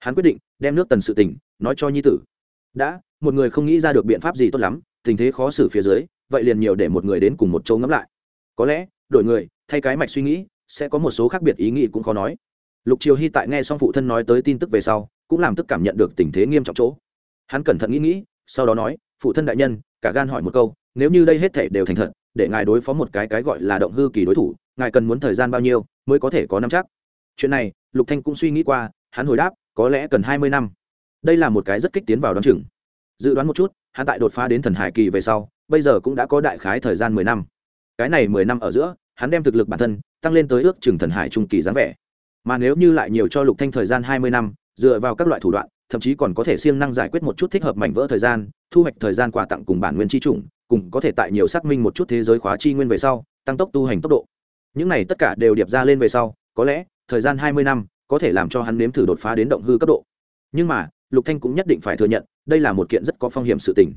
hắn quyết định đem nước tần sự tỉnh nói cho nhi tử. Đã, một người không nghĩ ra được biện pháp gì tốt lắm, tình thế khó xử phía dưới, vậy liền nhiều để một người đến cùng một châu ngẫm lại. Có lẽ, đổi người, thay cái mạch suy nghĩ, sẽ có một số khác biệt ý nghĩ cũng khó nói. Lục triều hy tại nghe xong phụ thân nói tới tin tức về sau, cũng làm tức cảm nhận được tình thế nghiêm trọng chỗ. Hắn cẩn thận nghĩ nghĩ, sau đó nói, phụ thân đại nhân, cả gan hỏi một câu, nếu như đây hết thể đều thành thật, để ngài đối phó một cái cái gọi là động hư kỳ đối thủ, ngài cần muốn thời gian bao nhiêu mới có thể có năm chắc? Chuyện này, lục thanh cũng suy nghĩ qua, hắn hồi đáp có lẽ cần hai mươi năm. Đây là một cái rất kích tiến vào đoán chừng. Dự đoán một chút, hắn tại đột phá đến thần hải kỳ về sau, bây giờ cũng đã có đại khái thời gian mười năm. Cái này mười năm ở giữa, hắn đem thực lực bản thân tăng lên tới ước chừng thần hải trung kỳ dáng vẻ. Mà nếu như lại nhiều cho lục thanh thời gian hai mươi năm, dựa vào các loại thủ đoạn, thậm chí còn có thể siêng năng giải quyết một chút thích hợp mảnh vỡ thời gian, thu hoạch thời gian quà tặng cùng bản nguyên chi chủng, cùng có thể tại nhiều xác minh một chút thế giới khóa chi nguyên về sau, tăng tốc tu hành tốc độ. Những này tất cả đều điệp ra lên về sau, có lẽ thời gian hai mươi năm có thể làm cho hắn nếm thử đột phá đến động hư cấp độ. Nhưng mà, lục thanh cũng nhất định phải thừa nhận, đây là một kiện rất có phong hiểm sự tình.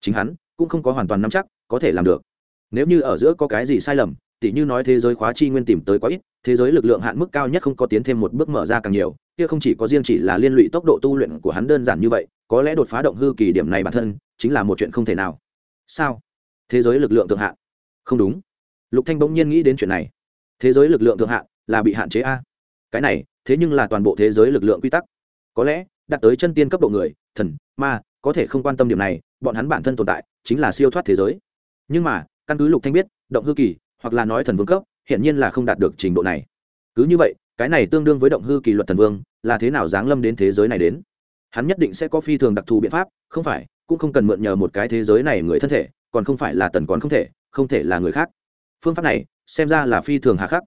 Chính hắn cũng không có hoàn toàn nắm chắc, có thể làm được. Nếu như ở giữa có cái gì sai lầm, tỉ như nói thế giới khóa chi nguyên tìm tới quá ít, thế giới lực lượng hạn mức cao nhất không có tiến thêm một bước mở ra càng nhiều, kia không chỉ có riêng chỉ là liên lụy tốc độ tu luyện của hắn đơn giản như vậy, có lẽ đột phá động hư kỳ điểm này bản thân chính là một chuyện không thể nào. Sao? Thế giới lực lượng thượng hạn. Không đúng. Lục thanh bỗng nhiên nghĩ đến chuyện này. Thế giới lực lượng thượng hạn là bị hạn chế a. Cái này thế nhưng là toàn bộ thế giới lực lượng quy tắc. Có lẽ, đạt tới chân tiên cấp độ người, thần, ma, có thể không quan tâm điểm này, bọn hắn bản thân tồn tại, chính là siêu thoát thế giới. Nhưng mà, căn cứ lục thanh biết, động hư kỳ, hoặc là nói thần vương cấp, hiển nhiên là không đạt được trình độ này. Cứ như vậy, cái này tương đương với động hư kỳ luật thần vương, là thế nào giáng lâm đến thế giới này đến? Hắn nhất định sẽ có phi thường đặc thù biện pháp, không phải, cũng không cần mượn nhờ một cái thế giới này người thân thể, còn không phải là tần còn không thể không thể là người khác. Phương pháp này, xem ra là phi thường hà khắc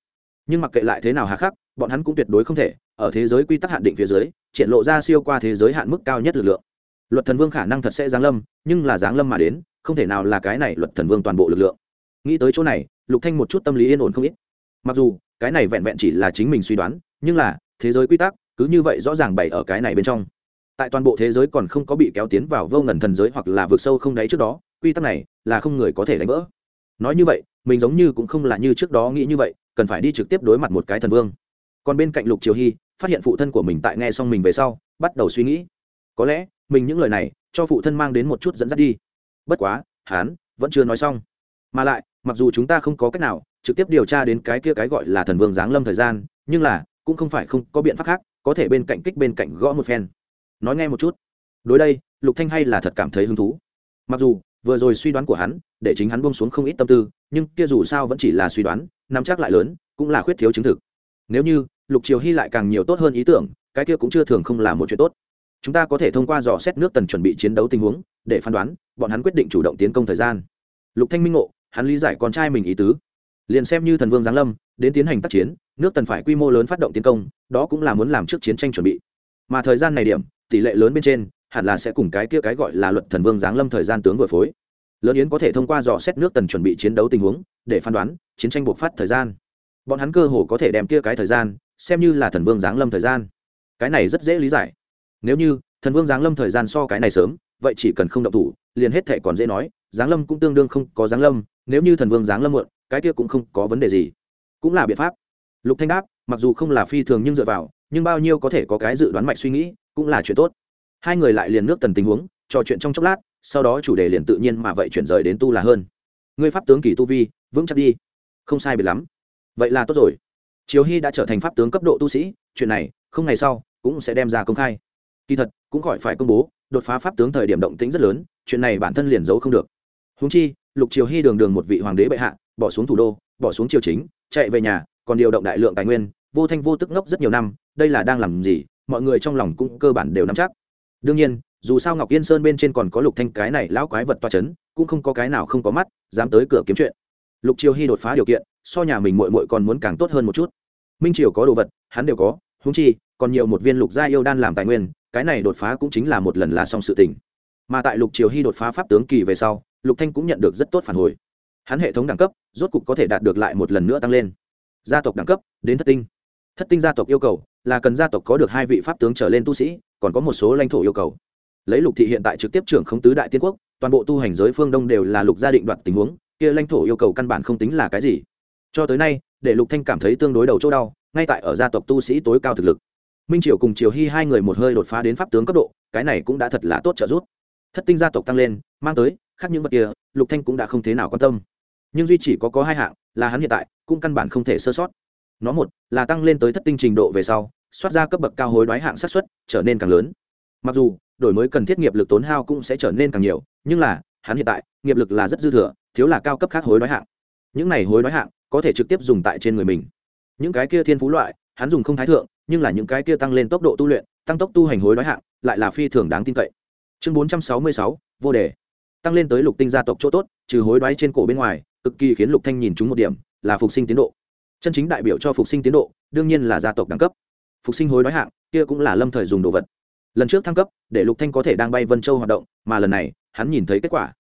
nhưng mặc kệ lại thế nào hà khắc, bọn hắn cũng tuyệt đối không thể, ở thế giới quy tắc hạn định phía dưới, triển lộ ra siêu qua thế giới hạn mức cao nhất lực lượng. Luật thần vương khả năng thật sẽ giáng lâm, nhưng là giáng lâm mà đến, không thể nào là cái này luật thần vương toàn bộ lực lượng. Nghĩ tới chỗ này, lục thanh một chút tâm lý yên ổn không ít. Mặc dù, cái này vẹn vẹn chỉ là chính mình suy đoán, nhưng là, thế giới quy tắc, cứ như vậy rõ ràng bày ở cái này bên trong. Tại toàn bộ thế giới còn không có bị kéo tiến vào vô ngần thần giới hoặc là vượt sâu không đáy trước đó, quy tắc này là không người có thể đánh vỡ. Nói như vậy, mình giống như cũng không là như trước đó nghĩ như vậy cần phải đi trực tiếp đối mặt một cái thần vương. Còn bên cạnh lục triều hy, phát hiện phụ thân của mình tại nghe xong mình về sau, bắt đầu suy nghĩ. Có lẽ, mình những lời này, cho phụ thân mang đến một chút dẫn dắt đi. Bất quá hán vẫn chưa nói xong. Mà lại, mặc dù chúng ta không có cách nào trực tiếp điều tra đến cái kia cái gọi là thần vương giáng lâm thời gian, nhưng là, cũng không phải không có biện pháp khác, có thể bên cạnh kích bên cạnh gõ một phen. Nói nghe một chút. Đối đây, lục thanh hay là thật cảm thấy hứng thú. Mặc dù, vừa rồi suy đoán của hắn, để chính hắn buông xuống không ít tâm tư, nhưng kia dù sao vẫn chỉ là suy đoán nắm chắc lại lớn, cũng là khuyết thiếu chứng thực. Nếu như, lục triều hy lại càng nhiều tốt hơn ý tưởng, cái kia cũng chưa thường không là một chuyện tốt. Chúng ta có thể thông qua dò xét nước tần chuẩn bị chiến đấu tình huống, để phán đoán, bọn hắn quyết định chủ động tiến công thời gian. Lục thanh minh ngộ, hắn lý giải con trai mình ý tứ. Liền xem như thần vương giáng lâm, đến tiến hành tác chiến, nước tần phải quy mô lớn phát động tiến công, đó cũng là muốn làm trước chiến tranh chuẩn bị. Mà thời gian này điểm, tỷ lệ lớn bên trên, hẳn là sẽ cùng cái kia cái gọi là luật thần vương giáng lâm thời gian tướng vừa phối lớn yến có thể thông qua dò xét nước tần chuẩn bị chiến đấu tình huống, để phán đoán, chiến tranh bộc phát thời gian. Bọn hắn cơ hồ có thể đem kia cái thời gian, xem như là thần vương giáng lâm thời gian. Cái này rất dễ lý giải. Nếu như, thần vương giáng lâm thời gian so cái này sớm, vậy chỉ cần không động thủ, liền hết thệ còn dễ nói, giáng lâm cũng tương đương không có giáng lâm, nếu như thần vương giáng lâm muộn, cái kia cũng không có vấn đề gì. Cũng là biện pháp. Lục thanh đáp, mặc dù không là phi thường nhưng dựa vào, nhưng bao nhiêu có thể có cái dự đoán mạch suy nghĩ, cũng là chuyện tốt. Hai người lại liền nước tần tình huống, trò chuyện trong chốc lát sau đó chủ đề liền tự nhiên mà vậy chuyển rời đến tu là hơn. Ngươi pháp tướng kỳ tu vi, vững chắc đi. Không sai biệt lắm. Vậy là tốt rồi. Triều hy đã trở thành pháp tướng cấp độ tu sĩ, chuyện này, không ngày sau, cũng sẽ đem ra công khai. Kỳ thật, cũng khỏi phải công bố, đột phá pháp tướng thời điểm động tĩnh rất lớn, chuyện này bản thân liền giấu không được. Húng chi, lục triều hy đường đường một vị hoàng đế bệ hạ, bỏ xuống thủ đô, bỏ xuống triều chính, chạy về nhà, còn điều động đại lượng tài nguyên, vô thanh vô tức ngốc rất nhiều năm, đây là đang làm gì, mọi người trong lòng cũng cơ bản đều nắm chắc. Đương nhiên dù sao ngọc yên sơn bên trên còn có lục thanh cái này lão quái vật toa chấn, cũng không có cái nào không có mắt, dám tới cửa kiếm chuyện. Lục triều hy đột phá điều kiện, so nhà mình muội muội còn muốn càng tốt hơn một chút. Minh triều có đồ vật, hắn đều có, Huống chi, còn nhiều một viên lục gia yêu đan làm tài nguyên, cái này đột phá cũng chính là một lần là xong sự tình. Mà tại lục triều hy đột phá pháp tướng kỳ về sau, lục thanh cũng nhận được rất tốt phản hồi. Hắn hệ thống đẳng cấp, rốt cục có thể đạt được lại một lần nữa tăng lên. Gia tộc đẳng cấp, đến thất tinh. Thất tinh gia tộc yêu cầu, là cần gia tộc có được hai vị pháp tướng trở lên tu sĩ, còn có một số lãnh thổ yêu cầu lấy lục thị hiện tại trực tiếp trưởng không tứ đại tiên quốc, toàn bộ tu hành giới phương đông đều là lục gia định đoạt tình huống, kia lãnh thổ yêu cầu căn bản không tính là cái gì. Cho tới nay, để lục thanh cảm thấy tương đối đầu chỗ đau, ngay tại ở gia tộc tu sĩ tối cao thực lực. Minh triều cùng triều hy hai người một hơi đột phá đến pháp tướng cấp độ, cái này cũng đã thật là tốt trợ giúp. Thất tinh gia tộc tăng lên, mang tới, khác những vật kia, lục thanh cũng đã không thế nào quan tâm. Nhưng duy chỉ có có hai hạng, là hắn hiện tại, cũng căn bản không thể sơ sót. Nó một, là tăng lên tới thất tinh trình độ về sau xuất ra cấp bậc cao hối đoái hạng sát xuất trở nên càng lớn mặc dù, đổi mới cần thiết nghiệp lực tốn hao cũng sẽ trở nên càng nhiều, nhưng là, hắn hiện tại, nghiệp lực là rất dư thừa, thiếu là cao cấp khác hối đói hạng. Những này hối đói hạng, có thể trực tiếp dùng tại trên người mình. Những cái kia thiên phú loại, hắn dùng không thái thượng, nhưng là những cái kia tăng lên tốc độ tu luyện, tăng tốc tu hành hối đói hạng, lại là phi thường đáng tin cậy. Chương bốn trăm sáu mươi sáu, vô đề. Tăng lên tới lục tinh gia tộc chỗ tốt, trừ hối đoái trên cổ bên ngoài, cực kỳ khiến lục thanh nhìn chúng một điểm, là phục sinh tiến độ. Chân chính đại biểu cho phục sinh tiến độ, đương nhiên là gia tộc đẳng cấp. Phục sinh hối đoái hạng, kia cũng là lâm thời dùng đồ vật lần trước thăng cấp, để lục thanh có thể đang bay vân châu hoạt động, mà lần này, hắn nhìn thấy kết quả.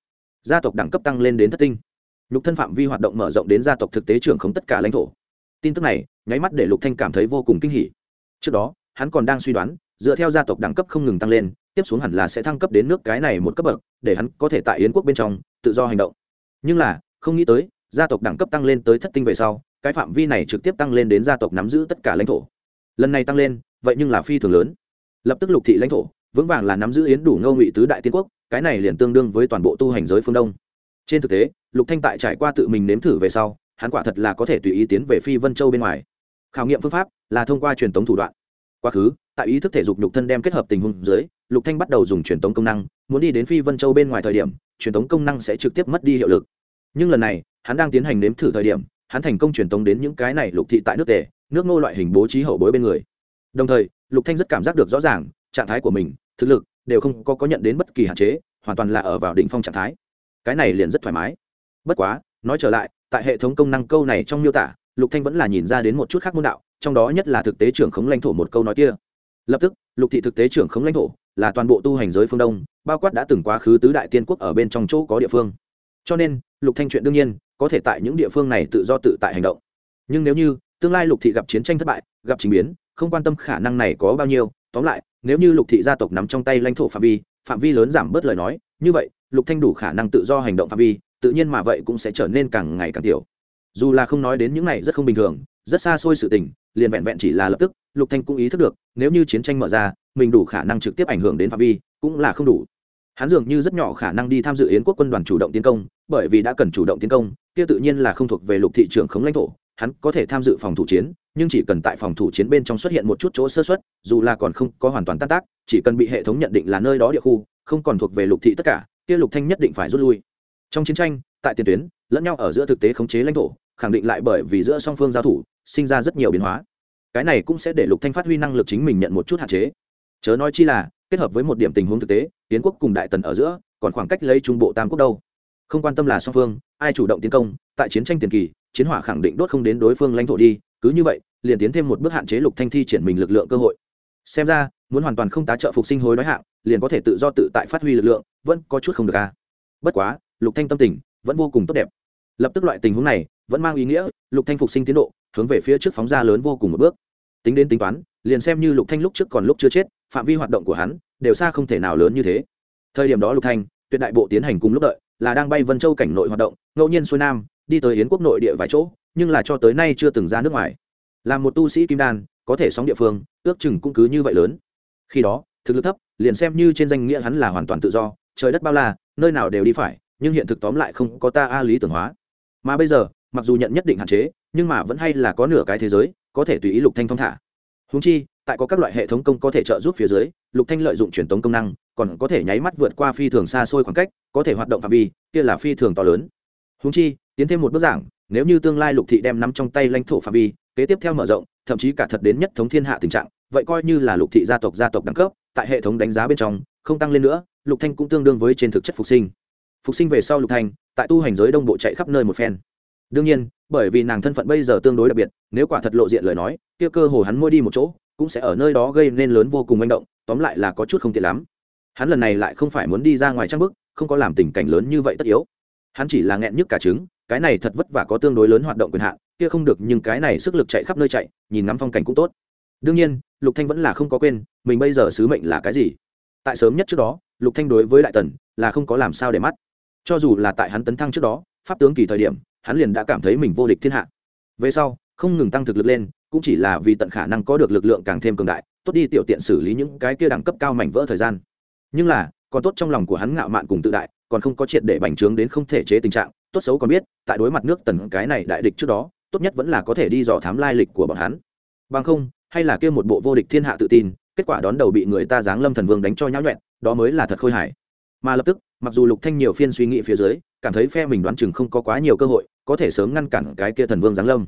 Gia tộc đẳng cấp tăng lên đến thất tinh. Lục thân phạm vi hoạt động mở rộng đến gia tộc thực tế trưởng không tất cả lãnh thổ. Tin tức này, nháy mắt để lục thanh cảm thấy vô cùng kinh hỉ. Trước đó, hắn còn đang suy đoán, dựa theo gia tộc đẳng cấp không ngừng tăng lên, tiếp xuống hẳn là sẽ thăng cấp đến nước cái này một cấp bậc, để hắn có thể tại yến quốc bên trong, tự do hành động. Nhưng là, không nghĩ tới, gia tộc đẳng cấp tăng lên tới thất tinh về sau, cái phạm vi này trực tiếp tăng lên đến gia tộc nắm giữ tất cả lãnh thổ. Lần này tăng lên, vậy nhưng là phi thường lớn lập tức lục thị lãnh thổ, vững vàng là nắm giữ yến đủ ngô ngụy tứ đại tiên quốc, cái này liền tương đương với toàn bộ tu hành giới phương đông. Trên thực tế, lục thanh tại trải qua tự mình nếm thử về sau, hắn quả thật là có thể tùy ý tiến về phi vân châu bên ngoài. Khảo nghiệm phương pháp là thông qua truyền tống thủ đoạn. Quá khứ, tại ý thức thể dục nhục thân đem kết hợp tình huống dưới, lục thanh bắt đầu dùng truyền tống công năng, muốn đi đến phi vân châu bên ngoài thời điểm, truyền tống công năng sẽ trực tiếp mất đi hiệu lực. Nhưng lần này, hắn đang tiến hành nếm thử thời điểm, hắn thành công truyền tống đến những cái này lục thị tại nước tề, nước nô loại hình bố trí hậu bối bên người. Đồng thời lục thanh rất cảm giác được rõ ràng, trạng thái của mình, thực lực đều không có có nhận đến bất kỳ hạn chế, hoàn toàn là ở vào đỉnh phong trạng thái. Cái này liền rất thoải mái. Bất quá, nói trở lại, tại hệ thống công năng câu này trong miêu tả, lục thanh vẫn là nhìn ra đến một chút khác môn đạo, trong đó nhất là thực tế trưởng khống lãnh thổ một câu nói kia. Lập tức, lục thị thực tế trưởng khống lãnh thổ, là toàn bộ tu hành giới phương đông, bao quát đã từng quá khứ tứ đại tiên quốc ở bên trong chỗ có địa phương. Cho nên, lục thanh chuyện đương nhiên, có thể tại những địa phương này tự do tự tại hành động. Nhưng nếu như, tương lai lục thị gặp chiến tranh thất bại, gặp chính biến không quan tâm khả năng này có bao nhiêu, tóm lại, nếu như lục thị gia tộc nắm trong tay lãnh thổ phạm vi phạm vi lớn giảm bớt lời nói, như vậy, lục thanh đủ khả năng tự do hành động phạm vi, tự nhiên mà vậy cũng sẽ trở nên càng ngày càng tiểu. Dù là không nói đến những này rất không bình thường, rất xa xôi sự tình, liền vẹn vẹn chỉ là lập tức, lục thanh cũng ý thức được, nếu như chiến tranh mở ra, mình đủ khả năng trực tiếp ảnh hưởng đến phạm vi, cũng là không đủ. Hắn dường như rất nhỏ khả năng đi tham dự yến quốc quân đoàn chủ động tiến công, bởi vì đã cần chủ động tiến công, kia tự nhiên là không thuộc về lục thị trưởng khống lãnh thổ, hắn có thể tham dự phòng thủ chiến nhưng chỉ cần tại phòng thủ chiến bên trong xuất hiện một chút chỗ sơ xuất dù là còn không có hoàn toàn tan tác, chỉ cần bị hệ thống nhận định là nơi đó địa khu, không còn thuộc về lục thị tất cả, kia lục thanh nhất định phải rút lui. Trong chiến tranh, tại tiền tuyến, lẫn nhau ở giữa thực tế khống chế lãnh thổ, khẳng định lại bởi vì giữa song phương giao thủ, sinh ra rất nhiều biến hóa. Cái này cũng sẽ để lục thanh phát huy năng lực chính mình nhận một chút hạn chế. Chớ nói chi là, kết hợp với một điểm tình huống thực tế tiến quốc cùng đại tần ở giữa, còn khoảng cách lấy trung bộ tam quốc đâu. Không quan tâm là song phương, ai chủ động tiến công, tại chiến tranh tiền kỳ, chiến hỏa khẳng định đốt không đến đối phương lãnh thổ đi cứ như vậy, liền tiến thêm một bước hạn chế lục thanh thi triển mình lực lượng cơ hội. Xem ra, muốn hoàn toàn không tá trợ phục sinh hối đói hạng, liền có thể tự do tự tại phát huy lực lượng, vẫn có chút không được a à. bất quá, lục thanh tâm tình vẫn vô cùng tốt đẹp. Lập tức loại tình huống này vẫn mang ý nghĩa, lục thanh phục sinh tiến độ, hướng về phía trước phóng ra lớn vô cùng một bước. Tính đến tính toán, liền xem như lục thanh lúc trước còn lúc chưa chết, phạm vi hoạt động của hắn đều xa không thể nào lớn như thế. Thời điểm đó lục thanh, tuyệt đại bộ tiến hành cùng lúc đợi, là đang bay vân châu cảnh nội hoạt động, ngẫu nhiên xuôi nam, đi tới yến quốc nội địa vài chỗ nhưng là cho tới nay chưa từng ra nước ngoài. Là một tu sĩ kim đan, có thể sóng địa phương, ước chừng cũng cứ như vậy lớn. Khi đó, thực lực thấp, liền xem như trên danh nghĩa hắn là hoàn toàn tự do, trời đất bao la, nơi nào đều đi phải, nhưng hiện thực tóm lại không có ta a lý tưởng hóa. Mà bây giờ, mặc dù nhận nhất định hạn chế, nhưng mà vẫn hay là có nửa cái thế giới, có thể tùy ý lục thanh thong thả. Húng chi, tại có các loại hệ thống công có thể trợ giúp phía dưới, lục thanh lợi dụng truyền tống công năng, còn có thể nháy mắt vượt qua phi thường xa xôi khoảng cách, có thể hoạt động phạm vi, kia là phi thường to lớn. Húng chi, tiến thêm một bước giảng nếu như tương lai lục thị đem nắm trong tay lãnh thổ phạm vi, kế tiếp theo mở rộng, thậm chí cả thật đến nhất thống thiên hạ tình trạng, vậy coi như là lục thị gia tộc gia tộc đẳng cấp, tại hệ thống đánh giá bên trong, không tăng lên nữa, lục thanh cũng tương đương với trên thực chất phục sinh. Phục sinh về sau lục thanh, tại tu hành giới đông bộ chạy khắp nơi một phen. Đương nhiên, bởi vì nàng thân phận bây giờ tương đối đặc biệt, nếu quả thật lộ diện lời nói, kia cơ hồ hắn mua đi một chỗ, cũng sẽ ở nơi đó gây nên lớn vô cùng manh động, tóm lại là có chút không tiện lắm. Hắn lần này lại không phải muốn đi ra ngoài trang bức không có làm tình cảnh lớn như vậy tất yếu. Hắn chỉ là nghẹn nhức cả trứng cái này thật vất vả có tương đối lớn hoạt động quyền hạn, kia không được nhưng cái này sức lực chạy khắp nơi chạy, nhìn ngắm phong cảnh cũng tốt. Đương nhiên, lục thanh vẫn là không có quên, mình bây giờ sứ mệnh là cái gì? Tại sớm nhất trước đó, lục thanh đối với đại tần là không có làm sao để mắt. Cho dù là tại hắn tấn thăng trước đó, pháp tướng kỳ thời điểm, hắn liền đã cảm thấy mình vô địch thiên hạ. Về sau, không ngừng tăng thực lực lên, cũng chỉ là vì tận khả năng có được lực lượng càng thêm cường đại, tốt đi tiểu tiện xử lý những cái kia đẳng cấp cao mảnh vỡ thời gian. Nhưng là, còn tốt trong lòng của hắn ngạo mạn cùng tự đại, còn không có triệt để bành trướng đến không thể chế tình trạng tốt xấu còn biết, tại đối mặt nước tần cái này đại địch trước đó, tốt nhất vẫn là có thể đi dò thám lai lịch của bọn hắn. Bằng không, hay là kia một bộ vô địch thiên hạ tự tin, kết quả đón đầu bị người ta giáng lâm thần vương đánh cho nhão nhuẹn đó mới là thật khôi hài. Mà lập tức, mặc dù lục thanh nhiều phiên suy nghĩ phía dưới, cảm thấy phe mình đoán chừng không có quá nhiều cơ hội, có thể sớm ngăn cản cái kia thần vương giáng lâm.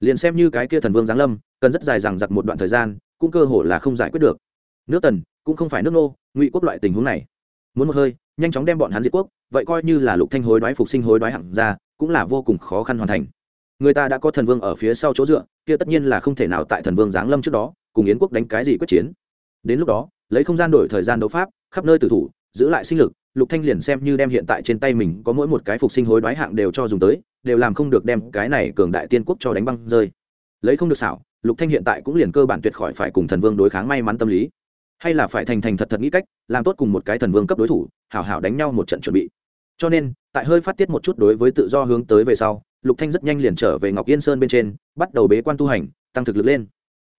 Liền xem như cái kia thần vương giáng lâm, cần rất dài dằng dặc một đoạn thời gian, cũng cơ hội là không giải quyết được. Nước tần, cũng không phải nước nô, ngụy quốc loại tình huống này. Muốn một hơi nhanh chóng đem bọn hắn diệt quốc, vậy coi như là lục thanh hối đoái phục sinh hối đoái hạng ra, cũng là vô cùng khó khăn hoàn thành. Người ta đã có thần vương ở phía sau chỗ dựa, kia tất nhiên là không thể nào tại thần vương giáng lâm trước đó, cùng yến quốc đánh cái gì quyết chiến. Đến lúc đó, lấy không gian đổi thời gian đấu pháp, khắp nơi tử thủ, giữ lại sinh lực, lục thanh liền xem như đem hiện tại trên tay mình có mỗi một cái phục sinh hối đoái hạng đều cho dùng tới, đều làm không được đem cái này cường đại tiên quốc cho đánh băng rơi. Lấy không được xảo, lục thanh hiện tại cũng liền cơ bản tuyệt khỏi phải cùng thần vương đối kháng may mắn tâm lý hay là phải thành thành thật thật nghĩ cách, làm tốt cùng một cái thần vương cấp đối thủ, hảo hảo đánh nhau một trận chuẩn bị. Cho nên, tại hơi phát tiết một chút đối với tự do hướng tới về sau, lục thanh rất nhanh liền trở về ngọc yên sơn bên trên, bắt đầu bế quan tu hành, tăng thực lực lên.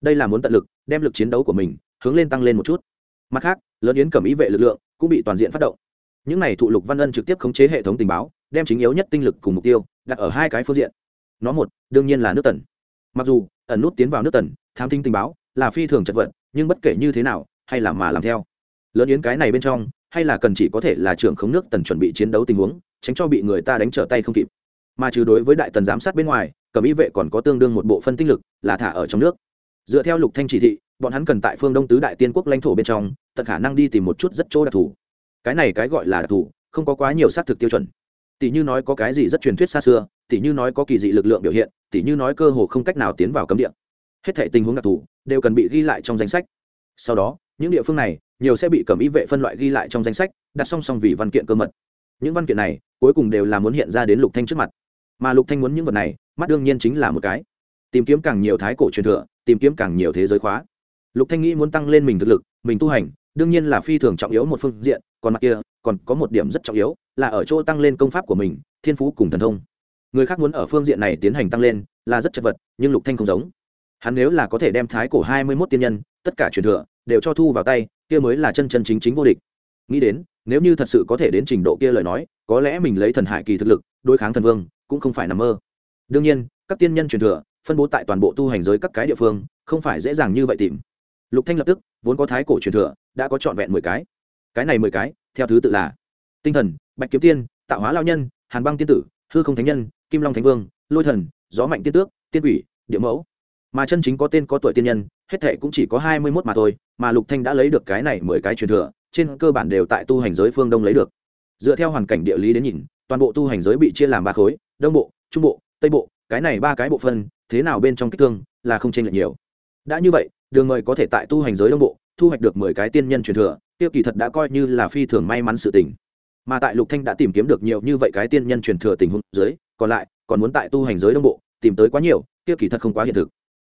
Đây là muốn tận lực, đem lực chiến đấu của mình, hướng lên tăng lên một chút. Mặt khác, lớn yến cẩm ý vệ lực lượng, cũng bị toàn diện phát động. Những này thụ lục văn ân trực tiếp khống chế hệ thống tình báo, đem chính yếu nhất tinh lực cùng mục tiêu, đặt ở hai cái phương diện. Nó một, đương nhiên là nước tần. Mặc dù, ẩn nút tiến vào nước tần, thám thính tình báo, là phi thường chật vật, nhưng bất kể như thế nào hay là mà làm theo? Lớn yến cái này bên trong, hay là cần chỉ có thể là trưởng khống nước tần chuẩn bị chiến đấu tình huống, tránh cho bị người ta đánh trở tay không kịp. Mà trừ đối với đại tần giám sát bên ngoài, cẩm y vệ còn có tương đương một bộ phân tinh lực, là thả ở trong nước. Dựa theo lục thanh chỉ thị, bọn hắn cần tại phương đông tứ đại tiên quốc lãnh thổ bên trong, tận khả năng đi tìm một chút rất chỗ đặc thù. Cái này cái gọi là đặc thù, không có quá nhiều xác thực tiêu chuẩn. Tỷ như nói có cái gì rất truyền thuyết xa xưa, tỷ như nói có kỳ dị lực lượng biểu hiện, tỷ như nói cơ hồ không cách nào tiến vào cấm địa. Hết thảy tình huống đặc thù, đều cần bị ghi lại trong danh sách. Sau đó những địa phương này, nhiều sẽ bị cẩm y vệ phân loại ghi lại trong danh sách, đặt song song vì văn kiện cơ mật. Những văn kiện này, cuối cùng đều là muốn hiện ra đến lục thanh trước mặt. Mà lục thanh muốn những vật này, mắt đương nhiên chính là một cái. Tìm kiếm càng nhiều thái cổ truyền thừa, tìm kiếm càng nhiều thế giới khóa. Lục thanh nghĩ muốn tăng lên mình thực lực, mình tu hành, đương nhiên là phi thường trọng yếu một phương diện, còn mặt kia, còn có một điểm rất trọng yếu, là ở chỗ tăng lên công pháp của mình, thiên phú cùng thần thông. Người khác muốn ở phương diện này tiến hành tăng lên, là rất chật vật, nhưng lục thanh không giống. Hắn nếu là có thể đem thái cổ hai mươi 21 tiên nhân, tất cả truyền thừa đều cho thu vào tay, kia mới là chân chân chính chính vô địch. Nghĩ đến, nếu như thật sự có thể đến trình độ kia lời nói, có lẽ mình lấy thần hải kỳ thực lực, đối kháng thần vương, cũng không phải nằm mơ. Đương nhiên, các tiên nhân truyền thừa, phân bố tại toàn bộ tu hành giới các cái địa phương, không phải dễ dàng như vậy tìm. Lục thanh lập tức, vốn có thái cổ truyền thừa, đã có trọn vẹn mười cái. Cái này mười cái, theo thứ tự là tinh thần, bạch kiếm tiên, tạo hóa lao nhân, hàn băng tiên tử, hư không thánh nhân, kim long thánh vương, lôi thần, gió mạnh tiên tước, tiên quỷ, địa mẫu mà chân chính có tên có tuổi tiên nhân, hết thệ cũng chỉ có hai mươi mốt mà thôi, mà lục thanh đã lấy được cái này mười cái truyền thừa, trên cơ bản đều tại tu hành giới phương đông lấy được. Dựa theo hoàn cảnh địa lý đến nhìn, toàn bộ tu hành giới bị chia làm ba khối, đông bộ, trung bộ, tây bộ, cái này ba cái bộ phân thế nào bên trong kích thương, là không chênh lệch nhiều. Đã như vậy, đường mời có thể tại tu hành giới đông bộ, thu hoạch được mười cái tiên nhân truyền thừa tiêu kỳ thật đã coi như là phi thường may mắn sự tình. Mà tại lục thanh đã tìm kiếm được nhiều như vậy cái tiên nhân truyền thừa tình huống giới, còn lại, còn muốn tại tu hành giới đông bộ, tìm tới quá nhiều tiêu kỳ thật không quá hiện thực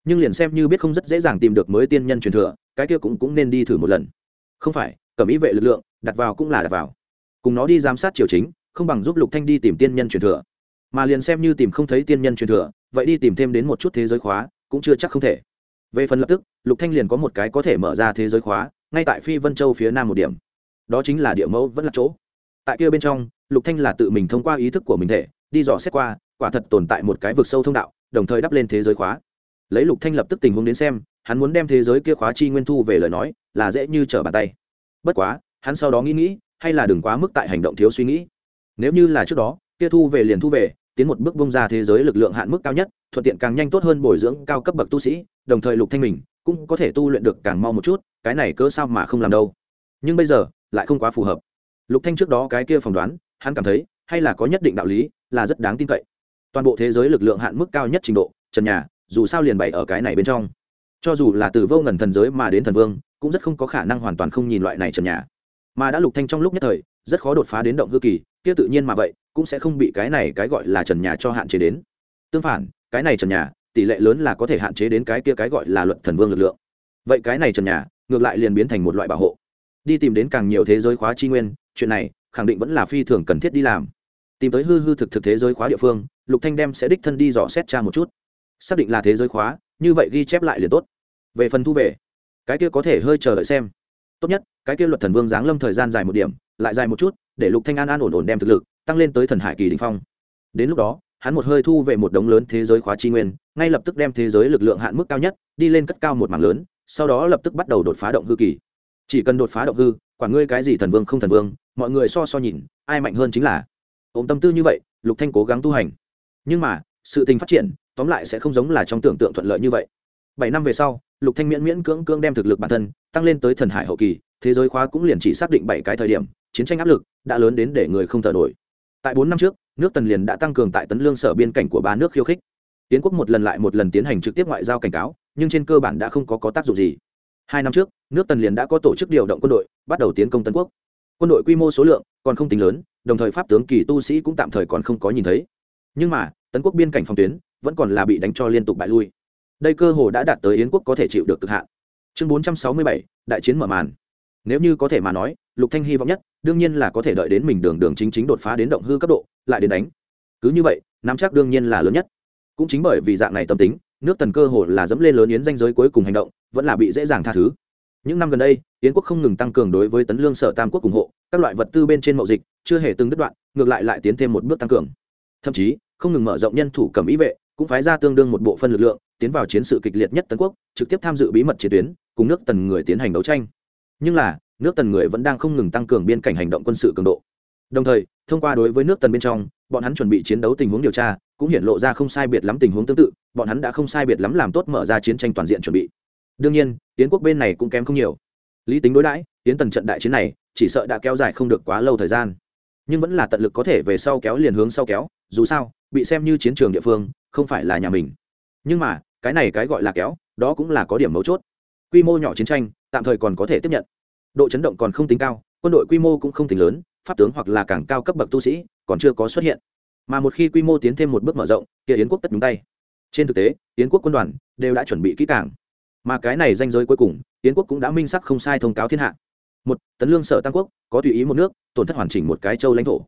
nhưng liền xem như biết không rất dễ dàng tìm được mới tiên nhân truyền thừa, cái kia cũng cũng nên đi thử một lần. Không phải cầm ý vệ lực lượng, đặt vào cũng là đặt vào. Cùng nó đi giám sát triều chính, không bằng giúp lục thanh đi tìm tiên nhân truyền thừa. Mà liền xem như tìm không thấy tiên nhân truyền thừa, vậy đi tìm thêm đến một chút thế giới khóa, cũng chưa chắc không thể. Về phần lập tức, lục thanh liền có một cái có thể mở ra thế giới khóa, ngay tại phi vân châu phía nam một điểm. Đó chính là địa mẫu vẫn là chỗ. Tại kia bên trong, lục thanh là tự mình thông qua ý thức của mình thể, đi dò xét qua, quả thật tồn tại một cái vực sâu thông đạo, đồng thời đắp lên thế giới khóa lấy lục thanh lập tức tình huống đến xem, hắn muốn đem thế giới kia khóa chi nguyên thu về lời nói, là dễ như trở bàn tay. Bất quá, hắn sau đó nghĩ nghĩ, hay là đừng quá mức tại hành động thiếu suy nghĩ. Nếu như là trước đó, kia thu về liền thu về, tiến một bước bung ra thế giới lực lượng hạn mức cao nhất, thuận tiện càng nhanh tốt hơn bồi dưỡng cao cấp bậc tu sĩ, đồng thời lục thanh mình cũng có thể tu luyện được càng mau một chút, cái này cớ sao mà không làm đâu. Nhưng bây giờ, lại không quá phù hợp. Lục thanh trước đó cái kia phỏng đoán, hắn cảm thấy, hay là có nhất định đạo lý, là rất đáng tin cậy. Toàn bộ thế giới lực lượng hạn mức cao nhất trình độ, trần nhà dù sao liền bày ở cái này bên trong. Cho dù là từ vô ngần thần giới mà đến thần vương, cũng rất không có khả năng hoàn toàn không nhìn loại này trần nhà. Mà đã lục thanh trong lúc nhất thời, rất khó đột phá đến động hư kỳ, kia tự nhiên mà vậy, cũng sẽ không bị cái này cái gọi là trần nhà cho hạn chế đến. Tương phản, cái này trần nhà, tỷ lệ lớn là có thể hạn chế đến cái kia cái gọi là luận thần vương lực lượng. Vậy cái này trần nhà, ngược lại liền biến thành một loại bảo hộ. Đi tìm đến càng nhiều thế giới khóa chi nguyên, chuyện này, khẳng định vẫn là phi thường cần thiết đi làm. Tìm tới hư hư thực thực thế giới khóa địa phương, lục thanh đem sẽ đích thân đi dò xét tra một chút xác định là thế giới khóa, như vậy ghi chép lại liền tốt. Về phần thu về, cái kia có thể hơi chờ đợi xem. Tốt nhất, cái kia luật thần vương giáng lâm thời gian dài một điểm, lại dài một chút, để lục thanh an an ổn ổn đem thực lực, tăng lên tới thần hải kỳ đình phong. Đến lúc đó, hắn một hơi thu về một đống lớn thế giới khóa chi nguyên, ngay lập tức đem thế giới lực lượng hạn mức cao nhất, đi lên cất cao một mảng lớn, sau đó lập tức bắt đầu đột phá động hư kỳ. Chỉ cần đột phá động hư quản ngươi cái gì thần vương không thần vương, mọi người so so nhìn, ai mạnh hơn chính là. Ôm tâm tư như vậy, lục thanh cố gắng tu hành. Nhưng mà, sự tình phát triển tóm lại sẽ không giống là trong tưởng tượng thuận lợi như vậy. Bảy năm về sau lục thanh miễn miễn cưỡng cưỡng đem thực lực bản thân tăng lên tới thần hải hậu kỳ thế giới khóa cũng liền chỉ xác định bảy cái thời điểm chiến tranh áp lực đã lớn đến để người không thở nổi. Tại bốn năm trước nước tần liền đã tăng cường tại tấn lương sở biên cảnh của ba nước khiêu khích. Tiến quốc một lần lại một lần tiến hành trực tiếp ngoại giao cảnh cáo nhưng trên cơ bản đã không có, có tác dụng gì. Hai năm trước nước tần liền đã có tổ chức điều động quân đội bắt đầu tiến công tân quốc. Quân đội quy mô số lượng còn không tính lớn đồng thời pháp tướng kỳ tu sĩ cũng tạm thời còn không có nhìn thấy. Nhưng mà tấn quốc biên cảnh phòng tuyến vẫn còn là bị đánh cho liên tục bại lui. Đây cơ hồ đã đạt tới yến quốc có thể chịu được cực hạn. Chương bốn trăm sáu mươi bảy, đại chiến mở màn. Nếu như có thể mà nói, lục thanh hy vọng nhất, đương nhiên là có thể đợi đến mình đường đường chính chính đột phá đến động hư cấp độ, lại đến đánh. Cứ như vậy, nắm chắc đương nhiên là lớn nhất. Cũng chính bởi vì dạng này tâm tính, nước tần cơ hồ là dẫm lên lớn yến danh giới cuối cùng hành động, vẫn là bị dễ dàng tha thứ. Những năm gần đây, yến quốc không ngừng tăng cường đối với tấn lương sở tam quốc ủng hộ, các loại vật tư bên trên mậu dịch, chưa hề từng đứt đoạn, ngược lại lại tiến thêm một bước tăng cường. Thậm chí, không ngừng mở rộng nhân thủ cầm ý vệ cũng phái ra tương đương một bộ phân lực lượng, tiến vào chiến sự kịch liệt nhất tấn quốc, trực tiếp tham dự bí mật chiến tuyến, cùng nước tần người tiến hành đấu tranh. Nhưng là, nước tần người vẫn đang không ngừng tăng cường biên cảnh hành động quân sự cường độ. Đồng thời, thông qua đối với nước tần bên trong, bọn hắn chuẩn bị chiến đấu tình huống điều tra, cũng hiện lộ ra không sai biệt lắm tình huống tương tự, bọn hắn đã không sai biệt lắm làm tốt mở ra chiến tranh toàn diện chuẩn bị. Đương nhiên tiến quốc bên này cũng kém không nhiều. Lý tính đối đãi tiến tần trận đại chiến này, chỉ sợ đã kéo dài không được quá lâu thời gian nhưng vẫn là tận lực có thể về sau kéo liền hướng sau kéo, dù sao, bị xem như chiến trường địa phương, không phải là nhà mình. Nhưng mà, cái này cái gọi là kéo, đó cũng là có điểm mấu chốt. Quy mô nhỏ chiến tranh, tạm thời còn có thể tiếp nhận. Độ chấn động còn không tính cao, quân đội quy mô cũng không tính lớn, pháp tướng hoặc là càng cao cấp bậc tu sĩ còn chưa có xuất hiện. Mà một khi quy mô tiến thêm một bước mở rộng, kia yến quốc tất đúng tay. Trên thực tế, yến quốc quân đoàn đều đã chuẩn bị kỹ càng. Mà cái này danh giới cuối cùng, yến quốc cũng đã minh sắc không sai thông cáo thiên hạ một, tấn lương sở tam quốc, có tùy ý một nước, tổn thất hoàn chỉnh một cái châu lãnh thổ.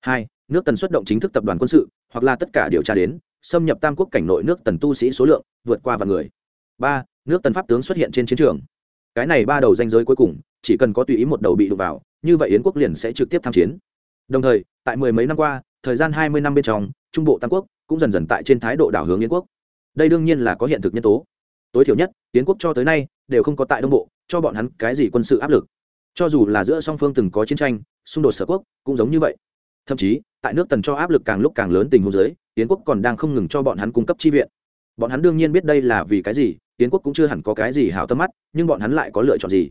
Hai, nước tần xuất động chính thức tập đoàn quân sự, hoặc là tất cả điều tra đến, xâm nhập tam quốc cảnh nội nước tần tu sĩ số lượng, vượt qua vạn người. Ba, nước tần pháp tướng xuất hiện trên chiến trường. Cái này ba đầu danh giới cuối cùng, chỉ cần có tùy ý một đầu bị đụng vào, như vậy yến quốc liền sẽ trực tiếp tham chiến. Đồng thời, tại mười mấy năm qua, thời gian hai mươi năm bên trong, trung bộ tam quốc cũng dần dần tại trên thái độ đảo hướng yến quốc. Đây đương nhiên là có hiện thực nhân tố. Tối thiểu nhất, yến quốc cho tới nay đều không có tại đông bộ cho bọn hắn cái gì quân sự áp lực cho dù là giữa song phương từng có chiến tranh, xung đột sở quốc cũng giống như vậy. Thậm chí, tại nước tần cho áp lực càng lúc càng lớn tình huống giới tiến quốc còn đang không ngừng cho bọn hắn cung cấp chi viện. Bọn hắn đương nhiên biết đây là vì cái gì tiến quốc cũng chưa hẳn có cái gì hảo tâm mắt, nhưng bọn hắn lại có lựa chọn gì?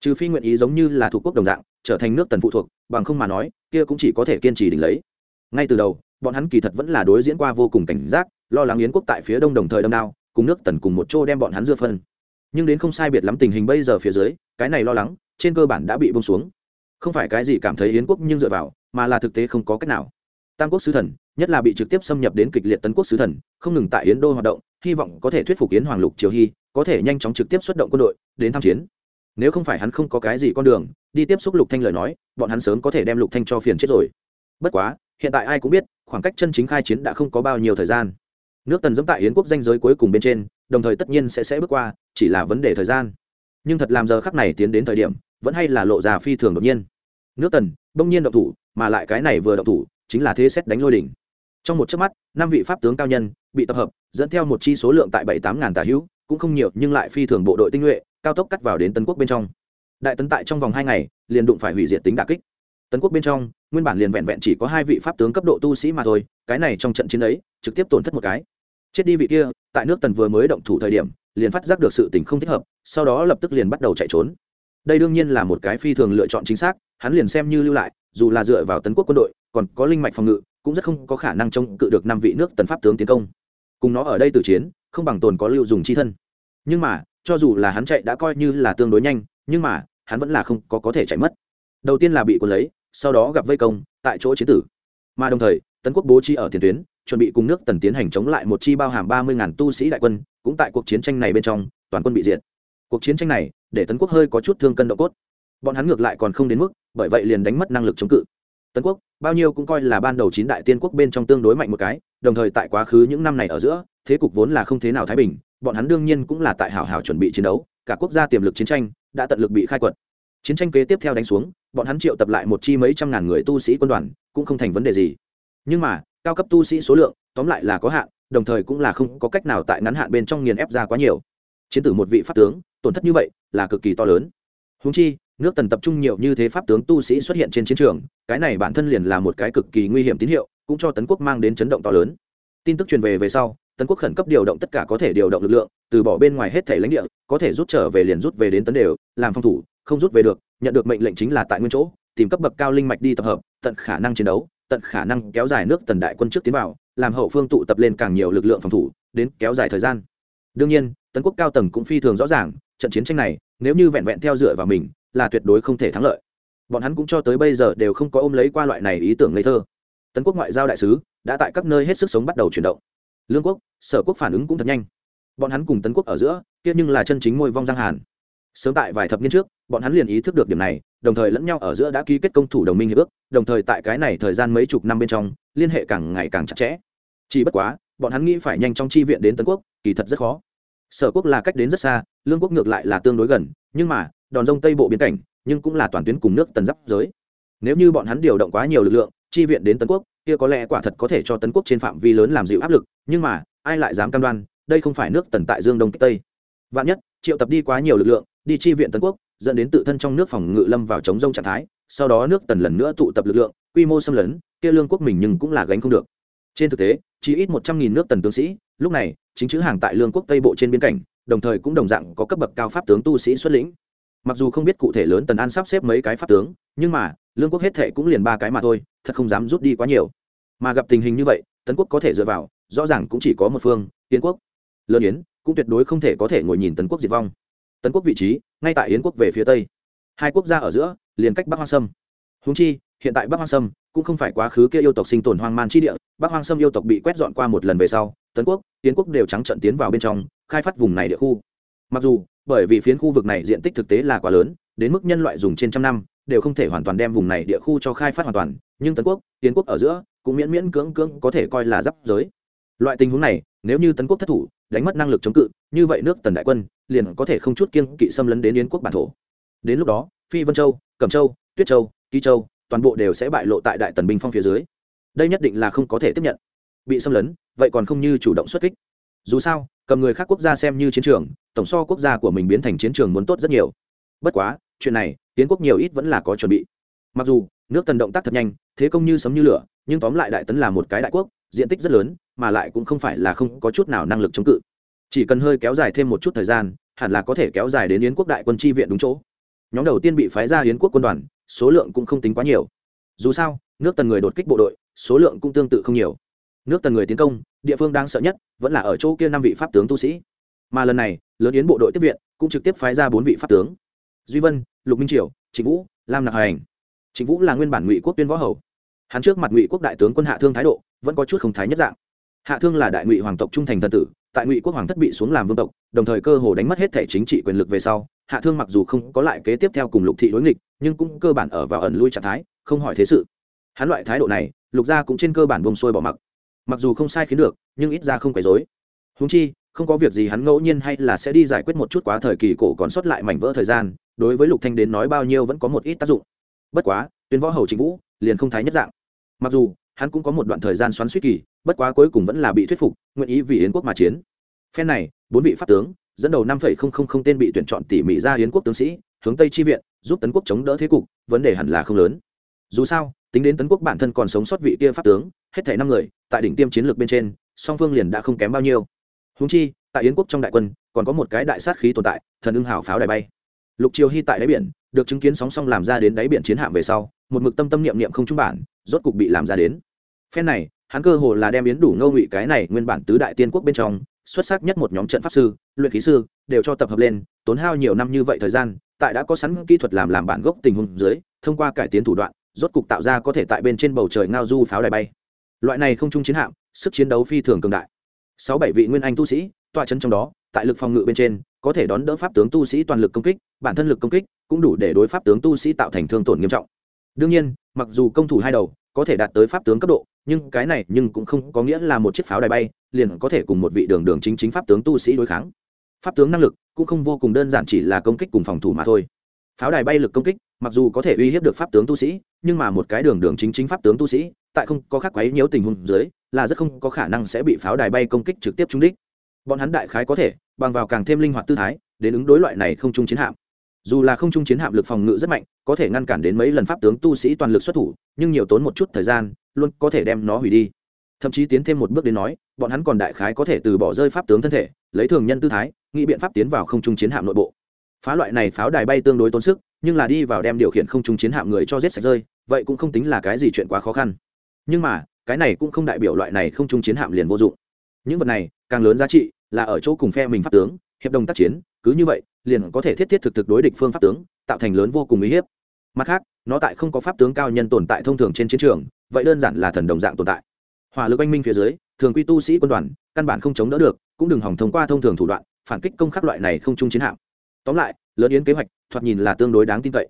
Trừ phi nguyện ý giống như là thuộc quốc đồng dạng, trở thành nước tần phụ thuộc, bằng không mà nói, kia cũng chỉ có thể kiên trì đỉnh lấy. Ngay từ đầu, bọn hắn kỳ thật vẫn là đối diễn qua vô cùng cảnh giác, lo lắng yến quốc tại phía đông đồng thời đâm đao, cùng nước tần cùng một chỗ đem bọn hắn dưa phân nhưng đến không sai biệt lắm tình hình bây giờ phía dưới, cái này lo lắng, trên cơ bản đã bị bông xuống. Không phải cái gì cảm thấy yến quốc nhưng dựa vào, mà là thực tế không có cách nào. Tam quốc sứ thần, nhất là bị trực tiếp xâm nhập đến kịch liệt tấn quốc sứ thần, không ngừng tại yến đô hoạt động, hy vọng có thể thuyết phục yến hoàng lục triều hy, có thể nhanh chóng trực tiếp xuất động quân đội, đến tham chiến. Nếu không phải hắn không có cái gì con đường, đi tiếp xúc lục thanh lời nói, bọn hắn sớm có thể đem lục thanh cho phiền chết rồi. Bất quá, hiện tại ai cũng biết, khoảng cách chân chính khai chiến đã không có bao nhiêu thời gian nước tần dẫm tại yến quốc danh giới cuối cùng bên trên, đồng thời tất nhiên sẽ sẽ bước qua, chỉ là vấn đề thời gian. Nhưng thật làm giờ khắc này tiến đến thời điểm, vẫn hay là lộ ra phi thường đột nhiên. Nước tần bỗng nhiên động thủ, mà lại cái này vừa động thủ, chính là thế xét đánh lôi đỉnh. Trong một chớp mắt, năm vị pháp tướng cao nhân bị tập hợp, dẫn theo một chi số lượng tại bảy tám ngàn tà hữu, cũng không nhiều nhưng lại phi thường bộ đội tinh nhuệ, cao tốc cắt vào đến tấn quốc bên trong. Đại tấn tại trong vòng hai ngày, liền đụng phải hủy diệt tính đà kích. Tấn quốc bên trong, nguyên bản liền vẹn vẹn chỉ có hai vị pháp tướng cấp độ tu sĩ mà thôi, cái này trong trận chiến ấy, trực tiếp tổn thất một cái chết đi vị kia, tại nước tần vừa mới động thủ thời điểm, liền phát giác được sự tình không thích hợp, sau đó lập tức liền bắt đầu chạy trốn. Đây đương nhiên là một cái phi thường lựa chọn chính xác, hắn liền xem như lưu lại, dù là dựa vào tấn quốc quân đội, còn có linh mạch phòng ngự, cũng rất không có khả năng chống cự được năm vị nước tần pháp tướng tiến công. Cùng nó ở đây từ chiến, không bằng tồn có lưu dùng chi thân. Nhưng mà, cho dù là hắn chạy đã coi như là tương đối nhanh, nhưng mà, hắn vẫn là không có có thể chạy mất. Đầu tiên là bị quân lấy, sau đó gặp vây công, tại chỗ chiến tử. Mà đồng thời, tấn quốc bố trí ở tiền tuyến chuẩn bị cùng nước tần tiến hành chống lại một chi bao hàm ba mươi ngàn tu sĩ đại quân, cũng tại cuộc chiến tranh này bên trong, toàn quân bị diệt. Cuộc chiến tranh này, để tấn quốc hơi có chút thương cân độ cốt. Bọn hắn ngược lại còn không đến mức, bởi vậy liền đánh mất năng lực chống cự. Tấn quốc, bao nhiêu cũng coi là ban đầu chín đại tiên quốc bên trong tương đối mạnh một cái, đồng thời tại quá khứ những năm này ở giữa, thế cục vốn là không thế nào thái bình, bọn hắn đương nhiên cũng là tại hảo hảo chuẩn bị chiến đấu, cả quốc gia tiềm lực chiến tranh đã tận lực bị khai quật. Chiến tranh kế tiếp theo đánh xuống, bọn hắn triệu tập lại một chi mấy trăm ngàn người tu sĩ quân đoàn, cũng không thành vấn đề gì. Nhưng mà cao cấp tu sĩ số lượng, tóm lại là có hạn, đồng thời cũng là không có cách nào tại ngắn hạn bên trong nghiền ép ra quá nhiều. Chiến tử một vị pháp tướng, tổn thất như vậy, là cực kỳ to lớn. Húng chi, nước tần tập trung nhiều như thế pháp tướng tu sĩ xuất hiện trên chiến trường, cái này bản thân liền là một cái cực kỳ nguy hiểm tín hiệu, cũng cho tấn quốc mang đến chấn động to lớn. Tin tức truyền về về sau, tấn quốc khẩn cấp điều động tất cả có thể điều động lực lượng, từ bỏ bên ngoài hết thể lãnh địa, có thể rút trở về liền rút về đến tấn đều, làm phòng thủ, không rút về được, nhận được mệnh lệnh chính là tại nguyên chỗ, tìm cấp bậc cao linh mạch đi tập hợp, tận khả năng chiến đấu tận khả năng kéo dài nước tần đại quân trước tiến vào, làm hậu phương tụ tập lên càng nhiều lực lượng phòng thủ, đến kéo dài thời gian. Đương nhiên, tấn quốc cao tầng cũng phi thường rõ ràng, trận chiến tranh này, nếu như vẹn vẹn theo dựa vào mình, là tuyệt đối không thể thắng lợi. Bọn hắn cũng cho tới bây giờ đều không có ôm lấy qua loại này ý tưởng ngây thơ. Tấn quốc ngoại giao đại sứ đã tại các nơi hết sức sống bắt đầu chuyển động. Lương quốc, sở quốc phản ứng cũng thật nhanh. Bọn hắn cùng tấn quốc ở giữa, kia nhưng là chân chính ngôi vong giang hàn. Sớm tại vài thập niên trước, bọn hắn liền ý thức được điểm này đồng thời lẫn nhau ở giữa đã ký kết công thủ đồng minh hiệp ước, đồng thời tại cái này thời gian mấy chục năm bên trong, liên hệ càng ngày càng chặt chẽ. Chỉ bất quá, bọn hắn nghĩ phải nhanh chóng chi viện đến tấn quốc, kỳ thật rất khó. Sở quốc là cách đến rất xa, lương quốc ngược lại là tương đối gần, nhưng mà, đòn rông tây bộ biến cảnh, nhưng cũng là toàn tuyến cùng nước tần giáp giới. Nếu như bọn hắn điều động quá nhiều lực lượng, chi viện đến tấn quốc, kia có lẽ quả thật có thể cho tấn quốc trên phạm vi lớn làm dịu áp lực, nhưng mà, ai lại dám cam đoan, đây không phải nước tần tại dương đông tây. Vạn nhất, triệu tập đi quá nhiều lực lượng đi chi viện tấn quốc, dẫn đến tự thân trong nước phòng ngự lâm vào chống rông trạng thái, sau đó nước tần lần nữa tụ tập lực lượng, quy mô xâm lấn, kia lương quốc mình nhưng cũng là gánh không được. Trên thực tế, chỉ ít một trăm nghìn nước tần tướng sĩ, lúc này, chính chữ hàng tại lương quốc tây bộ trên biên cảnh, đồng thời cũng đồng dạng có cấp bậc cao pháp tướng tu sĩ xuất lĩnh. Mặc dù không biết cụ thể lớn tần an sắp xếp mấy cái pháp tướng, nhưng mà, lương quốc hết thệ cũng liền ba cái mà thôi, thật không dám rút đi quá nhiều. Mà gặp tình hình như vậy, tấn quốc có thể dựa vào, rõ ràng cũng chỉ có một phương tiến quốc. Lớn yến cũng tuyệt đối không thể có thể ngồi nhìn tấn quốc diệt vong tấn quốc vị trí, ngay tại yến quốc về phía tây. Hai quốc gia ở giữa, liền cách bắc hoang sâm. Húng chi, hiện tại bắc hoang sâm cũng không phải quá khứ kia yêu tộc sinh tồn hoang man chi địa. Bắc hoang sâm yêu tộc bị quét dọn qua một lần về sau, tấn quốc, yến quốc đều trắng trận tiến vào bên trong, khai phát vùng này địa khu. Mặc dù, bởi vì phiến khu vực này diện tích thực tế là quá lớn, đến mức nhân loại dùng trên trăm năm, đều không thể hoàn toàn đem vùng này địa khu cho khai phát hoàn toàn. Nhưng tấn quốc tiến quốc ở giữa, cũng miễn miễn cưỡng cưỡng có thể coi là giáp giới. Loại tình huống này, nếu như tấn quốc thất thủ, đánh mất năng lực chống cự, như vậy nước tần đại quân liền có thể không chút kiêng kỵ xâm lấn đến yến quốc bản thổ. Đến lúc đó, phi vân châu, cẩm châu, tuyết châu kỳ châu, toàn bộ đều sẽ bại lộ tại đại tần binh phong phía dưới. Đây nhất định là không có thể tiếp nhận. Bị xâm lấn, vậy còn không như chủ động xuất kích. Dù sao, cầm người khác quốc gia xem như chiến trường, tổng so quốc gia của mình biến thành chiến trường muốn tốt rất nhiều. Bất quá, chuyện này tiến quốc nhiều ít vẫn là có chuẩn bị. Mặc dù, nước tần động tác thật nhanh, thế công như sấm như lửa, nhưng tóm lại đại tấn là một cái đại quốc, diện tích rất lớn, mà lại cũng không phải là không có chút nào năng lực chống cự. Chỉ cần hơi kéo dài thêm một chút thời gian hẳn là có thể kéo dài đến yến quốc đại quân chi viện đúng chỗ. Nhóm đầu tiên bị phái ra yến quốc quân đoàn, số lượng cũng không tính quá nhiều. Dù sao, nước tần người đột kích bộ đội, số lượng cũng tương tự không nhiều. Nước tần người tiến công, địa phương đang sợ nhất vẫn là ở chỗ kia năm vị pháp tướng tu sĩ. Mà lần này, lớn yến bộ đội tiếp viện, cũng trực tiếp phái ra bốn vị pháp tướng. Duy vân, lục minh triều, trịnh vũ, lam nặc hành. Trịnh vũ là nguyên bản ngụy quốc tuyên võ hầu. Hắn trước mặt ngụy quốc đại tướng quân hạ thương thái độ vẫn có chút không thái nhất dạng. Hạ thương là đại ngụy hoàng tộc trung thành thần tử tại ngụy quốc hoàng thất bị xuống làm vương tộc, đồng thời cơ hồ đánh mất hết thể chính trị quyền lực về sau, hạ thương mặc dù không có lại kế tiếp theo cùng lục thị đối nghịch, nhưng cũng cơ bản ở vào ẩn lui trạng thái, không hỏi thế sự. Hắn loại thái độ này, lục gia cũng trên cơ bản bông xuôi bỏ mặc. Mặc dù không sai khiến được, nhưng ít ra không quấy dối húng chi, không có việc gì hắn ngẫu nhiên hay là sẽ đi giải quyết một chút quá thời kỳ cổ còn sót lại mảnh vỡ thời gian, đối với lục thanh đến nói bao nhiêu vẫn có một ít tác dụng. Bất quá, tuyên võ hầu chính vũ liền không thái nhất dạng. Mặc dù hắn cũng có một đoạn thời gian xoắn suýt kỳ, bất quá cuối cùng vẫn là bị thuyết phục, nguyện ý vì yến quốc mà chiến. Phen này, bốn vị pháp tướng, dẫn đầu năm tên bị tuyển chọn tỉ mỉ ra yến quốc tướng sĩ, hướng tây chi viện, giúp tấn quốc chống đỡ thế cục, vấn đề hẳn là không lớn. Dù sao, tính đến tấn quốc bản thân còn sống sót vị kia pháp tướng, hết thảy năm người, tại đỉnh tiêm chiến lược bên trên, song phương liền đã không kém bao nhiêu. Húng chi, tại yến quốc trong đại quân, còn có một cái đại sát khí tồn tại, thần ưng hào pháo đài bay. Lục triều hy tại đáy biển được chứng kiến sóng song làm ra đến đáy biển chiến hạm về sau, một mực tâm tâm niệm niệm không trung bản, rốt cục bị làm ra đến. Phen này, hắn cơ hồ là đem yến đủ ngô ngụy cái này nguyên bản tứ đại tiên quốc bên trong, xuất sắc nhất một nhóm trận pháp sư, luyện khí sư, đều cho tập hợp lên, tốn hao nhiều năm như vậy thời gian, tại đã có sẵn kỹ thuật làm làm bản gốc tình huống dưới, thông qua cải tiến thủ đoạn, rốt cục tạo ra có thể tại bên trên bầu trời ngao du pháo đài bay. Loại này không trung chiến hạm, sức chiến đấu phi thường cường đại. Sáu bảy vị nguyên anh tu sĩ tọa chân trong đó, tại lực phòng ngự bên trên, có thể đón đỡ pháp tướng tu sĩ toàn lực công kích, bản thân lực công kích cũng đủ để đối pháp tướng tu sĩ tạo thành thương tổn nghiêm trọng. Đương nhiên, mặc dù công thủ hai đầu có thể đạt tới pháp tướng cấp độ, nhưng cái này nhưng cũng không có nghĩa là một chiếc pháo đài bay liền có thể cùng một vị đường đường chính chính pháp tướng tu sĩ đối kháng. Pháp tướng năng lực cũng không vô cùng đơn giản chỉ là công kích cùng phòng thủ mà thôi. Pháo đài bay lực công kích, mặc dù có thể uy hiếp được pháp tướng tu sĩ, nhưng mà một cái đường đường chính chính pháp tướng tu sĩ, tại không có khắc quấy nhiễu tình huống dưới, là rất không có khả năng sẽ bị pháo đài bay công kích trực tiếp trúng đích bọn hắn đại khái có thể bằng vào càng thêm linh hoạt tư thái đến ứng đối loại này không trung chiến hạm. Dù là không trung chiến hạm lực phòng ngự rất mạnh, có thể ngăn cản đến mấy lần pháp tướng tu sĩ toàn lực xuất thủ, nhưng nhiều tốn một chút thời gian, luôn có thể đem nó hủy đi. Thậm chí tiến thêm một bước đến nói, bọn hắn còn đại khái có thể từ bỏ rơi pháp tướng thân thể, lấy thường nhân tư thái, nghĩ biện pháp tiến vào không trung chiến hạm nội bộ. Phá loại này pháo đài bay tương đối tốn sức, nhưng là đi vào đem điều khiển không trung chiến hạm người cho giết sạch rơi, vậy cũng không tính là cái gì chuyện quá khó khăn. Nhưng mà, cái này cũng không đại biểu loại này không trung chiến hạm liền vô dụng. Những vật này càng lớn giá trị là ở chỗ cùng phe mình pháp tướng, hiệp đồng tác chiến, cứ như vậy, liền có thể thiết thiết thực thực đối địch phương pháp tướng, tạo thành lớn vô cùng uy hiếp. Mặt khác, nó tại không có pháp tướng cao nhân tồn tại thông thường trên chiến trường, vậy đơn giản là thần đồng dạng tồn tại. Hỏa lực anh minh phía dưới, thường quy tu sĩ quân đoàn, căn bản không chống đỡ được, cũng đừng hỏng thông qua thông thường thủ đoạn, phản kích công khắc loại này không chung chiến hạm. Tóm lại, lớn yến kế hoạch, thoạt nhìn là tương đối đáng tin cậy.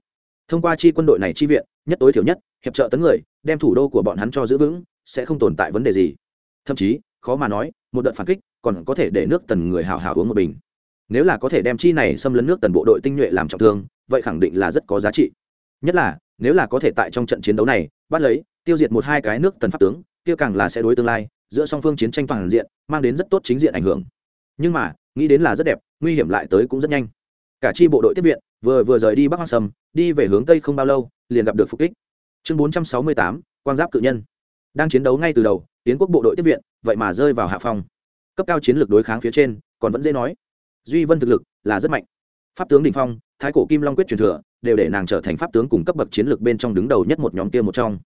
Thông qua chi quân đội này chi viện, nhất tối thiểu nhất, hiệp trợ tấn người, đem thủ đô của bọn hắn cho giữ vững, sẽ không tồn tại vấn đề gì. Thậm chí, khó mà nói một đợt phản kích, còn có thể để nước tần người hào hào uống một bình. Nếu là có thể đem chi này xâm lấn nước tần bộ đội tinh nhuệ làm trọng thương, vậy khẳng định là rất có giá trị. Nhất là, nếu là có thể tại trong trận chiến đấu này, bắt lấy, tiêu diệt một hai cái nước tần pháp tướng, kia càng là sẽ đối tương lai, giữa song phương chiến tranh toàn diện, mang đến rất tốt chính diện ảnh hưởng. Nhưng mà, nghĩ đến là rất đẹp, nguy hiểm lại tới cũng rất nhanh. Cả chi bộ đội tiếp viện, vừa vừa rời đi bắc hoang sầm đi về hướng tây không bao lâu, liền gặp được phục kích. Chương bốn trăm sáu mươi tám, quang giáp cự nhân. Đang chiến đấu ngay từ đầu tiến quốc bộ đội tiếp viện, vậy mà rơi vào hạ phong. Cấp cao chiến lược đối kháng phía trên, còn vẫn dễ nói. Duy vân thực lực là rất mạnh. Pháp tướng đình phong, thái cổ kim long quyết truyền thừa, đều để nàng trở thành pháp tướng cùng cấp bậc chiến lược bên trong đứng đầu nhất một nhóm kia một trong.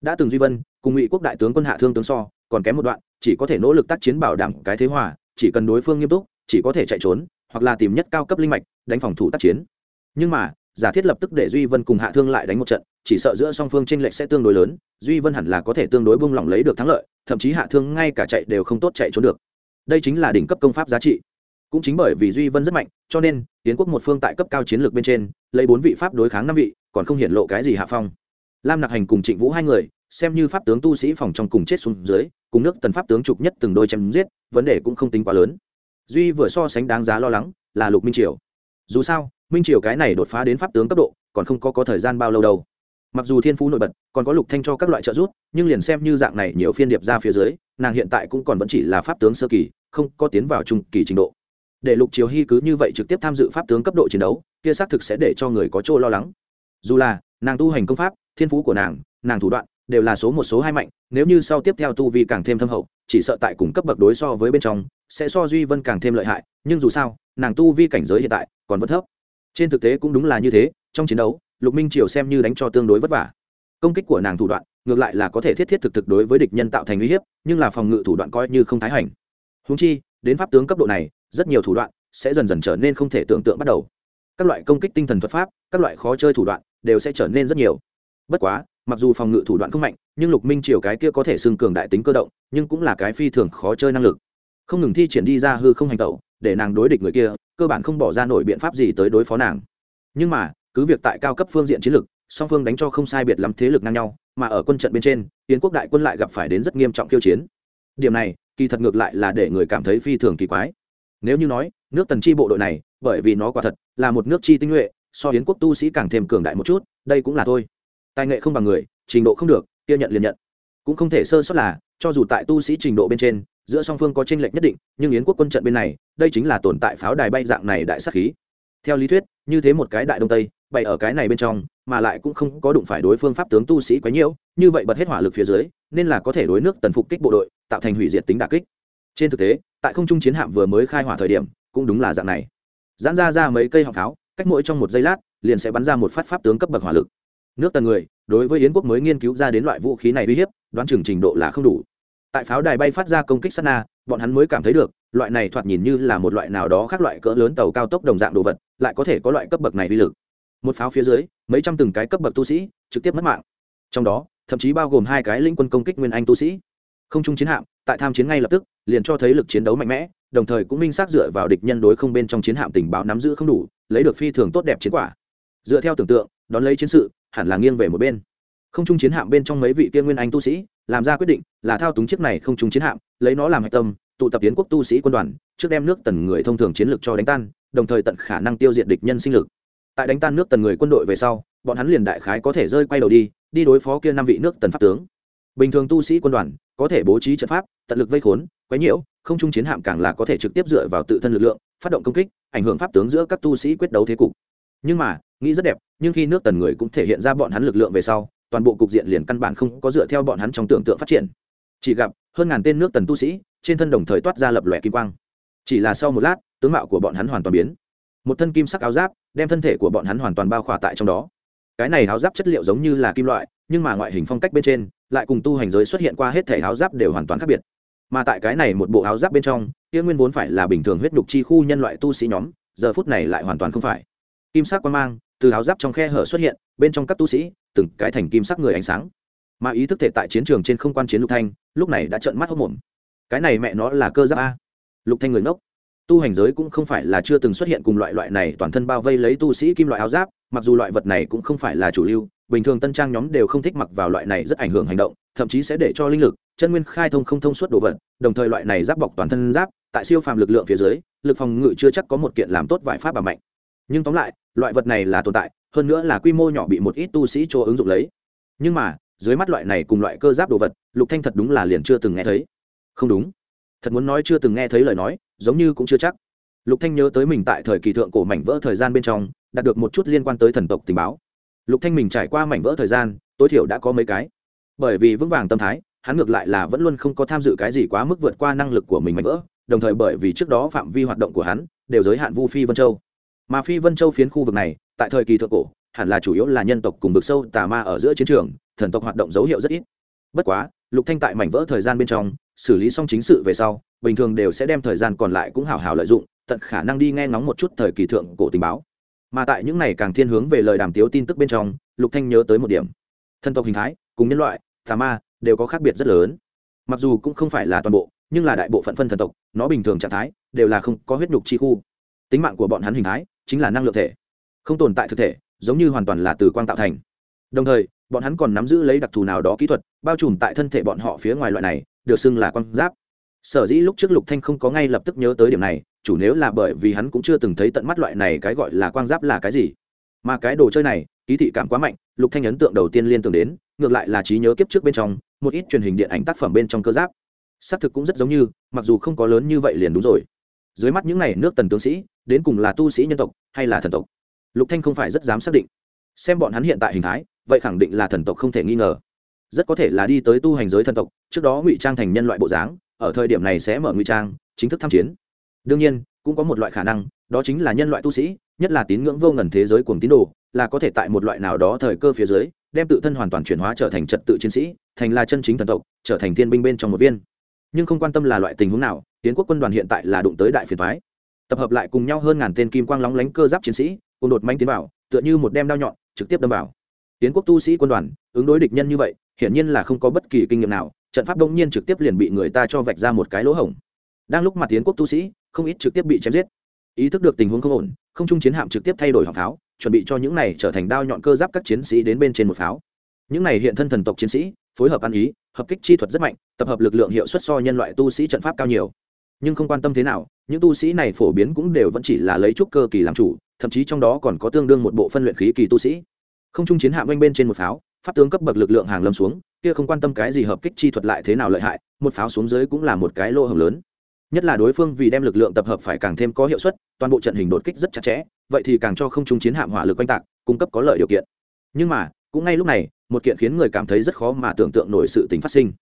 Đã từng duy vân, cùng ngụy quốc đại tướng quân hạ thương tướng so, còn kém một đoạn, chỉ có thể nỗ lực tác chiến bảo đảm cái thế hòa, chỉ cần đối phương nghiêm túc, chỉ có thể chạy trốn, hoặc là tìm nhất cao cấp linh mạch, đánh phòng thủ tác chiến. Nhưng mà, giả thiết lập tức để duy vân cùng hạ thương lại đánh một trận chỉ sợ giữa song phương tranh lệch sẽ tương đối lớn, duy vân hẳn là có thể tương đối bung lỏng lấy được thắng lợi, thậm chí hạ thương ngay cả chạy đều không tốt chạy trốn được. Đây chính là đỉnh cấp công pháp giá trị. Cũng chính bởi vì duy vân rất mạnh, cho nên, tiến quốc một phương tại cấp cao chiến lược bên trên, lấy bốn vị pháp đối kháng năm vị, còn không hiện lộ cái gì hạ phong. Lam nặc hành cùng trịnh vũ hai người, xem như pháp tướng tu sĩ phòng trong cùng chết xuống dưới, cùng nước tần pháp tướng trục nhất từng đôi chém giết, vấn đề cũng không tính quá lớn. Duy vừa so sánh đáng giá lo lắng, là lục minh triều. Dù sao, minh triều cái này đột phá đến pháp tướng cấp độ, còn không có có thời gian bao lâu đâu mặc dù thiên phú nổi bật, còn có lục thanh cho các loại trợ giúp, nhưng liền xem như dạng này nhiều phiên điệp ra phía dưới, nàng hiện tại cũng còn vẫn chỉ là pháp tướng sơ kỳ, không có tiến vào trung kỳ trình độ. Để lục triều hy cứ như vậy trực tiếp tham dự pháp tướng cấp độ chiến đấu, kia xác thực sẽ để cho người có chỗ lo lắng. Dù là, nàng tu hành công pháp, thiên phú của nàng nàng thủ đoạn, đều là số một số hai mạnh, nếu như sau tiếp theo tu vi càng thêm thâm hậu, chỉ sợ tại cùng cấp bậc đối so với bên trong, sẽ so duy vân càng thêm lợi hại, nhưng dù sao, nàng tu vi cảnh giới hiện tại còn vẫn thấp. Trên thực tế cũng đúng là như thế, trong chiến đấu lục minh triều xem như đánh cho tương đối vất vả. Công kích của nàng thủ đoạn, ngược lại là có thể thiết thiết thực thực đối với địch nhân tạo thành uy hiếp, nhưng là phòng ngự thủ đoạn coi như không thái hành. Húng chi, đến pháp tướng cấp độ này, rất nhiều thủ đoạn sẽ dần dần trở nên không thể tưởng tượng bắt đầu. Các loại công kích tinh thần thuật pháp, các loại khó chơi thủ đoạn đều sẽ trở nên rất nhiều. Bất quá, mặc dù phòng ngự thủ đoạn không mạnh, nhưng lục minh triều cái kia có thể xưng cường đại tính cơ động, nhưng cũng là cái phi thường khó chơi năng lực. Không ngừng thi triển đi ra hư không hành tẩu, để nàng đối địch người kia, cơ bản không bỏ ra nổi biện pháp gì tới đối phó nàng. Nhưng mà cứ việc tại cao cấp phương diện chiến lược, song phương đánh cho không sai biệt lắm thế lực ngang nhau, mà ở quân trận bên trên tiến quốc đại quân lại gặp phải đến rất nghiêm trọng khiêu chiến. Điểm này, kỳ thật ngược lại là để người cảm thấy phi thường kỳ quái. Nếu như nói, nước tần chi bộ đội này, bởi vì nó quả thật là một nước chi tinh nhuệ, so hiến quốc tu sĩ càng thêm cường đại một chút, đây cũng là thôi. Tài nghệ không bằng người, trình độ không được, kia nhận liền nhận. Cũng không thể sơ sót là, cho dù tại tu sĩ trình độ bên trên, giữa song phương có tranh lệch nhất định, nhưng yến quốc quân trận bên này, đây chính là tồn tại pháo đài bay dạng này đại sắc khí. Theo lý thuyết, như thế một cái đại đông tây bày ở cái này bên trong, mà lại cũng không có đụng phải đối phương pháp tướng tu sĩ quấy nhiễu như vậy bật hết hỏa lực phía dưới, nên là có thể đối nước tần phục kích bộ đội, tạo thành hủy diệt tính đà kích. Trên thực tế, tại không trung chiến hạm vừa mới khai hỏa thời điểm, cũng đúng là dạng này. Giãn ra ra mấy cây họng pháo, cách mỗi trong một giây lát, liền sẽ bắn ra một phát pháp tướng cấp bậc hỏa lực. Nước tần người, đối với yến quốc mới nghiên cứu ra đến loại vũ khí này uy hiếp, đoán chừng trình độ là không đủ. Tại pháo đài bay phát ra công kích sát na, bọn hắn mới cảm thấy được, loại này thoạt nhìn như là một loại nào đó khác loại cỡ lớn tàu cao tốc đồng dạng đồ vật, lại có thể có loại cấp bậc này uy lực một pháo phía dưới, mấy trăm từng cái cấp bậc tu sĩ trực tiếp mất mạng. Trong đó, thậm chí bao gồm hai cái linh quân công kích nguyên anh tu sĩ. Không chung chiến hạm, tại tham chiến ngay lập tức, liền cho thấy lực chiến đấu mạnh mẽ, đồng thời cũng minh xác dựa vào địch nhân đối không bên trong chiến hạm tình báo nắm giữ không đủ, lấy được phi thường tốt đẹp chiến quả. Dựa theo tưởng tượng, đón lấy chiến sự, hẳn là nghiêng về một bên. Không chung chiến hạm bên trong mấy vị tiên nguyên anh tu sĩ, làm ra quyết định là thao túng chiếc này không chung chiến hạm, lấy nó làm hạch tâm, tụ tập tiến quốc tu sĩ quân đoàn, trước đem nước tần người thông thường chiến lược cho đánh tan, đồng thời tận khả năng tiêu diệt địch nhân sinh lực tại đánh tan nước tần người quân đội về sau, bọn hắn liền đại khái có thể rơi quay đầu đi đi đối phó kia năm vị nước tần pháp tướng. Bình thường tu sĩ quân đoàn, có thể bố trí trận pháp, tận lực vây khốn, quấy nhiễu, không trung chiến hạm càng là có thể trực tiếp dựa vào tự thân lực lượng, phát động công kích, ảnh hưởng pháp tướng giữa các tu sĩ quyết đấu thế cục. Nhưng mà, nghĩ rất đẹp, nhưng khi nước tần người cũng thể hiện ra bọn hắn lực lượng về sau, toàn bộ cục diện liền căn bản không có dựa theo bọn hắn trong tưởng tượng phát triển. Chỉ gặp, hơn ngàn tên nước tần tu sĩ, trên thân đồng thời toát ra lập lòe kim quang. Chỉ là sau một lát, tướng mạo của bọn hắn hoàn toàn biến. Một thân kim sắc áo giáp đem thân thể của bọn hắn hoàn toàn bao khỏa tại trong đó. Cái này áo giáp chất liệu giống như là kim loại, nhưng mà ngoại hình phong cách bên trên, lại cùng tu hành giới xuất hiện qua hết thể áo giáp đều hoàn toàn khác biệt. Mà tại cái này một bộ áo giáp bên trong, kia nguyên vốn phải là bình thường huyết nhục chi khu nhân loại tu sĩ nhóm, giờ phút này lại hoàn toàn không phải. Kim sắc quan mang, từ áo giáp trong khe hở xuất hiện, bên trong các tu sĩ, từng cái thành kim sắc người ánh sáng. Mà ý thức thể tại chiến trường trên không quan chiến lục thanh, lúc này đã trợn mắt hốc mồm cái này mẹ nó là cơ giáp a. Lục thanh người ngốc tu hành giới cũng không phải là chưa từng xuất hiện cùng loại loại này, toàn thân bao vây lấy tu sĩ kim loại áo giáp, mặc dù loại vật này cũng không phải là chủ lưu, bình thường tân trang nhóm đều không thích mặc vào loại này rất ảnh hưởng hành động, thậm chí sẽ để cho linh lực, chân nguyên khai thông không thông suốt đồ vật, đồng thời loại này giáp bọc toàn thân giáp, tại siêu phàm lực lượng phía dưới, lực phòng ngự chưa chắc có một kiện làm tốt vải pháp và mạnh. Nhưng tóm lại, loại vật này là tồn tại, hơn nữa là quy mô nhỏ bị một ít tu sĩ cho ứng dụng lấy. Nhưng mà, dưới mắt loại này cùng loại cơ giáp đồ vật, lục thanh thật đúng là liền chưa từng nghe thấy. Không đúng thật muốn nói chưa từng nghe thấy lời nói, giống như cũng chưa chắc. Lục thanh nhớ tới mình tại thời kỳ thượng cổ mảnh vỡ thời gian bên trong, đạt được một chút liên quan tới thần tộc tình báo. Lục thanh mình trải qua mảnh vỡ thời gian, tối thiểu đã có mấy cái. Bởi vì vững vàng tâm thái, hắn ngược lại là vẫn luôn không có tham dự cái gì quá mức vượt qua năng lực của mình mảnh vỡ, đồng thời bởi vì trước đó phạm vi hoạt động của hắn, đều giới hạn vu phi vân châu. Mà phi vân châu phiến khu vực này, tại thời kỳ thượng cổ, hẳn là chủ yếu là nhân tộc cùng vực sâu tà ma ở giữa chiến trường, thần tộc hoạt động dấu hiệu rất ít. Bất quá, lục thanh tại mảnh vỡ thời gian bên trong xử lý xong chính sự về sau, bình thường đều sẽ đem thời gian còn lại cũng hào hào lợi dụng, tận khả năng đi nghe ngóng một chút thời kỳ thượng cổ tình báo. Mà tại những này càng thiên hướng về lời đàm tiếu tin tức bên trong, lục thanh nhớ tới một điểm. Thân tộc hình thái, cùng nhân loại, tà ma, đều có khác biệt rất lớn. Mặc dù cũng không phải là toàn bộ, nhưng là đại bộ phận phân thần tộc, nó bình thường trạng thái, đều là không có huyết nhục chi khu. Tính mạng của bọn hắn hình thái, chính là năng lượng thể. Không tồn tại thực thể, giống như hoàn toàn là từ quang tạo thành. Đồng thời, bọn hắn còn nắm giữ lấy đặc thù nào đó kỹ thuật, bao trùm tại thân thể bọn họ phía ngoài loại này được xưng là quang giáp. Sở dĩ lúc trước lục thanh không có ngay lập tức nhớ tới điểm này, chủ nếu là bởi vì hắn cũng chưa từng thấy tận mắt loại này cái gọi là quang giáp là cái gì. Mà cái đồ chơi này, ký thị cảm quá mạnh, lục thanh ấn tượng đầu tiên liên tưởng đến, ngược lại là trí nhớ kiếp trước bên trong, một ít truyền hình điện ảnh tác phẩm bên trong cơ giáp. Xác thực cũng rất giống như, mặc dù không có lớn như vậy liền đúng rồi. Dưới mắt những này nước tần tướng sĩ, đến cùng là tu sĩ nhân tộc hay là thần tộc? Lục thanh không phải rất dám xác định. Xem bọn hắn hiện tại hình thái, vậy khẳng định là thần tộc không thể nghi ngờ rất có thể là đi tới tu hành giới thần tộc, trước đó ngụy trang thành nhân loại bộ dáng, ở thời điểm này sẽ mở ngụy trang, chính thức tham chiến. Đương nhiên, cũng có một loại khả năng, đó chính là nhân loại tu sĩ, nhất là tín ngưỡng vô ngần thế giới cuồng tín đồ, là có thể tại một loại nào đó thời cơ phía dưới, đem tự thân hoàn toàn chuyển hóa trở thành trật tự chiến sĩ, thành là chân chính thần tộc, trở thành thiên binh bên trong một viên. Nhưng không quan tâm là loại tình huống nào tiến quốc quân đoàn hiện tại là đụng tới đại phiền thoái tập hợp lại cùng nhau hơn ngàn tên kim quang lóng lánh cơ giáp chiến sĩ, cùng đột manh tiến vào, tựa như một đem đao nhọn, trực tiếp đâm vào tiến quốc tu sĩ quân đoàn, ứng đối địch nhân như vậy, hiển nhiên là không có bất kỳ kinh nghiệm nào, trận pháp đông nhiên trực tiếp liền bị người ta cho vạch ra một cái lỗ hổng. Đang lúc mặt tiến quốc tu sĩ, không ít trực tiếp bị chém giết. Ý thức được tình huống không ổn, không trung chiến hạm trực tiếp thay đổi hỏa pháo, chuẩn bị cho những này trở thành đao nhọn cơ giáp các chiến sĩ đến bên trên một pháo. Những này hiện thân thần tộc chiến sĩ, phối hợp ăn ý, hợp kích chi thuật rất mạnh, tập hợp lực lượng hiệu suất so nhân loại tu sĩ trận pháp cao nhiều. Nhưng không quan tâm thế nào, những tu sĩ này phổ biến cũng đều vẫn chỉ là lấy trúc cơ kỳ làm chủ, thậm chí trong đó còn có tương đương một bộ phân luyện khí kỳ tu sĩ không trung chiến hạm oanh bên trên một pháo, pháp tướng cấp bậc lực lượng hàng lâm xuống, kia không quan tâm cái gì hợp kích chi thuật lại thế nào lợi hại, một pháo xuống dưới cũng là một cái lỗ hồng lớn. Nhất là đối phương vì đem lực lượng tập hợp phải càng thêm có hiệu suất, toàn bộ trận hình đột kích rất chặt chẽ, vậy thì càng cho không trung chiến hạm hỏa lực oanh tạc, cung cấp có lợi điều kiện. Nhưng mà, cũng ngay lúc này, một kiện khiến người cảm thấy rất khó mà tưởng tượng nổi sự tính phát sinh.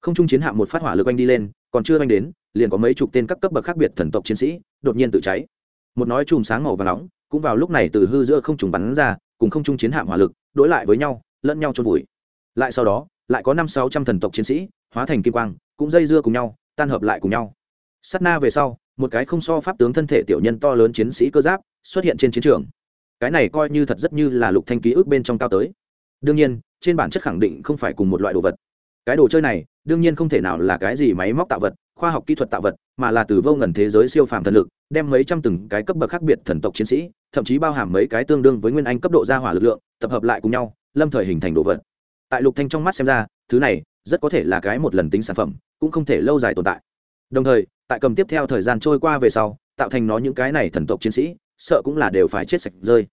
Không trung chiến hạm một phát hỏa lực oanh đi lên, còn chưa oanh đến, liền có mấy chục tên các cấp bậc khác biệt thần tộc chiến sĩ, đột nhiên tự cháy. Một nói chùm sáng màu và nóng, cũng vào lúc này từ hư giữa không trùng bắn ra cùng không trung chiến hạm hỏa lực, đối lại với nhau, lẫn nhau trôn vùi. Lại sau đó, lại có năm sáu trăm thần tộc chiến sĩ, hóa thành kim quang, cũng dây dưa cùng nhau, tan hợp lại cùng nhau. Sắt na về sau, một cái không so pháp tướng thân thể tiểu nhân to lớn chiến sĩ cơ giáp xuất hiện trên chiến trường. Cái này coi như thật rất như là lục thanh ký ức bên trong cao tới. Đương nhiên, trên bản chất khẳng định không phải cùng một loại đồ vật. Cái đồ chơi này, đương nhiên không thể nào là cái gì máy móc tạo vật, khoa học kỹ thuật tạo vật, mà là từ vô ngần thế giới siêu phàm thần lực đem mấy trăm từng cái cấp bậc khác biệt thần tộc chiến sĩ, thậm chí bao hàm mấy cái tương đương với nguyên anh cấp độ gia hỏa lực lượng, tập hợp lại cùng nhau, lâm thời hình thành đồ vật. Tại lục thanh trong mắt xem ra, thứ này rất có thể là cái một lần tính sản phẩm, cũng không thể lâu dài tồn tại. Đồng thời, tại cầm tiếp theo thời gian trôi qua về sau, tạo thành nó những cái này thần tộc chiến sĩ, sợ cũng là đều phải chết sạch rơi.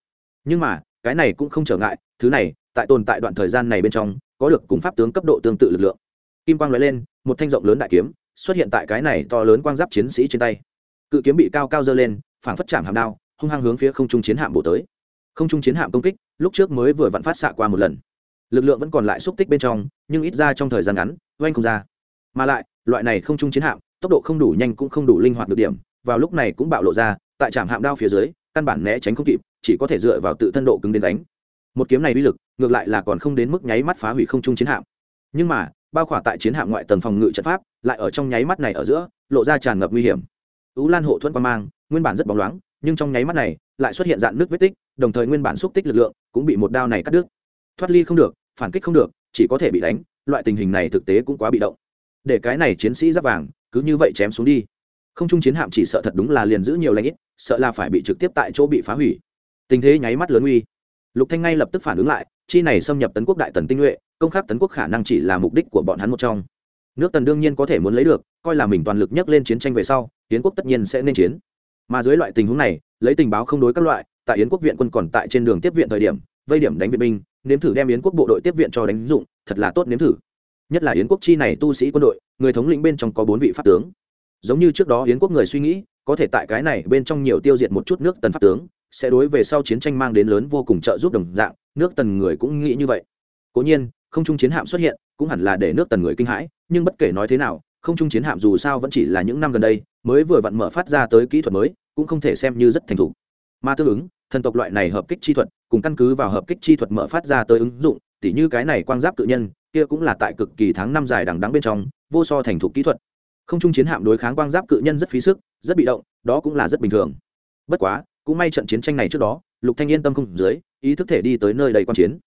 Nhưng mà, cái này cũng không trở ngại, thứ này, tại tồn tại đoạn thời gian này bên trong, có được cùng pháp tướng cấp độ tương tự lực lượng. Kim quang lóe lên, một thanh rộng lớn đại kiếm, xuất hiện tại cái này to lớn quang giáp chiến sĩ trên tay cự kiếm bị cao cao dơ lên, phảng phất chạm hàm đao, hung hăng hướng phía không trung chiến hạm bổ tới. Không trung chiến hạm công kích, lúc trước mới vừa vặn phát xạ qua một lần. Lực lượng vẫn còn lại xúc tích bên trong, nhưng ít ra trong thời gian ngắn, oanh không ra. Mà lại, loại này không trung chiến hạm, tốc độ không đủ nhanh cũng không đủ linh hoạt được điểm, vào lúc này cũng bạo lộ ra, tại trạm hạm đao phía dưới, căn bản né tránh không kịp, chỉ có thể dựa vào tự thân độ cứng đến đánh. Một kiếm này uy lực, ngược lại là còn không đến mức nháy mắt phá hủy không trung chiến hạm. Nhưng mà, bao khỏa tại chiến hạm ngoại tầng phòng ngự trận pháp, lại ở trong nháy mắt này ở giữa, lộ ra tràn ngập nguy hiểm ú lan hộ thuẫn quan mang, nguyên bản rất bóng loáng, nhưng trong nháy mắt này, lại xuất hiện dạng nước vết tích, đồng thời nguyên bản xúc tích lực lượng cũng bị một đao này cắt đứt. Thoát ly không được, phản kích không được, chỉ có thể bị đánh, loại tình hình này thực tế cũng quá bị động. Để cái này chiến sĩ giáp vàng, cứ như vậy chém xuống đi. Không trung chiến hạm chỉ sợ thật đúng là liền giữ nhiều lãnh ít, sợ là phải bị trực tiếp tại chỗ bị phá hủy. Tình thế nháy mắt lớn uy. Lục thanh ngay lập tức phản ứng lại, chi này xâm nhập tấn quốc đại tần tinh nhuệ, công khắc tấn quốc khả năng chỉ là mục đích của bọn hắn một trong. Nước tần đương nhiên có thể muốn lấy được, coi là mình toàn lực nhấc lên chiến tranh về sau yến quốc tất nhiên sẽ nên chiến. Mà dưới loại tình huống này, lấy tình báo không đối các loại, tại yến quốc viện quân còn tại trên đường tiếp viện thời điểm, vây điểm đánh viện binh, nếm thử đem yến quốc bộ đội tiếp viện cho đánh dụng, thật là tốt nếm thử. Nhất là yến quốc chi này tu sĩ quân đội, người thống lĩnh bên trong có bốn vị pháp tướng. Giống như trước đó yến quốc người suy nghĩ, có thể tại cái này bên trong nhiều tiêu diệt một chút nước tần pháp tướng, sẽ đối về sau chiến tranh mang đến lớn vô cùng trợ giúp đồng dạng, nước tần người cũng nghĩ như vậy. Cố nhiên, không trung chiến hạm xuất hiện, cũng hẳn là để nước tần người kinh hãi, nhưng bất kể nói thế nào không trung chiến hạm dù sao vẫn chỉ là những năm gần đây, mới vừa vặn mở phát ra tới kỹ thuật mới, cũng không thể xem như rất thành thục. Mà tương ứng, thần tộc loại này hợp kích chi thuật, cùng căn cứ vào hợp kích chi thuật mở phát ra tới ứng dụng, tỉ như cái này quang giáp tự nhân, kia cũng là tại cực kỳ tháng năm dài đằng đắng bên trong, vô so thành thục kỹ thuật. Không trung chiến hạm đối kháng quang giáp cự nhân rất phí sức, rất bị động, đó cũng là rất bình thường. Bất quá, cũng may trận chiến tranh này trước đó, lục thanh yên tâm không dưới, ý thức thể đi tới nơi đầy quan chiến.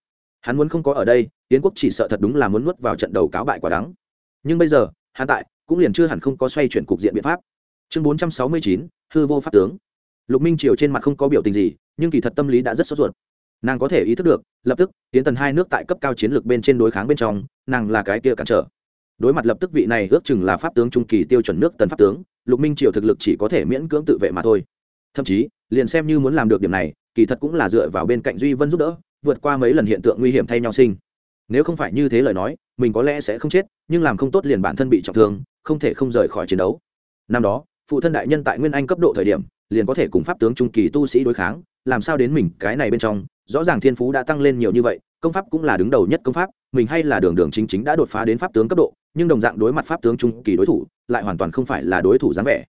Hắn muốn không có ở đây tiến quốc chỉ sợ thật đúng là muốn nuốt vào trận đầu cáo bại quả đắng. Nhưng bây giờ hắn tại cũng liền chưa hẳn không có xoay chuyển cục diện biện pháp. Chương bốn trăm sáu mươi chín, hư vô pháp tướng. Lục minh triều trên mặt không có biểu tình gì, nhưng kỳ thật tâm lý đã rất sốt ruột. Nàng có thể ý thức được, lập tức, tiến tần hai nước tại cấp cao chiến lược bên trên đối kháng bên trong, nàng là cái kia cản trở. Đối mặt lập tức vị này ước chừng là pháp tướng trung kỳ tiêu chuẩn nước tần pháp tướng, lục minh triều thực lực chỉ có thể miễn cưỡng tự vệ mà thôi. Thậm chí, liền xem như muốn làm được điểm này, kỳ thật cũng là dựa vào bên cạnh duy vân giúp đỡ, vượt qua mấy lần hiện tượng nguy hiểm thay nhau sinh nếu không phải như thế lời nói, mình có lẽ sẽ không chết, nhưng làm không tốt liền bản thân bị trọng thương, không thể không rời khỏi chiến đấu. Năm đó, phụ thân đại nhân tại nguyên anh cấp độ thời điểm, liền có thể cùng pháp tướng trung kỳ tu sĩ đối kháng, làm sao đến mình cái này bên trong, rõ ràng thiên phú đã tăng lên nhiều như vậy, công pháp cũng là đứng đầu nhất công pháp, mình hay là đường đường chính chính đã đột phá đến pháp tướng cấp độ, nhưng đồng dạng đối mặt pháp tướng trung kỳ đối thủ, lại hoàn toàn không phải là đối thủ dáng vẻ.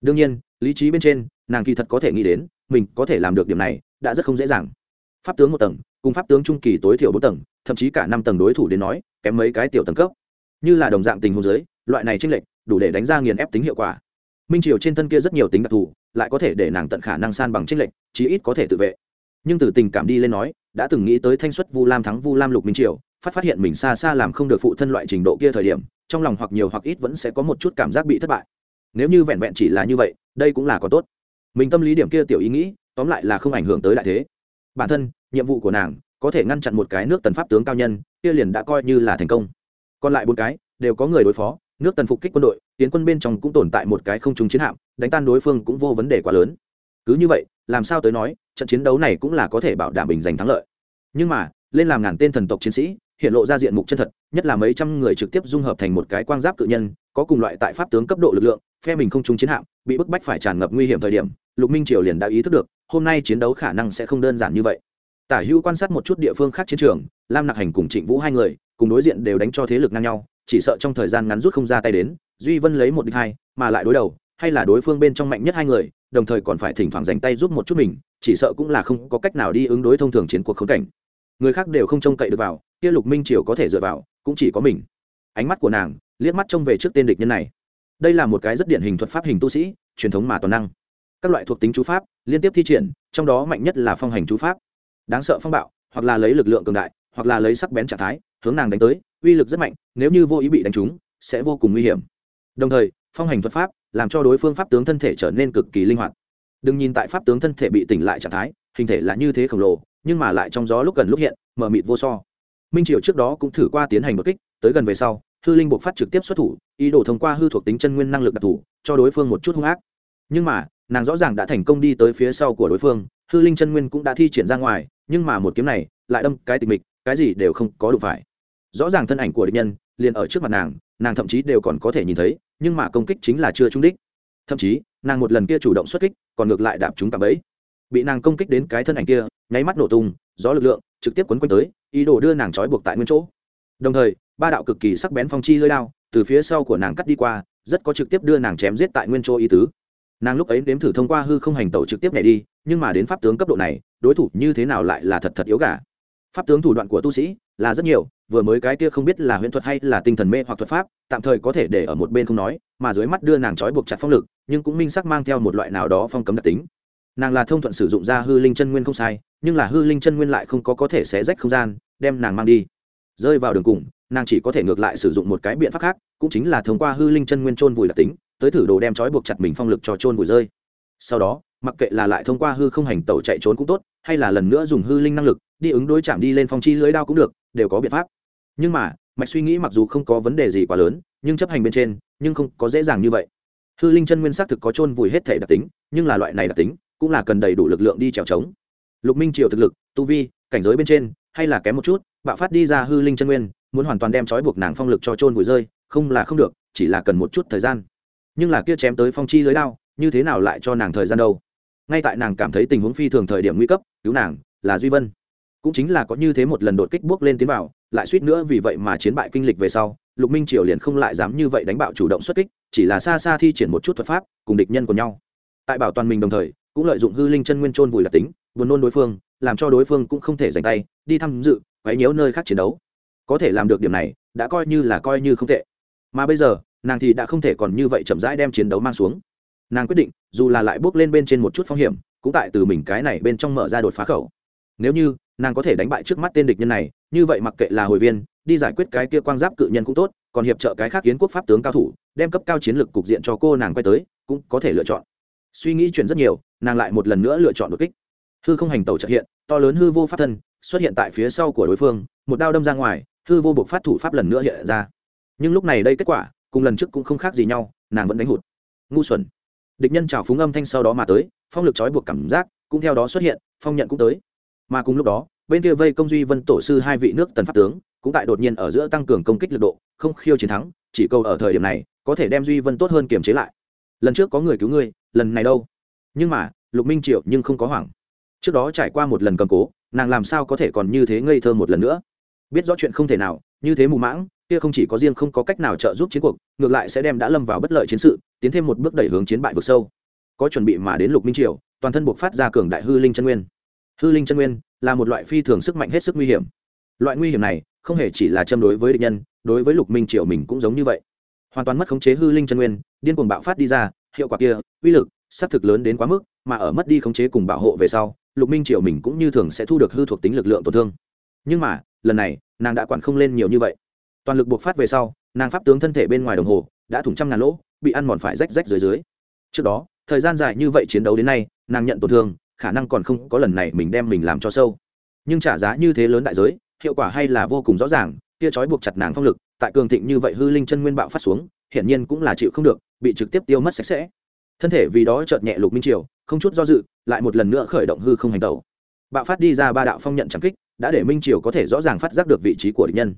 Đương nhiên, lý trí bên trên, nàng kỳ thật có thể nghĩ đến, mình có thể làm được điểm này, đã rất không dễ dàng. Pháp tướng một tầng, cùng pháp tướng trung kỳ tối thiểu bốn tầng thậm chí cả năm tầng đối thủ đến nói, kém mấy cái tiểu tầng cấp. Như là đồng dạng tình huống dưới, loại này tranh lệch, đủ để đánh ra nghiền ép tính hiệu quả. Minh triều trên thân kia rất nhiều tính đặc thù, lại có thể để nàng tận khả năng san bằng tranh lệch, chí ít có thể tự vệ. Nhưng từ tình cảm đi lên nói, đã từng nghĩ tới thanh xuất vu lam thắng vu lam lục minh triều, phát phát hiện mình xa xa làm không được phụ thân loại trình độ kia thời điểm, trong lòng hoặc nhiều hoặc ít vẫn sẽ có một chút cảm giác bị thất bại. Nếu như vẹn vẹn chỉ là như vậy, đây cũng là có tốt. Mình tâm lý điểm kia tiểu ý nghĩ, tóm lại là không ảnh hưởng tới đại thế. Bản thân, nhiệm vụ của nàng có thể ngăn chặn một cái nước tần pháp tướng cao nhân, kia liền đã coi như là thành công. Còn lại bốn cái, đều có người đối phó, nước tần phục kích quân đội, tiến quân bên trong cũng tồn tại một cái không trùng chiến hạm, đánh tan đối phương cũng vô vấn đề quá lớn. Cứ như vậy, làm sao tới nói, trận chiến đấu này cũng là có thể bảo đảm bình giành thắng lợi. Nhưng mà, lên làm ngàn tên thần tộc chiến sĩ, hiện lộ ra diện mục chân thật, nhất là mấy trăm người trực tiếp dung hợp thành một cái quang giáp cự nhân, có cùng loại tại pháp tướng cấp độ lực lượng, phe mình không trúng chiến hạm, bị bức bách phải tràn ngập nguy hiểm thời điểm, lục minh triều liền đã ý thức được, hôm nay chiến đấu khả năng sẽ không đơn giản như vậy tả hữu quan sát một chút địa phương khác chiến trường, lam nặc hành cùng trịnh vũ hai người, cùng đối diện đều đánh cho thế lực ngang nhau, chỉ sợ trong thời gian ngắn rút không ra tay đến, duy vân lấy một địch hai, mà lại đối đầu, hay là đối phương bên trong mạnh nhất hai người, đồng thời còn phải thỉnh thoảng dành tay giúp một chút mình, chỉ sợ cũng là không có cách nào đi ứng đối thông thường chiến cuộc khống cảnh. Người khác đều không trông cậy được vào, kia lục minh triều có thể dựa vào, cũng chỉ có mình. Ánh mắt của nàng, liếc mắt trông về trước tên địch nhân này. Đây là một cái rất điển hình thuật pháp hình tu sĩ, truyền thống mà toàn năng. Các loại thuộc tính chú pháp, liên tiếp thi triển, trong đó mạnh nhất là phong hành chú pháp đáng sợ phong bạo, hoặc là lấy lực lượng cường đại, hoặc là lấy sắc bén trạng thái, hướng nàng đánh tới, uy lực rất mạnh, nếu như vô ý bị đánh trúng, sẽ vô cùng nguy hiểm. Đồng thời, phong hành thuật pháp làm cho đối phương pháp tướng thân thể trở nên cực kỳ linh hoạt. Đừng nhìn tại pháp tướng thân thể bị tỉnh lại trạng thái, hình thể là như thế khổng lồ, nhưng mà lại trong gió lúc gần lúc hiện mở mịt vô so. Minh triều trước đó cũng thử qua tiến hành một kích, tới gần về sau, hư linh buộc phát trực tiếp xuất thủ, ý đồ thông qua hư thuộc tính chân nguyên năng lực đặc thù, cho đối phương một chút hung ác. Nhưng mà, nàng rõ ràng đã thành công đi tới phía sau của đối phương, hư linh chân nguyên cũng đã thi triển ra ngoài nhưng mà một kiếm này lại đâm cái tịch mịch, cái gì đều không có đủ phải. Rõ ràng thân ảnh của địch nhân liền ở trước mặt nàng nàng thậm chí đều còn có thể nhìn thấy, nhưng mà công kích chính là chưa trúng đích. Thậm chí, nàng một lần kia chủ động xuất kích, còn ngược lại đạp chúng cả ấy bị nàng công kích đến cái thân ảnh kia, nháy mắt nổ tung, gió lực lượng trực tiếp quấn quanh tới, ý đồ đưa nàng trói buộc tại nguyên chỗ. Đồng thời, ba đạo cực kỳ sắc bén phong chi lưỡi đao từ phía sau của nàng cắt đi qua, rất có trực tiếp đưa nàng chém giết tại nguyên chỗ ý tứ. Nàng lúc ấy nếm thử thông qua hư không hành tẩu trực tiếp nhảy đi, nhưng mà đến pháp tướng cấp độ này đối thủ như thế nào lại là thật thật yếu gà. Pháp tướng thủ đoạn của tu sĩ là rất nhiều, vừa mới cái kia không biết là huyễn thuật hay là tinh thần mê hoặc thuật pháp, tạm thời có thể để ở một bên không nói, mà dưới mắt đưa nàng trói buộc chặt phong lực, nhưng cũng minh sắc mang theo một loại nào đó phong cấm đặc tính. Nàng là thông thuận sử dụng ra hư linh chân nguyên không sai, nhưng là hư linh chân nguyên lại không có có thể xé rách không gian, đem nàng mang đi. Rơi vào đường cùng, nàng chỉ có thể ngược lại sử dụng một cái biện pháp khác, cũng chính là thông qua hư linh chân nguyên trôn vùi đặc tính, tới thử đồ đem trói buộc chặt mình phong lực cho trôn vùi rơi. Sau đó, mặc kệ là lại thông qua hư không hành tẩu chạy trốn cũng tốt hay là lần nữa dùng hư linh năng lực, đi ứng đối chạm đi lên phong chi lưới đao cũng được, đều có biện pháp. Nhưng mà, mạch suy nghĩ mặc dù không có vấn đề gì quá lớn, nhưng chấp hành bên trên, nhưng không có dễ dàng như vậy. Hư linh chân nguyên xác thực có chôn vùi hết thể đặc tính, nhưng là loại này đặc tính, cũng là cần đầy đủ lực lượng đi trèo trống lục minh triều thực lực, tu vi, cảnh giới bên trên, hay là kém một chút, bạo phát đi ra hư linh chân nguyên, muốn hoàn toàn đem trói buộc nàng phong lực cho trôn vùi rơi, không là không được, chỉ là cần một chút thời gian. Nhưng là kia chém tới phong chi lưới đao, như thế nào lại cho nàng thời gian đâu? Ngay tại nàng cảm thấy tình huống phi thường thời điểm nguy cấp, cứu nàng là duy vân. Cũng chính là có như thế một lần đột kích bước lên tiến vào, lại suýt nữa vì vậy mà chiến bại kinh lịch về sau, lục minh triều liền không lại dám như vậy đánh bạo chủ động xuất kích, chỉ là xa xa thi triển một chút thuật pháp, cùng địch nhân của nhau. Tại bảo toàn mình đồng thời, cũng lợi dụng hư linh chân nguyên trôn vùi đặc tính, buồn nôn đối phương, làm cho đối phương cũng không thể giành tay, đi tham dự, quấy nhiễu nơi khác chiến đấu. Có thể làm được điểm này, đã coi như là coi như không tệ. Mà bây giờ, nàng thì đã không thể còn như vậy chậm rãi đem chiến đấu mang xuống nàng quyết định, dù là lại bước lên bên trên một chút phong hiểm, cũng tại từ mình cái này bên trong mở ra đột phá khẩu. Nếu như nàng có thể đánh bại trước mắt tên địch nhân này, như vậy mặc kệ là hồi viên, đi giải quyết cái kia quang giáp cự nhân cũng tốt, còn hiệp trợ cái khác kiến quốc pháp tướng cao thủ, đem cấp cao chiến lược cục diện cho cô nàng quay tới, cũng có thể lựa chọn. Suy nghĩ chuyện rất nhiều, nàng lại một lần nữa lựa chọn đột kích. Hư không hành tẩu trợ hiện, to lớn hư vô pháp thân xuất hiện tại phía sau của đối phương, một đao đâm ra ngoài, hư vô buộc phát thủ pháp lần nữa hiện ra. Nhưng lúc này đây kết quả, cùng lần trước cũng không khác gì nhau, nàng vẫn đánh hụt. Ngu xuẩn địch nhân trào phúng âm thanh sau đó mà tới, phong lực trói buộc cảm giác cũng theo đó xuất hiện, phong nhận cũng tới. Mà cùng lúc đó, bên kia vây công duy vân tổ sư hai vị nước tần pháp tướng, cũng tại đột nhiên ở giữa tăng cường công kích lực độ, không khiêu chiến thắng, chỉ câu ở thời điểm này, có thể đem duy vân tốt hơn kiềm chế lại. Lần trước có người cứu ngươi, lần này đâu? Nhưng mà, lục minh triệu nhưng không có hoảng. Trước đó trải qua một lần cầm cố, nàng làm sao có thể còn như thế ngây thơ một lần nữa? Biết rõ chuyện không thể nào, như thế mù mãng kia không chỉ có riêng không có cách nào trợ giúp chiến cuộc, ngược lại sẽ đem đã lâm vào bất lợi chiến sự, tiến thêm một bước đẩy hướng chiến bại vực sâu. Có chuẩn bị mà đến lục minh triều, toàn thân buộc phát ra cường đại hư linh chân nguyên. Hư linh chân nguyên là một loại phi thường sức mạnh hết sức nguy hiểm. Loại nguy hiểm này không hề chỉ là châm đối với địch nhân, đối với lục minh triều mình cũng giống như vậy. Hoàn toàn mất khống chế hư linh chân nguyên, điên cuồng bạo phát đi ra, hiệu quả kia, uy lực sắp thực lớn đến quá mức, mà ở mất đi khống chế cùng bảo hộ về sau, lục minh triều mình cũng như thường sẽ thu được hư thuộc tính lực lượng tổn thương. Nhưng mà, lần này, nàng đã quản không lên nhiều như vậy toàn lực buộc phát về sau, nàng pháp tướng thân thể bên ngoài đồng hồ đã thủng trăm ngàn lỗ, bị ăn mòn phải rách rách dưới dưới. Trước đó, thời gian dài như vậy chiến đấu đến nay, nàng nhận tổn thương, khả năng còn không có lần này mình đem mình làm cho sâu. Nhưng trả giá như thế lớn đại giới, hiệu quả hay là vô cùng rõ ràng, kia trói buộc chặt nàng phong lực, tại cường thịnh như vậy hư linh chân nguyên bạo phát xuống, hiển nhiên cũng là chịu không được, bị trực tiếp tiêu mất sạch sẽ. Thân thể vì đó chợt nhẹ lục minh triều, không chút do dự, lại một lần nữa khởi động hư không hành tẩu. Bạo phát đi ra ba đạo phong nhận trắng kích, đã để minh triều có thể rõ ràng phát giác được vị trí của địch nhân.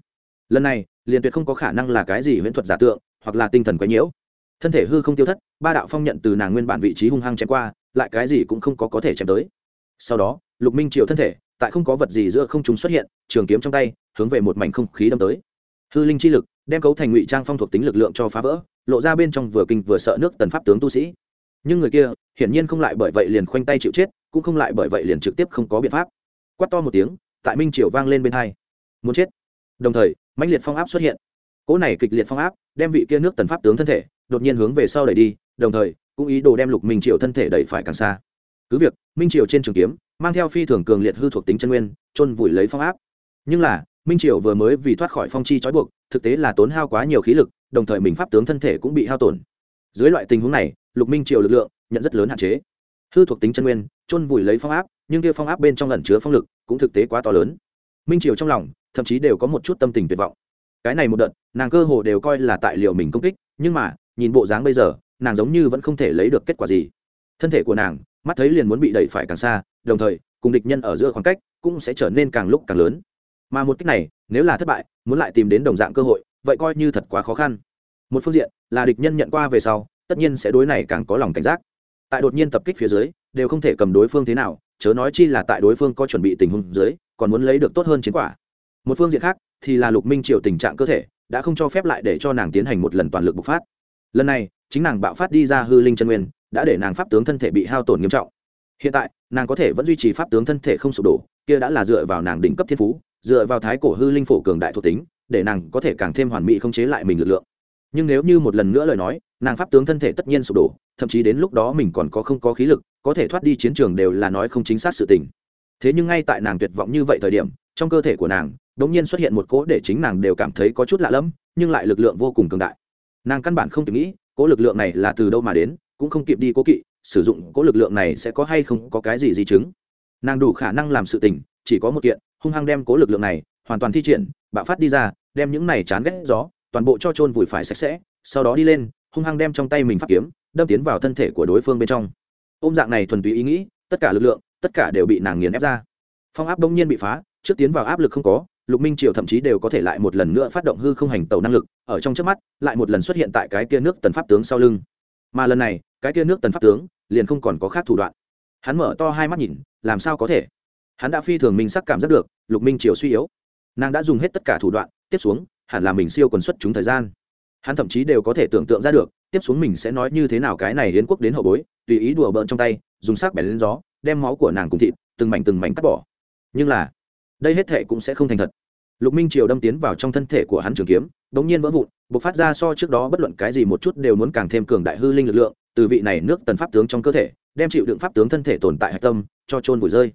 Lần này liền tuyệt không có khả năng là cái gì huyễn thuật giả tượng, hoặc là tinh thần quấy nhiễu. Thân thể hư không tiêu thất, ba đạo phong nhận từ nàng nguyên bản vị trí hung hăng chém qua, lại cái gì cũng không có có thể chém tới. Sau đó, lục minh triều thân thể, tại không có vật gì giữa không chúng xuất hiện, trường kiếm trong tay, hướng về một mảnh không khí đâm tới. Hư linh chi lực, đem cấu thành ngụy trang phong thuộc tính lực lượng cho phá vỡ, lộ ra bên trong vừa kinh vừa sợ nước tần pháp tướng tu sĩ. Nhưng người kia, hiển nhiên không lại bởi vậy liền khoanh tay chịu chết, cũng không lại bởi vậy liền trực tiếp không có biện pháp. Quát to một tiếng, tại minh triều vang lên bên hai. Muốn chết. Đồng thời mãnh liệt phong áp xuất hiện. Cỗ này kịch liệt phong áp, đem vị kia nước tần pháp tướng thân thể, đột nhiên hướng về sau đẩy đi, đồng thời, cũng ý đồ đem lục minh triều thân thể đẩy phải càng xa. Cứ việc, minh triều trên trường kiếm, mang theo phi thường cường liệt hư thuộc tính chân nguyên, chôn vùi lấy phong áp. Nhưng là, minh triều vừa mới vì thoát khỏi phong chi trói buộc, thực tế là tốn hao quá nhiều khí lực, đồng thời mình pháp tướng thân thể cũng bị hao tổn. Dưới loại tình huống này, lục minh triều lực lượng nhận rất lớn hạn chế. Hư thuộc tính chân nguyên, chôn vùi lấy phong áp, nhưng kia phong áp bên trong ẩn chứa phong lực cũng thực tế quá to lớn minh triều trong lòng, thậm chí đều có một chút tâm tình tuyệt vọng. Cái này một đợt, nàng cơ hồ đều coi là tại liều mình công kích, nhưng mà, nhìn bộ dáng bây giờ, nàng giống như vẫn không thể lấy được kết quả gì. Thân thể của nàng, mắt thấy liền muốn bị đẩy phải càng xa, đồng thời, cùng địch nhân ở giữa khoảng cách cũng sẽ trở nên càng lúc càng lớn. Mà một cách này, nếu là thất bại, muốn lại tìm đến đồng dạng cơ hội, vậy coi như thật quá khó khăn. Một phương diện, là địch nhân nhận qua về sau, tất nhiên sẽ đối này càng có lòng cảnh giác. Tại đột nhiên tập kích phía dưới, đều không thể cầm đối phương thế nào, chớ nói chi là tại đối phương có chuẩn bị tình huống dưới còn muốn lấy được tốt hơn chiến quả. Một phương diện khác, thì là lục minh triều tình trạng cơ thể, đã không cho phép lại để cho nàng tiến hành một lần toàn lực bộc phát. Lần này, chính nàng bạo phát đi ra hư linh chân nguyên, đã để nàng pháp tướng thân thể bị hao tổn nghiêm trọng. Hiện tại, nàng có thể vẫn duy trì pháp tướng thân thể không sụp đổ, kia đã là dựa vào nàng đỉnh cấp thiên phú, dựa vào thái cổ hư linh phổ cường đại thuộc tính, để nàng có thể càng thêm hoàn mỹ không chế lại mình lực lượng. Nhưng nếu như một lần nữa lời nói, nàng pháp tướng thân thể tất nhiên sụp đổ, thậm chí đến lúc đó mình còn có không có khí lực, có thể thoát đi chiến trường đều là nói không chính xác sự tình thế nhưng ngay tại nàng tuyệt vọng như vậy thời điểm, trong cơ thể của nàng đ ỗ n g nhiên xuất hiện một cỗ để chính nàng đều cảm thấy có chút lạ lẫm, nhưng lại lực lượng vô cùng cường đại. Nàng căn bản không kịp nghĩ, cỗ lực lượng này là từ đâu mà đến, cũng không kịp đi cố kỵ, sử dụng cỗ lực lượng này sẽ có hay không có cái gì di chứng. Nàng đủ khả năng làm sự tình, chỉ có một kiện, hung hăng đem cố lực lượng này hoàn toàn thi triển, bạo phát đi ra, đem những này chán ghét gió, toàn bộ cho trôn vùi phải sạch sẽ, sau đó đi lên, hung hăng đem trong tay mình phát kiếm, đâm tiến vào thân thể của đối phương bên trong. Ôm dạng này thuần túy ý nghĩ, tất cả lực lượng tất cả đều bị nàng nghiền ép ra. Phong áp đông nhiên bị phá, trước tiến vào áp lực không có, lục minh triều thậm chí đều có thể lại một lần nữa phát động hư không hành tàu năng lực, ở trong trước mắt, lại một lần xuất hiện tại cái kia nước tần pháp tướng sau lưng. Mà lần này, cái kia nước tần pháp tướng liền không còn có khác thủ đoạn. Hắn mở to hai mắt nhìn, làm sao có thể? Hắn đã phi thường minh sắc cảm giác được, lục minh triều suy yếu. Nàng đã dùng hết tất cả thủ đoạn, tiếp xuống, hẳn là mình siêu quần xuất chúng thời gian. Hắn thậm chí đều có thể tưởng tượng ra được, tiếp xuống mình sẽ nói như thế nào cái này hiến quốc đến hậu bối, tùy ý đùa bỡn trong tay, dùng sắc bẻ lên gió đem máu của nàng cùng thịt, từng mảnh từng mảnh cắt bỏ. Nhưng là, đây hết thệ cũng sẽ không thành thật. Lục minh triều đâm tiến vào trong thân thể của hắn trường kiếm đ ỗ n g nhiên vỡ vụn b ộ c phát ra so trước đó bất luận cái gì một chút đều muốn càng thêm cường đại hư linh lực lượng, từ vị này nước tần pháp tướng trong cơ thể, đem chịu đựng pháp tướng thân thể tồn tại hạch tâm, cho trôn vùi rơi.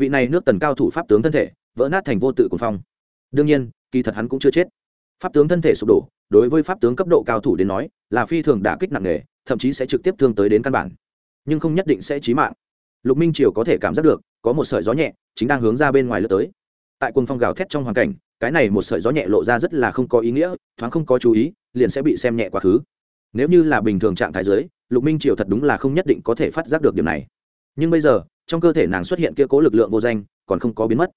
Vị này nước tần cao thủ pháp tướng thân thể, vỡ nát thành vô tự cuồng phong. Đương nhiên, kỳ thật hắn cũng chưa chết. Pháp tướng thân thể sụp đổ, đối với pháp tướng cấp độ cao thủ đến nói, là phi thường đả kích nặng nề, thậm chí sẽ trực tiếp thương tới đến căn bản. Nhưng không nhất định sẽ chí mạng lục minh triều có thể cảm giác được, có một sợi gió nhẹ chính đang hướng ra bên ngoài lướt tới. Tại quân phong gào thét trong hoàn cảnh, cái này một sợi gió nhẹ lộ ra rất là không có ý nghĩa, thoáng không có chú ý, liền sẽ bị xem nhẹ quá khứ. Nếu như là bình thường trạng thái giới lục minh triều thật đúng là không nhất định có thể phát giác được điểm này. Nhưng bây giờ, trong cơ thể nàng xuất hiện kia cố lực lượng vô danh, còn không có biến mất.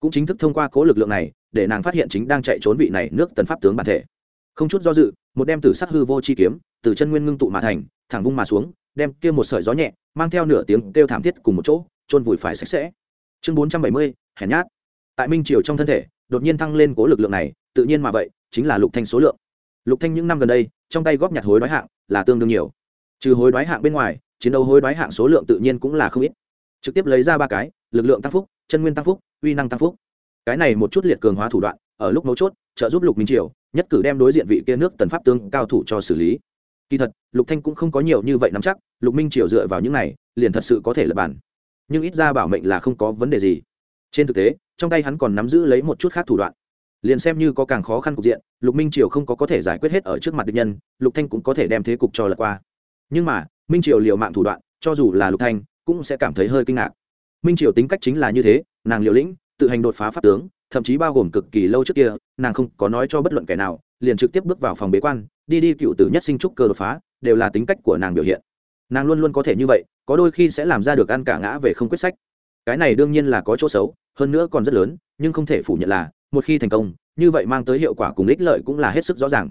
Cũng chính thức thông qua cố lực lượng này, để nàng phát hiện chính đang chạy trốn vị này nước tần pháp tướng bản thể. Không chút do dự, một đem tử sắc hư vô chi kiếm, từ chân nguyên ngưng tụ mà thành, thẳng vung mà xuống đem kia một sợi gió nhẹ, mang theo nửa tiếng kêu thảm thiết cùng một chỗ, chôn vùi phải sạch sẽ. Chương bốn trăm bảy mươi, hèn nhát. Tại minh triều trong thân thể, đột nhiên thăng lên cố lực lượng này, tự nhiên mà vậy, chính là lục thanh số lượng. Lục thanh những năm gần đây, trong tay góp nhặt hối đoái hạng là tương đương nhiều. Trừ hối đoái hạng bên ngoài, chiến đấu hối đoái hạng số lượng tự nhiên cũng là không ít. Trực tiếp lấy ra ba cái, lực lượng tăng phúc, chân nguyên tăng phúc, uy năng tăng phúc. Cái này một chút liệt cường hóa thủ đoạn, ở lúc mấu chốt, trợ giúp lục minh triều, nhất cử đem đối diện vị kia nước tần pháp tướng cao thủ cho xử lý kỳ thật, lục thanh cũng không có nhiều như vậy nắm chắc, lục minh triều dựa vào những này, liền thật sự có thể lập bản. nhưng ít ra bảo mệnh là không có vấn đề gì. Trên thực tế, trong tay hắn còn nắm giữ lấy một chút khác thủ đoạn. Liền xem như có càng khó khăn cục diện, lục minh triều không có có thể giải quyết hết ở trước mặt địch nhân, lục thanh cũng có thể đem thế cục cho lật qua. Nhưng mà, minh triều liều mạng thủ đoạn, cho dù là lục thanh, cũng sẽ cảm thấy hơi kinh ngạc. Minh triều tính cách chính là như thế, nàng liều lĩnh tự hành đột phá pháp tướng, thậm chí bao gồm cực kỳ lâu trước kia, nàng không có nói cho bất luận kẻ nào, liền trực tiếp bước vào phòng bế quan, đi đi cựu tử nhất sinh trúc cơ đột phá, đều là tính cách của nàng biểu hiện. Nàng luôn luôn có thể như vậy, có đôi khi sẽ làm ra được ăn cả ngã về không quyết sách. Cái này đương nhiên là có chỗ xấu, hơn nữa còn rất lớn, nhưng không thể phủ nhận là, một khi thành công, như vậy mang tới hiệu quả cùng ích lợi cũng là hết sức rõ ràng.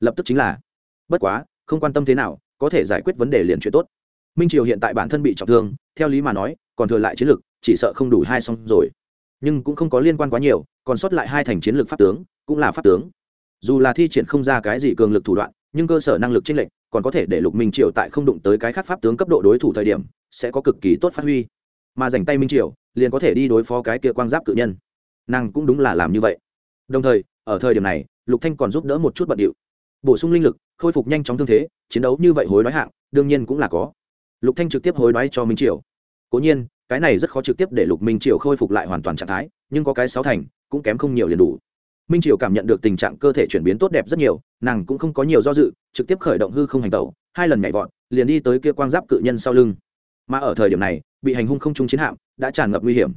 Lập tức chính là, bất quá, không quan tâm thế nào, có thể giải quyết vấn đề liền chuyện tốt. Minh triều hiện tại bản thân bị trọng thương, theo lý mà nói, còn thừa lại chiến lược chỉ sợ không đủ hai xong rồi nhưng cũng không có liên quan quá nhiều, còn sót lại hai thành chiến lược pháp tướng, cũng là pháp tướng. Dù là thi triển không ra cái gì cường lực thủ đoạn, nhưng cơ sở năng lực chênh lệch, còn có thể để lục minh triều tại không đụng tới cái khác pháp tướng cấp độ đối thủ thời điểm, sẽ có cực kỳ tốt phát huy. Mà dành tay minh triều, liền có thể đi đối phó cái kia quang giáp cự nhân. Nàng cũng đúng là làm như vậy. Đồng thời, ở thời điểm này, lục thanh còn giúp đỡ một chút bận điệu. Bổ sung linh lực, khôi phục nhanh chóng thương thế, chiến đấu như vậy hối đoái hạng, đương nhiên cũng là có. Lục thanh trực tiếp hối đoái cho minh triều. Cố nhiên cái này rất khó trực tiếp để lục minh triều khôi phục lại hoàn toàn trạng thái, nhưng có cái sáu thành, cũng kém không nhiều liền đủ. Minh triều cảm nhận được tình trạng cơ thể chuyển biến tốt đẹp rất nhiều, nàng cũng không có nhiều do dự, trực tiếp khởi động hư không hành tẩu, hai lần nhảy vọt, liền đi tới kia quang giáp cự nhân sau lưng. Mà ở thời điểm này, bị hành hung không trung chiến hạm đã tràn ngập nguy hiểm.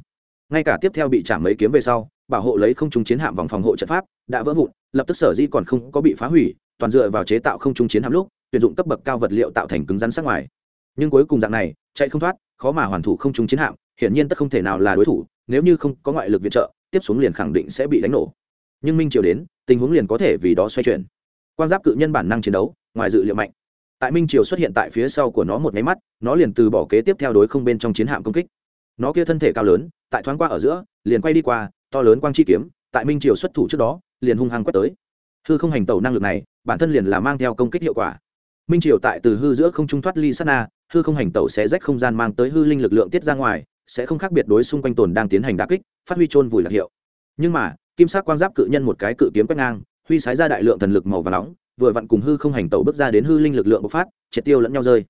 Ngay cả tiếp theo bị trả mấy kiếm về sau, bảo hộ lấy không trung chiến hạm vòng phòng hộ trận pháp đã vỡ vụn, lập tức sở di còn không có bị phá hủy, toàn dựa vào chế tạo không trung chiến hạm lúc, tuyển dụng cấp bậc cao vật liệu tạo thành cứng rắn sắc ngoài. Nhưng cuối cùng dạng này, chạy không thoát khó mà hoàn thủ không trung chiến hạm, hiển nhiên tất không thể nào là đối thủ, nếu như không có ngoại lực viện trợ, tiếp xuống liền khẳng định sẽ bị đánh nổ. Nhưng minh triều đến, tình huống liền có thể vì đó xoay chuyển. Quan giáp cự nhân bản năng chiến đấu, ngoài dự liệu mạnh. Tại minh triều xuất hiện tại phía sau của nó một máy mắt, nó liền từ bỏ kế tiếp theo đối không bên trong chiến hạm công kích. Nó kia thân thể cao lớn, tại thoáng qua ở giữa, liền quay đi qua, to lớn quang chi kiếm, tại minh triều xuất thủ trước đó, liền hung hăng quét tới. Hư không hành tẩu năng lực này, bản thân liền là mang theo công kích hiệu quả. Minh triều tại từ hư giữa không trung thoát ly sát na hư không hành tẩu sẽ rách không gian mang tới hư linh lực lượng tiết ra ngoài, sẽ không khác biệt đối xung quanh tồn đang tiến hành đà kích, phát huy trôn vùi lạc hiệu. Nhưng mà, kim sắc quang giáp cự nhân một cái cự kiếm quét ngang, huy sái ra đại lượng thần lực màu và nóng, vừa vặn cùng hư không hành tẩu bước ra đến hư linh lực lượng bộc phát, triệt tiêu lẫn nhau rơi.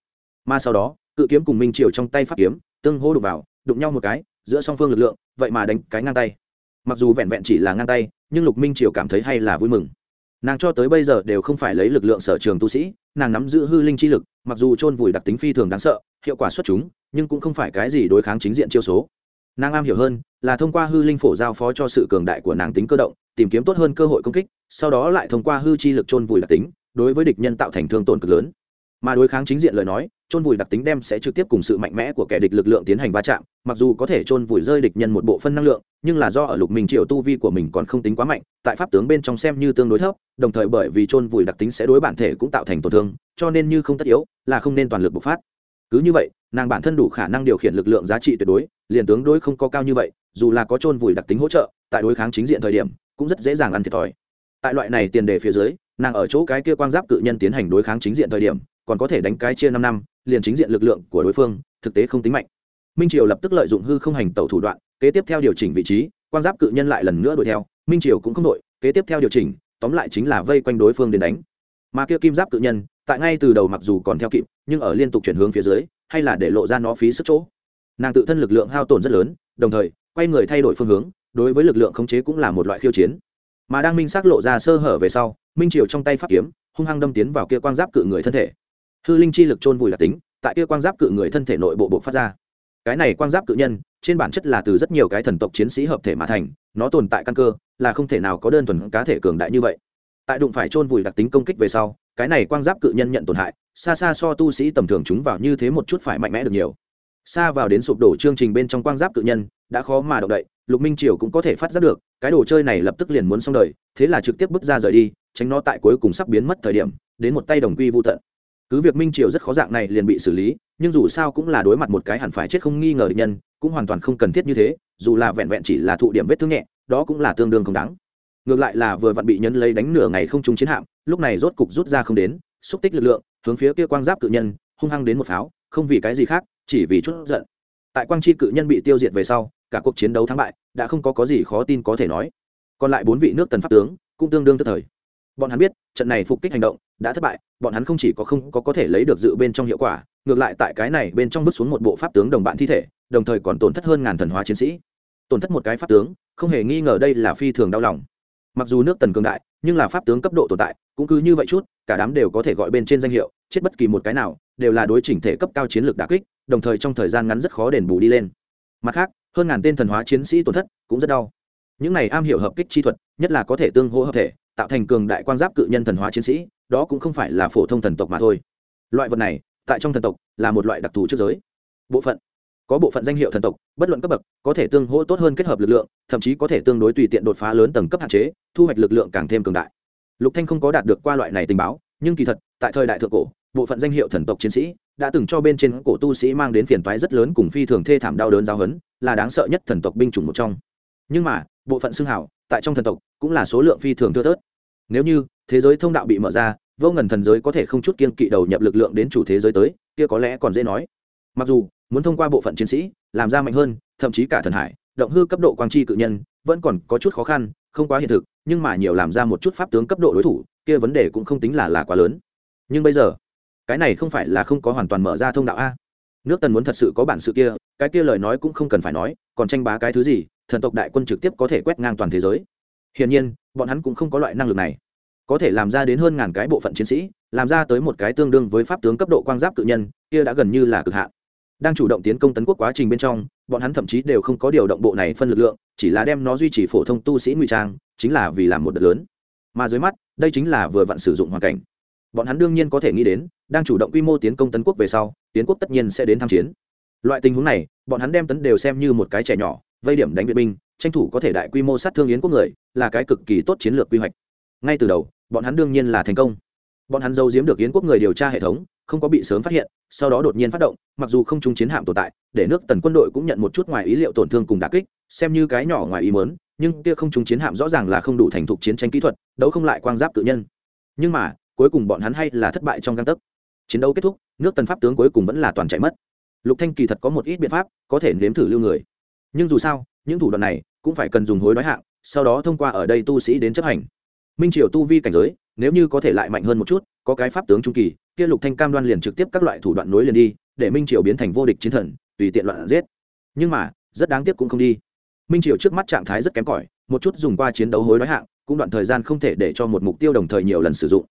Mà sau đó, cự kiếm cùng minh triều trong tay phát kiếm, tương hô đụng vào, đụng nhau một cái, giữa song phương lực lượng, vậy mà đánh cái ngang tay. Mặc dù vẹn vẹn chỉ là ngang tay, nhưng lục minh triều cảm thấy hay là vui mừng nàng cho tới bây giờ đều không phải lấy lực lượng sở trường tu sĩ, nàng nắm giữ hư linh chi lực, mặc dù chôn vùi đặc tính phi thường đáng sợ, hiệu quả xuất chúng, nhưng cũng không phải cái gì đối kháng chính diện chiêu số. Nàng am hiểu hơn là thông qua hư linh phổ giao phó cho sự cường đại của nàng tính cơ động, tìm kiếm tốt hơn cơ hội công kích, sau đó lại thông qua hư chi lực chôn vùi đặc tính, đối với địch nhân tạo thành thương tổn cực lớn mà đối kháng chính diện lời nói, chôn vùi đặc tính đem sẽ trực tiếp cùng sự mạnh mẽ của kẻ địch lực lượng tiến hành va chạm, mặc dù có thể chôn vùi rơi địch nhân một bộ phân năng lượng, nhưng là do ở lục minh triệu tu vi của mình còn không tính quá mạnh, tại pháp tướng bên trong xem như tương đối thấp, đồng thời bởi vì chôn vùi đặc tính sẽ đối bản thể cũng tạo thành tổn thương, cho nên như không tất yếu, là không nên toàn lực bộc phát. Cứ như vậy, nàng bản thân đủ khả năng điều khiển lực lượng giá trị tuyệt đối, liền tướng đối không có cao như vậy, dù là có chôn vùi đặc tính hỗ trợ, tại đối kháng chính diện thời điểm, cũng rất dễ dàng ăn thiệt thòi. Tại loại này tiền đề phía dưới, nàng ở chỗ cái kia quang giáp cự nhân tiến hành đối kháng chính diện thời điểm còn có thể đánh cái chia năm năm, liền chính diện lực lượng của đối phương, thực tế không tính mạnh. Minh triều lập tức lợi dụng hư không hành tẩu thủ đoạn, kế tiếp theo điều chỉnh vị trí quang giáp cự nhân lại lần nữa đuổi theo, minh triều cũng không đội, kế tiếp theo điều chỉnh, tóm lại chính là vây quanh đối phương đến đánh. Mà kia kim giáp cự nhân, tại ngay từ đầu mặc dù còn theo kịp, nhưng ở liên tục chuyển hướng phía dưới, hay là để lộ ra nó phí sức chỗ. Nàng tự thân lực lượng hao tổn rất lớn, đồng thời, quay người thay đổi phương hướng, đối với lực lượng khống chế cũng là một loại khiêu chiến. Mà đang minh xác lộ ra sơ hở về sau, minh triều trong tay pháp kiếm, hung hăng đâm tiến vào kia quang giáp cự người thân thể hư linh chi lực chôn vùi là tính, tại kia quang giáp cự người thân thể nội bộ bộ phát ra. Cái này quang giáp cự nhân, trên bản chất là từ rất nhiều cái thần tộc chiến sĩ hợp thể mà thành, nó tồn tại căn cơ, là không thể nào có đơn thuần cá thể cường đại như vậy. Tại đụng phải chôn vùi đặc tính công kích về sau, cái này quang giáp cự nhân nhận tổn hại, xa xa so tu sĩ tầm thường chúng vào như thế một chút phải mạnh mẽ được nhiều. Xa vào đến sụp đổ chương trình bên trong quang giáp cự nhân, đã khó mà động đậy, lục minh triều cũng có thể phát giác được, cái đồ chơi này lập tức liền muốn xong đời, thế là trực tiếp bước ra rời đi, tránh nó tại cuối cùng sắp biến mất thời điểm, đến một tay đồng quy vô tận cứ việc minh triều rất khó dạng này liền bị xử lý, nhưng dù sao cũng là đối mặt một cái hẳn phải chết không nghi ngờ định nhân, cũng hoàn toàn không cần thiết như thế, dù là vẹn vẹn chỉ là thụ điểm vết thương nhẹ, đó cũng là tương đương không đáng. Ngược lại là vừa vặn bị nhân lấy đánh nửa ngày không trúng chiến hạm, lúc này rốt cục rút ra không đến, xúc tích lực lượng, hướng phía kia quang giáp cự nhân, hung hăng đến một pháo, không vì cái gì khác, chỉ vì chút giận. Tại quang chi cự nhân bị tiêu diệt về sau, cả cuộc chiến đấu thắng bại, đã không có có gì khó tin có thể nói. Còn lại bốn vị nước tần pháp tướng, cũng tương đương tức thời bọn hắn biết, trận này phục kích hành động đã thất bại, bọn hắn không chỉ có không có có thể lấy được dự bên trong hiệu quả, ngược lại tại cái này bên trong vứt xuống một bộ pháp tướng đồng bạn thi thể, đồng thời còn tổn thất hơn ngàn thần hóa chiến sĩ. Tổn thất một cái pháp tướng, không hề nghi ngờ đây là phi thường đau lòng. Mặc dù nước tần cường đại, nhưng là pháp tướng cấp độ tồn tại, cũng cứ như vậy chút, cả đám đều có thể gọi bên trên danh hiệu, chết bất kỳ một cái nào, đều là đối chỉnh thể cấp cao chiến lược đà kích, đồng thời trong thời gian ngắn rất khó đền bù đi lên. Mặt khác, hơn ngàn tên thần hóa chiến sĩ tổn thất cũng rất đau. Những này am hiểu hợp kích chi thuật, nhất là có thể tương hỗ hợp thể tạo thành cường đại quan giáp cự nhân thần hóa chiến sĩ, đó cũng không phải là phổ thông thần tộc mà thôi. Loại vật này, tại trong thần tộc, là một loại đặc thù trước giới. Bộ phận, có bộ phận danh hiệu thần tộc, bất luận cấp bậc, có thể tương hỗ tốt hơn kết hợp lực lượng, thậm chí có thể tương đối tùy tiện đột phá lớn tầng cấp hạn chế, thu hoạch lực lượng càng thêm cường đại. Lục thanh không có đạt được qua loại này tình báo, nhưng kỳ thật, tại thời đại thượng cổ, bộ phận danh hiệu thần tộc chiến sĩ đã từng cho bên trên cổ tu sĩ mang đến phiền toái rất lớn cùng phi thường thê thảm đau đớn giáo hấn là đáng sợ nhất thần tộc binh chủng một trong. Nhưng mà, bộ phận xương hảo tại trong thần tộc, cũng là số lượng phi thường thưa thớt nếu như, thế giới thông đạo bị mở ra, vô ngần thần giới có thể không chút kiên kỵ đầu nhập lực lượng đến chủ thế giới tới, kia có lẽ còn dễ nói. Mặc dù, muốn thông qua bộ phận chiến sĩ, làm ra mạnh hơn, thậm chí cả thần hải, động hư cấp độ quang chi cự nhân, vẫn còn có chút khó khăn, không quá hiện thực, nhưng mà nhiều làm ra một chút pháp tướng cấp độ đối thủ, kia vấn đề cũng không tính là là quá lớn. Nhưng bây giờ, cái này không phải là không có hoàn toàn mở ra thông đạo a. Nước tần muốn thật sự có bản sự kia, cái kia lời nói cũng không cần phải nói, còn tranh bá cái thứ gì, thần tộc đại quân trực tiếp có thể quét ngang toàn thế giới hiển nhiên, bọn hắn cũng không có loại năng lực này. Có thể làm ra đến hơn ngàn cái bộ phận chiến sĩ, làm ra tới một cái tương đương với pháp tướng cấp độ quang giáp cự nhân, kia đã gần như là cực hạn. Đang chủ động tiến công tấn quốc quá trình bên trong, bọn hắn thậm chí đều không có điều động bộ này phân lực lượng, chỉ là đem nó duy trì phổ thông tu sĩ ngụy trang, chính là vì làm một đợt lớn. Mà dưới mắt, đây chính là vừa vặn sử dụng hoàn cảnh. Bọn hắn đương nhiên có thể nghĩ đến, đang chủ động quy mô tiến công tấn quốc về sau, tiến quốc tất nhiên sẽ đến tham chiến. Loại tình huống này, bọn hắn đem tấn đều xem như một cái trẻ nhỏ, vây điểm đánh viện binh tranh thủ có thể đại quy mô sát thương yến quốc người, là cái cực kỳ tốt chiến lược quy hoạch. Ngay từ đầu, bọn hắn đương nhiên là thành công. Bọn hắn giấu giếm được yến quốc người điều tra hệ thống, không có bị sớm phát hiện, sau đó đột nhiên phát động, mặc dù không trung chiến hạm tồn tại, để nước tần quân đội cũng nhận một chút ngoài ý liệu tổn thương cùng đà kích, xem như cái nhỏ ngoài ý mớn nhưng kia không trung chiến hạm rõ ràng là không đủ thành thục chiến tranh kỹ thuật, đấu không lại quang giáp tự nhân. Nhưng mà, cuối cùng bọn hắn hay là thất bại trong găng tấc. Chiến đấu kết thúc, nước tần pháp tướng cuối cùng vẫn là toàn chạy mất. Lục thanh kỳ thật có một ít biện pháp, có thể nếm thử lưu người. Nhưng dù sao những thủ đoạn này cũng phải cần dùng hối đoái hạng, sau đó thông qua ở đây tu sĩ đến chấp hành. Minh triều tu vi cảnh giới, nếu như có thể lại mạnh hơn một chút, có cái pháp tướng trung kỳ, kia lục thanh cam đoan liền trực tiếp các loại thủ đoạn nối liền đi, để minh triều biến thành vô địch chiến thần, tùy tiện loạn giết. Nhưng mà, rất đáng tiếc cũng không đi. Minh triều trước mắt trạng thái rất kém cỏi, một chút dùng qua chiến đấu hối đoái hạng, cũng đoạn thời gian không thể để cho một mục tiêu đồng thời nhiều lần sử dụng.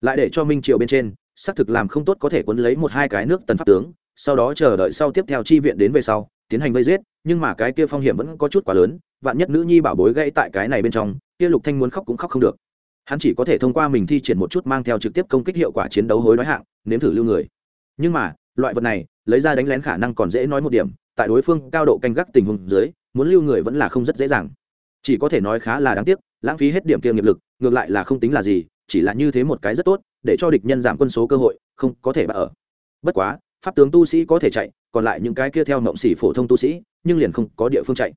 Lại để cho minh triều bên trên, xác thực làm không tốt có thể quấn lấy một hai cái nước tần pháp tướng sau đó chờ đợi sau tiếp theo chi viện đến về sau, tiến hành vây giết, nhưng mà cái kia phong hiểm vẫn có chút quá lớn, vạn nhất nữ nhi bảo bối gãy tại cái này bên trong, kia lục thanh muốn khóc cũng khóc không được. Hắn chỉ có thể thông qua mình thi triển một chút mang theo trực tiếp công kích hiệu quả chiến đấu hối đoái hạng, nếm thử lưu người. Nhưng mà, loại vật này, lấy ra đánh lén khả năng còn dễ nói một điểm, tại đối phương cao độ canh gác tình huống dưới, muốn lưu người vẫn là không rất dễ dàng. Chỉ có thể nói khá là đáng tiếc, lãng phí hết điểm kia nghiệp lực, ngược lại là không tính là gì, chỉ là như thế một cái rất tốt, để cho địch nhân giảm quân số cơ hội, không có thể bắt ở. Bất quá pháp tướng tu sĩ có thể chạy, còn lại những cái kia theo mộng xỉ phổ thông tu sĩ, nhưng liền không có địa phương chạy.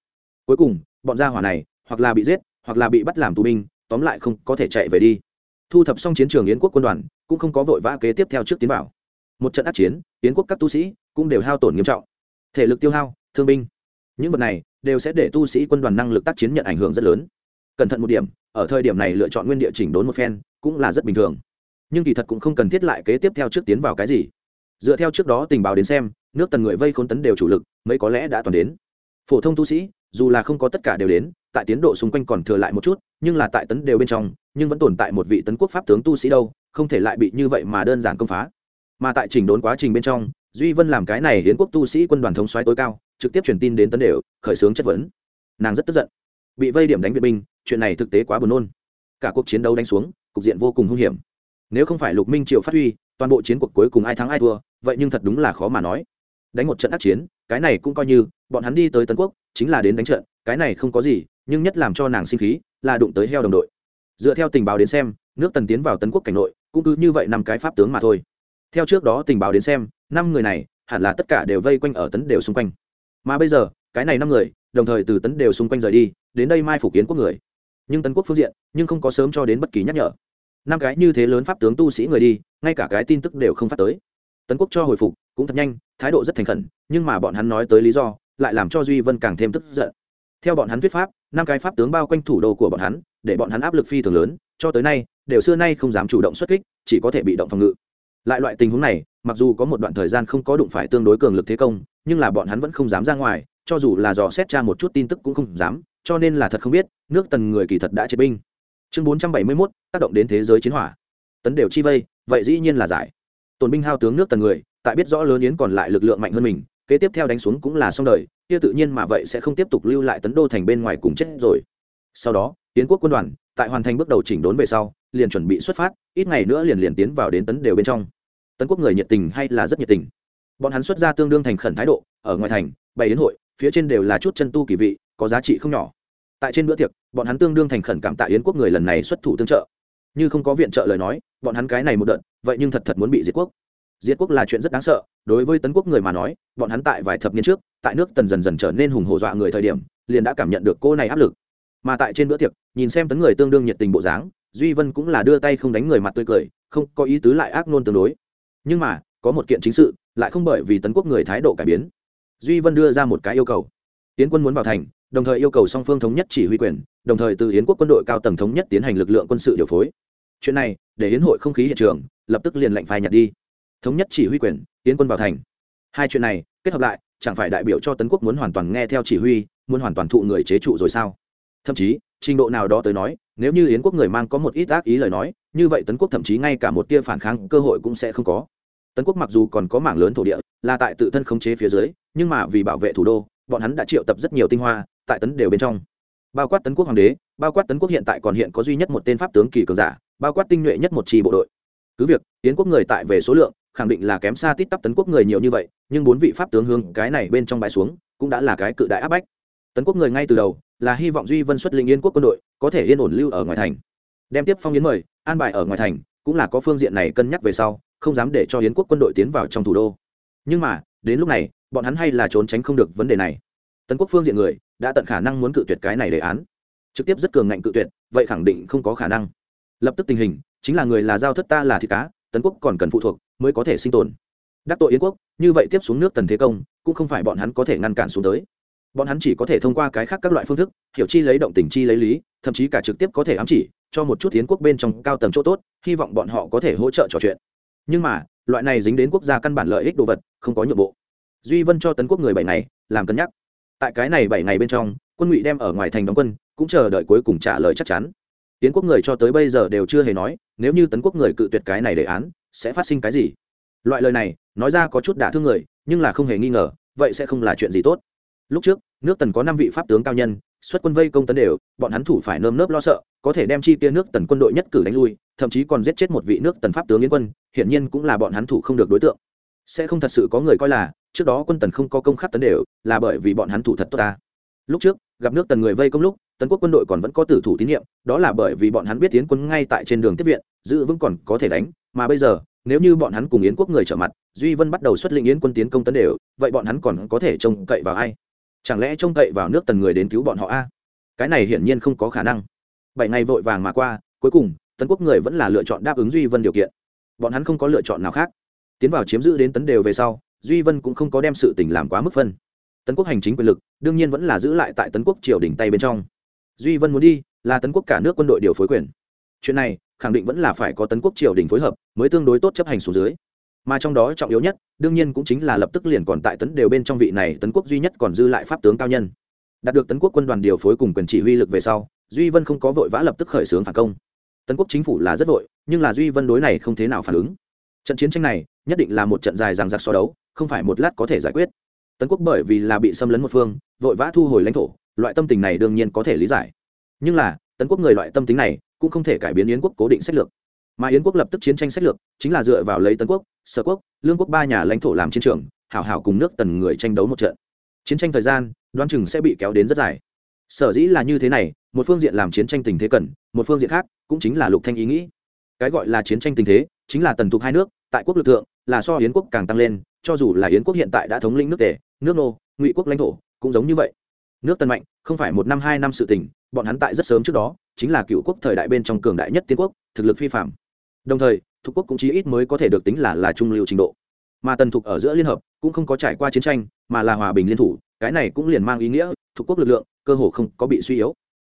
Cuối cùng, bọn gia hỏa này, hoặc là bị giết, hoặc là bị bắt làm tù binh, tóm lại không có thể chạy về đi. Thu thập xong chiến trường yến quốc quân đoàn, cũng không có vội vã kế tiếp theo trước tiến vào. Một trận át chiến, yến quốc các tu sĩ cũng đều hao tổn nghiêm trọng. Thể lực tiêu hao, thương binh, những vật này đều sẽ để tu sĩ quân đoàn năng lực tác chiến nhận ảnh hưởng rất lớn. Cẩn thận một điểm, ở thời điểm này lựa chọn nguyên địa chỉnh đốn một phen cũng là rất bình thường. Nhưng kỳ thật cũng không cần thiết lại kế tiếp theo trước tiến vào cái gì dựa theo trước đó tình báo đến xem, nước tần người vây khốn tấn đều chủ lực, mấy có lẽ đã toàn đến. Phổ thông tu sĩ, dù là không có tất cả đều đến, tại tiến độ xung quanh còn thừa lại một chút, nhưng là tại tấn đều bên trong, nhưng vẫn tồn tại một vị tấn quốc pháp tướng tu sĩ đâu, không thể lại bị như vậy mà đơn giản công phá. Mà tại chỉnh đốn quá trình bên trong, duy vân làm cái này hiến quốc tu sĩ quân đoàn thống xoáy tối cao, trực tiếp truyền tin đến tấn đều, khởi xướng chất vấn. Nàng rất tức giận. Bị vây điểm đánh viện binh, chuyện này thực tế quá buồn nôn. Cả cuộc chiến đấu đánh xuống, cục diện vô cùng hung hiểm. Nếu không phải lục minh triệu phát huy toàn bộ chiến cuộc cuối cùng ai thắng ai thua, vậy nhưng thật đúng là khó mà nói. Đánh một trận ác chiến, cái này cũng coi như, bọn hắn đi tới tân quốc, chính là đến đánh trận, cái này không có gì, nhưng nhất làm cho nàng sinh khí, là đụng tới heo đồng đội. Dựa theo tình báo đến xem, nước tần tiến vào tấn quốc cảnh nội, cũng cứ như vậy năm cái pháp tướng mà thôi. Theo trước đó tình báo đến xem, năm người này, hẳn là tất cả đều vây quanh ở tấn đều xung quanh. Mà bây giờ, cái này năm người, đồng thời từ tấn đều xung quanh rời đi, đến đây mai phủ kiến quốc người. Nhưng tấn quốc phương diện, nhưng không có sớm cho đến bất kỳ nhắc nhở năm cái như thế lớn pháp tướng tu sĩ người đi, ngay cả cái tin tức đều không phát tới. Tấn quốc cho hồi phục, cũng thật nhanh, thái độ rất thành khẩn, nhưng mà bọn hắn nói tới lý do, lại làm cho duy vân càng thêm tức giận. Theo bọn hắn thuyết pháp, năm cái pháp tướng bao quanh thủ đô của bọn hắn, để bọn hắn áp lực phi thường lớn, cho tới nay, đều xưa nay không dám chủ động xuất kích, chỉ có thể bị động phòng ngự. Lại loại tình huống này, mặc dù có một đoạn thời gian không có đụng phải tương đối cường lực thế công, nhưng là bọn hắn vẫn không dám ra ngoài, cho dù là dò xét tra một chút tin tức cũng không dám, cho nên là thật không biết, nước tần người kỳ thật đã chế binh chương bốn trăm bảy mươi mốt, tác động đến thế giới chiến hỏa. Tấn đều chi vây, vậy dĩ nhiên là giải. Tổn binh hao tướng nước tần người, tại biết rõ lớn yến còn lại lực lượng mạnh hơn mình, kế tiếp theo đánh xuống cũng là xong đời, kia tự nhiên mà vậy sẽ không tiếp tục lưu lại tấn đô thành bên ngoài cùng chết rồi. Sau đó tiến quốc quân đoàn, tại hoàn thành bước đầu chỉnh đốn về sau, liền chuẩn bị xuất phát, ít ngày nữa liền liền tiến vào đến tấn đều bên trong. Tấn quốc người nhiệt tình hay là rất nhiệt tình? Bọn hắn xuất ra tương đương thành khẩn thái độ, ở ngoài thành, bày yến hội, phía trên đều là chút chân tu kỳ vị, có giá trị không nhỏ tại trên bữa tiệc, bọn hắn tương đương thành khẩn cảm tạ yến quốc người lần này xuất thủ tương trợ. Như không có viện trợ lời nói, bọn hắn cái này một đợt, vậy nhưng thật thật muốn bị diệt quốc. Diệt quốc là chuyện rất đáng sợ, đối với tấn quốc người mà nói, bọn hắn tại vài thập niên trước, tại nước tần dần dần trở nên hùng hổ dọa người thời điểm, liền đã cảm nhận được cô này áp lực. Mà tại trên bữa tiệc, nhìn xem tấn người tương đương nhiệt tình bộ dáng, duy vân cũng là đưa tay không đánh người mặt tươi cười, không có ý tứ lại ác nôn tương đối. Nhưng mà, có một kiện chính sự, lại không bởi vì tấn quốc người thái độ cải biến. Duy vân đưa ra một cái yêu cầu. Tiến quân muốn vào thành đồng thời yêu cầu song phương thống nhất chỉ huy quyền, đồng thời từ yến quốc quân đội cao tầng thống nhất tiến hành lực lượng quân sự điều phối. Chuyện này, để yến hội không khí hiện trường, lập tức liền lệnh phai nhặt đi. Thống nhất chỉ huy quyền tiến quân vào thành. Hai chuyện này, kết hợp lại, chẳng phải đại biểu cho tấn quốc muốn hoàn toàn nghe theo chỉ huy, muốn hoàn toàn thụ người chế trụ rồi sao? Thậm chí, trình độ nào đó tới nói, nếu như yến quốc người mang có một ít ác ý lời nói, như vậy tấn quốc thậm chí ngay cả một tia phản kháng cơ hội cũng sẽ không có. Tấn quốc mặc dù còn có mảng lớn thổ địa, là tại tự thân khống chế phía dưới, nhưng mà vì bảo vệ thủ đô, bọn hắn đã triệu tập rất nhiều tinh hoa tại tấn đều bên trong. Bao quát tấn quốc hoàng đế, bao quát tấn quốc hiện tại còn hiện có duy nhất một tên pháp tướng kỳ cường giả, bao quát tinh nhuệ nhất một trì bộ đội. Cứ việc tiến quốc người tại về số lượng, khẳng định là kém xa tít tắp tấn quốc người nhiều như vậy, nhưng bốn vị pháp tướng hướng cái này bên trong bãi xuống, cũng đã là cái cự đại áp bách. Tấn quốc người ngay từ đầu, là hy vọng duy vân xuất linh yên quốc quân đội, có thể yên ổn lưu ở ngoài thành. Đem tiếp phong yến mời, an bài ở ngoài thành, cũng là có phương diện này cân nhắc về sau, không dám để cho yến quốc quân đội tiến vào trong thủ đô. Nhưng mà, đến lúc này, bọn hắn hay là trốn tránh không được vấn đề này. Tấn quốc phương diện người đã tận khả năng muốn cự tuyệt cái này đề án. Trực tiếp rất cường ngạnh cự tuyệt, vậy khẳng định không có khả năng. Lập tức tình hình, chính là người là giao thất ta là thịt cá, tấn quốc còn cần phụ thuộc, mới có thể sinh tồn. Đắc tội yến quốc, như vậy tiếp xuống nước tần thế công, cũng không phải bọn hắn có thể ngăn cản xuống tới. Bọn hắn chỉ có thể thông qua cái khác các loại phương thức, hiểu chi lấy động tình chi lấy lý, thậm chí cả trực tiếp có thể ám chỉ, cho một chút tiến quốc bên trong cao tầng chỗ tốt, hy vọng bọn họ có thể hỗ trợ trò chuyện. Nhưng mà, loại này dính đến quốc gia căn bản lợi ích đồ vật, không có nhượng bộ. Duy vân cho tấn quốc người bảy này làm cân nhắc tại cái này bảy ngày bên trong, quân ngụy đem ở ngoài thành đóng quân, cũng chờ đợi cuối cùng trả lời chắc chắn. Tiến quốc người cho tới bây giờ đều chưa hề nói, nếu như tấn quốc người cự tuyệt cái này đề án, sẽ phát sinh cái gì? Loại lời này, nói ra có chút đả thương người, nhưng là không hề nghi ngờ, vậy sẽ không là chuyện gì tốt. Lúc trước, nước tần có năm vị pháp tướng cao nhân, xuất quân vây công tấn đều, bọn hắn thủ phải nơm nớp lo sợ, có thể đem chi tiêu nước tần quân đội nhất cử đánh lui, thậm chí còn giết chết một vị nước tần pháp tướng yến quân, hiển nhiên cũng là bọn hắn thủ không được đối tượng. Sẽ không thật sự có người coi là trước đó quân tần không có công khắc tấn đều, là bởi vì bọn hắn thủ thật tốt ta. Lúc trước, gặp nước tần người vây công lúc tấn quốc quân đội còn vẫn có tử thủ tín nhiệm, đó là bởi vì bọn hắn biết tiến quân ngay tại trên đường tiếp viện, giữ vững còn có thể đánh, mà bây giờ, nếu như bọn hắn cùng yến quốc người trở mặt, duy vân bắt đầu xuất lĩnh yến quân tiến công tấn đều, vậy bọn hắn còn có thể trông cậy vào ai? Chẳng lẽ trông cậy vào nước tần người đến cứu bọn họ a? Cái này hiển nhiên không có khả năng. Bảy ngày vội vàng mà qua, cuối cùng tấn quốc người vẫn là lựa chọn đáp ứng duy vân điều kiện. Bọn hắn không có lựa chọn nào khác. Tiến vào chiếm giữ đến tấn đều về sau duy vân cũng không có đem sự tình làm quá mức phân. Tấn quốc hành chính quyền lực, đương nhiên vẫn là giữ lại tại tấn quốc triều đình tay bên trong. Duy vân muốn đi, là tấn quốc cả nước quân đội điều phối quyền. Chuyện này, khẳng định vẫn là phải có tấn quốc triều đình phối hợp, mới tương đối tốt chấp hành xuống dưới. Mà trong đó trọng yếu nhất, đương nhiên cũng chính là lập tức liền còn tại tấn đều bên trong vị này tấn quốc duy nhất còn dư lại pháp tướng cao nhân. Đạt được tấn quốc quân đoàn điều phối cùng quyền chỉ huy lực về sau, duy vân không có vội vã lập tức khởi xướng phản công. Tấn quốc chính phủ là rất vội, nhưng là duy vân đối này không thế nào phản ứng trận chiến tranh này nhất định là một trận dài rằng giặc so đấu, không phải một lát có thể giải quyết. Tấn quốc bởi vì là bị xâm lấn một phương, vội vã thu hồi lãnh thổ, loại tâm tình này đương nhiên có thể lý giải. Nhưng là, tấn quốc người loại tâm tính này cũng không thể cải biến yến quốc cố định sách lược. Mà yến quốc lập tức chiến tranh sách lược, chính là dựa vào lấy tấn quốc, sở quốc, lương quốc ba nhà lãnh thổ làm chiến trường, hảo hảo cùng nước tần người tranh đấu một trận. Chiến tranh thời gian, đoán chừng sẽ bị kéo đến rất dài. Sở dĩ là như thế này, một phương diện làm chiến tranh tình thế cần, một phương diện khác cũng chính là lục thanh ý nghĩ. Cái gọi là chiến tranh tình thế chính là tần thuộc hai nước, tại quốc lực thượng, là so yến quốc càng tăng lên, cho dù là yến quốc hiện tại đã thống lĩnh nước tề, nước nô, ngụy quốc lãnh thổ, cũng giống như vậy. Nước tần mạnh, không phải một năm hai năm sự tình, bọn hắn tại rất sớm trước đó, chính là cựu quốc thời đại bên trong cường đại nhất tiên quốc, thực lực phi phạm đồng thời, thuộc quốc cũng chí ít mới có thể được tính là là trung lưu trình độ. Mà tần thục ở giữa liên hợp, cũng không có trải qua chiến tranh, mà là hòa bình liên thủ, cái này cũng liền mang ý nghĩa, thuộc quốc lực lượng, cơ hồ không có bị suy yếu.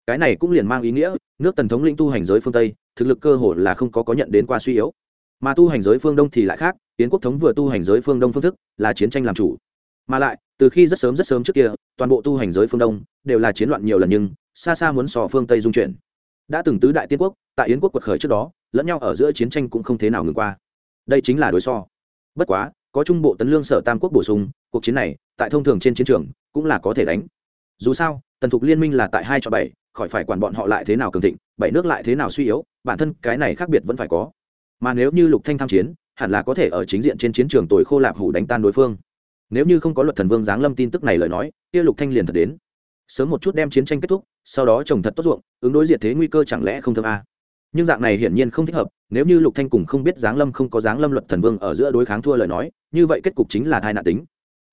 Cái này cũng liền mang ý nghĩa, nước tần thống lĩnh tu hành giới phương tây, thực lực cơ hồ là không có có nhận đến qua suy yếu mà tu hành giới phương đông thì lại khác tiến quốc thống vừa tu hành giới phương đông phương thức là chiến tranh làm chủ. Mà lại, từ khi rất sớm rất sớm trước kia, toàn bộ tu hành giới phương đông đều là chiến loạn nhiều lần nhưng xa xa muốn sò phương tây dung chuyển. Đã từng tứ đại tiên quốc, tại yến quốc quật khởi trước đó, lẫn nhau ở giữa chiến tranh cũng không thế nào ngừng qua. Đây chính là đối so. Bất quá, có trung bộ tấn lương sở tam quốc bổ sung, cuộc chiến này, tại thông thường trên chiến trường, cũng là có thể đánh. Dù sao, tần thục liên minh là tại hai cho bảy, khỏi phải quản bọn họ lại thế nào cường thịnh, bảy nước lại thế nào suy yếu, bản thân cái này khác biệt vẫn phải có mà nếu như lục thanh tham chiến, hẳn là có thể ở chính diện trên chiến trường tồi khô lạp hủ đánh tan đối phương. Nếu như không có luật thần vương giáng lâm tin tức này lời nói, kia lục thanh liền thật đến. Sớm một chút đem chiến tranh kết thúc, sau đó trồng thật tốt ruộng, ứng đối diệt thế nguy cơ chẳng lẽ không thơm à. nhưng dạng này hiển nhiên không thích hợp, nếu như lục thanh cùng không biết giáng lâm không có giáng lâm luật thần vương ở giữa đối kháng thua lời nói, như vậy kết cục chính là thai nạn tính.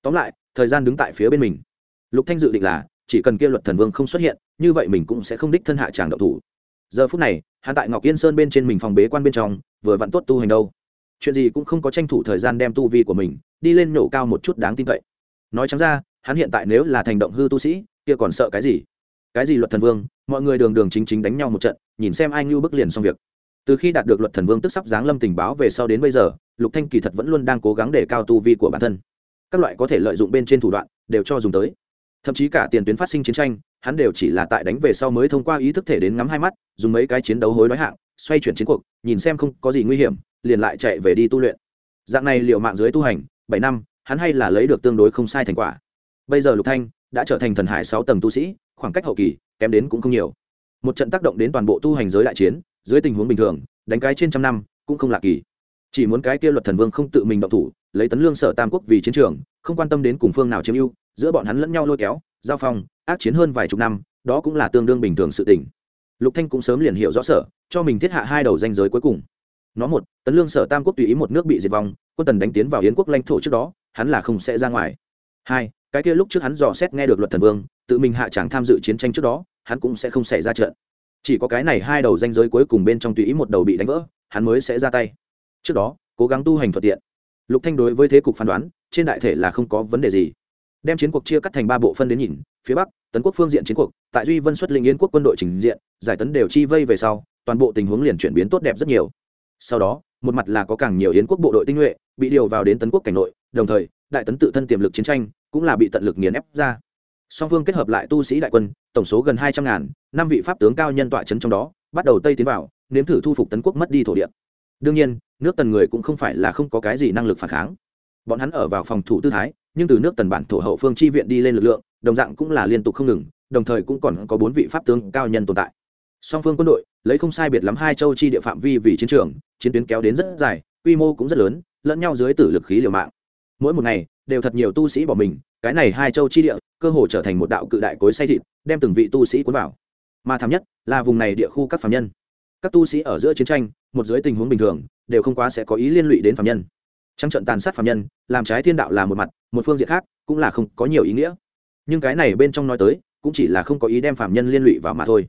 Tóm lại, thời gian đứng tại phía bên mình. Lục thanh dự định là, chỉ cần kia luật thần vương không xuất hiện, như vậy mình cũng sẽ không đích thân hạ tràng động thủ. Giờ phút này, hắn tại ngọc yên sơn bên trên mình phòng bế quan bên trong vừa vặn tốt tu hành đâu. Chuyện gì cũng không có tranh thủ thời gian đem tu vi của mình đi lên nổ cao một chút đáng tin cậy. Nói chẳng ra, hắn hiện tại nếu là thành động hư tu sĩ, kia còn sợ cái gì? Cái gì luật thần vương? Mọi người đường đường chính chính đánh nhau một trận, nhìn xem ai ngưu bức liền xong việc. Từ khi đạt được luật thần vương tức sắp giáng lâm tình báo về sau đến bây giờ, lục thanh kỳ thật vẫn luôn đang cố gắng để cao tu vi của bản thân. Các loại có thể lợi dụng bên trên thủ đoạn, đều cho dùng tới. Thậm chí cả tiền tuyến phát sinh chiến tranh, hắn đều chỉ là tại đánh về sau mới thông qua ý thức thể đến ngắm hai mắt, dùng mấy cái chiến đấu hối đoái hạng xoay chuyển chiến cuộc, nhìn xem không có gì nguy hiểm, liền lại chạy về đi tu luyện. Dạng này liệu mạng dưới tu hành, bảy năm, hắn hay là lấy được tương đối không sai thành quả. Bây giờ lục thanh đã trở thành thần hải sáu tầng tu sĩ, khoảng cách hậu kỳ, kém đến cũng không nhiều. Một trận tác động đến toàn bộ tu hành giới đại chiến, dưới tình huống bình thường, đánh cái trên trăm năm, cũng không lạ kỳ. Chỉ muốn cái kia luật thần vương không tự mình động thủ, lấy tấn lương sở tam quốc vì chiến trường, không quan tâm đến cùng phương nào chiếm ưu, giữa bọn hắn lẫn nhau lôi kéo, giao phong, ác chiến hơn vài chục năm, đó cũng là tương đương bình thường sự tình lục thanh cũng sớm liền hiểu rõ sở, cho mình thiết hạ hai đầu danh giới cuối cùng. Nó một, tấn lương sở tam quốc tùy ý một nước bị diệt vong, quân tần đánh tiến vào yến quốc lãnh thổ trước đó, hắn là không sẽ ra ngoài. Hai, cái kia lúc trước hắn dò xét nghe được luật thần vương, tự mình hạ chẳng tham dự chiến tranh trước đó, hắn cũng sẽ không xảy ra trận. Chỉ có cái này hai đầu danh giới cuối cùng bên trong tùy ý một đầu bị đánh vỡ, hắn mới sẽ ra tay. Trước đó, cố gắng tu hành thuận tiện. Lục thanh đối với thế cục phán đoán, trên đại thể là không có vấn đề gì. Đem chiến cuộc chia cắt thành ba bộ phân đến nhìn, phía bắc tấn quốc phương diện chiến cuộc, tại duy vân xuất linh yến quốc quân đội trình diện, giải tấn đều chi vây về sau, toàn bộ tình huống liền chuyển biến tốt đẹp rất nhiều. Sau đó, một mặt là có càng nhiều yến quốc bộ đội tinh nhuệ bị điều vào đến tấn quốc cảnh nội, đồng thời, đại tấn tự thân tiềm lực chiến tranh cũng là bị tận lực nghiền ép ra. Song phương kết hợp lại tu sĩ đại quân, tổng số gần hai trăm ngàn, năm vị pháp tướng cao nhân tọa trấn trong đó, bắt đầu tây tiến vào, nếm thử thu phục tấn quốc mất đi thổ địa. Đương nhiên, nước tần người cũng không phải là không có cái gì năng lực phản kháng. Bọn hắn ở vào phòng thủ tư thái, nhưng từ nước tần bản thổ hậu phương chi viện đi lên lực lượng đồng dạng cũng là liên tục không ngừng, đồng thời cũng còn có bốn vị pháp tướng cao nhân tồn tại. Song phương quân đội, lấy không sai biệt lắm hai châu chi địa phạm vi vì chiến trường, chiến tuyến kéo đến rất dài, quy mô cũng rất lớn, lẫn nhau dưới tử lực khí liều mạng. Mỗi một ngày, đều thật nhiều tu sĩ bỏ mình, cái này hai châu chi địa, cơ hồ trở thành một đạo cự đại cối say thịt, đem từng vị tu sĩ cuốn vào. Mà thảm nhất là vùng này địa khu các phạm nhân. Các tu sĩ ở giữa chiến tranh, một dưới tình huống bình thường, đều không quá sẽ có ý liên lụy đến phạm nhân. Trăng trận tàn sát phạm nhân, làm trái thiên đạo là một mặt, một phương diện khác cũng là không có nhiều ý nghĩa nhưng cái này bên trong nói tới, cũng chỉ là không có ý đem phạm nhân liên lụy vào mà thôi.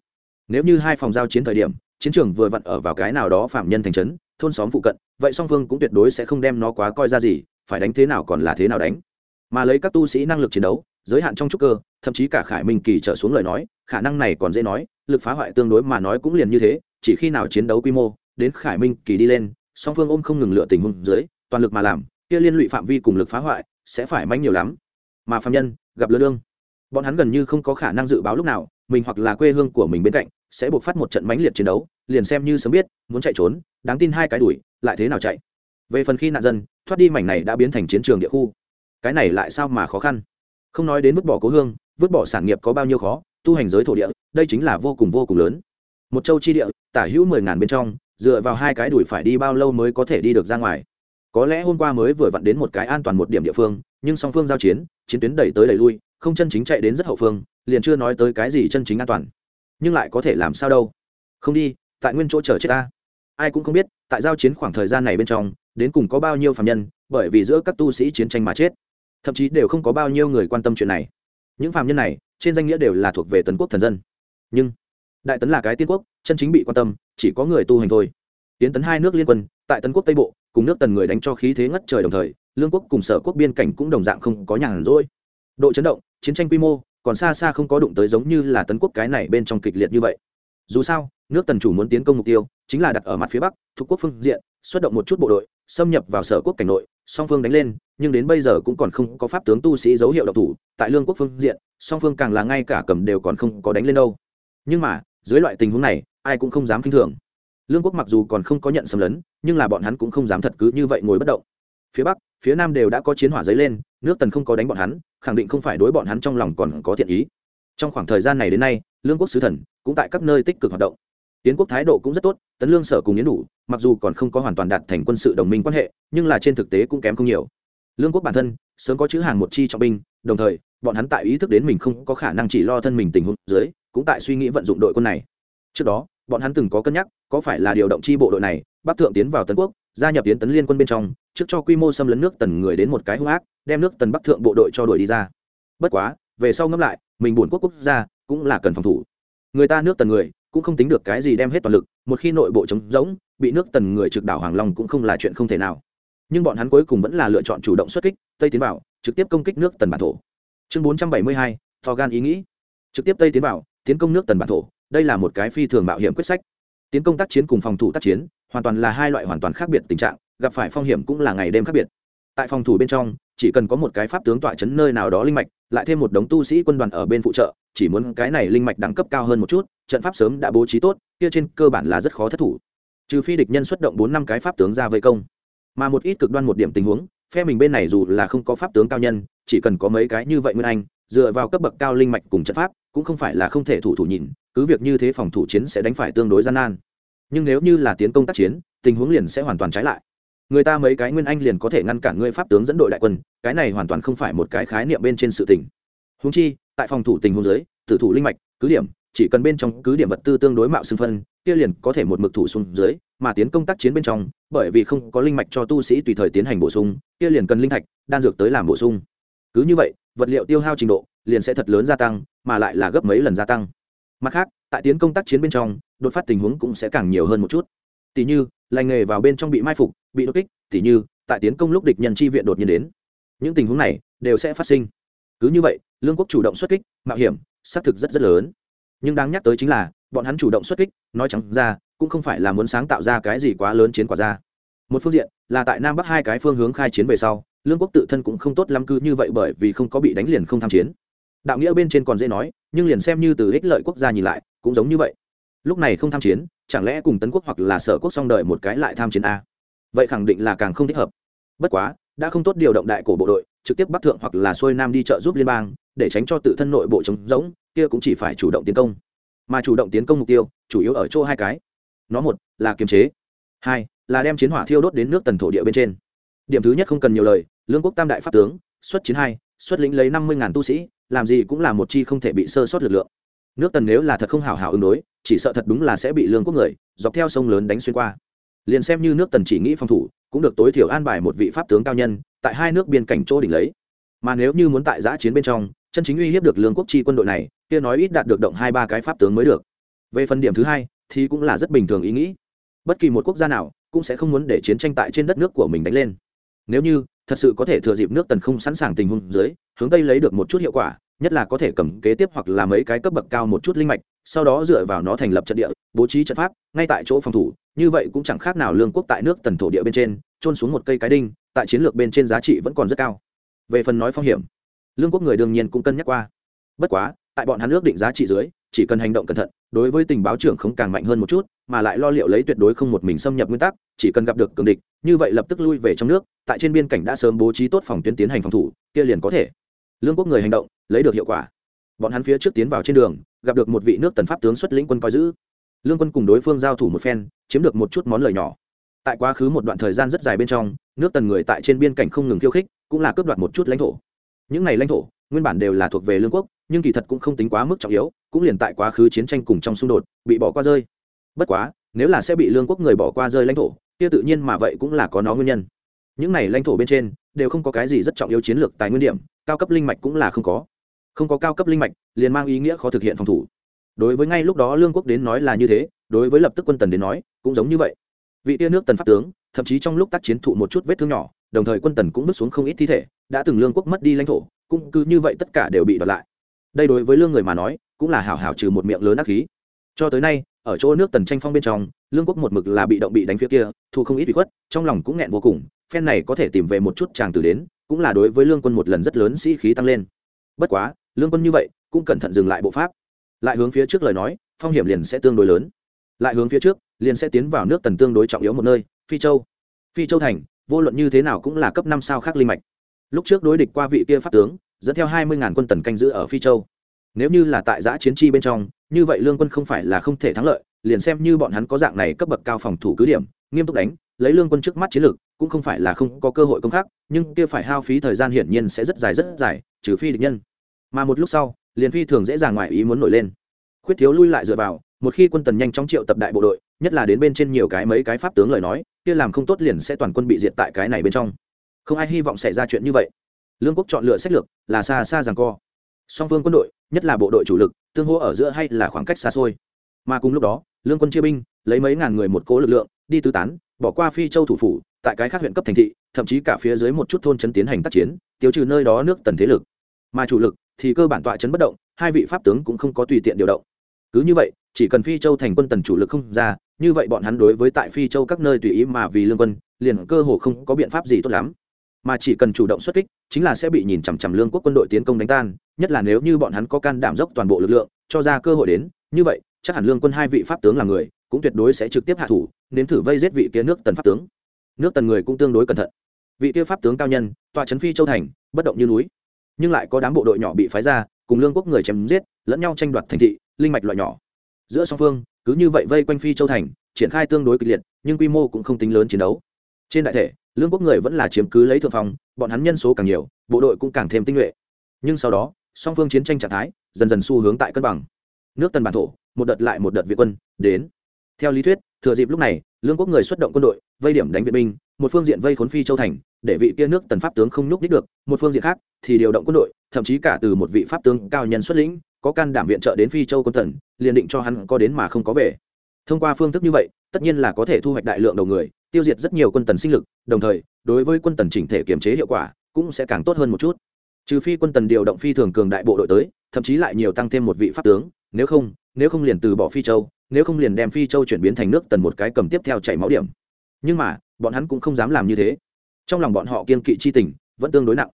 Nếu như hai phòng giao chiến thời điểm, chiến trường vừa vặn ở vào cái nào đó phạm nhân thành trấn, thôn xóm phụ cận, vậy song phương cũng tuyệt đối sẽ không đem nó quá coi ra gì, phải đánh thế nào còn là thế nào đánh. Mà lấy các tu sĩ năng lực chiến đấu, giới hạn trong trúc cơ, thậm chí cả khải minh kỳ trở xuống lời nói, khả năng này còn dễ nói, lực phá hoại tương đối mà nói cũng liền như thế, chỉ khi nào chiến đấu quy mô, đến khải minh kỳ đi lên, song phương ôm không ngừng lựa tình huống dưới, toàn lực mà làm, kia liên lụy phạm vi cùng lực phá hoại sẽ phải manh nhiều lắm. Mà phạm nhân, gặp lừa lương bọn hắn gần như không có khả năng dự báo lúc nào, mình hoặc là quê hương của mình bên cạnh, sẽ buộc phát một trận mãnh liệt chiến đấu, liền xem như sớm biết, muốn chạy trốn, đáng tin hai cái đuổi, lại thế nào chạy. Về phần khi nạn dân, thoát đi mảnh này đã biến thành chiến trường địa khu. Cái này lại sao mà khó khăn? Không nói đến vứt bỏ cố hương, vứt bỏ sản nghiệp có bao nhiêu khó, tu hành giới thổ địa, đây chính là vô cùng vô cùng lớn. Một châu chi địa, tả hữu mười ngàn bên trong, dựa vào hai cái đuổi phải đi bao lâu mới có thể đi được ra ngoài. Có lẽ hôm qua mới vừa vặn đến một cái an toàn một điểm địa phương, nhưng song phương giao chiến chiến tuyến đẩy tới đẩy lui không chân chính chạy đến rất hậu phương, liền chưa nói tới cái gì chân chính an toàn. Nhưng lại có thể làm sao đâu? Không đi, tại nguyên chỗ chờ chết ta. Ai cũng không biết, tại giao chiến khoảng thời gian này bên trong, đến cùng có bao nhiêu phạm nhân, bởi vì giữa các tu sĩ chiến tranh mà chết. Thậm chí đều không có bao nhiêu người quan tâm chuyện này. Những phạm nhân này, trên danh nghĩa đều là thuộc về tần quốc thần dân. Nhưng, đại tấn là cái tiên quốc, chân chính bị quan tâm, chỉ có người tu hành thôi. Tiến tấn hai nước liên quân, tại tấn quốc tây bộ, cùng nước tần người đánh cho khí thế ngất trời đồng thời, lương quốc cùng sở quốc biên cảnh cũng đồng dạng không có nhàn rỗi. Độ chấn động chiến tranh quy mô còn xa xa không có đụng tới giống như là tấn quốc cái này bên trong kịch liệt như vậy. Dù sao, nước tần chủ muốn tiến công mục tiêu, chính là đặt ở mặt phía bắc, thuộc quốc phương diện, xuất động một chút bộ đội, xâm nhập vào sở quốc cảnh nội, song phương đánh lên, nhưng đến bây giờ cũng còn không có pháp tướng tu sĩ dấu hiệu độc thủ, tại lương quốc phương diện, song phương càng là ngay cả cầm đều còn không có đánh lên đâu. Nhưng mà, dưới loại tình huống này, ai cũng không dám k i n h thường. Lương quốc mặc dù còn không có nhận xâm lấn, nhưng là bọn hắn cũng không dám thật cứ như vậy ngồi bất động. Phía bắc, phía nam đều đã có chiến hỏa dấy lên nước tần không có đánh bọn hắn, khẳng định không phải đối bọn hắn trong lòng còn có thiện ý. Trong khoảng thời gian này đến nay, lương quốc sứ thần cũng tại các nơi tích cực hoạt động. Tiến quốc thái độ cũng rất tốt, tấn lương sở cùng yến đủ, mặc dù còn không có hoàn toàn đạt thành quân sự đồng minh quan hệ, nhưng là trên thực tế cũng kém không nhiều. Lương quốc bản thân, sớm có chữ hàng một chi trọng binh, đồng thời, bọn hắn tại ý thức đến mình không có khả năng chỉ lo thân mình tình huống dưới, cũng tại suy nghĩ vận dụng đội quân này. Trước đó, bọn hắn từng có cân nhắc, có phải là điều động chi bộ đội này, bắc thượng tiến vào tấn quốc, gia nhập tiến tấn liên quân bên trong trước cho quy mô xâm lấn nước tần người đến một cái hung ác, đem nước tần bắc thượng bộ đội cho đuổi đi ra. Bất quá, về sau ngẫm lại, mình buồn quốc quốc gia cũng là cần phòng thủ. Người ta nước tần người cũng không tính được cái gì đem hết toàn lực, một khi nội bộ chống rỗng, bị nước tần người trực đảo hoàng long cũng không là chuyện không thể nào. Nhưng bọn hắn cuối cùng vẫn là lựa chọn chủ động xuất kích, tây tiến vào trực tiếp công kích nước tần bản thổ. Chương bốn trăm bảy mươi hai thò gan ý nghĩ. Trực tiếp tây tiến vào tiến công nước tần bản thổ, đây là một cái phi thường mạo hiểm quyết sách. Tiến công tác chiến cùng phòng thủ tác chiến, hoàn toàn là hai loại hoàn toàn khác biệt tình trạng gặp phải phong hiểm cũng là ngày đêm khác biệt. Tại phòng thủ bên trong, chỉ cần có một cái pháp tướng tọa chấn nơi nào đó linh mạch, lại thêm một đống tu sĩ quân đoàn ở bên phụ trợ, chỉ muốn cái này linh mạch đẳng cấp cao hơn một chút, trận pháp sớm đã bố trí tốt, kia trên cơ bản là rất khó thất thủ. Trừ phi địch nhân xuất động bốn năm cái pháp tướng ra vây công. Mà một ít cực đoan một điểm tình huống, phe mình bên này dù là không có pháp tướng cao nhân, chỉ cần có mấy cái như vậy nguyên anh, dựa vào cấp bậc cao linh mạch cùng trận pháp, cũng không phải là không thể thủ thủ nhìn, cứ việc như thế phòng thủ chiến sẽ đánh phải tương đối gian nan. Nhưng nếu như là tiến công tác chiến, tình huống liền sẽ hoàn toàn trái lại người ta mấy cái nguyên anh liền có thể ngăn cản ngươi pháp tướng dẫn đội đại quân, cái này hoàn toàn không phải một cái khái niệm bên trên sự tình. Húng chi, tại phòng thủ tình hôn giới tử thủ linh mạch, cứ điểm, chỉ cần bên trong cứ điểm vật tư tương đối mạo xưng phân, kia liền có thể một mực thủ xuống dưới, mà tiến công tác chiến bên trong, bởi vì không có linh mạch cho tu sĩ tùy thời tiến hành bổ sung, kia liền cần linh thạch, đan dược tới làm bổ sung. Cứ như vậy, vật liệu tiêu hao trình độ liền sẽ thật lớn gia tăng, mà lại là gấp mấy lần gia tăng. Mặt khác, tại tiến công tác chiến bên trong, đột phát tình huống cũng sẽ càng nhiều hơn một chút tỷ như, lành nghề vào bên trong bị mai phục, bị đột kích tỷ như, tại tiến công lúc địch nhân chi viện đột nhiên đến. Những tình huống này đều sẽ phát sinh. Cứ như vậy, lương quốc chủ động xuất kích, mạo hiểm, xác thực rất rất lớn. Nhưng đáng nhắc tới chính là, bọn hắn chủ động xuất kích, nói chẳng ra, cũng không phải là muốn sáng tạo ra cái gì quá lớn chiến quả ra. Một phương diện, là tại nam bắc hai cái phương hướng khai chiến về sau, lương quốc tự thân cũng không tốt lắm cứ như vậy bởi vì không có bị đánh liền không tham chiến. Đạo nghĩa bên trên còn dễ nói, nhưng liền xem như từ ích lợi quốc gia nhìn lại, cũng giống như vậy. Lúc này không tham chiến chẳng lẽ cùng tấn quốc hoặc là sở quốc song đợi một cái lại tham chiến a? Vậy khẳng định là càng không thích hợp. Bất quá, đã không tốt điều động đại cổ bộ đội, trực tiếp bắc thượng hoặc là xuôi nam đi trợ giúp liên bang, để tránh cho tự thân nội bộ chống rỗng, kia cũng chỉ phải chủ động tiến công. Mà chủ động tiến công mục tiêu, chủ yếu ở chỗ hai cái. Nó một, là kiềm chế. Hai, là đem chiến hỏa thiêu đốt đến nước tần thổ địa bên trên. Điểm thứ nhất không cần nhiều lời, lương quốc tam đại pháp tướng, xuất chiến hai, xuất lĩnh lấy năm mươi ngàn tu sĩ, làm gì cũng là một chi không thể bị sơ sót lực lượng nước tần nếu là thật không hảo hảo ứng đối, chỉ sợ thật đúng là sẽ bị lương quốc người, dọc theo sông lớn đánh xuyên qua. Liền xem như nước tần chỉ nghĩ phòng thủ, cũng được tối thiểu an bài một vị pháp tướng cao nhân, tại hai nước biên cảnh chỗ đỉnh lấy. Mà nếu như muốn tại giã chiến bên trong, chân chính uy hiếp được lương quốc chi quân đội này, kia nói ít đạt được động hai ba cái pháp tướng mới được. Về phần điểm thứ hai, thì cũng là rất bình thường ý nghĩ. Bất kỳ một quốc gia nào, cũng sẽ không muốn để chiến tranh tại trên đất nước của mình đánh lên. Nếu như, thật sự có thể thừa dịp nước tần không sẵn sàng tình huống dưới, hướng tây lấy được một chút hiệu quả nhất là có thể cầm kế tiếp hoặc là mấy cái cấp bậc cao một chút linh mạch, sau đó dựa vào nó thành lập trận địa, bố trí trận pháp, ngay tại chỗ phòng thủ, như vậy cũng chẳng khác nào lương quốc tại nước tần thổ địa bên trên trôn xuống một cây cái đinh, tại chiến lược bên trên giá trị vẫn còn rất cao. Về phần nói phong hiểm, lương quốc người đương nhiên cũng cân nhắc qua. Bất quá, tại bọn hắn ước định giá trị dưới, chỉ cần hành động cẩn thận, đối với tình báo trưởng không càng mạnh hơn một chút, mà lại lo liệu lấy tuyệt đối không một mình xâm nhập nguyên tắc, chỉ cần gặp được cường địch, như vậy lập tức lui về trong nước, tại trên biên cảnh đã sớm bố trí tốt phòng tuyến tiến hành phòng thủ, kia liền có thể lương quốc người hành động, lấy được hiệu quả. Bọn hắn phía trước tiến vào trên đường, gặp được một vị nước tần pháp tướng xuất lĩnh quân coi giữ. Lương quân cùng đối phương giao thủ một phen, chiếm được một chút món lời nhỏ. Tại quá khứ một đoạn thời gian rất dài bên trong, nước tần người tại trên biên cảnh không ngừng khiêu khích, cũng là cướp đoạt một chút lãnh thổ. Những này lãnh thổ, nguyên bản đều là thuộc về lương quốc, nhưng kỳ thật cũng không tính quá mức trọng yếu, cũng liền tại quá khứ chiến tranh cùng trong xung đột, bị bỏ qua rơi. Bất quá, nếu là sẽ bị lương quốc người bỏ qua rơi lãnh thổ, kia tự nhiên mà vậy cũng là có nó nguyên nhân những này lãnh thổ bên trên, đều không có cái gì rất trọng yếu chiến lược tài nguyên điểm, cao cấp linh mạch cũng là không có. Không có cao cấp linh mạch, liền mang ý nghĩa khó thực hiện phòng thủ. Đối với ngay lúc đó lương quốc đến nói là như thế, đối với lập tức quân tần đến nói, cũng giống như vậy. Vị tia nước tần pháp tướng, thậm chí trong lúc tác chiến thụ một chút vết thương nhỏ, đồng thời quân tần cũng bước xuống không ít thi thể, đã từng lương quốc mất đi lãnh thổ, cũng cứ như vậy tất cả đều bị đoạt lại. Đây đối với lương người mà nói, cũng là hảo hảo trừ một miệng lớn ác khí. Cho tới nay ở chỗ nước tần tranh phong bên trong, lương quốc một mực là bị động bị đánh phía kia, thu không ít bị khuất, trong lòng cũng nghẹn vô cùng, phen này có thể tìm về một chút chàng từ đến, cũng là đối với lương quân một lần rất lớn sĩ khí tăng lên. Bất quá, lương quân như vậy, cũng cẩn thận dừng lại bộ pháp. Lại hướng phía trước lời nói, phong hiểm liền sẽ tương đối lớn. Lại hướng phía trước, liền sẽ tiến vào nước tần tương đối trọng yếu một nơi, phi châu. Phi châu thành, vô luận như thế nào cũng là cấp năm sao khác linh mạch. Lúc trước đối địch qua vị kia pháp tướng, dẫn theo hai mươi ngàn quân tần canh giữ ở phi châu nếu như là tại giã chiến chi bên trong, như vậy lương quân không phải là không thể thắng lợi, liền xem như bọn hắn có dạng này cấp bậc cao phòng thủ cứ điểm, nghiêm túc đánh, lấy lương quân trước mắt chiến lược cũng không phải là không có cơ hội công khác nhưng kia phải hao phí thời gian hiển nhiên sẽ rất dài rất dài, trừ phi địch nhân. Mà một lúc sau, liền phi thường dễ dàng ngoài ý muốn nổi lên. Khuyết thiếu lui lại dựa vào, một khi quân tần nhanh chóng triệu tập đại bộ đội, nhất là đến bên trên nhiều cái mấy cái pháp tướng lời nói, kia làm không tốt liền sẽ toàn quân bị diệt tại cái này bên trong. Không ai hy vọng xảy ra chuyện như vậy. Lương quốc chọn lựa sách lược là xa xa rằng co song phương quân đội, nhất là bộ đội chủ lực, tương hỗ ở giữa hay là khoảng cách xa xôi. Mà cùng lúc đó, lương quân chia binh, lấy mấy ngàn người một cố lực lượng, đi tứ tán, bỏ qua phi châu thủ phủ, tại cái khác huyện cấp thành thị, thậm chí cả phía dưới một chút thôn chấn tiến hành tác chiến, tiêu trừ nơi đó nước tần thế lực. Mà chủ lực thì cơ bản tọa chấn bất động, hai vị pháp tướng cũng không có tùy tiện điều động. Cứ như vậy, chỉ cần phi châu thành quân tần chủ lực không ra, như vậy bọn hắn đối với tại phi châu các nơi tùy ý mà vì lương quân, liền cơ hồ không có biện pháp gì tốt lắm mà chỉ cần chủ động xuất kích, chính là sẽ bị nhìn chằm chằm lương quốc quân đội tiến công đánh tan, nhất là nếu như bọn hắn có can đảm dốc toàn bộ lực lượng, cho ra cơ hội đến, như vậy, chắc hẳn lương quân hai vị pháp tướng là người, cũng tuyệt đối sẽ trực tiếp hạ thủ, nếm thử vây giết vị kia nước tần pháp tướng. Nước tần người cũng tương đối cẩn thận. Vị tiêu pháp tướng cao nhân, tọa trấn phi châu thành, bất động như núi. Nhưng lại có đám bộ đội nhỏ bị phái ra, cùng lương quốc người chém giết, lẫn nhau tranh đoạt thành thị, linh mạch loại nhỏ. Giữa song phương, cứ như vậy vây quanh phi châu thành, triển khai tương đối kịch liệt, nhưng quy mô cũng không tính lớn chiến đấu. Trên đại thể lương quốc người vẫn là chiếm cứ lấy thượng phòng bọn hắn nhân số càng nhiều, bộ đội cũng càng thêm tinh nhuệ. Nhưng sau đó, song phương chiến tranh trạng thái dần dần xu hướng tại cân bằng. Nước tần bản thổ, một đợt lại một đợt viện quân, đến. Theo lý thuyết, thừa dịp lúc này, lương quốc người xuất động quân đội, vây điểm đánh viện binh, một phương diện vây khốn phi châu thành, để vị kia nước tần pháp tướng không nhúc đích được, một phương diện khác thì điều động quân đội, thậm chí cả từ một vị pháp tướng cao nhân xuất lĩnh, có can đảm viện trợ đến phi châu quân tần, liền định cho hắn có đến mà không có về. Thông qua phương thức như vậy tất nhiên là có thể thu hoạch đại lượng đầu người, tiêu diệt rất nhiều quân tần sinh lực, đồng thời, đối với quân tần chỉnh thể kiểm chế hiệu quả, cũng sẽ càng tốt hơn một chút. Trừ phi quân tần điều động phi thường cường đại bộ đội tới, thậm chí lại nhiều tăng thêm một vị pháp tướng, nếu không nếu không liền từ bỏ phi châu, nếu không liền đem phi châu chuyển biến thành nước tần một cái cầm tiếp theo chảy máu điểm. Nhưng mà, bọn hắn cũng không dám làm như thế. Trong lòng bọn họ kiên kỵ chi tình, vẫn tương đối nặng.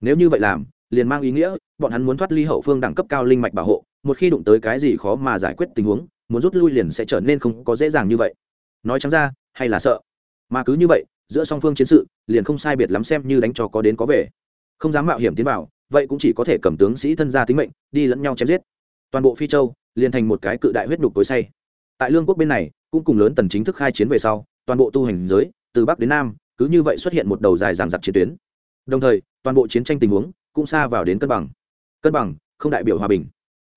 Nếu như vậy làm, liền mang ý nghĩa, bọn hắn muốn thoát ly hậu phương đẳng cấp cao linh mạch bảo hộ, một khi đụng tới cái gì khó mà giải quyết tình huống, muốn rút lui liền sẽ trở nên không có dễ dàng như vậy nói trắng ra, hay là sợ? Mà cứ như vậy, giữa song phương chiến sự, liền không sai biệt lắm xem như đánh cho có đến có về. Không dám mạo hiểm tiến vào, vậy cũng chỉ có thể cầm tướng sĩ thân gia tính mệnh, đi lẫn nhau chém giết. Toàn bộ phi châu, liền thành một cái cự đại huyết nhục tối say. Tại lương quốc bên này, cũng cùng lớn tần chính thức khai chiến về sau, toàn bộ tu hành giới, từ bắc đến nam, cứ như vậy xuất hiện một đầu dài dằng dặc chiến tuyến. Đồng thời, toàn bộ chiến tranh tình huống cũng xa vào đến cân bằng. Cân bằng, không đại biểu hòa bình.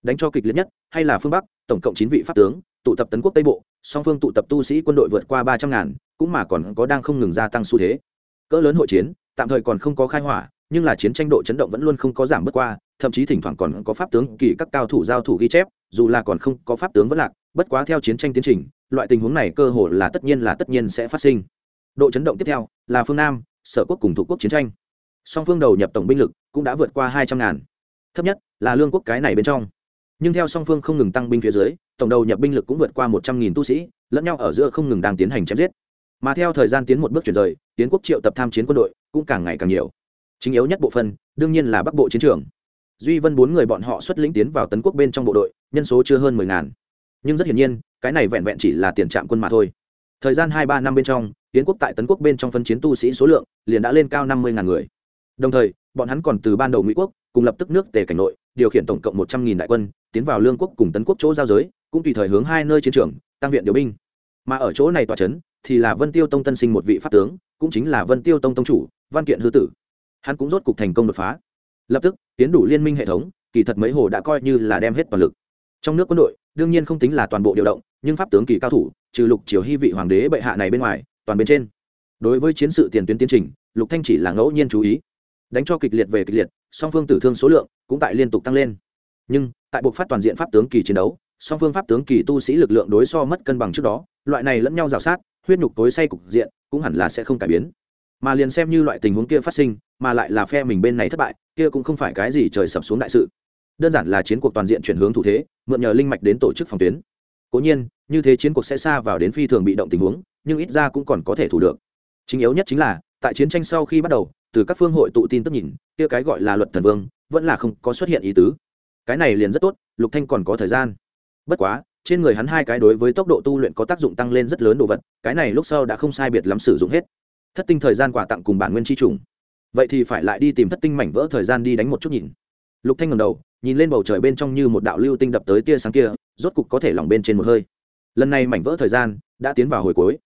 Đánh cho kịch liệt nhất, hay là phương bắc, tổng cộng chín vị pháp tướng tụ tập tấn quốc tây bộ, song phương tụ tập tu sĩ quân đội vượt qua ba trăm ngàn, cũng mà còn có đang không ngừng gia tăng xu thế. Cỡ lớn hội chiến, tạm thời còn không có khai hỏa, nhưng là chiến tranh độ chấn động vẫn luôn không có giảm bớt qua, thậm chí thỉnh thoảng còn có pháp tướng kỳ các cao thủ giao thủ ghi chép, dù là còn không có pháp tướng vẫn lạc, bất quá theo chiến tranh tiến trình, loại tình huống này cơ hồ là tất nhiên là tất nhiên sẽ phát sinh. Độ chấn động tiếp theo là phương nam, sở quốc cùng thủ quốc chiến tranh. Song phương đầu nhập tổng binh lực cũng đã vượt qua hai trăm ngàn. Thấp nhất là lương quốc cái này bên trong nhưng theo song phương không ngừng tăng binh phía dưới, tổng đầu nhập binh lực cũng vượt qua một trăm nghìn tu sĩ, lẫn nhau ở giữa không ngừng đang tiến hành chém giết. Mà theo thời gian tiến một bước chuyển rời tiến quốc triệu tập tham chiến quân đội cũng càng ngày càng nhiều. Chính yếu nhất bộ phân đương nhiên là bắc bộ chiến trường. Duy vân bốn người bọn họ xuất lĩnh tiến vào tấn quốc bên trong bộ đội, nhân số chưa hơn mười ngàn. Nhưng rất hiển nhiên, cái này vẹn vẹn chỉ là tiền trạm quân mà thôi. Thời gian hai ba năm bên trong tiến quốc tại tấn quốc bên trong phân chiến tu sĩ số lượng liền đã lên cao năm mươi ngàn người. Đồng thời, bọn hắn còn từ ban đầu ngụy quốc, cùng lập tức nước tề cảnh nội điều khiển tổng cộng một trăm nghìn đại quân, tiến vào lương quốc cùng tấn quốc chỗ giao giới, cũng tùy thời hướng hai nơi chiến trường, tăng viện điều binh. Mà ở chỗ này tòa trấn, thì là vân tiêu tông tân sinh một vị pháp tướng, cũng chính là vân tiêu tông tông chủ, văn kiện hư tử. Hắn cũng rốt cục thành công đột phá. Lập tức, tiến đủ liên minh hệ thống, kỳ thật mấy hồ đã coi như là đem hết toàn lực. Trong nước quân đội, đương nhiên không tính là toàn bộ điều động, nhưng pháp tướng kỳ cao thủ, trừ lục triều hy vị hoàng đế bệ hạ này bên ngoài, toàn bên trên. Đối với chiến sự tiền tuyến tiến trình, lục thanh chỉ là ngẫu nhiên chú ý đánh cho kịch liệt về kịch liệt, song phương tử thương số lượng cũng tại liên tục tăng lên. Nhưng, tại buộc phát toàn diện pháp tướng kỳ chiến đấu, song phương pháp tướng kỳ tu sĩ lực lượng đối so mất cân bằng trước đó, loại này lẫn nhau rào sát, huyết nhục tối say cục diện cũng hẳn là sẽ không cải biến. Mà liền xem như loại tình huống kia phát sinh, mà lại là phe mình bên này thất bại, kia cũng không phải cái gì trời sập xuống đại sự. Đơn giản là chiến cuộc toàn diện chuyển hướng thủ thế, mượn nhờ linh mạch đến tổ chức phòng tuyến. Cố nhiên, như thế chiến cuộc sẽ xa vào đến phi thường bị động tình huống, nhưng ít ra cũng còn có thể thủ được. Chính yếu nhất chính là, tại chiến tranh sau khi bắt đầu từ các phương hội tụ tin tức nhìn, kia cái gọi là luật thần vương, vẫn là không có xuất hiện ý tứ. Cái này liền rất tốt, lục thanh còn có thời gian. Bất quá, trên người hắn hai cái đối với tốc độ tu luyện có tác dụng tăng lên rất lớn đồ vật, cái này lúc sau đã không sai biệt lắm sử dụng hết. Thất tinh thời gian quà tặng cùng bản nguyên chi trùng. Vậy thì phải lại đi tìm thất tinh mảnh vỡ thời gian đi đánh một chút nhìn. Lục thanh ngẩng đầu, nhìn lên bầu trời bên trong như một đạo lưu tinh đập tới tia sáng kia, rốt cục có thể lỏng bên trên một hơi. Lần này mảnh vỡ thời gian đã tiến vào hồi cuối.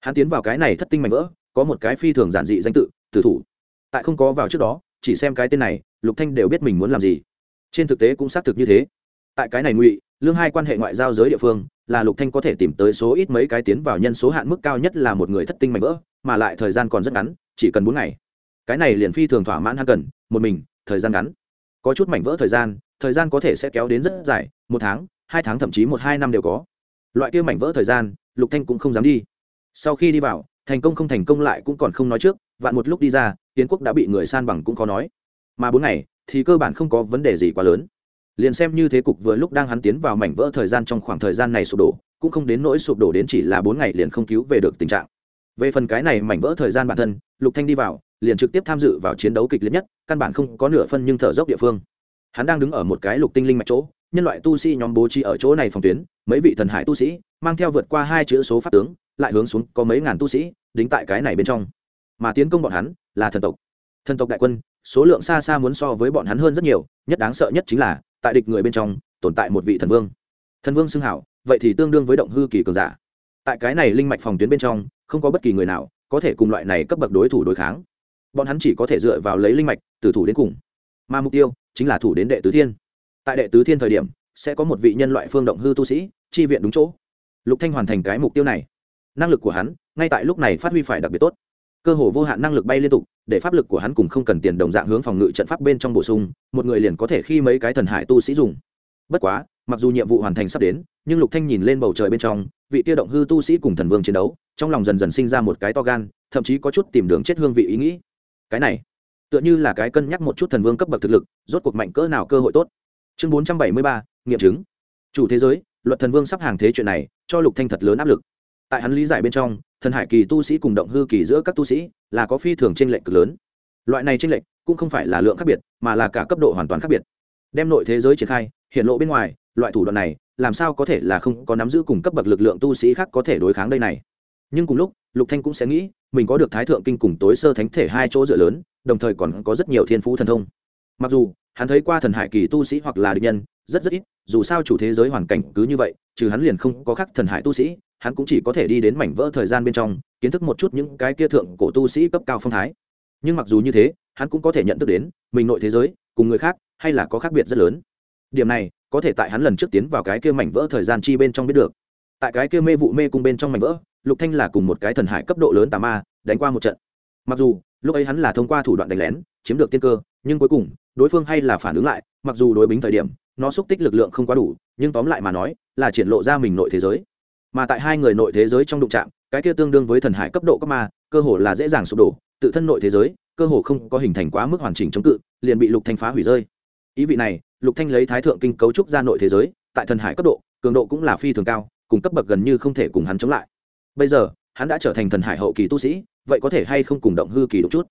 Hắn tiến vào cái này thất tinh mảnh vỡ, có một cái phi thường giản dị danh tự, tử thủ tại không có vào trước đó, chỉ xem cái tên này, lục thanh đều biết mình muốn làm gì. Trên thực tế cũng xác thực như thế. Tại cái này ngụy, lương hai quan hệ ngoại giao giới địa phương, là lục thanh có thể tìm tới số ít mấy cái tiến vào nhân số hạn mức cao nhất là một người thất tinh mảnh vỡ, mà lại thời gian còn rất ngắn, chỉ cần bốn ngày. Cái này liền phi thường thỏa mãn hắn cần, một mình, thời gian ngắn. Có chút mảnh vỡ thời gian thời gian có thể sẽ kéo đến rất dài, một tháng, hai tháng thậm chí một hai năm đều có. Loại kia mảnh vỡ thời gian, lục thanh cũng không dám đi. Sau khi đi vào, thành công không thành công lại cũng còn không nói trước, vạn một lúc đi ra tiến quốc đã bị người san bằng cũng khó nói. Mà bốn ngày, thì cơ bản không có vấn đề gì quá lớn. Liền xem như thế cục vừa lúc đang hắn tiến vào mảnh vỡ thời gian trong khoảng thời gian này sụp đổ, cũng không đến nỗi sụp đổ đến chỉ là bốn ngày liền không cứu về được tình trạng. Về phần cái này mảnh vỡ thời gian bản thân, lục thanh đi vào, liền trực tiếp tham dự vào chiến đấu kịch liệt nhất, căn bản không có nửa phân nhưng thở dốc địa phương. Hắn đang đứng ở một cái lục tinh linh mạch chỗ, nhân loại tu sĩ nhóm bố trí ở chỗ này phòng tuyến, mấy vị thần hải tu sĩ, mang theo vượt qua hai chữ số pháp tướng, lại hướng xuống có mấy ngàn tu sĩ, đính tại cái này bên trong. Mà tiến công bọn hắn là thần tộc. Thần tộc đại quân, số lượng xa xa muốn so với bọn hắn hơn rất nhiều, nhất đáng sợ nhất chính là, tại địch người bên trong, tồn tại một vị thần vương. Thần vương xưng hảo, vậy thì tương đương với động hư kỳ cường giả. Tại cái này linh mạch phòng tuyến bên trong, không có bất kỳ người nào có thể cùng loại này cấp bậc đối thủ đối kháng. Bọn hắn chỉ có thể dựa vào lấy linh mạch, từ thủ đến cùng. Mà mục tiêu, chính là thủ đến đệ tứ thiên. Tại đệ tứ thiên thời điểm, sẽ có một vị nhân loại phương động hư tu sĩ, chi viện đúng chỗ. Lục thanh hoàn thành cái mục tiêu này. Năng lực của hắn, ngay tại lúc này phát huy phải đặc biệt tốt cơ hồ vô hạn năng lực bay liên tục, để pháp lực của hắn cùng không cần tiền đồng dạng hướng phòng ngự trận pháp bên trong bổ sung, một người liền có thể khi mấy cái thần hải tu sĩ dùng. Bất quá, mặc dù nhiệm vụ hoàn thành sắp đến, nhưng lục thanh nhìn lên bầu trời bên trong, vị tiêu động hư tu sĩ cùng thần vương chiến đấu, trong lòng dần dần sinh ra một cái to gan, thậm chí có chút tìm đường chết hương vị ý nghĩ. Cái này, tựa như là cái cân nhắc một chút thần vương cấp bậc thực lực, rốt cuộc mạnh cỡ nào cơ hội tốt. Chương bốn trăm bảy mươi ba, nghiệm chứng. Chủ thế giới, luật thần vương sắp hàng thế chuyện này, cho lục thanh thật lớn áp lực tại hắn lý giải bên trong, thần hải kỳ tu sĩ cùng động hư kỳ giữa các tu sĩ là có phi thường trên lệnh cực lớn. Loại này trên lệnh cũng không phải là lượng khác biệt, mà là cả cấp độ hoàn toàn khác biệt. Đem nội thế giới triển khai, hiện lộ bên ngoài, loại thủ đoạn này, làm sao có thể là không có nắm giữ cùng cấp bậc lực lượng tu sĩ khác có thể đối kháng đây này? Nhưng cùng lúc, lục thanh cũng sẽ nghĩ, mình có được thái thượng kinh cùng tối sơ thánh thể hai chỗ dựa lớn, đồng thời còn có rất nhiều thiên phú thần thông. Mặc dù, hắn thấy qua thần hải kỳ tu sĩ hoặc là địch nhân, rất rất ít, dù sao chủ thế giới hoàn cảnh cứ như vậy, trừ hắn liền không có khác thần hải tu sĩ hắn cũng chỉ có thể đi đến mảnh vỡ thời gian bên trong, kiến thức một chút những cái kia thượng cổ tu sĩ cấp cao phong thái. Nhưng mặc dù như thế, hắn cũng có thể nhận thức đến, mình nội thế giới, cùng người khác, hay là có khác biệt rất lớn. Điểm này, có thể tại hắn lần trước tiến vào cái kia mảnh vỡ thời gian chi bên trong biết được. Tại cái kia mê vụ mê cùng bên trong mảnh vỡ, lục thanh là cùng một cái thần hải cấp độ lớn tà ma, đánh qua một trận. Mặc dù, lúc ấy hắn là thông qua thủ đoạn đánh lén, chiếm được tiên cơ, nhưng cuối cùng, đối phương hay là phản ứng lại, mặc dù đối bính thời điểm, nó xúc tích lực lượng không quá đủ, nhưng tóm lại mà nói, là triển lộ ra mình nội thế giới mà tại hai người nội thế giới trong đụng chạm, cái kia tương đương với thần hải cấp độ cấp ma cơ hồ là dễ dàng sụp đổ tự thân nội thế giới cơ hồ không có hình thành quá mức hoàn chỉnh chống cự liền bị lục thanh phá hủy rơi. Ý vị này lục thanh lấy thái thượng kinh cấu trúc ra nội thế giới tại thần hải cấp độ cường độ cũng là phi thường cao cùng cấp bậc gần như không thể cùng hắn chống lại. Bây giờ hắn đã trở thành thần hải hậu kỳ tu sĩ vậy có thể hay không cùng động hư kỳ đột chút?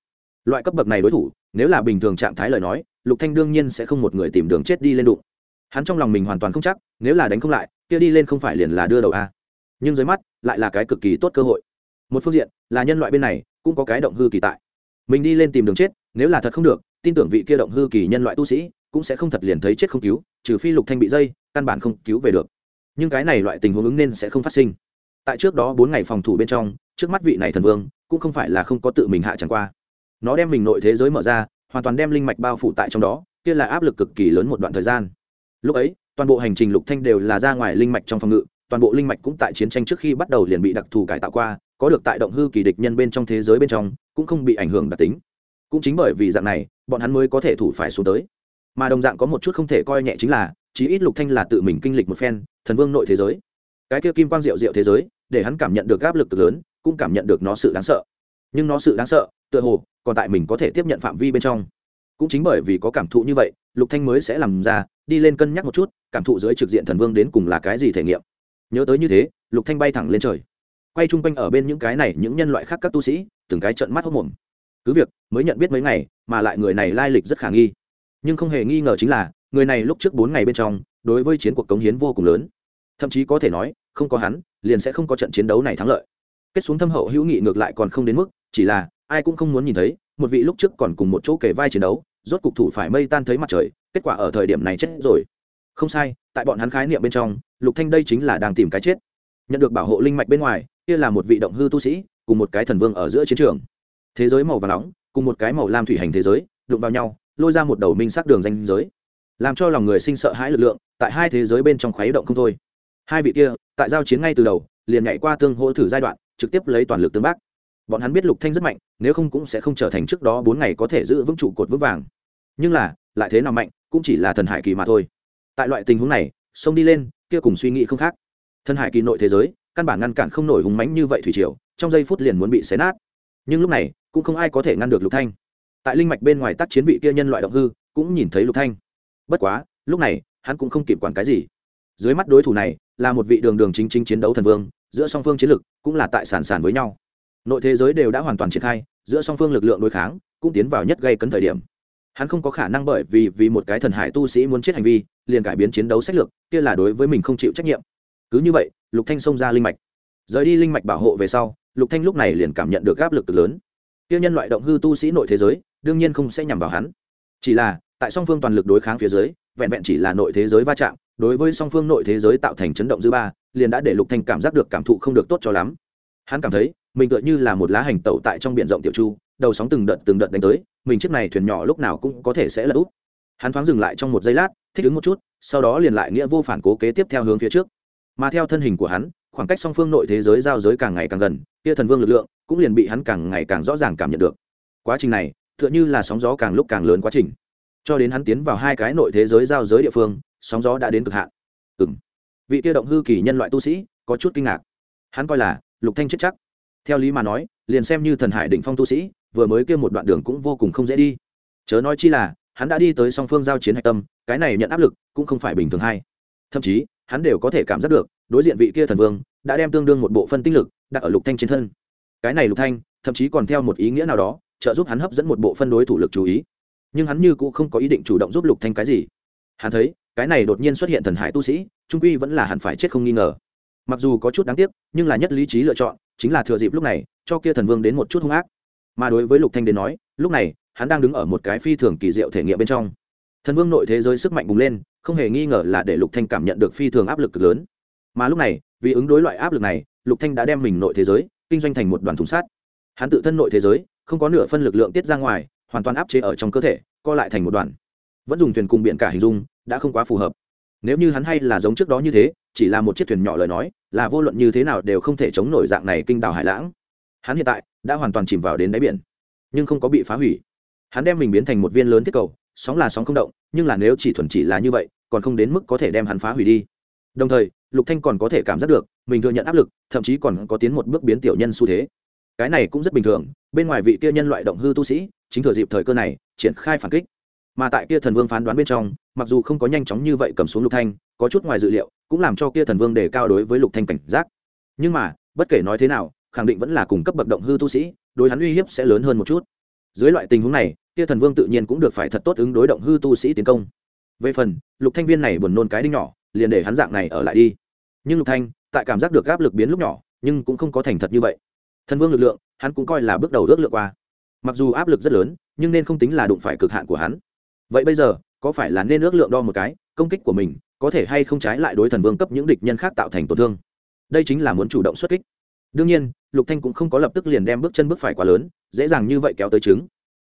Loại cấp bậc này đối thủ nếu là bình thường trạng thái lời nói lục thanh đương nhiên sẽ không một người tìm đường chết đi lên đụng. Hắn trong lòng mình hoàn toàn không chắc nếu là đánh không lại kia đi lên không phải liền là đưa đầu a nhưng dưới mắt lại là cái cực kỳ tốt cơ hội. Một phương diện là nhân loại bên này cũng có cái động hư kỳ tại. Mình đi lên tìm đường chết, nếu là thật không được, tin tưởng vị kia động hư kỳ nhân loại tu sĩ cũng sẽ không thật liền thấy chết không cứu, trừ phi lục thanh bị dây, căn bản không cứu về được. Nhưng cái này loại tình huống ứng nên sẽ không phát sinh. Tại trước đó bốn ngày phòng thủ bên trong, trước mắt vị này thần vương cũng không phải là không có tự mình hạ chẳng qua. Nó đem mình nội thế giới mở ra, hoàn toàn đem linh mạch bao phủ tại trong đó, kia là áp lực cực kỳ lớn một đoạn thời gian. Lúc ấy, toàn bộ hành trình lục thanh đều là ra ngoài linh mạch trong phòng ngự toàn bộ linh mạch cũng tại chiến tranh trước khi bắt đầu liền bị đặc thù cải tạo qua, có được tại động hư kỳ địch nhân bên trong thế giới bên trong, cũng không bị ảnh hưởng đặc tính. Cũng chính bởi vì dạng này, bọn hắn mới có thể thủ phải xuống tới. Mà đồng dạng có một chút không thể coi nhẹ chính là, chí ít lục thanh là tự mình kinh lịch một phen, thần vương nội thế giới. Cái kia kim quang diệu diệu thế giới, để hắn cảm nhận được áp lực cực lớn, cũng cảm nhận được nó sự đáng sợ. Nhưng nó sự đáng sợ, tựa hồ, còn tại mình có thể tiếp nhận phạm vi bên trong. Cũng chính bởi vì có cảm thụ như vậy, lục thanh mới sẽ làm ra, đi lên cân nhắc một chút, cảm thụ dưới trực diện thần vương đến cùng là cái gì thể nghiệm nhớ tới như thế, lục thanh bay thẳng lên trời. Quay chung quanh ở bên những cái này, những nhân loại khác các tu sĩ, từng cái trận mắt hốt mồm cứ việc, mới nhận biết mấy ngày, mà lại người này lai lịch rất khả nghi. Nhưng không hề nghi ngờ chính là, người này lúc trước bốn ngày bên trong, đối với chiến cuộc cống hiến vô cùng lớn. Thậm chí có thể nói, không có hắn, liền sẽ không có trận chiến đấu này thắng lợi. Kết xuống thâm hậu hữu nghị ngược lại còn không đến mức, chỉ là, ai cũng không muốn nhìn thấy, một vị lúc trước còn cùng một chỗ kề vai chiến đấu, rốt cục thủ phải mây tan thấy mặt trời, kết quả ở thời điểm này chết rồi. Không sai tại bọn hắn khái niệm bên trong, lục thanh đây chính là đang tìm cái chết. Nhận được bảo hộ linh mạch bên ngoài, kia là một vị động hư tu sĩ, cùng một cái thần vương ở giữa chiến trường. Thế giới màu vàng nóng, cùng một cái màu lam thủy hành thế giới, đụng vào nhau, lôi ra một đầu minh sắc đường danh giới. Làm cho lòng người sinh sợ hãi lực lượng, tại hai thế giới bên trong khuấy động không thôi. Hai vị kia, tại giao chiến ngay từ đầu, liền nhảy qua tương hỗ thử giai đoạn, trực tiếp lấy toàn lực tương bác. Bọn hắn biết lục thanh rất mạnh, nếu không cũng sẽ không trở thành trước đó bốn ngày có thể giữ vững trụ cột vững vàng. Nhưng là, lại thế nào mạnh, cũng chỉ là thần hải kỳ mà thôi tại loại tình huống này, sông đi lên, kia cùng suy nghĩ không khác. Thân hải kỳ nội thế giới, căn bản ngăn cản không nổi hùng mãnh như vậy thủy triều, trong giây phút liền muốn bị xé nát. Nhưng lúc này, cũng không ai có thể ngăn được lục thanh. Tại linh mạch bên ngoài tác chiến vị kia nhân loại động hư, cũng nhìn thấy lục thanh. Bất quá, lúc này, hắn cũng không kịp quản cái gì. Dưới mắt đối thủ này, là một vị đường đường chính chính chiến đấu thần vương, giữa song phương chiến lực cũng là tại sản sản với nhau. Nội thế giới đều đã hoàn toàn triển khai, giữa song phương lực lượng đối kháng, cũng tiến vào nhất gây cấn thời điểm. Hắn không có khả năng bởi vì vì một cái thần hải tu sĩ muốn chết hành vi liền cải biến chiến đấu sách lược, kia là đối với mình không chịu trách nhiệm. Cứ như vậy, lục thanh xông ra linh mạch. Rời đi linh mạch bảo hộ về sau, lục thanh lúc này liền cảm nhận được áp lực cực lớn. Tiêu nhân loại động hư tu sĩ nội thế giới, đương nhiên không sẽ nhằm vào hắn. Chỉ là, tại song phương toàn lực đối kháng phía dưới, vẹn vẹn chỉ là nội thế giới va chạm, đối với song phương nội thế giới tạo thành chấn động dư ba, liền đã để lục thanh cảm giác được cảm thụ không được tốt cho lắm. Hắn cảm thấy, mình tựa như là một lá hành tẩu tại trong biển rộng tiểu chu, đầu sóng từng đợt từng đợt đánh tới, mình chiếc này thuyền nhỏ lúc nào cũng có thể sẽ lật úp. Hắn thoáng dừng lại trong một giây lát thích ứng một chút, sau đó liền lại nghĩa vô phản cố kế tiếp theo hướng phía trước. Mà theo thân hình của hắn, khoảng cách song phương nội thế giới giao giới càng ngày càng gần, kia thần vương lực lượng cũng liền bị hắn càng ngày càng rõ ràng cảm nhận được. Quá trình này, tựa như là sóng gió càng lúc càng lớn quá trình. Cho đến hắn tiến vào hai cái nội thế giới giao giới địa phương, sóng gió đã đến cực hạn. Ừng vị kia động hư kỳ nhân loại tu sĩ có chút kinh ngạc. Hắn coi là lục thanh chết chắc. Theo lý mà nói, liền xem như thần hải đỉnh phong tu sĩ, vừa mới kia một đoạn đường cũng vô cùng không dễ đi. Chớ nói chi là, hắn đã đi tới song phương giao chiến hạch tâm cái này nhận áp lực cũng không phải bình thường hay. Thậm chí, hắn đều có thể cảm giác được, đối diện vị kia thần vương đã đem tương đương một bộ phân tinh lực đặt ở lục thanh trên thân. Cái này lục thanh, thậm chí còn theo một ý nghĩa nào đó, trợ giúp hắn hấp dẫn một bộ phân đối thủ lực chú ý. Nhưng hắn như cũng không có ý định chủ động giúp lục thanh cái gì. Hắn thấy, cái này đột nhiên xuất hiện thần hải tu sĩ, trung quy vẫn là hẳn phải chết không nghi ngờ. Mặc dù có chút đáng tiếc, nhưng là nhất lý trí lựa chọn, chính là thừa dịp lúc này, cho kia thần vương đến một chút hung ác. Mà đối với lục thanh đến nói, lúc này, hắn đang đứng ở một cái phi thường kỳ diệu thể nghiệm bên trong thần vương nội thế giới sức mạnh bùng lên, không hề nghi ngờ là để lục thanh cảm nhận được phi thường áp lực cực lớn. Mà lúc này, vì ứng đối loại áp lực này, lục thanh đã đem mình nội thế giới kinh doanh thành một đoàn thùng sắt. Hắn tự thân nội thế giới, không có nửa phân lực lượng tiết ra ngoài, hoàn toàn áp chế ở trong cơ thể, co lại thành một đoàn. Vẫn dùng thuyền cùng biển cả hình dung, đã không quá phù hợp. Nếu như hắn hay là giống trước đó như thế, chỉ là một chiếc thuyền nhỏ lời nói, là vô luận như thế nào đều không thể chống nổi dạng này kinh đảo hải lãng. Hắn hiện tại đã hoàn toàn chìm vào đến đáy biển, nhưng không có bị phá hủy. Hắn đem mình biến thành một viên lớn thiết cầu sóng là sóng không động, nhưng là nếu chỉ thuần chỉ là như vậy, còn không đến mức có thể đem hắn phá hủy đi. Đồng thời, lục thanh còn có thể cảm giác được, mình thừa nhận áp lực, thậm chí còn có tiến một bước biến tiểu nhân xu thế. Cái này cũng rất bình thường, bên ngoài vị kia nhân loại động hư tu sĩ, chính thừa dịp thời cơ này, triển khai phản kích. Mà tại kia thần vương phán đoán bên trong, mặc dù không có nhanh chóng như vậy cầm xuống lục thanh, có chút ngoài dự liệu, cũng làm cho kia thần vương đề cao đối với lục thanh cảnh giác. Nhưng mà, bất kể nói thế nào, khẳng định vẫn là cùng cấp bậc động hư tu sĩ, đối hắn uy hiếp sẽ lớn hơn một chút. Dưới loại tình huống này kia thần vương tự nhiên cũng được phải thật tốt ứng đối động hư tu sĩ tiến công. Về phần, lục thanh viên này buồn nôn cái đinh nhỏ, liền để hắn dạng này ở lại đi. Nhưng lục thanh, tại cảm giác được áp lực biến lúc nhỏ, nhưng cũng không có thành thật như vậy. Thần vương lực lượng, hắn cũng coi là bước đầu ước lượng qua. Mặc dù áp lực rất lớn, nhưng nên không tính là đụng phải cực hạn của hắn. Vậy bây giờ, có phải là nên ước lượng đo một cái, công kích của mình, có thể hay không trái lại đối thần vương cấp những địch nhân khác tạo thành tổn thương? Đây chính là muốn chủ động xuất kích. Đương nhiên, lục thanh cũng không có lập tức liền đem bước chân bước phải quá lớn, dễ dàng như vậy kéo tới trứng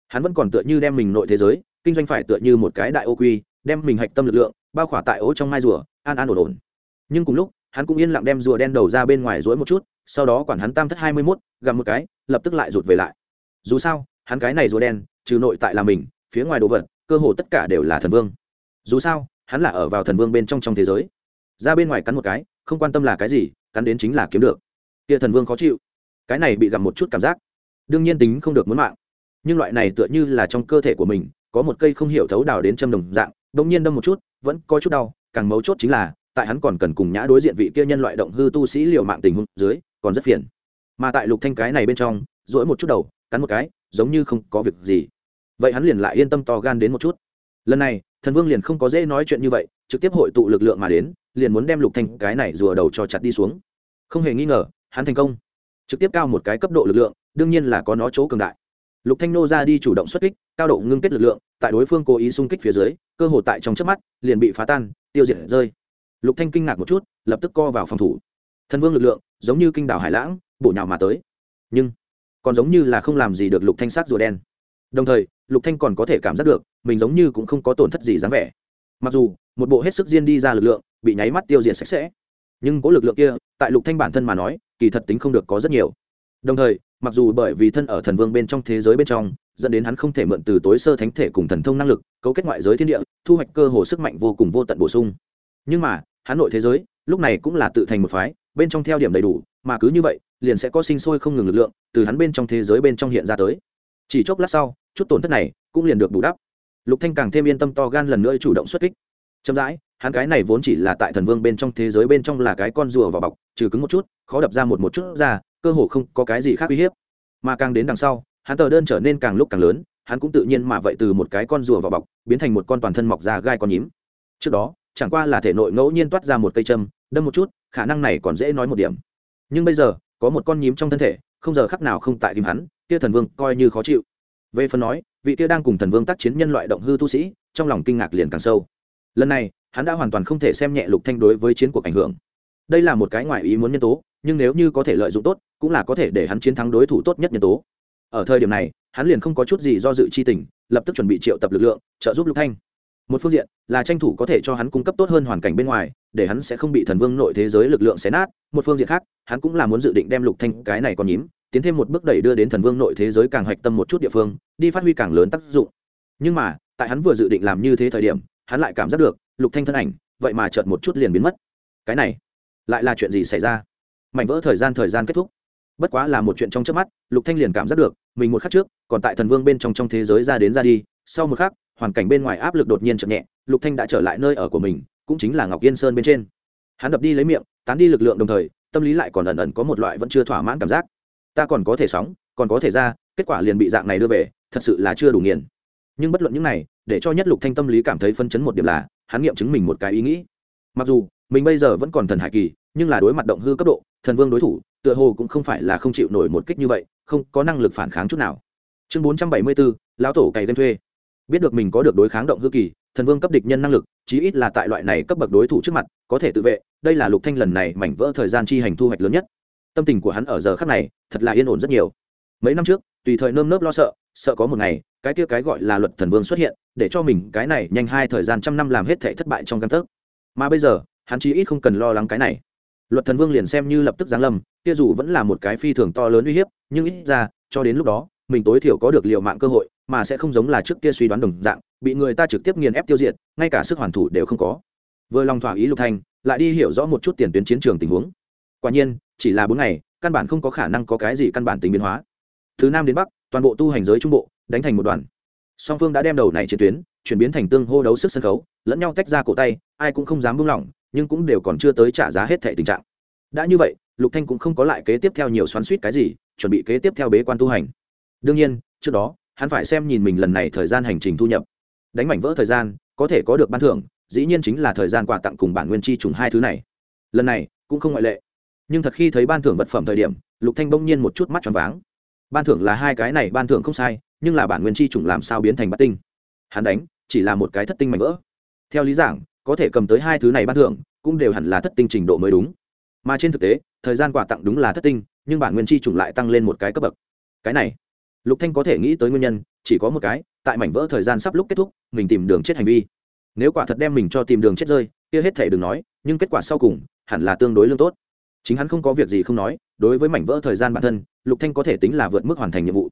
hắn vẫn còn tựa như đem mình nội thế giới, kinh doanh phải tựa như một cái đại ô quy, đem mình hạch tâm lực lượng, bao khỏa tại ố trong mai rùa, an an ổn ổn. Nhưng cùng lúc, hắn cũng yên lặng đem rùa đen đầu ra bên ngoài rối một chút, sau đó quản hắn tam thất hai mươi mốt gặm một cái, lập tức lại rụt về lại. Dù sao, hắn cái này rùa đen, trừ nội tại là mình, phía ngoài đồ vật, cơ hồ tất cả đều là thần vương. Dù sao, hắn là ở vào thần vương bên trong trong thế giới. Ra bên ngoài cắn một cái, không quan tâm là cái gì, cắn đến chính là kiếm được. Kia thần vương khó chịu. Cái này bị gặp một chút cảm giác. Đương nhiên tính không được muốn mạng nhưng loại này tựa như là trong cơ thể của mình, có một cây không hiểu thấu đào đến châm đồng dạng đ ỗ n g nhiên đâm một chút, vẫn có chút đau, càng mấu chốt chính là, tại hắn còn cần cùng nhã đối diện vị kia nhân loại động hư tu sĩ liều mạng tình huống dưới, còn rất phiền. Mà tại lục thanh cái này bên trong dỗi một chút đầu, cắn một cái, giống như không có việc gì. Vậy hắn liền lại yên tâm to gan đến một chút. Lần này, thần vương liền không có dễ nói chuyện như vậy, trực tiếp hội tụ lực lượng mà đến, liền muốn đem lục thanh cái này rùa đầu cho chặt đi xuống. Không hề nghi ngờ, hắn thành công. Trực tiếp cao một cái cấp độ lực lượng, đương nhiên là có nó chỗ cường đại lục thanh nô ra đi chủ động xuất kích, cao độ ngưng kết lực lượng, tại đối phương cố ý xung kích phía dưới, cơ hội tại trong chớp mắt, liền bị phá tan, tiêu diệt rơi. Lục thanh kinh ngạc một chút, lập tức co vào phòng thủ. Thần vương lực lượng, giống như kinh đảo hải lãng, bổ nhào mà tới. Nhưng, còn giống như là không làm gì được lục thanh sát rùa đen. Đồng thời, lục thanh còn có thể cảm giác được, mình giống như cũng không có tổn thất gì dáng vẻ. Mặc dù, một bộ hết sức diên đi ra lực lượng, bị nháy mắt tiêu diệt sạch sẽ. Nhưng có lực lượng kia, tại lục thanh bản thân mà nói, kỳ thật tính không được có rất nhiều. Đồng thời mặc dù bởi vì thân ở thần vương bên trong thế giới bên trong, dẫn đến hắn không thể mượn từ tối sơ thánh thể cùng thần thông năng lực, cấu kết ngoại giới thiên địa, thu hoạch cơ hồ sức mạnh vô cùng vô tận bổ sung. Nhưng mà, hắn nội thế giới, lúc này cũng là tự thành một phái, bên trong theo điểm đầy đủ, mà cứ như vậy, liền sẽ có sinh sôi không ngừng lực lượng từ hắn bên trong thế giới bên trong hiện ra tới. Chỉ chốc lát sau, chút tổn thất này cũng liền được bù đắp. Lục thanh càng thêm yên tâm to gan lần nữa chủ động xuất kích. Chậm rãi hắn cái này vốn chỉ là tại thần vương bên trong thế giới bên trong là cái con rùa vào bọc, trừ cứng một chút, khó đập ra một một chút ra, cơ hồ không có cái gì khác uy hiếp. Mà càng đến đằng sau, hắn tờ đơn trở nên càng lúc càng lớn, hắn cũng tự nhiên mà vậy từ một cái con rùa vào bọc, biến thành một con toàn thân mọc ra gai con nhím. Trước đó, chẳng qua là thể nội ngẫu nhiên toát ra một cây châm, đâm một chút, khả năng này còn dễ nói một điểm. Nhưng bây giờ, có một con nhím trong thân thể, không giờ khắc nào không tại tìm hắn, kia thần vương coi như khó chịu. Về phần nói, vị kia đang cùng thần vương tác chiến nhân loại động hư tu sĩ, trong lòng kinh ngạc liền càng sâu. Lần này hắn đã hoàn toàn không thể xem nhẹ lục thanh đối với chiến cuộc ảnh hưởng. Đây là một cái ngoại ý muốn nhân tố, nhưng nếu như có thể lợi dụng tốt, cũng là có thể để hắn chiến thắng đối thủ tốt nhất nhân tố. Ở thời điểm này, hắn liền không có chút gì do dự chi tình, lập tức chuẩn bị triệu tập lực lượng, trợ giúp lục thanh. Một phương diện, là tranh thủ có thể cho hắn cung cấp tốt hơn hoàn cảnh bên ngoài, để hắn sẽ không bị thần vương nội thế giới lực lượng xé nát. Một phương diện khác, hắn cũng là muốn dự định đem lục thanh cái này còn nhím, tiến thêm một bước đẩy đưa đến thần vương nội thế giới càng hoạch tâm một chút địa phương, đi phát huy càng lớn tác dụng. Nhưng mà, tại hắn vừa dự định làm như thế thời điểm, hắn lại cảm giác được lục thanh thân ảnh, vậy mà chợt một chút liền biến mất. Cái này, lại là chuyện gì xảy ra? Mảnh vỡ thời gian thời gian kết thúc. Bất quá là một chuyện trong chớp mắt, lục thanh liền cảm giác được, mình một khắc trước, còn tại thần vương bên trong trong thế giới ra đến ra đi, sau một khắc, hoàn cảnh bên ngoài áp lực đột nhiên chậm nhẹ, lục thanh đã trở lại nơi ở của mình, cũng chính là ngọc yên sơn bên trên. Hắn đập đi lấy miệng, tán đi lực lượng đồng thời, tâm lý lại còn ẩn ẩn có một loại vẫn chưa thỏa mãn cảm giác. Ta còn có thể sóng, còn có thể ra, kết quả liền bị dạng này đưa về, thật sự là chưa đủ nghiền. Nhưng bất luận những này, để cho nhất lục thanh tâm lý cảm thấy phân chấn một điểm là hắn nghiệm chứng mình một cái ý nghĩ. Mặc dù, mình bây giờ vẫn còn thần hải kỳ, nhưng là đối mặt động hư cấp độ, thần vương đối thủ, tựa hồ cũng không phải là không chịu nổi một kích như vậy, không có năng lực phản kháng chút nào. Chương bốn trăm bảy mươi bốn lão tổ cày lên thuê. Biết được mình có được đối kháng động hư kỳ, thần vương cấp địch nhân năng lực, chí ít là tại loại này cấp bậc đối thủ trước mặt, có thể tự vệ, đây là lục thanh lần này mảnh vỡ thời gian chi hành thu hoạch lớn nhất. Tâm tình của hắn ở giờ khắc này, thật là yên ổn rất nhiều. Mấy năm trước, tùy thời nơm nớp lo sợ sợ có một ngày, cái kia cái gọi là luật thần vương xuất hiện, để cho mình cái này nhanh hai thời gian trăm năm làm hết thể thất bại trong căn tấc. Mà bây giờ, hắn chí ít không cần lo lắng cái này. Luật thần vương liền xem như lập tức giáng lâm, kia dù vẫn là một cái phi thường to lớn uy hiếp, nhưng ít ra, cho đến lúc đó, mình tối thiểu có được liệu mạng cơ hội, mà sẽ không giống là trước kia suy đoán đồng dạng, bị người ta trực tiếp nghiền ép tiêu diệt, ngay cả sức hoàn thủ đều không có. Vừa lòng thỏa ý lục thanh lại đi hiểu rõ một chút tiền tuyến chiến trường tình huống. Quả nhiên, chỉ là bốn ngày, căn bản không có khả năng có cái gì căn bản tính biến hóa. Từ nam đến bắc toàn bộ tu hành giới trung bộ, đánh thành một đoàn. Song phương đã đem đầu này chiến tuyến, chuyển biến thành tương hô đấu sức sân khấu, lẫn nhau tách ra cổ tay, ai cũng không dám buông lỏng, nhưng cũng đều còn chưa tới trả giá hết thệ tình trạng. Đã như vậy, lục thanh cũng không có lại kế tiếp theo nhiều xoắn suýt cái gì, chuẩn bị kế tiếp theo bế quan tu hành. Đương nhiên, trước đó, hắn phải xem nhìn mình lần này thời gian hành trình thu nhập. Đánh mảnh vỡ thời gian, có thể có được ban thưởng, dĩ nhiên chính là thời gian quà tặng cùng bản nguyên chi trùng hai thứ này. Lần này, cũng không ngoại lệ. Nhưng thật khi thấy ban thưởng vật phẩm thời điểm, lục thanh bỗng nhiên một chút mắt tròn váng ban thưởng là hai cái này ban thưởng không sai, nhưng là bản nguyên chi trùng làm sao biến thành bát tinh? Hắn đánh, chỉ là một cái thất tinh mảnh vỡ. Theo lý giảng, có thể cầm tới hai thứ này ban thưởng, cũng đều hẳn là thất tinh trình độ mới đúng. Mà trên thực tế, thời gian quà tặng đúng là thất tinh, nhưng bản nguyên chi trùng lại tăng lên một cái cấp bậc. Cái này, lục thanh có thể nghĩ tới nguyên nhân, chỉ có một cái, tại mảnh vỡ thời gian sắp lúc kết thúc, mình tìm đường chết hành vi. Nếu quả thật đem mình cho tìm đường chết rơi, kia hết thể đừng nói, nhưng kết quả sau cùng, hẳn là tương đối lương tốt chính hắn không có việc gì không nói, đối với mảnh vỡ thời gian bản thân, lục thanh có thể tính là vượt mức hoàn thành nhiệm vụ.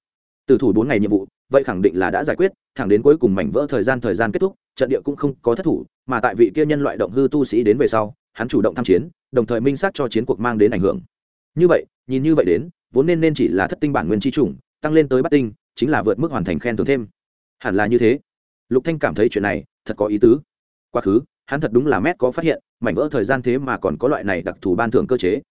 Từ thủ bốn ngày nhiệm vụ, vậy khẳng định là đã giải quyết, thẳng đến cuối cùng mảnh vỡ thời gian thời gian kết thúc, trận địa cũng không có thất thủ, mà tại vị kia nhân loại động hư tu sĩ đến về sau, hắn chủ động tham chiến, đồng thời minh xác cho chiến cuộc mang đến ảnh hưởng. Như vậy, nhìn như vậy đến, vốn nên nên chỉ là thất tinh bản nguyên chi chủng tăng lên tới bát tinh, chính là vượt mức hoàn thành khen thưởng thêm. Hẳn là như thế. Lục thanh cảm thấy chuyện này thật có ý tứ. Quá khứ hắn thật đúng là mét có phát hiện, mảnh vỡ thời gian thế mà còn có loại này đặc thù ban thưởng cơ chế.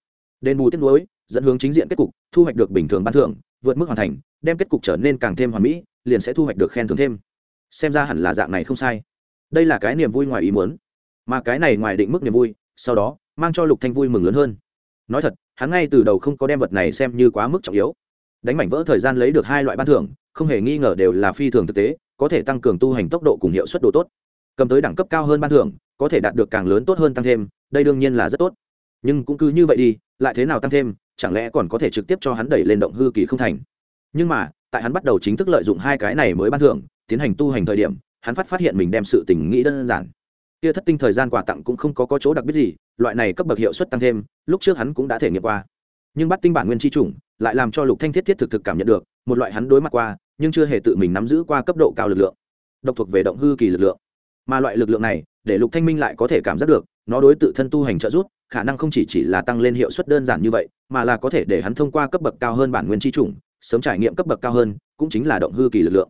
Đền bù tiếp nối dẫn hướng chính diện kết cục, thu hoạch được bình thường ban thưởng, vượt mức hoàn thành, đem kết cục trở nên càng thêm hoàn mỹ, liền sẽ thu hoạch được khen thưởng thêm. Xem ra hẳn là dạng này không sai. Đây là cái niềm vui ngoài ý muốn. Mà cái này ngoài định mức niềm vui, sau đó, mang cho lục thanh vui mừng lớn hơn. Nói thật, hắn ngay từ đầu không có đem vật này xem như quá mức trọng yếu. Đánh mảnh vỡ thời gian lấy được hai loại ban thưởng, không hề nghi ngờ đều là phi thường thực tế, có thể tăng cường tu hành tốc độ cùng hiệu suất độ tốt cầm tới đẳng cấp cao hơn ban thưởng có thể đạt được càng lớn tốt hơn tăng thêm đây đương nhiên là rất tốt. Nhưng cũng cứ như vậy đi lại thế nào tăng thêm chẳng lẽ còn có thể trực tiếp cho hắn đẩy lên động hư kỳ không thành? Nhưng mà tại hắn bắt đầu chính thức lợi dụng hai cái này mới ban thưởng tiến hành tu hành thời điểm hắn phát phát hiện mình đem sự tình nghĩ đơn giản. Kia thất tinh thời gian quà tặng cũng không có, có chỗ đặc biệt gì loại này cấp bậc hiệu suất tăng thêm lúc trước hắn cũng đã thể nghiệm qua. Nhưng bắt tinh bản nguyên chi chủng lại làm cho lục thanh thiết thiết thực thực cảm nhận được một loại hắn đối mặt qua nhưng chưa hề tự mình nắm giữ qua cấp độ cao lực lượng. Độc thuộc về động hư kỳ lực lượng mà loại lực lượng này, để lục thanh minh lại có thể cảm giác được, nó đối tự thân tu hành trợ giúp, khả năng không chỉ chỉ là tăng lên hiệu suất đơn giản như vậy, mà là có thể để hắn thông qua cấp bậc cao hơn bản nguyên chi chủng, sớm trải nghiệm cấp bậc cao hơn, cũng chính là động hư kỳ lực lượng.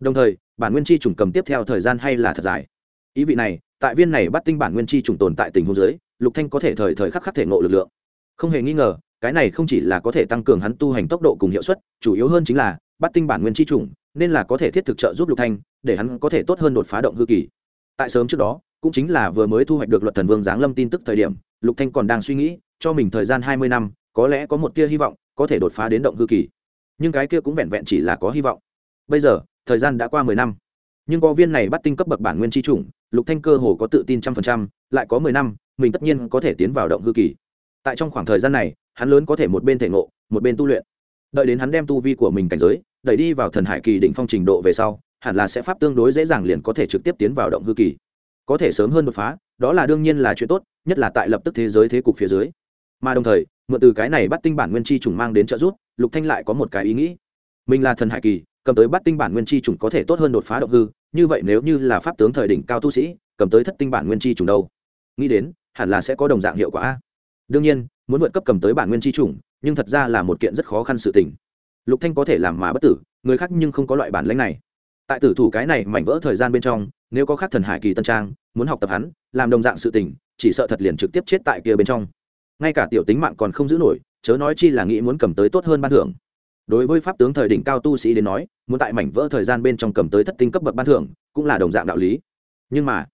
Đồng thời, bản nguyên chi chủng cầm tiếp theo thời gian hay là thật dài. Ý vị này, tại viên này bắt tinh bản nguyên chi chủng tồn tại tình huống dưới, lục thanh có thể thời thời khắc khắc thể ngộ lực lượng. Không hề nghi ngờ, cái này không chỉ là có thể tăng cường hắn tu hành tốc độ cùng hiệu suất, chủ yếu hơn chính là bắt tinh bản nguyên chi chủng, nên là có thể thiết thực trợ giúp lục thanh, để hắn có thể tốt hơn đột phá động hư kỳ tại sớm trước đó, cũng chính là vừa mới thu hoạch được luật thần vương giáng lâm tin tức thời điểm, lục thanh còn đang suy nghĩ, cho mình thời gian hai mươi năm, có lẽ có một tia hy vọng, có thể đột phá đến động hư kỳ. Nhưng cái kia cũng vẹn vẹn chỉ là có hy vọng. Bây giờ, thời gian đã qua mười năm. Nhưng có viên này bắt tinh cấp bậc bản nguyên tri chủng, lục thanh cơ hồ có tự tin trăm phần trăm, lại có mười năm, mình tất nhiên có thể tiến vào động hư kỳ. Tại trong khoảng thời gian này, hắn lớn có thể một bên thể ngộ, một bên tu luyện. Đợi đến hắn đem tu vi của mình cảnh giới, đẩy đi vào thần hải kỳ đỉnh phong trình độ về sau hẳn là sẽ pháp tương đối dễ dàng liền có thể trực tiếp tiến vào động hư kỳ. Có thể sớm hơn đột phá, đó là đương nhiên là chuyện tốt, nhất là tại lập tức thế giới thế cục phía dưới. Mà đồng thời, mượn từ cái này bắt tinh bản nguyên chi trùng mang đến trợ giúp, lục thanh lại có một cái ý nghĩ. Mình là thần hải kỳ, cầm tới bắt tinh bản nguyên chi trùng có thể tốt hơn đột phá động hư, như vậy nếu như là pháp tướng thời đỉnh cao tu sĩ, cầm tới thất tinh bản nguyên chi trùng đâu? Nghĩ đến, hẳn là sẽ có đồng dạng hiệu quả. Đương nhiên, muốn vượt cấp cầm tới bản nguyên chi trùng nhưng thật ra là một kiện rất khó khăn sự tình. Lục thanh có thể làm mà bất tử, người khác nhưng không có loại bản lĩnh này tại tử thủ cái này mảnh vỡ thời gian bên trong, nếu có khác thần hải kỳ tân trang, muốn học tập hắn, làm đồng dạng sự tình, chỉ sợ thật liền trực tiếp chết tại kia bên trong. Ngay cả tiểu tính mạng còn không giữ nổi, chớ nói chi là nghĩ muốn cầm tới tốt hơn ban thưởng. Đối với pháp tướng thời đỉnh cao tu sĩ đến nói, muốn tại mảnh vỡ thời gian bên trong cầm tới thất tinh cấp bậc ban thưởng, cũng là đồng dạng đạo lý. Nhưng mà,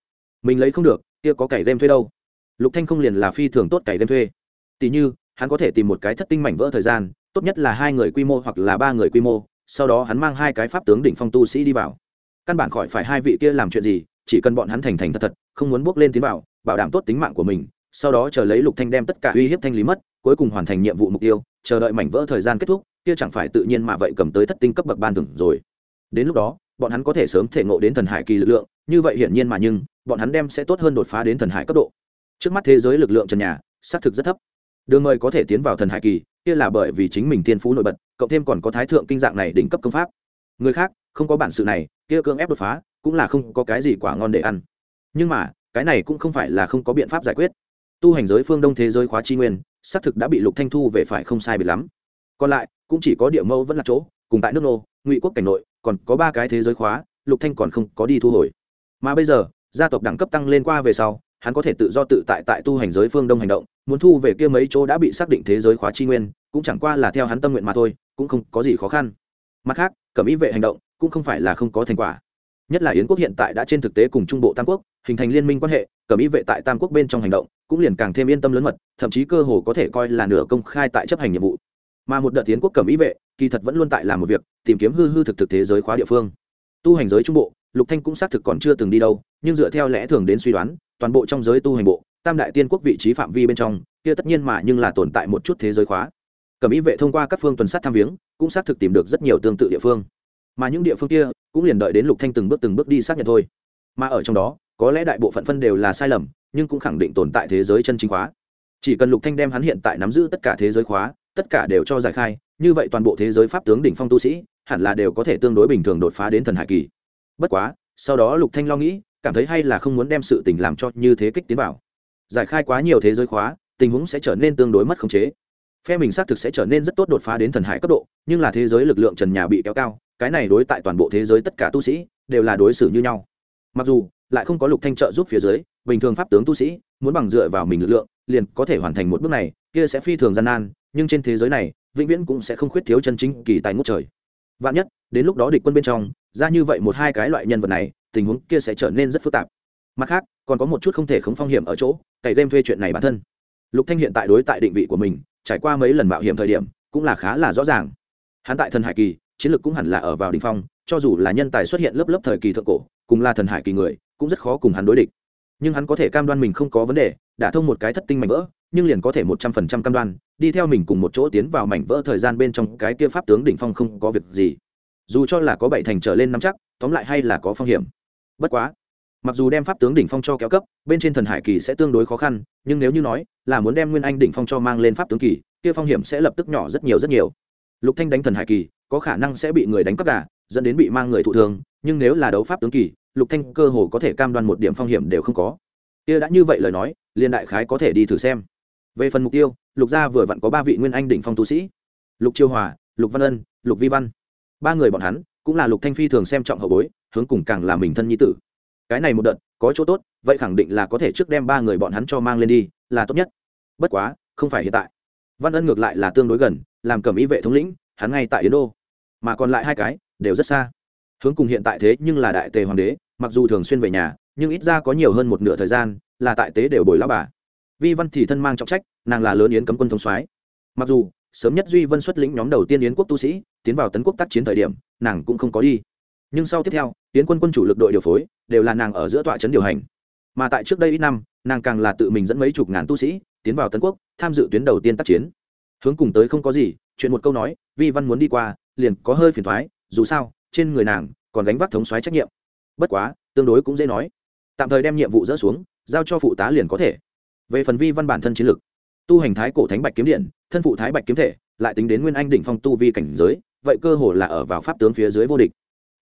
mình lấy không được, kia có cày đêm thuê đâu? Lục thanh không liền là phi thường tốt cày đêm thuê. Tỷ như, hắn có thể tìm một cái thất tinh mảnh vỡ thời gian, tốt nhất là hai người quy mô hoặc là ba người quy mô sau đó hắn mang hai cái pháp tướng đỉnh phong tu sĩ đi vào. Căn bản khỏi phải hai vị kia làm chuyện gì, chỉ cần bọn hắn thành thành thật thật, không muốn bước lên tiến vào, bảo đảm tốt tính mạng của mình, sau đó chờ lấy lục thanh đem tất cả uy hiếp thanh lý mất, cuối cùng hoàn thành nhiệm vụ mục tiêu, chờ đợi mảnh vỡ thời gian kết thúc, kia chẳng phải tự nhiên mà vậy cầm tới thất tinh cấp bậc ban thưởng rồi. Đến lúc đó, bọn hắn có thể sớm thể ngộ đến thần hải kỳ lực lượng, như vậy hiển nhiên mà nhưng, bọn hắn đem sẽ tốt hơn đột phá đến thần hải cấp độ. Trước mắt thế giới lực lượng trần nhà, xác thực rất thấp. Đường người có thể tiến vào thần hải kỳ, kia là bởi vì chính mình tiên phú nổi bật cộng thêm còn có thái thượng kinh dạng này đỉnh cấp công pháp. Người khác, không có bản sự này, kia cưỡng ép đột phá, cũng là không có cái gì quả ngon để ăn. Nhưng mà, cái này cũng không phải là không có biện pháp giải quyết. Tu hành giới phương đông thế giới khóa chi nguyên, xác thực đã bị lục thanh thu về phải không sai biệt lắm. Còn lại, cũng chỉ có địa mâu vẫn là chỗ, cùng tại nước nô, ngụy quốc cảnh nội, còn có ba cái thế giới khóa, lục thanh còn không có đi thu hồi. Mà bây giờ, gia tộc đẳng cấp tăng lên qua về sau, hắn có thể tự do tự tại tại tu hành giới phương đông hành động, muốn thu về kia mấy chỗ đã bị xác định thế giới khóa chi nguyên, cũng chẳng qua là theo hắn tâm nguyện mà thôi cũng không có gì khó khăn. Mặt khác, cẩm ý vệ hành động cũng không phải là không có thành quả. Nhất là yến quốc hiện tại đã trên thực tế cùng trung bộ tam quốc hình thành liên minh quan hệ, cẩm ý vệ tại tam quốc bên trong hành động cũng liền càng thêm yên tâm lớn mật, thậm chí cơ hồ có thể coi là nửa công khai tại chấp hành nhiệm vụ. Mà một đợt tiến quốc cẩm ý vệ kỳ thật vẫn luôn tại làm một việc, tìm kiếm hư hư thực thực thế giới khóa địa phương. Tu hành giới trung bộ, lục thanh cũng xác thực còn chưa từng đi đâu, nhưng dựa theo lẽ thường đến suy đoán, toàn bộ trong giới tu hành bộ, tam đại tiên quốc vị trí phạm vi bên trong, kia tất nhiên mà nhưng là tồn tại một chút thế giới khóa cẩm ý vệ thông qua các phương tuần sát tham viếng, cũng xác thực tìm được rất nhiều tương tự địa phương. Mà những địa phương kia cũng liền đợi đến lục thanh từng bước từng bước đi xác nhận thôi. Mà ở trong đó, có lẽ đại bộ phận phân đều là sai lầm, nhưng cũng khẳng định tồn tại thế giới chân chính khóa. Chỉ cần lục thanh đem hắn hiện tại nắm giữ tất cả thế giới khóa, tất cả đều cho giải khai, như vậy toàn bộ thế giới pháp tướng đỉnh phong tu sĩ hẳn là đều có thể tương đối bình thường đột phá đến thần hải kỳ. Bất quá, sau đó lục thanh lo nghĩ, cảm thấy hay là không muốn đem sự tình làm cho như thế kích tiến vào. Giải khai quá nhiều thế giới khóa, tình huống sẽ trở nên tương đối mất khống chế phe mình xác thực sẽ trở nên rất tốt đột phá đến thần hải cấp độ, nhưng là thế giới lực lượng trần nhà bị kéo cao, cái này đối tại toàn bộ thế giới tất cả tu sĩ, đều là đối xử như nhau. Mặc dù, lại không có lục thanh trợ giúp phía dưới, bình thường pháp tướng tu sĩ, muốn bằng dựa vào mình lực lượng, liền có thể hoàn thành một bước này, kia sẽ phi thường gian nan, nhưng trên thế giới này, vĩnh viễn cũng sẽ không khuyết thiếu chân chính kỳ tài ngút trời. Vạn nhất, đến lúc đó địch quân bên trong, ra như vậy một hai cái loại nhân vật này, tình huống kia sẽ trở nên rất phức tạp. Mặt khác, còn có một chút không thể không phong hiểm ở chỗ, cày game thuê chuyện này bản thân. Lục thanh hiện tại đối tại định vị của mình trải qua mấy lần mạo hiểm thời điểm, cũng là khá là rõ ràng. Hắn tại thần hải kỳ, chiến lược cũng hẳn là ở vào đỉnh phong, cho dù là nhân tài xuất hiện lớp lớp thời kỳ thượng cổ, cùng là thần hải kỳ người, cũng rất khó cùng hắn đối địch. Nhưng hắn có thể cam đoan mình không có vấn đề, đã thông một cái thất tinh mảnh vỡ, nhưng liền có thể một trăm phần trăm cam đoan, đi theo mình cùng một chỗ tiến vào mảnh vỡ thời gian bên trong cái kia pháp tướng đỉnh phong không có việc gì. Dù cho là có bảy thành trở lên năm chắc, tóm lại hay là có phong hiểm. Bất quá mặc dù đem pháp tướng đỉnh phong cho kéo cấp, bên trên thần hải kỳ sẽ tương đối khó khăn, nhưng nếu như nói là muốn đem nguyên anh đỉnh phong cho mang lên pháp tướng kỳ, kia phong hiểm sẽ lập tức nhỏ rất nhiều rất nhiều. Lục thanh đánh thần hải kỳ, có khả năng sẽ bị người đánh cắp gà, dẫn đến bị mang người thụ thương, nhưng nếu là đấu pháp tướng kỳ, lục thanh cơ hồ có thể cam đoan một điểm phong hiểm đều không có. Kia đã như vậy lời nói liên đại khái có thể đi thử xem. Về phần mục tiêu, lục gia vừa vặn có ba vị nguyên anh đỉnh phong tu sĩ. Lục chiêu hòa, lục văn ân, lục vi văn. Ba người bọn hắn cũng là lục thanh phi thường xem trọng hậu bối, hướng cùng càng là mình thân nhi tử cái này một đợt, có chỗ tốt, vậy khẳng định là có thể trước đem ba người bọn hắn cho mang lên đi, là tốt nhất. Bất quá, không phải hiện tại. Văn ân ngược lại là tương đối gần, làm cầm ý vệ thống lĩnh, hắn ngay tại yến đô. Mà còn lại hai cái, đều rất xa. Hướng cùng hiện tại thế nhưng là đại tề hoàng đế, mặc dù thường xuyên về nhà, nhưng ít ra có nhiều hơn một nửa thời gian, là tại tế đều bồi lao bà. Vi văn thì thân mang trọng trách, nàng là lớn yến cấm quân thống soái. Mặc dù, sớm nhất duy vân xuất lĩnh nhóm đầu tiên yến quốc tu sĩ, tiến vào tấn quốc tác chiến thời điểm, nàng cũng không có đi. Nhưng sau tiếp theo yến quân quân chủ lực đội điều phối, đều là nàng ở giữa tọa trấn điều hành. Mà tại trước đây ít năm, nàng càng là tự mình dẫn mấy chục ngàn tu sĩ, tiến vào tân quốc, tham dự tuyến đầu tiên tác chiến. Hướng cùng tới không có gì, chuyện một câu nói, vi văn muốn đi qua, liền có hơi phiền thoái, dù sao, trên người nàng, còn gánh vác thống xoáy trách nhiệm. Bất quá, tương đối cũng dễ nói. Tạm thời đem nhiệm vụ dỡ xuống, giao cho phụ tá liền có thể. Về phần vi văn bản thân chiến lược tu hành thái cổ thánh bạch kiếm điện, thân phụ thái bạch kiếm thể, lại tính đến nguyên anh đỉnh phong tu vi cảnh giới, vậy cơ hồ là ở vào pháp tướng phía dưới vô địch.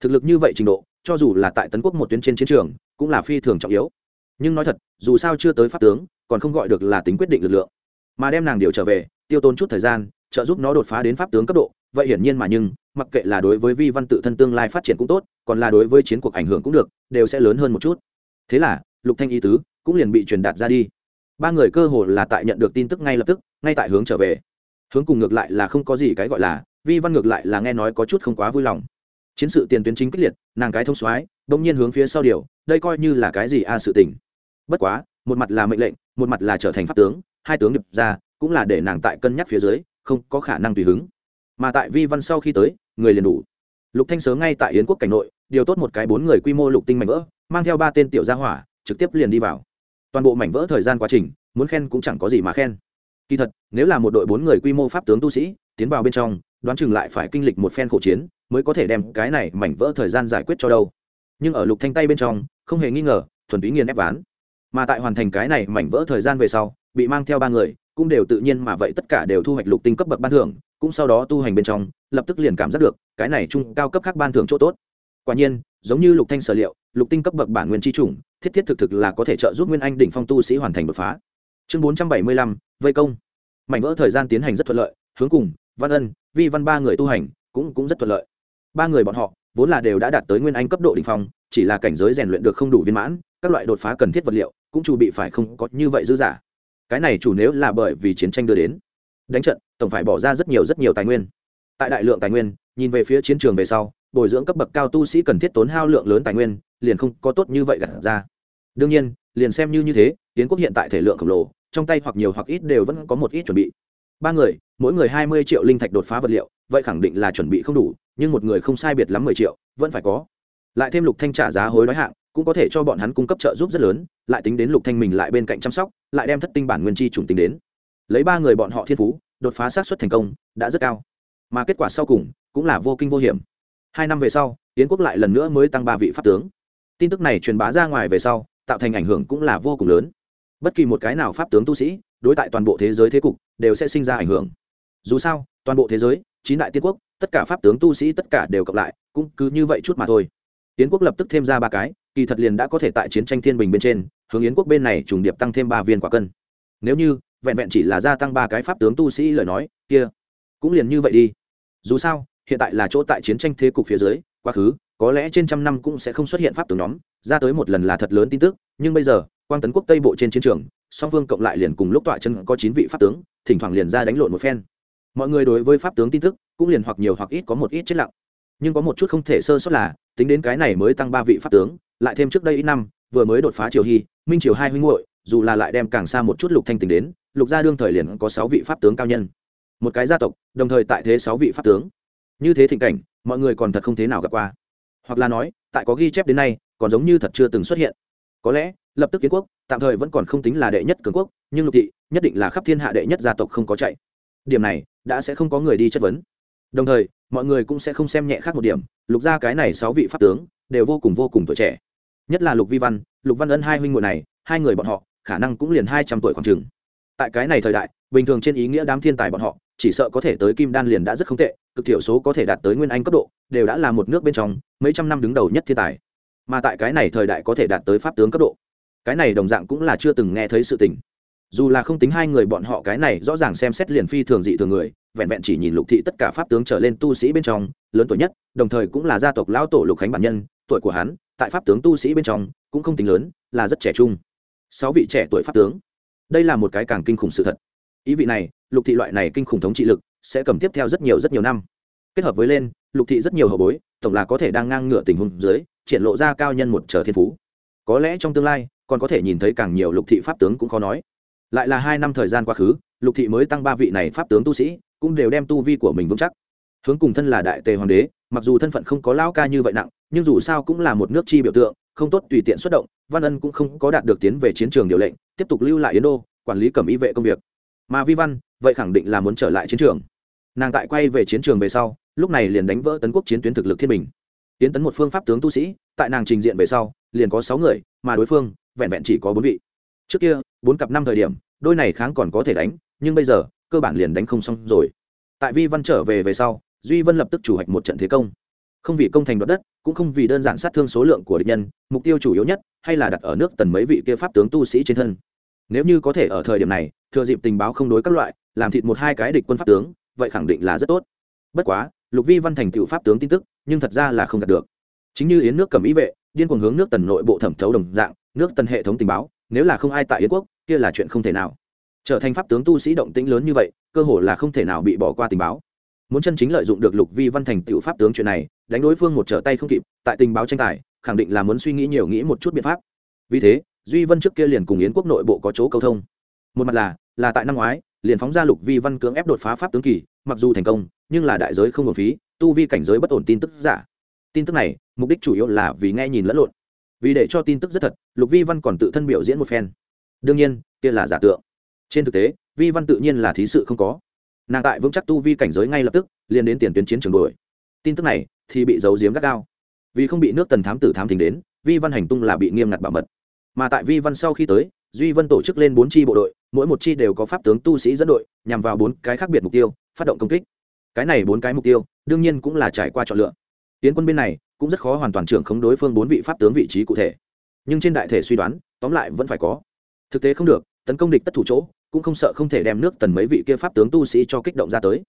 Thực lực như vậy trình độ cho dù là tại tấn quốc một tuyến trên chiến trường, cũng là phi thường trọng yếu. Nhưng nói thật, dù sao chưa tới pháp tướng, còn không gọi được là tính quyết định lực lượng. Mà đem nàng điều trở về, tiêu tốn chút thời gian, trợ giúp nó đột phá đến pháp tướng cấp độ, vậy hiển nhiên mà nhưng, mặc kệ là đối với vi văn tự thân tương lai phát triển cũng tốt, còn là đối với chiến cuộc ảnh hưởng cũng được, đều sẽ lớn hơn một chút. Thế là, lục thanh y tứ cũng liền bị truyền đạt ra đi. Ba người cơ hồ là tại nhận được tin tức ngay lập tức, ngay tại hướng trở về. Hướng cùng ngược lại là không có gì cái gọi là, vi văn ngược lại là nghe nói có chút không quá vui lòng chiến sự tiền tuyến chính kích liệt, nàng cái thông soái đông nhiên hướng phía sau điều, đây coi như là cái gì a sự tình. Bất quá, một mặt là mệnh lệnh, một mặt là trở thành pháp tướng, hai tướng điệp ra, cũng là để nàng tại cân nhắc phía dưới, không có khả năng tùy hứng. Mà tại vi văn sau khi tới, người liền đủ. Lục thanh sớm ngay tại yến quốc cảnh nội, điều tốt một cái bốn người quy mô lục tinh mảnh vỡ, mang theo ba tên tiểu gia hỏa, trực tiếp liền đi vào. Toàn bộ mảnh vỡ thời gian quá trình, muốn khen cũng chẳng có gì mà khen. Kỳ thật, nếu là một đội bốn người quy mô pháp tướng tu sĩ, tiến vào bên trong đoán chừng lại phải kinh lịch một phen khổ chiến mới có thể đem cái này mảnh vỡ thời gian giải quyết cho đâu. Nhưng ở lục thanh tay bên trong, không hề nghi ngờ, thuần túy nghiền ép ván. Mà tại hoàn thành cái này mảnh vỡ thời gian về sau, bị mang theo ba người, cũng đều tự nhiên mà vậy tất cả đều thu hoạch lục tinh cấp bậc ban thưởng, cũng sau đó tu hành bên trong, lập tức liền cảm giác được, cái này trung cao cấp khác ban thưởng chỗ tốt. Quả nhiên, giống như lục thanh sở liệu, lục tinh cấp bậc bản nguyên chi chủng, thiết thiết thực thực là có thể trợ giúp nguyên anh đỉnh phong tu sĩ hoàn thành đột phá. Chương bốn trăm bảy mươi lăm, vây công. Mảnh vỡ thời gian tiến hành rất thuận lợi, hướng cùng văn ân, vi văn ba người tu hành cũng cũng rất thuận lợi. Ba người bọn họ vốn là đều đã đạt tới nguyên anh cấp độ đỉnh phong, chỉ là cảnh giới rèn luyện được không đủ viên mãn, các loại đột phá cần thiết vật liệu cũng chủ bị phải không có như vậy dư giả cái này chủ nếu là bởi vì chiến tranh đưa đến, đánh trận, tổng phải bỏ ra rất nhiều rất nhiều tài nguyên. Tại đại lượng tài nguyên, nhìn về phía chiến trường về sau, bồi dưỡng cấp bậc cao tu sĩ cần thiết tốn hao lượng lớn tài nguyên, liền không có tốt như vậy gặt ra. Đương nhiên, liền xem như như thế tiến quốc hiện tại thể lượng khổng lồ, trong tay hoặc nhiều hoặc ít đều vẫn có một ít chuẩn bị ba người, mỗi người hai mươi triệu linh thạch đột phá vật liệu, vậy khẳng định là chuẩn bị không đủ, nhưng một người không sai biệt lắm mười triệu, vẫn phải có. Lại thêm lục thanh trả giá hối đoái hạng, cũng có thể cho bọn hắn cung cấp trợ giúp rất lớn, lại tính đến lục thanh mình lại bên cạnh chăm sóc, lại đem thất tinh bản nguyên chi trùng tính đến. Lấy ba người bọn họ thiên phú, đột phá sát xuất thành công, đã rất cao. Mà kết quả sau cùng, cũng là vô kinh vô hiểm. Hai năm về sau, yến quốc lại lần nữa mới tăng ba vị pháp tướng. Tin tức này truyền bá ra ngoài về sau, tạo thành ảnh hưởng cũng là vô cùng lớn. Bất kỳ một cái nào pháp tướng tu sĩ đối tại toàn bộ thế giới thế cục đều sẽ sinh ra ảnh hưởng. Dù sao, toàn bộ thế giới, chín đại tiên quốc, tất cả pháp tướng, tu sĩ, tất cả đều cộng lại, cũng cứ như vậy chút mà thôi. Tiến quốc lập tức thêm ra ba cái, kỳ thật liền đã có thể tại chiến tranh thiên bình bên trên, hướng yến quốc bên này trùng điệp tăng thêm ba viên quả cân. Nếu như, vẹn vẹn chỉ là gia tăng ba cái pháp tướng, tu sĩ lời nói, kia, cũng liền như vậy đi. Dù sao, hiện tại là chỗ tại chiến tranh thế cục phía dưới, quá khứ, có lẽ trên trăm năm cũng sẽ không xuất hiện pháp tướng nhóm, ra tới một lần là thật lớn tin tức, nhưng bây giờ quang tấn quốc tây bộ trên chiến trường, song phương cộng lại liền cùng lúc tọa chân có chín vị pháp tướng, thỉnh thoảng liền ra đánh lộn một phen. Mọi người đối với pháp tướng tin tức, cũng liền hoặc nhiều hoặc ít có một ít chết lặng. Nhưng có một chút không thể sơ sót là, tính đến cái này mới tăng ba vị pháp tướng, lại thêm trước đây ít năm, vừa mới đột phá triều hy, minh triều hai huynh hội dù là lại đem càng xa một chút lục thanh tình đến, lục gia đương thời liền có sáu vị pháp tướng cao nhân. Một cái gia tộc, đồng thời tại thế sáu vị pháp tướng. Như thế thịnh cảnh, mọi người còn thật không thế nào gặp qua. Hoặc là nói, tại có ghi chép đến nay, còn giống như thật chưa từng xuất hiện. Có lẽ lập tức kiến quốc, tạm thời vẫn còn không tính là đệ nhất cường quốc, nhưng lục thị, nhất định là khắp thiên hạ đệ nhất gia tộc không có chạy. Điểm này, đã sẽ không có người đi chất vấn. Đồng thời, mọi người cũng sẽ không xem nhẹ khác một điểm, lục gia cái này sáu vị pháp tướng, đều vô cùng vô cùng tuổi trẻ. Nhất là lục vi văn, lục văn ân hai huynh muội này, hai người bọn họ, khả năng cũng liền hai trăm tuổi khoảng chừng. Tại cái này thời đại, bình thường trên ý nghĩa đám thiên tài bọn họ, chỉ sợ có thể tới kim đan liền đã rất không tệ, cực thiểu số có thể đạt tới nguyên anh cấp độ, đều đã là một nước bên trong, mấy trăm năm đứng đầu nhất thiên tài. Mà tại cái này thời đại có thể đạt tới pháp tướng cấp độ cái này đồng dạng cũng là chưa từng nghe thấy sự tình. Dù là không tính hai người bọn họ cái này rõ ràng xem xét liền phi thường dị thường người, vẹn vẹn chỉ nhìn lục thị tất cả pháp tướng trở lên tu sĩ bên trong, lớn tuổi nhất, đồng thời cũng là gia tộc lão tổ lục khánh bản nhân, tuổi của hắn, tại pháp tướng tu sĩ bên trong, cũng không tính lớn, là rất trẻ trung. Sáu vị trẻ tuổi pháp tướng. Đây là một cái càng kinh khủng sự thật. Ý vị này, lục thị loại này kinh khủng thống trị lực, sẽ cầm tiếp theo rất nhiều rất nhiều năm. Kết hợp với lên, lục thị rất nhiều hậu bối, tổng là có thể đang ngang ngửa tình huống dưới, triển lộ ra cao nhân một trở thiên phú. Có lẽ trong tương lai còn có thể nhìn thấy càng nhiều lục thị pháp tướng cũng khó nói. Lại là hai năm thời gian quá khứ, lục thị mới tăng ba vị này pháp tướng tu sĩ, cũng đều đem tu vi của mình vững chắc. Hướng cùng thân là đại tề hoàng đế, mặc dù thân phận không có lão ca như vậy nặng, nhưng dù sao cũng là một nước chi biểu tượng, không tốt tùy tiện xuất động, văn ân cũng không có đạt được tiến về chiến trường điều lệnh, tiếp tục lưu lại yến đô, quản lý cẩm y vệ công việc. Mà vi văn, vậy khẳng định là muốn trở lại chiến trường. Nàng tại quay về chiến trường về sau, lúc này liền đánh vỡ tấn quốc chiến tuyến thực lực thiên bình. Tiến tấn một phương pháp tướng tu sĩ, tại nàng trình diện về sau, liền có sáu người, mà đối phương vẹn vẹn chỉ có bốn vị. Trước kia, bốn cặp năm thời điểm, đôi này kháng còn có thể đánh, nhưng bây giờ, cơ bản liền đánh không xong rồi. Tại vi văn trở về về sau, duy vân lập tức chủ hoạch một trận thế công. Không vì công thành đoạt đất, cũng không vì đơn giản sát thương số lượng của địch nhân, mục tiêu chủ yếu nhất, hay là đặt ở nước tần mấy vị kia pháp tướng tu sĩ trên thân. Nếu như có thể ở thời điểm này, thừa dịp tình báo không đối các loại, làm thịt một hai cái địch quân pháp tướng, vậy khẳng định là rất tốt. Bất quá, lục vi văn thành tựu pháp tướng tin tức, nhưng thật ra là không đạt được. Chính như yến nước cầm ý vệ, điên cuồng hướng nước tần nội bộ thẩm thấu đồng dạng nước tần hệ thống tình báo, nếu là không ai tại yến quốc, kia là chuyện không thể nào. Trở thành pháp tướng tu sĩ động tĩnh lớn như vậy, cơ hội là không thể nào bị bỏ qua tình báo. Muốn chân chính lợi dụng được lục vi văn thành tựu pháp tướng chuyện này, đánh đối phương một trở tay không kịp, tại tình báo tranh tài, khẳng định là muốn suy nghĩ nhiều nghĩ một chút biện pháp. Vì thế, duy vân trước kia liền cùng yến quốc nội bộ có chỗ cầu thông. Một mặt là là tại năm ngoái, liền phóng ra lục vi văn cưỡng ép đột phá pháp tướng kỳ, mặc dù thành công, nhưng là đại giới không hợp phí, tu vi cảnh giới bất ổn tin tức giả. Tin tức này, mục đích chủ yếu là vì nghe nhìn lẫn lộn vì để cho tin tức rất thật, lục vi văn còn tự thân biểu diễn một phen. Đương nhiên, kia là giả tượng. Trên thực tế, vi văn tự nhiên là thí sự không có. Nàng tại vững chắc tu vi cảnh giới ngay lập tức, liền đến tiền tuyến chiến trường đuổi. Tin tức này thì bị giấu giếm gắt gao. Vì không bị nước tần thám tử thám thính đến, vi văn hành tung là bị nghiêm ngặt bảo mật. Mà tại vi văn sau khi tới, duy vân tổ chức lên bốn chi bộ đội, mỗi một chi đều có pháp tướng tu sĩ dẫn đội, nhằm vào bốn cái khác biệt mục tiêu, phát động công kích. Cái này bốn cái mục tiêu, đương nhiên cũng là trải qua chọn lựa. Tiến quân bên này cũng rất khó hoàn toàn trưởng khống đối phương bốn vị pháp tướng vị trí cụ thể. Nhưng trên đại thể suy đoán, tóm lại vẫn phải có. Thực tế không được, tấn công địch tất thủ chỗ, cũng không sợ không thể đem nước tần mấy vị kia pháp tướng tu sĩ cho kích động ra tới.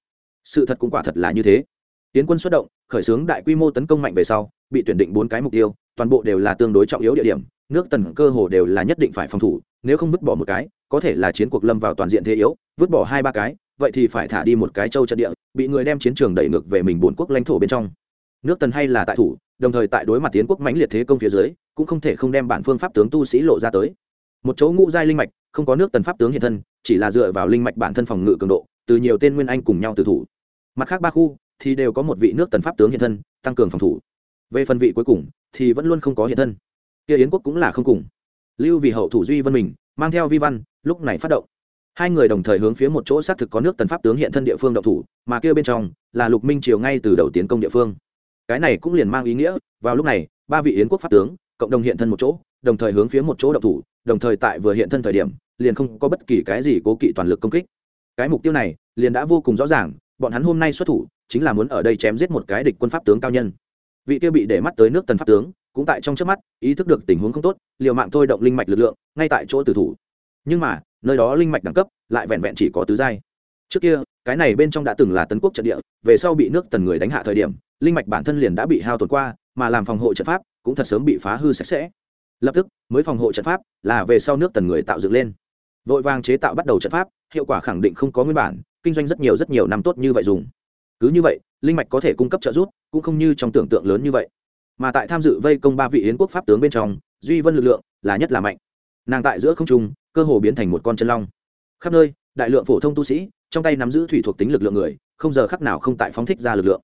Sự thật cũng quả thật là như thế. Tiến quân xuất động, khởi xướng đại quy mô tấn công mạnh về sau, bị tuyển định bốn cái mục tiêu, toàn bộ đều là tương đối trọng yếu địa điểm, nước tần cơ hồ đều là nhất định phải phòng thủ, nếu không vứt bỏ một cái, có thể là chiến cuộc lâm vào toàn diện thế yếu, vứt bỏ hai ba cái, vậy thì phải thả đi một cái châu trận địa, bị người đem chiến trường đẩy ngược về mình bốn quốc lãnh thổ bên trong nước tần hay là tại thủ, đồng thời tại đối mặt tiến quốc mãnh liệt thế công phía dưới, cũng không thể không đem bản phương pháp tướng tu sĩ lộ ra tới. Một chỗ ngũ giai linh mạch, không có nước tần pháp tướng hiện thân, chỉ là dựa vào linh mạch bản thân phòng ngự cường độ, từ nhiều tên nguyên anh cùng nhau từ thủ. Mặt khác ba khu, thì đều có một vị nước tần pháp tướng hiện thân, tăng cường phòng thủ. Về phần vị cuối cùng, thì vẫn luôn không có hiện thân. Kia yến quốc cũng là không cùng. Lưu vì hậu thủ duy vân mình, mang theo vi văn, lúc này phát động. Hai người đồng thời hướng phía một chỗ xác thực có nước tần pháp tướng hiện thân địa phương động thủ, mà kia bên trong là lục minh triều ngay từ đầu tiến công địa phương cái này cũng liền mang ý nghĩa, vào lúc này, ba vị yến quốc pháp tướng, cộng đồng hiện thân một chỗ, đồng thời hướng phía một chỗ động thủ, đồng thời tại vừa hiện thân thời điểm, liền không có bất kỳ cái gì cố kỵ toàn lực công kích. Cái mục tiêu này, liền đã vô cùng rõ ràng, bọn hắn hôm nay xuất thủ, chính là muốn ở đây chém giết một cái địch quân pháp tướng cao nhân. Vị kia bị để mắt tới nước tần pháp tướng, cũng tại trong trước mắt, ý thức được tình huống không tốt, liều mạng thôi động linh mạch lực lượng, ngay tại chỗ tử thủ. Nhưng mà, nơi đó linh mạch đẳng cấp, lại vẹn vẹn chỉ có tứ giai. Trước kia, cái này bên trong đã từng là tấn quốc trận địa, về sau bị nước tần người đánh hạ thời điểm linh mạch bản thân liền đã bị hao tổn qua, mà làm phòng hộ trận pháp cũng thật sớm bị phá hư sạch sẽ. Lập tức, mới phòng hộ trận pháp là về sau nước tần người tạo dựng lên. Vội vàng chế tạo bắt đầu trận pháp, hiệu quả khẳng định không có nguyên bản, kinh doanh rất nhiều rất nhiều năm tốt như vậy dùng. Cứ như vậy, linh mạch có thể cung cấp trợ giúp, cũng không như trong tưởng tượng lớn như vậy. Mà tại tham dự vây công ba vị yến quốc pháp tướng bên trong, duy vân lực lượng là nhất là mạnh. Nàng tại giữa không trung, cơ hồ biến thành một con chân long. Khắp nơi, đại lượng phổ thông tu sĩ, trong tay nắm giữ thủy thuộc tính lực lượng người, không giờ khắc nào không tại phóng thích ra lực lượng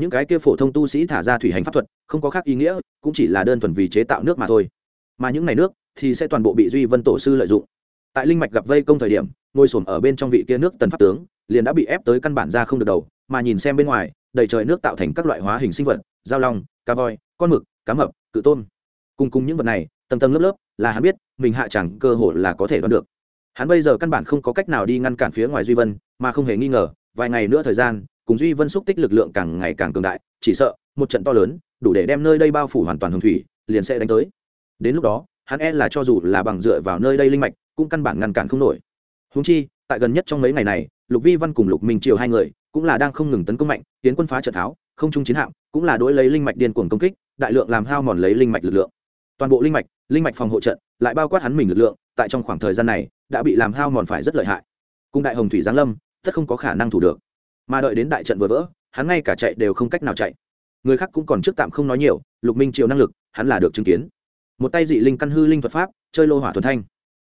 những cái kia phổ thông tu sĩ thả ra thủy hành pháp thuật, không có khác ý nghĩa, cũng chỉ là đơn thuần vì chế tạo nước mà thôi. Mà những ngày nước thì sẽ toàn bộ bị duy vân tổ sư lợi dụng. Tại linh mạch gặp vây công thời điểm, ngồi xổm ở bên trong vị kia nước tần pháp tướng, liền đã bị ép tới căn bản ra không được đầu, mà nhìn xem bên ngoài, đầy trời nước tạo thành các loại hóa hình sinh vật dao long, cá voi, con mực, cá mập, cự tôn cùng cùng những vật này, tầng tầng lớp lớp, là hắn biết, mình hạ chẳng cơ hội là có thể đoán được. Hắn bây giờ căn bản không có cách nào đi ngăn cản phía ngoài duy vân, mà không hề nghi ngờ, vài ngày nữa thời gian cùng duy vân xúc tích lực lượng càng ngày càng cường đại, chỉ sợ, một trận to lớn, đủ để đem nơi đây bao phủ hoàn toàn hồng thủy, liền sẽ đánh tới. Đến lúc đó, hắn e là cho dù là bằng dựa vào nơi đây linh mạch, cũng căn bản ngăn cản không nổi. Húng chi, tại gần nhất trong mấy ngày này, lục vi văn cùng lục minh triều hai người, cũng là đang không ngừng tấn công mạnh, tiến quân phá trận tháo, không trung chiến hạm, cũng là đối lấy linh mạch điên cuồng công kích, đại lượng làm hao mòn lấy linh mạch lực lượng. Toàn bộ linh mạch linh mạch phòng hộ trận, lại bao quát hắn mình lực lượng, tại trong khoảng thời gian này, đã bị làm hao mòn phải rất lợi hại. Cùng đại hồng thủy giáng lâm, tất không có khả năng thủ được mà đợi đến đại trận vừa vỡ, hắn ngay cả chạy đều không cách nào chạy. Người khác cũng còn trước tạm không nói nhiều, lục minh triều năng lực, hắn là được chứng kiến. Một tay dị linh căn hư linh thuật pháp, chơi lô hỏa thuần thanh.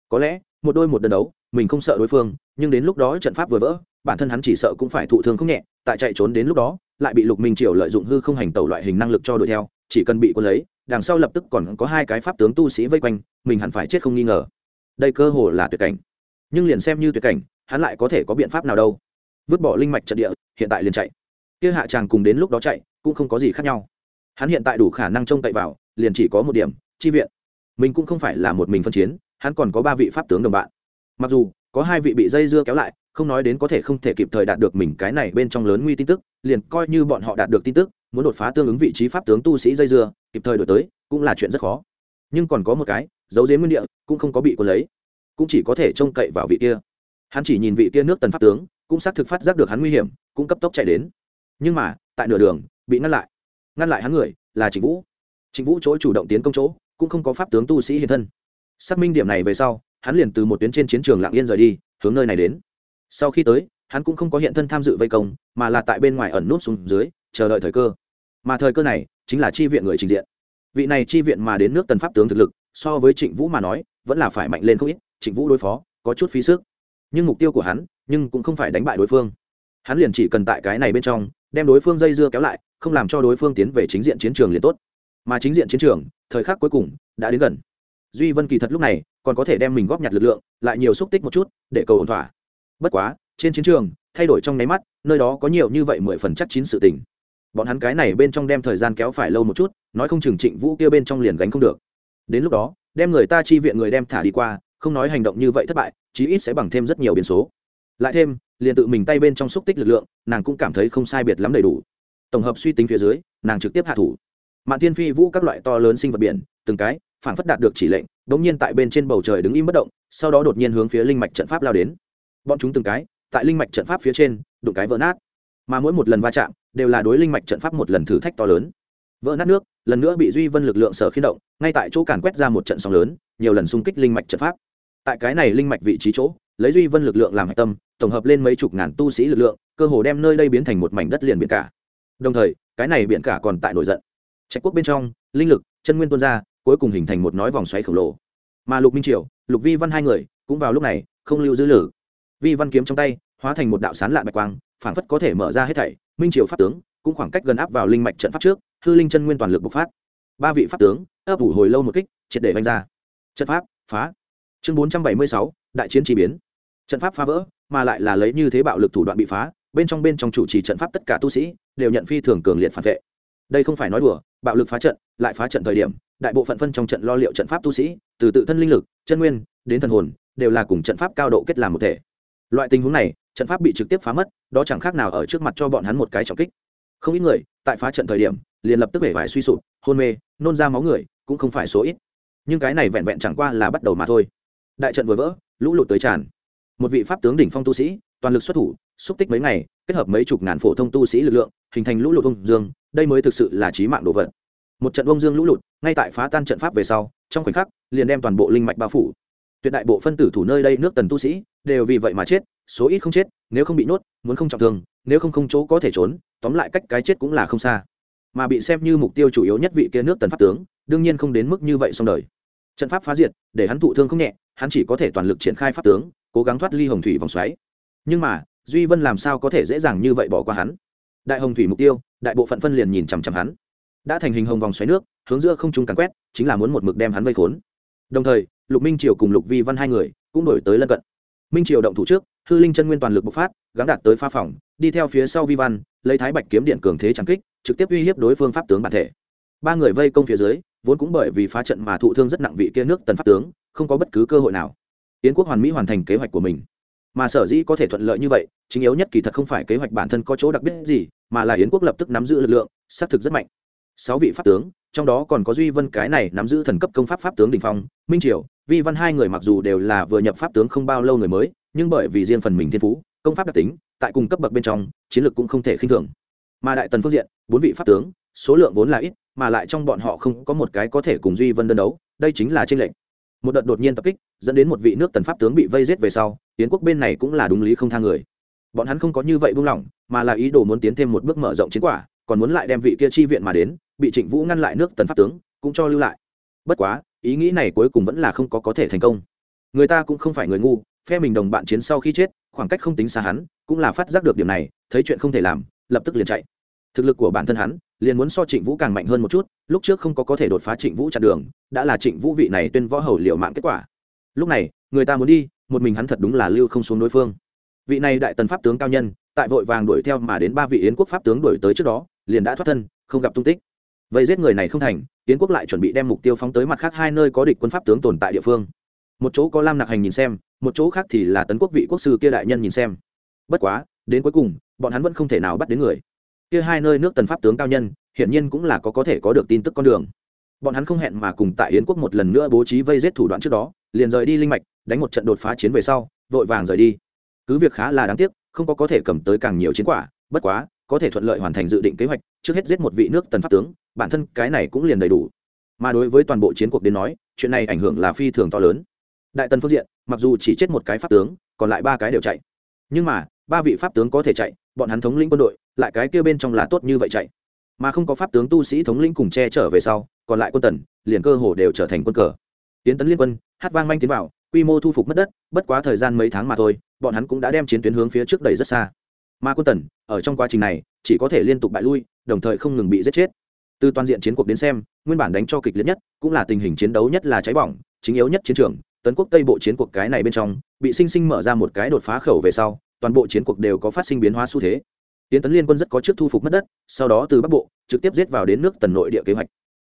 Có lẽ, một đôi một đơn đấu, mình không sợ đối phương, nhưng đến lúc đó trận pháp vừa vỡ, bản thân hắn chỉ sợ cũng phải thụ thương không nhẹ, tại chạy trốn đến lúc đó, lại bị lục minh triều lợi dụng hư không hành tẩu loại hình năng lực cho đuổi theo, chỉ cần bị quân lấy, đằng sau lập tức còn có hai cái pháp tướng tu sĩ vây quanh, mình hẳn phải chết không nghi ngờ. Đây cơ hồ là tuyệt cảnh. Nhưng liền xem như tuyệt cảnh, hắn lại có thể có biện pháp nào đâu? Vứt bỏ linh mạch trận địa, hiện tại liền chạy. Kia hạ tràng cùng đến lúc đó chạy, cũng không có gì khác nhau. Hắn hiện tại đủ khả năng trông cậy vào, liền chỉ có một điểm, chi viện. Mình cũng không phải là một mình phân chiến, hắn còn có ba vị pháp tướng đồng bạn. Mặc dù, có hai vị bị dây dưa kéo lại, không nói đến có thể không thể kịp thời đạt được mình cái này bên trong lớn nguy tin tức, liền coi như bọn họ đạt được tin tức, muốn đột phá tương ứng vị trí pháp tướng tu sĩ dây dưa, kịp thời đổi tới, cũng là chuyện rất khó. Nhưng còn có một cái, dấu dếm nguyên địa, cũng không có bị quân lấy. Cũng chỉ có thể trông cậy vào vị kia. Hắn chỉ nhìn vị kia nước tần pháp tướng cũng xác thực phát giác được hắn nguy hiểm, cũng cấp tốc chạy đến. Nhưng mà, tại nửa đường, bị ngăn lại. Ngăn lại hắn người, là trịnh vũ. Trịnh vũ chỗ chủ động tiến công chỗ, cũng không có pháp tướng tu sĩ hiện thân. Xác minh điểm này về sau, hắn liền từ một tuyến trên chiến trường lạng yên rời đi, hướng nơi này đến. Sau khi tới, hắn cũng không có hiện thân tham dự vây công, mà là tại bên ngoài ẩn nút xuống dưới, chờ đợi thời cơ. Mà thời cơ này, chính là chi viện người trình diện. Vị này chi viện mà đến nước tần pháp tướng thực lực, so với trịnh vũ mà nói, vẫn là phải mạnh lên không ít, trịnh vũ đối phó, có chút phí sức. Nhưng mục tiêu của hắn nhưng cũng không phải đánh bại đối phương. Hắn liền chỉ cần tại cái này bên trong, đem đối phương dây dưa kéo lại, không làm cho đối phương tiến về chính diện chiến trường liền tốt. Mà chính diện chiến trường, thời khắc cuối cùng, đã đến gần. Duy vân kỳ thật lúc này, còn có thể đem mình góp nhặt lực lượng, lại nhiều xúc tích một chút, để cầu ổn thỏa. Bất quá, trên chiến trường, thay đổi trong nháy mắt, nơi đó có nhiều như vậy mười phần chắc chín sự tình. Bọn hắn cái này bên trong đem thời gian kéo phải lâu một chút, nói không chừng trịnh vũ kia bên trong liền gánh không được. Đến lúc đó, đem người ta chi viện người đem thả đi qua, không nói hành động như vậy thất bại, chí ít sẽ bằng thêm rất nhiều biến số lại thêm, liền tự mình tay bên trong xúc tích lực lượng, nàng cũng cảm thấy không sai biệt lắm đầy đủ. Tổng hợp suy tính phía dưới, nàng trực tiếp hạ thủ. Mạng thiên phi vũ các loại to lớn sinh vật biển, từng cái, phản phất đạt được chỉ lệnh đ ỗ n g nhiên tại bên trên bầu trời đứng im bất động, sau đó đột nhiên hướng phía linh mạch trận pháp lao đến. Bọn chúng từng cái, tại linh mạch trận pháp phía trên, đụng cái vỡ nát. Mà mỗi một lần va chạm, đều là đối linh mạch trận pháp một lần thử thách to lớn. Vỡ nát nước, lần nữa bị duy vân lực lượng sở khi động, ngay tại chỗ càn quét ra một trận sóng lớn, nhiều lần xung kích linh mạch trận pháp. Tại cái này linh mạch vị trí chỗ, lấy duy vân lực lượng làm hạch tâm tổng hợp lên mấy chục ngàn tu sĩ lực lượng, cơ hồ đem nơi đây biến thành một mảnh đất liền biển cả. Đồng thời, cái này biển cả còn tại nổi giận. Trạch quốc bên trong, linh lực, chân nguyên tuôn ra, cuối cùng hình thành một nói vòng xoáy khổng lồ. Mà lục minh triều, lục vi văn hai người, cũng vào lúc này, không lưu giữ lử. Vi văn kiếm trong tay, hóa thành một đạo sán lạ bạch quang, phảng phất có thể mở ra hết thảy. Minh triều pháp tướng, cũng khoảng cách gần áp vào linh mạch trận pháp trước, hư linh chân nguyên toàn lực bộc phát. Ba vị pháp tướng, ấp ủ hồi lâu một kích, triệt để vanh ra. Trận pháp, phá. Chương bốn trăm bảy mươi sáu, đại chiến chi biến trận pháp phá vỡ, mà lại là lấy như thế bạo lực thủ đoạn bị phá, bên trong bên trong chủ trì trận pháp tất cả tu sĩ đều nhận phi thường cường liệt phản vệ. Đây không phải nói đùa, bạo lực phá trận, lại phá trận thời điểm, đại bộ phận phân trong trận lo liệu trận pháp tu sĩ, từ tự thân linh lực, chân nguyên, đến thần hồn, đều là cùng trận pháp cao độ kết làm một thể. Loại tình huống này, trận pháp bị trực tiếp phá mất, đó chẳng khác nào ở trước mặt cho bọn hắn một cái trọng kích. Không ít người, tại phá trận thời điểm, liền lập tức vẻ vải suy sụp, hôn mê, nôn ra máu người, cũng không phải số ít. Nhưng cái này vẹn vẹn chẳng qua là bắt đầu mà thôi. Đại trận vừa vỡ, lũ lụt tới tràn một vị pháp tướng đỉnh phong tu sĩ, toàn lực xuất thủ, xúc tích mấy ngày, kết hợp mấy chục ngàn phổ thông tu sĩ lực lượng, hình thành lũ lụt ông dương, đây mới thực sự là trí mạng đồ vật. Một trận ông dương lũ lụt, ngay tại phá tan trận pháp về sau, trong khoảnh khắc, liền đem toàn bộ linh mạch bao phủ. Tuyệt đại bộ phân tử thủ nơi đây nước tần tu sĩ, đều vì vậy mà chết, số ít không chết, nếu không bị nhốt, muốn không trọng thương, nếu không không chỗ có thể trốn, tóm lại cách cái chết cũng là không xa. Mà bị xem như mục tiêu chủ yếu nhất vị kia nước tần pháp tướng, đương nhiên không đến mức như vậy xong đời. Trận pháp phá diệt, để hắn thụ thương không nhẹ, hắn chỉ có thể toàn lực triển khai pháp tướng cố gắng thoát ly hồng thủy vòng xoáy. Nhưng mà, duy vân làm sao có thể dễ dàng như vậy bỏ qua hắn? Đại hồng thủy mục tiêu, đại bộ phận phân liền nhìn chằm chằm hắn. Đã thành hình hồng vòng xoáy nước, hướng giữa không trung càn quét, chính là muốn một mực đem hắn vây khốn. Đồng thời, lục minh triều cùng lục vi văn hai người cũng đổi tới lân cận. Minh triều động thủ trước, hư linh chân nguyên toàn lực bộc phát gắn đạt tới pha phòng, đi theo phía sau vi văn, lấy thái bạch kiếm điện cường thế trắng kích, trực tiếp uy hiếp đối phương pháp tướng bản thể. Ba người vây công phía dưới, vốn cũng bởi vì phá trận mà thụ thương rất nặng vị kia nước tần pháp tướng, không có bất cứ cơ hội nào yến quốc hoàn mỹ hoàn thành kế hoạch của mình. Mà sở dĩ có thể thuận lợi như vậy, chính yếu nhất kỳ thật không phải kế hoạch bản thân có chỗ đặc biệt gì, mà là yến quốc lập tức nắm giữ lực lượng xác thực rất mạnh. Sáu vị pháp tướng, trong đó còn có duy vân cái này nắm giữ thần cấp công pháp pháp tướng đình phong, minh triều, vi văn hai người mặc dù đều là vừa nhập pháp tướng không bao lâu người mới, nhưng bởi vì riêng phần mình thiên phú, công pháp đặc tính, tại cùng cấp bậc bên trong, chiến lược cũng không thể khinh thường. Mà đại tần phương diện, bốn vị pháp tướng, số lượng vốn là ít, mà lại trong bọn họ không có một cái có thể cùng duy vân đơn đấu, đây chính là tranh lệnh một đợt đột nhiên tập kích, dẫn đến một vị nước tần pháp tướng bị vây giết về sau tiến quốc bên này cũng là đúng lý không thang người. Bọn hắn không có như vậy buông lỏng, mà là ý đồ muốn tiến thêm một bước mở rộng chiến quả, còn muốn lại đem vị kia chi viện mà đến, bị trịnh vũ ngăn lại nước tần pháp tướng, cũng cho lưu lại. Bất quá, ý nghĩ này cuối cùng vẫn là không có có thể thành công. Người ta cũng không phải người ngu, phe mình đồng bạn chiến sau khi chết, khoảng cách không tính xa hắn, cũng là phát giác được điểm này, thấy chuyện không thể làm, lập tức liền chạy. Thực lực của bản thân hắn liền muốn so trịnh vũ càng mạnh hơn một chút, lúc trước không có có thể đột phá trịnh vũ chặn đường, đã là trịnh vũ vị này tuyên võ hầu liệu mạng kết quả. Lúc này, người ta muốn đi, một mình hắn thật đúng là lưu không xuống đối phương. Vị này đại tần pháp tướng cao nhân, tại vội vàng đuổi theo mà đến ba vị yến quốc pháp tướng đuổi tới trước đó, liền đã thoát thân, không gặp tung tích. Vậy giết người này không thành, yến quốc lại chuẩn bị đem mục tiêu phóng tới mặt khác hai nơi có địch quân pháp tướng tồn tại địa phương. Một chỗ có lam nặc hành nhìn xem, một chỗ khác thì là tấn quốc vị quốc sư kia đại nhân nhìn xem. Bất quá, đến cuối cùng, bọn hắn vẫn không thể nào bắt đến người kia hai nơi nước tần pháp tướng cao nhân, hiển nhiên cũng là có có thể có được tin tức con đường. Bọn hắn không hẹn mà cùng tại yến quốc một lần nữa bố trí vây giết thủ đoạn trước đó, liền rời đi linh mạch, đánh một trận đột phá chiến về sau, vội vàng rời đi. Cứ việc khá là đáng tiếc, không có có thể cầm tới càng nhiều chiến quả, bất quá, có thể thuận lợi hoàn thành dự định kế hoạch, trước hết giết một vị nước tần pháp tướng, bản thân cái này cũng liền đầy đủ. Mà đối với toàn bộ chiến cuộc đến nói, chuyện này ảnh hưởng là phi thường to lớn. Đại tần phương diện, mặc dù chỉ chết một cái pháp tướng, còn lại ba cái đều chạy. Nhưng mà, ba vị pháp tướng có thể chạy, bọn hắn thống lĩnh quân đội lại cái kia bên trong là tốt như vậy chạy. Mà không có pháp tướng tu sĩ thống lĩnh cùng che trở về sau, còn lại quân tần, liền cơ hồ đều trở thành quân cờ. Tiến tấn liên quân, hát vang manh tiến vào, quy mô thu phục mất đất, bất quá thời gian mấy tháng mà thôi, bọn hắn cũng đã đem chiến tuyến hướng phía trước đầy rất xa. Mà quân tần, ở trong quá trình này, chỉ có thể liên tục bại lui, đồng thời không ngừng bị giết chết. Từ toàn diện chiến cuộc đến xem, nguyên bản đánh cho kịch liệt nhất, cũng là tình hình chiến đấu nhất là cháy bỏng, chính yếu nhất chiến trường, tấn quốc tây bộ chiến cuộc cái này bên trong, bị sinh sinh mở ra một cái đột phá khẩu về sau, toàn bộ chiến cuộc đều có phát sinh biến hóa xu thế tiến tấn liên quân rất có trước thu phục mất đất, sau đó từ bắc bộ, trực tiếp giết vào đến nước tần nội địa kế hoạch.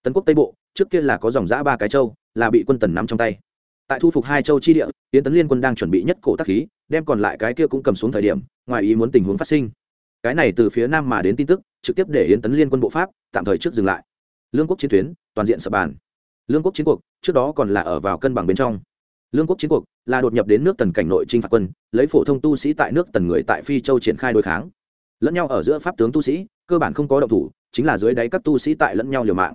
Tấn quốc tây bộ, trước kia là có dòng giã ba cái châu, là bị quân tần nắm trong tay. Tại thu phục hai châu chi địa, tiến tấn liên quân đang chuẩn bị nhất cổ tác khí, đem còn lại cái kia cũng cầm xuống thời điểm, ngoài ý muốn tình huống phát sinh. Cái này từ phía nam mà đến tin tức, trực tiếp để yến tấn liên quân bộ pháp, tạm thời trước dừng lại. Lương quốc chiến tuyến, toàn diện sập bàn. Lương quốc chiến cuộc, trước đó còn là ở vào cân bằng bên trong. Lương quốc chiến cuộc, là đột nhập đến nước tần cảnh nội trinh phạt quân, lấy phổ thông tu sĩ tại nước tần người tại phi châu triển khai đối kháng lẫn nhau ở giữa pháp tướng tu sĩ, cơ bản không có động thủ, chính là dưới đáy các tu sĩ tại lẫn nhau liều mạng.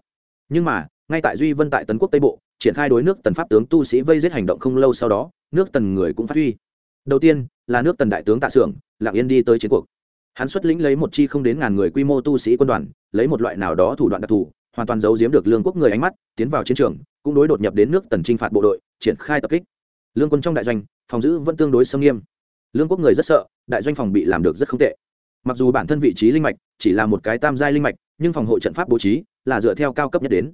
Nhưng mà, ngay tại duy vân tại tấn quốc tây bộ, triển khai đối nước tần pháp tướng tu sĩ vây giết hành động không lâu sau đó, nước tần người cũng phát huy. Đầu tiên, là nước tần đại tướng tạ xưởng lạng yên đi tới chiến cuộc. Hắn xuất lĩnh lấy một chi không đến ngàn người quy mô tu sĩ quân đoàn, lấy một loại nào đó thủ đoạn đặc thù, hoàn toàn giấu giếm được lương quốc người ánh mắt, tiến vào chiến trường, cũng đối đột nhập đến nước tần t phạt bộ đội, triển khai tập kích. Lương quân trong đại doanh, phòng giữ vẫn tương đối sâm nghiêm. Lương quốc người rất sợ, đại doanh phòng bị làm được rất không tệ mặc dù bản thân vị trí linh mạch chỉ là một cái tam giai linh mạch, nhưng phòng hộ trận pháp bố trí là dựa theo cao cấp nhất đến.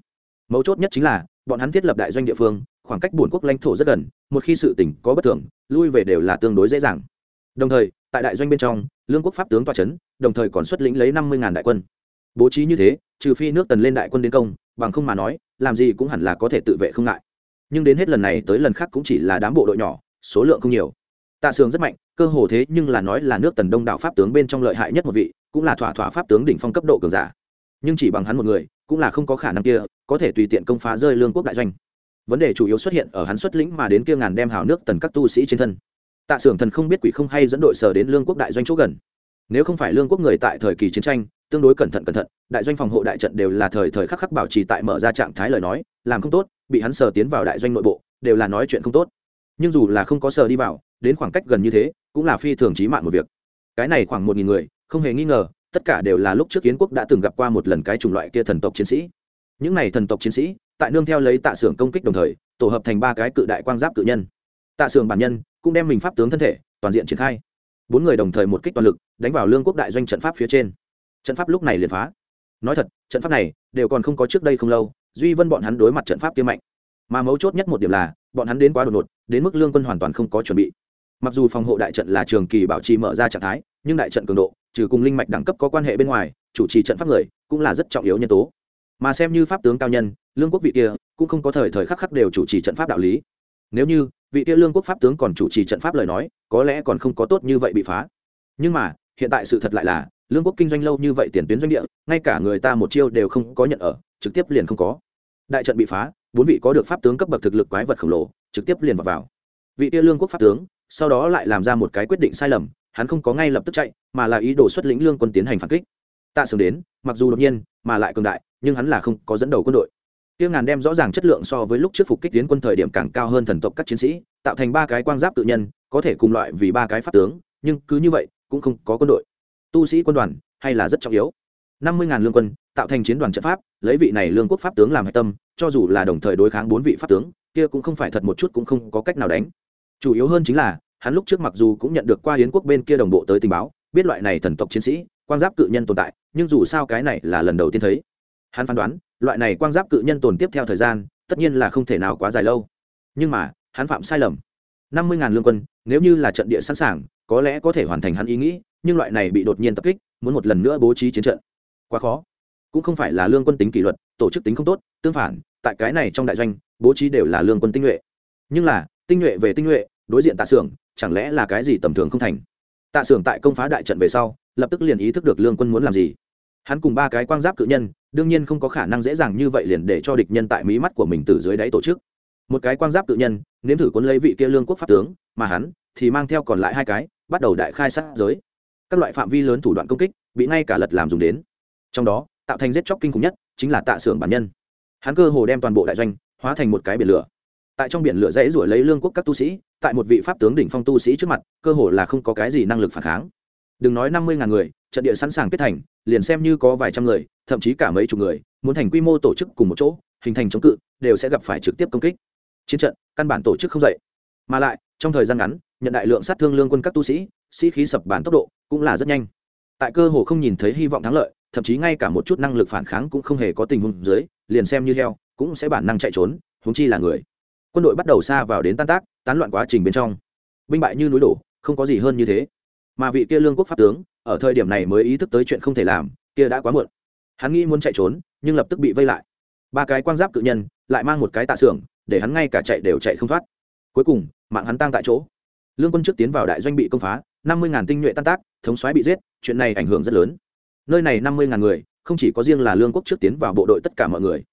Mấu chốt nhất chính là, bọn hắn thiết lập đại doanh địa phương, khoảng cách bổn quốc lãnh thổ rất gần, một khi sự tỉnh có bất thường, lui về đều là tương đối dễ dàng. Đồng thời, tại đại doanh bên trong, lương quốc pháp tướng toa c h ấ n đồng thời còn xuất lĩnh lấy năm mươi đại quân. Bố trí như thế, trừ phi nước tần lên đại quân đến công, bằng không mà nói, làm gì cũng hẳn là có thể tự vệ không ngại. Nhưng đến hết lần này tới lần khác cũng chỉ là đám bộ đội nhỏ, số lượng không nhiều tạ sường rất mạnh, cơ hồ thế nhưng là nói là nước tần đông đạo pháp tướng bên trong lợi hại nhất một vị, cũng là thỏa thỏa pháp tướng đỉnh phong cấp độ cường giả. Nhưng chỉ bằng hắn một người, cũng là không có khả năng kia, có thể tùy tiện công phá rơi lương quốc đại doanh. Vấn đề chủ yếu xuất hiện ở hắn xuất lĩnh mà đến kia ngàn đem hào nước tần các tu sĩ trên thân. Tạ xưởng thần không biết quỷ không hay dẫn đội sở đến lương quốc đại doanh chỗ gần. Nếu không phải lương quốc người tại thời kỳ chiến tranh, tương đối cẩn thận cẩn thận, đại doanh phòng hộ đại trận đều là thời thời khắc khắc bảo trì tại mở ra trạng thái lời nói, làm không tốt, bị hắn sờ tiến vào đại doanh nội bộ, đều là nói chuyện không tốt. Nhưng dù là không có sờ đi vào đến khoảng cách gần như thế, cũng là phi thường trí mạng một việc. Cái này khoảng một nghìn người, không hề nghi ngờ, tất cả đều là lúc trước kiến quốc đã từng gặp qua một lần cái chủng loại kia thần tộc chiến sĩ. Những này thần tộc chiến sĩ, tại nương theo lấy tạ xưởng công kích đồng thời, tổ hợp thành ba cái cự đại quang giáp cự nhân. Tạ xưởng bản nhân cũng đem mình pháp tướng thân thể, toàn diện triển khai. Bốn người đồng thời một kích toàn lực, đánh vào lương quốc đại doanh trận pháp phía trên. Trận pháp lúc này liền phá. Nói thật, trận pháp này đều còn không có trước đây không lâu, duy vân bọn hắn đối mặt trận pháp kia mạnh. Mà mấu chốt nhất một điểm là, bọn hắn đến quá đột ngột, đến mức lương quân hoàn toàn không có chuẩn bị mặc dù phòng hộ đại trận là trường kỳ bảo trì mở ra trạng thái nhưng đại trận cường độ trừ cùng linh mạch đẳng cấp có quan hệ bên ngoài chủ trì trận pháp người cũng là rất trọng yếu nhân tố. Mà xem như pháp tướng cao nhân lương quốc vị kia cũng không có thời thời khắc khắc đều chủ trì trận pháp đạo lý. Nếu như vị kia lương quốc pháp tướng còn chủ trì trận pháp lời nói có lẽ còn không có tốt như vậy bị phá. Nhưng mà hiện tại sự thật lại là lương quốc kinh doanh lâu như vậy tiền tuyến doanh địa ngay cả người ta một chiêu đều không có nhận ở trực tiếp liền không có. Đại trận bị phá bốn vị có được pháp tướng cấp bậc thực lực quái vật khổng lồ trực tiếp liền vào, vào. vị kia lương quốc pháp tướng sau đó lại làm ra một cái quyết định sai lầm, hắn không có ngay lập tức chạy, mà là ý đồ xuất lĩnh lương quân tiến hành phản kích. Tạ Sướng đến, mặc dù đột nhiên, mà lại cường đại, nhưng hắn là không có dẫn đầu quân đội. Tiêu ngàn đem rõ ràng chất lượng so với lúc trước phục kích tiến quân thời điểm càng cao hơn thần tộc các chiến sĩ, tạo thành ba cái quang giáp tự nhân, có thể cùng loại vì ba cái pháp tướng, nhưng cứ như vậy, cũng không có quân đội. Tu sĩ quân đoàn, hay là rất trọng yếu. Năm mươi ngàn lương quân, tạo thành chiến đoàn trận pháp, lấy vị này lương quốc pháp tướng làm hạch tâm, cho dù là đồng thời đối kháng bốn vị pháp tướng, kia cũng không phải thật một chút cũng không có cách nào đánh chủ yếu hơn chính là, hắn lúc trước mặc dù cũng nhận được qua hiến quốc bên kia đồng bộ tới tình báo, biết loại này thần tộc chiến sĩ, quang giáp cự nhân tồn tại, nhưng dù sao cái này là lần đầu tiên thấy. Hắn phán đoán, loại này quang giáp cự nhân tồn tiếp theo thời gian, tất nhiên là không thể nào quá dài lâu. Nhưng mà, hắn phạm sai lầm. Năm mươi ngàn lương quân, nếu như là trận địa sẵn sàng, có lẽ có thể hoàn thành hắn ý nghĩ, nhưng loại này bị đột nhiên tập kích, muốn một lần nữa bố trí chiến trận. Quá khó. Cũng không phải là lương quân tính kỷ luật, tổ chức tính không tốt, tương phản, tại cái này trong đại doanh, bố trí đều là lương quân tinh nhuệ. Nhưng là, tinh nhuệ về tinh nhuệ đối diện tạ xưởng, chẳng lẽ là cái gì tầm thường không thành? Tạ xưởng tại công phá đại trận về sau, lập tức liền ý thức được lương quân muốn làm gì. Hắn cùng ba cái quang giáp cự nhân, đương nhiên không có khả năng dễ dàng như vậy liền để cho địch nhân tại mí mắt của mình từ dưới đáy tổ chức. Một cái quang giáp cự nhân, nếm thử cuốn lấy vị kia lương quốc pháp tướng, mà hắn thì mang theo còn lại hai cái, bắt đầu đại khai sát giới. Các loại phạm vi lớn thủ đoạn công kích, bị ngay cả lật làm dùng đến. Trong đó, tạo thành giết chóc kinh khủng nhất chính là tạ xưởng bản nhân. Hắn cơ hồ đem toàn bộ đại doanh hóa thành một cái biển lửa. Tại trong biển lửa dãy ruổi lấy lương quốc các tu sĩ tại một vị pháp tướng đỉnh phong tu sĩ trước mặt, cơ hồ là không có cái gì năng lực phản kháng. Đừng nói năm mươi ngàn người, trận địa sẵn sàng kết thành, liền xem như có vài trăm người, thậm chí cả mấy chục người, muốn thành quy mô tổ chức cùng một chỗ, hình thành chống cự, đều sẽ gặp phải trực tiếp công kích. Chiến trận, căn bản tổ chức không dậy. Mà lại, trong thời gian ngắn, nhận đại lượng sát thương lương quân các tu sĩ sĩ khí sập bán tốc độ cũng là rất nhanh. Tại cơ hồ không nhìn thấy hy vọng thắng lợi, thậm chí ngay cả một chút năng lực phản kháng cũng không hề có tình huống dưới, liền xem như heo, cũng sẽ bản năng chạy trốn, huống chi là người. Quân đội bắt đầu xa vào đến tan tác tán loạn quá trình bên trong. Binh bại như núi đổ, không có gì hơn như thế. Mà vị kia lương quốc pháp tướng, ở thời điểm này mới ý thức tới chuyện không thể làm, kia đã quá muộn. Hắn nghĩ muốn chạy trốn, nhưng lập tức bị vây lại. Ba cái quan giáp cự nhân lại mang một cái tạ xưởng, để hắn ngay cả chạy đều chạy không thoát. Cuối cùng, mạng hắn tăng tại chỗ. Lương quân trước tiến vào đại doanh bị công phá, năm mươi ngàn tinh nhuệ tan tác, thống xoáy bị giết, chuyện này ảnh hưởng rất lớn. Nơi này năm mươi ngàn người, không chỉ có riêng là lương quốc trước tiến vào bộ đội tất cả mọi người.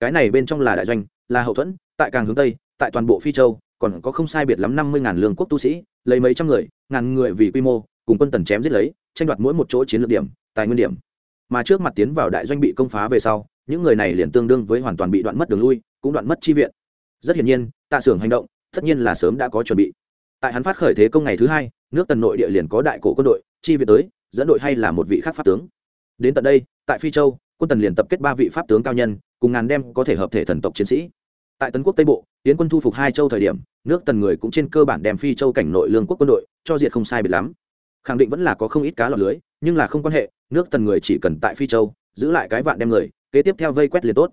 Cái này bên trong là đại doanh, là hậu thuẫn, tại càng hướng tây, tại toàn bộ phi châu còn có không sai biệt lắm năm mươi ngàn lương quốc tu sĩ, lấy mấy trăm người, ngàn người vì quy mô, cùng quân tần chém giết lấy, tranh đoạt mỗi một chỗ chiến lược điểm, tài nguyên điểm. Mà trước mặt tiến vào đại doanh bị công phá về sau, những người này liền tương đương với hoàn toàn bị đoạn mất đường lui, cũng đoạn mất chi viện. Rất hiển nhiên, tạ xưởng hành động, tất nhiên là sớm đã có chuẩn bị. Tại hắn phát khởi thế công ngày thứ hai, nước tần nội địa liền có đại cổ quân đội, chi viện tới, dẫn đội hay là một vị khác pháp tướng. Đến tận đây, tại phi châu, quân tần liền tập kết ba vị pháp tướng cao nhân, cùng ngàn đem có thể hợp thể thần tộc chiến sĩ tại tấn quốc tây bộ, tiến quân thu phục hai châu thời điểm, nước tần người cũng trên cơ bản đem phi châu cảnh nội lương quốc quân đội cho diệt không sai biệt lắm. Khẳng định vẫn là có không ít cá lọt lưới, nhưng là không quan hệ, nước tần người chỉ cần tại phi châu, giữ lại cái vạn đem người, kế tiếp theo vây quét liền tốt.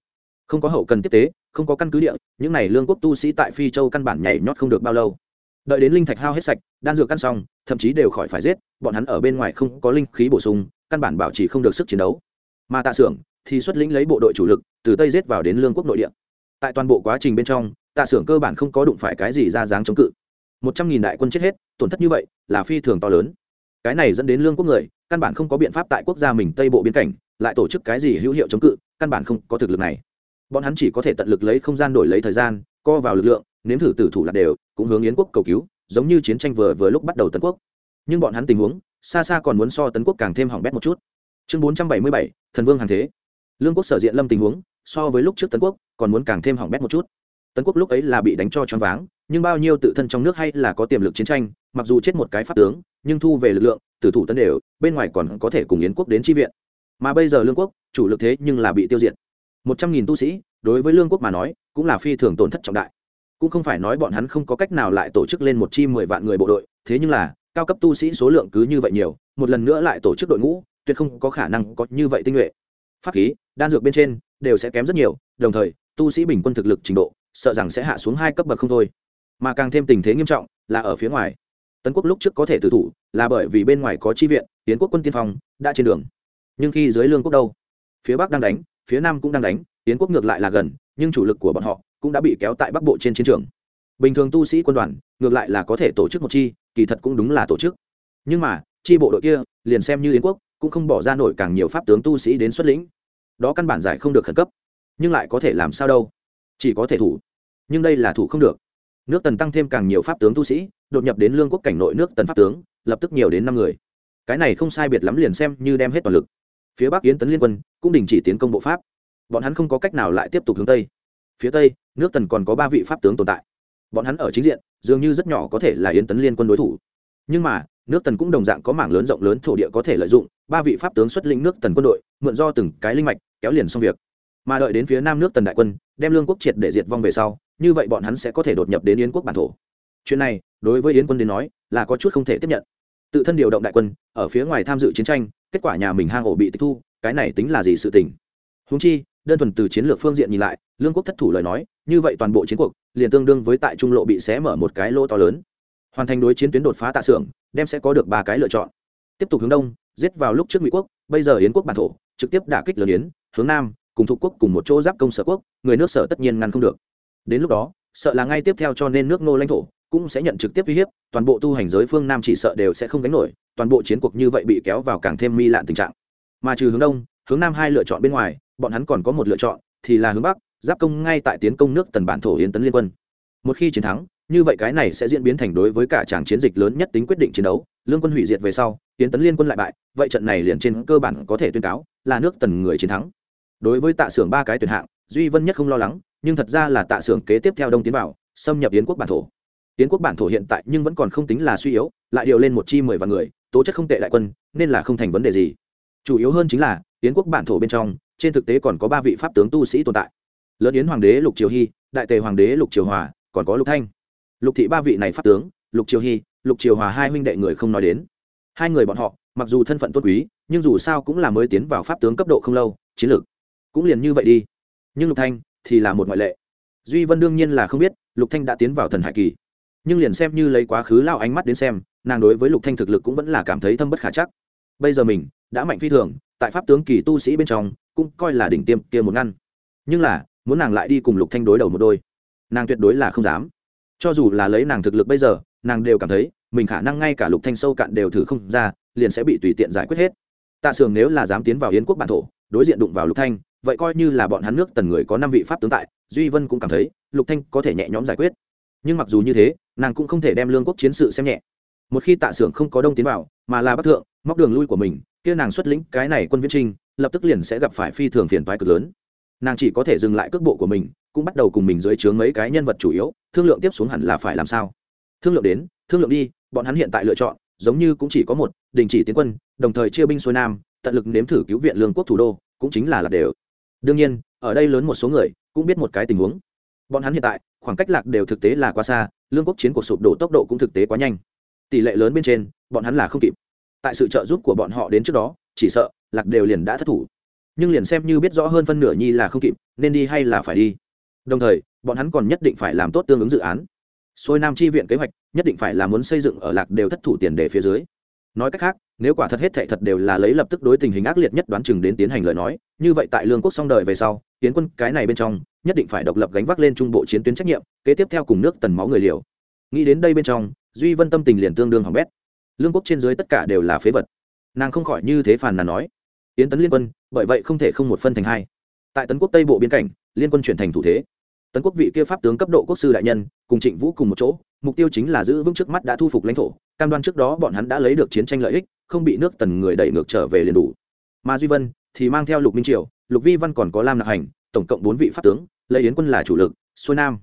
Không có hậu cần tiếp tế, không có căn cứ địa, những n à y lương quốc tu sĩ tại phi châu căn bản nhảy nhót không được bao lâu. Đợi đến linh thạch hao hết sạch, đan dược căn xong, thậm chí đều khỏi phải giết, bọn hắn ở bên ngoài không có linh khí bổ sung, căn bản bảo trì không được sức chiến đấu. Mà tạ xưởng thì xuất lĩnh lấy bộ đội chủ lực, từ tây giết vào đến lương quốc nội địa tại toàn bộ quá trình bên trong, tạ xưởng cơ bản không có đụng phải cái gì ra dáng chống cự. Một trăm nghìn đại quân chết hết, tổn thất như vậy, là phi thường to lớn. Cái này dẫn đến lương quốc người, căn bản không có biện pháp tại quốc gia mình tây bộ biên cảnh, lại tổ chức cái gì hữu hiệu chống cự, căn bản không có thực lực này. Bọn hắn chỉ có thể tận lực lấy không gian đổi lấy thời gian, co vào lực lượng, nếm thử tử thủ lạc đều, cũng hướng yến quốc cầu cứu, giống như chiến tranh vừa vừa lúc bắt đầu tấn quốc. Nhưng bọn hắn tình huống, xa xa còn muốn so tấn quốc càng thêm hỏng bét một chút. Chương bốn trăm bảy mươi bảy, thần vương hàng thế. Lương quốc sở diện lâm tình huống so với lúc trước tấn quốc, còn muốn càng thêm hỏng bét một chút. Tấn quốc lúc ấy là bị đánh cho choáng váng, nhưng bao nhiêu tự thân trong nước hay là có tiềm lực chiến tranh, mặc dù chết một cái pháp tướng, nhưng thu về lực lượng, tử thủ tấn đều, bên ngoài còn có thể cùng yến quốc đến tri viện. Mà bây giờ lương quốc, chủ lực thế nhưng là bị tiêu diệt. Một trăm nghìn tu sĩ, đối với lương quốc mà nói, cũng là phi thường tổn thất trọng đại. Cũng không phải nói bọn hắn không có cách nào lại tổ chức lên một chi mười vạn người bộ đội, thế nhưng là, cao cấp tu sĩ số lượng cứ như vậy nhiều, một lần nữa lại tổ chức đội ngũ, tuyệt không có khả năng có như vậy tinh nhuệ. Pháp khí, đan dược bên trên đều sẽ kém rất nhiều, đồng thời, tu sĩ bình quân thực lực trình độ, sợ rằng sẽ hạ xuống hai cấp bậc không thôi. Mà càng thêm tình thế nghiêm trọng là ở phía ngoài. Tấn quốc lúc trước có thể tự thủ là bởi vì bên ngoài có chi viện tiến quốc quân tiên phong đã trên đường. Nhưng khi dưới lương quốc đâu? Phía bắc đang đánh, phía nam cũng đang đánh tiến quốc ngược lại là gần, nhưng chủ lực của bọn họ cũng đã bị kéo tại bắc bộ trên chiến trường. Bình thường tu sĩ quân đoàn ngược lại là có thể tổ chức một chi, kỳ thật cũng đúng là tổ chức. Nhưng mà, chi bộ đội kia, liền xem như yến quốc, cũng không bỏ ra nổi càng nhiều pháp tướng tu sĩ đến xuất lĩnh đó căn bản giải không được khẩn cấp. Nhưng lại có thể làm sao đâu? Chỉ có thể thủ. Nhưng đây là thủ không được. Nước tần tăng thêm càng nhiều pháp tướng tu sĩ, đột nhập đến lương quốc cảnh nội nước tần pháp tướng, lập tức nhiều đến năm người. Cái này không sai biệt lắm liền xem như đem hết toàn lực. Phía bắc yến tấn liên quân cũng đình chỉ tiến công bộ pháp. Bọn hắn không có cách nào lại tiếp tục hướng tây. Phía tây, nước tần còn có ba vị pháp tướng tồn tại. Bọn hắn ở chính diện, dường như rất nhỏ có thể là yến tấn liên quân đối thủ. Nhưng mà nước tần cũng đồng dạng có mảng lớn rộng lớn thổ địa có thể lợi dụng, ba vị pháp tướng xuất lĩnh nước tần quân đội, mượn do từng cái linh mạch, kéo liền xong việc. Mà đợi đến phía nam nước tần đại quân, đem lương quốc triệt để diệt vong về sau, như vậy bọn hắn sẽ có thể đột nhập đến yến quốc bản thổ. Chuyện này, đối với yến quân đến nói, là có chút không thể tiếp nhận. Tự thân điều động đại quân, ở phía ngoài tham dự chiến tranh, kết quả nhà mình hang ổ bị tịch thu, cái này tính là gì sự tình? Húng chi, đơn thuần từ chiến lược phương diện nhìn lại, lương quốc thất thủ lời nói, như vậy toàn bộ chiến cuộc, liền tương đương với tại trung lộ bị xé mở một cái lỗ to lớn hoàn thành đối chiến tuyến đột phá tạ xưởng, đem sẽ có được ba cái lựa chọn. Tiếp tục hướng đông, giết vào lúc trước mỹ quốc, bây giờ yến quốc bản thổ, trực tiếp đả kích lớn yến, hướng nam, cùng thuộc quốc cùng một chỗ giáp công sở quốc, người nước sở tất nhiên ngăn không được. Đến lúc đó, sợ là ngay tiếp theo cho nên nước nô lãnh thổ cũng sẽ nhận trực tiếp uy hiếp, toàn bộ tu hành giới phương nam chỉ sợ đều sẽ không gánh nổi, toàn bộ chiến cuộc như vậy bị kéo vào càng thêm mi lạn tình trạng. Mà trừ hướng đông, hướng nam hai lựa chọn bên ngoài, bọn hắn còn có một lựa chọn, thì là hướng bắc, giáp công ngay tại tiến công nước tần bản thổ yến tấn liên quân. Một khi chiến thắng như vậy cái này sẽ diễn biến thành đối với cả tràng chiến dịch lớn nhất tính quyết định chiến đấu, lương quân hủy diệt về sau tiến tấn liên quân lại bại, vậy trận này liền trên cơ bản có thể tuyên cáo là nước tần người chiến thắng. Đối với tạ xưởng ba cái tuyển hạng, duy vân nhất không lo lắng, nhưng thật ra là tạ xưởng kế tiếp theo đông tiến vào xâm nhập yến quốc bản thổ. Yến quốc bản thổ hiện tại nhưng vẫn còn không tính là suy yếu, lại điều lên một chi mười vạn người, tố chất không tệ đại quân, nên là không thành vấn đề gì. Chủ yếu hơn chính là, yến quốc bản thổ bên trong, trên thực tế còn có ba vị pháp tướng tu sĩ tồn tại. Lớn yến hoàng đế lục triều hy, đại tề hoàng đế lục triều hòa, còn có lục thanh lục thị ba vị này pháp tướng, lục triều hy, lục triều hòa hai huynh đệ người không nói đến. Hai người bọn họ, mặc dù thân phận tốt quý, nhưng dù sao cũng là mới tiến vào pháp tướng cấp độ không lâu, chiến lược cũng liền như vậy đi. Nhưng lục thanh thì là một ngoại lệ. Duy vân đương nhiên là không biết, lục thanh đã tiến vào thần hải kỳ. Nhưng liền xem như lấy quá khứ lao ánh mắt đến xem, nàng đối với lục thanh thực lực cũng vẫn là cảm thấy thâm bất khả chắc. Bây giờ mình đã mạnh phi thường, tại pháp tướng kỳ tu sĩ bên trong, cũng coi là đỉnh tiêm kia một ngăn. Nhưng là, muốn nàng lại đi cùng lục thanh đối đầu một đôi, nàng tuyệt đối là không dám cho dù là lấy nàng thực lực bây giờ, nàng đều cảm thấy, mình khả năng ngay cả lục thanh sâu cạn đều thử không ra, liền sẽ bị tùy tiện giải quyết hết. Tạ sường nếu là dám tiến vào yến quốc bản thổ, đối diện đụng vào lục thanh, vậy coi như là bọn hắn nước tần người có năm vị pháp tướng tại, duy vân cũng cảm thấy, lục thanh có thể nhẹ nhõm giải quyết. Nhưng mặc dù như thế, nàng cũng không thể đem lương quốc chiến sự xem nhẹ. Một khi tạ sưởng không có đông tiến vào, mà là bắc thượng, móc đường lui của mình, kia nàng xuất lĩnh cái này quân viễn trinh, lập tức liền sẽ gặp phải phi thường phiền toái cực lớn. Nàng chỉ có thể dừng lại cước bộ của mình cũng bắt đầu cùng mình dưới chướng mấy cái nhân vật chủ yếu, thương lượng tiếp xuống hẳn là phải làm sao. Thương lượng đến, thương lượng đi, bọn hắn hiện tại lựa chọn, giống như cũng chỉ có một, đình chỉ tiến quân, đồng thời chia binh xuôi nam, tận lực nếm thử cứu viện lương quốc thủ đô, cũng chính là lạc đều. Đương nhiên, ở đây lớn một số người, cũng biết một cái tình huống. Bọn hắn hiện tại, khoảng cách lạc đều thực tế là quá xa, lương quốc chiến cuộc sụp đổ tốc độ cũng thực tế quá nhanh. Tỷ lệ lớn bên trên, bọn hắn là không kịp. Tại sự trợ giúp của bọn họ đến trước đó, chỉ sợ, lạc đều liền đã thất thủ. Nhưng liền xem như biết rõ hơn phân nửa nhi là không kịp, nên đi hay là phải đi đồng thời, bọn hắn còn nhất định phải làm tốt tương ứng dự án. Xôi nam chi viện kế hoạch nhất định phải là muốn xây dựng ở lạc đều thất thủ tiền đề phía dưới. Nói cách khác, nếu quả thật hết thệ thật đều là lấy lập tức đối tình hình ác liệt nhất đoán chừng đến tiến hành lời nói, như vậy tại lương quốc xong đời về sau, tiến quân cái này bên trong, nhất định phải độc lập gánh vác lên trung bộ chiến tuyến trách nhiệm, kế tiếp theo cùng nước tần máu người liều. Nghĩ đến đây bên trong, duy vân tâm tình liền tương đương hỏng bét. Lương quốc trên dưới tất cả đều là phế vật. Nàng không khỏi như thế phàn nàn nói, yến tấn liên quân, bởi vậy không thể không một phân thành hai. Tại tấn quốc tây bộ biên cảnh, liên quân chuyển thành thủ thế tấn quốc vị kia pháp tướng cấp độ quốc sư đại nhân, cùng trịnh vũ cùng một chỗ, mục tiêu chính là giữ vững trước mắt đã thu phục lãnh thổ, cam đoan trước đó bọn hắn đã lấy được chiến tranh lợi ích, không bị nước tần người đẩy ngược trở về liền đủ. Mà duy vân thì mang theo lục minh triều, lục vi văn còn có lam nạc hành, tổng cộng bốn vị pháp tướng lấy yến quân là chủ lực, xuôi nam.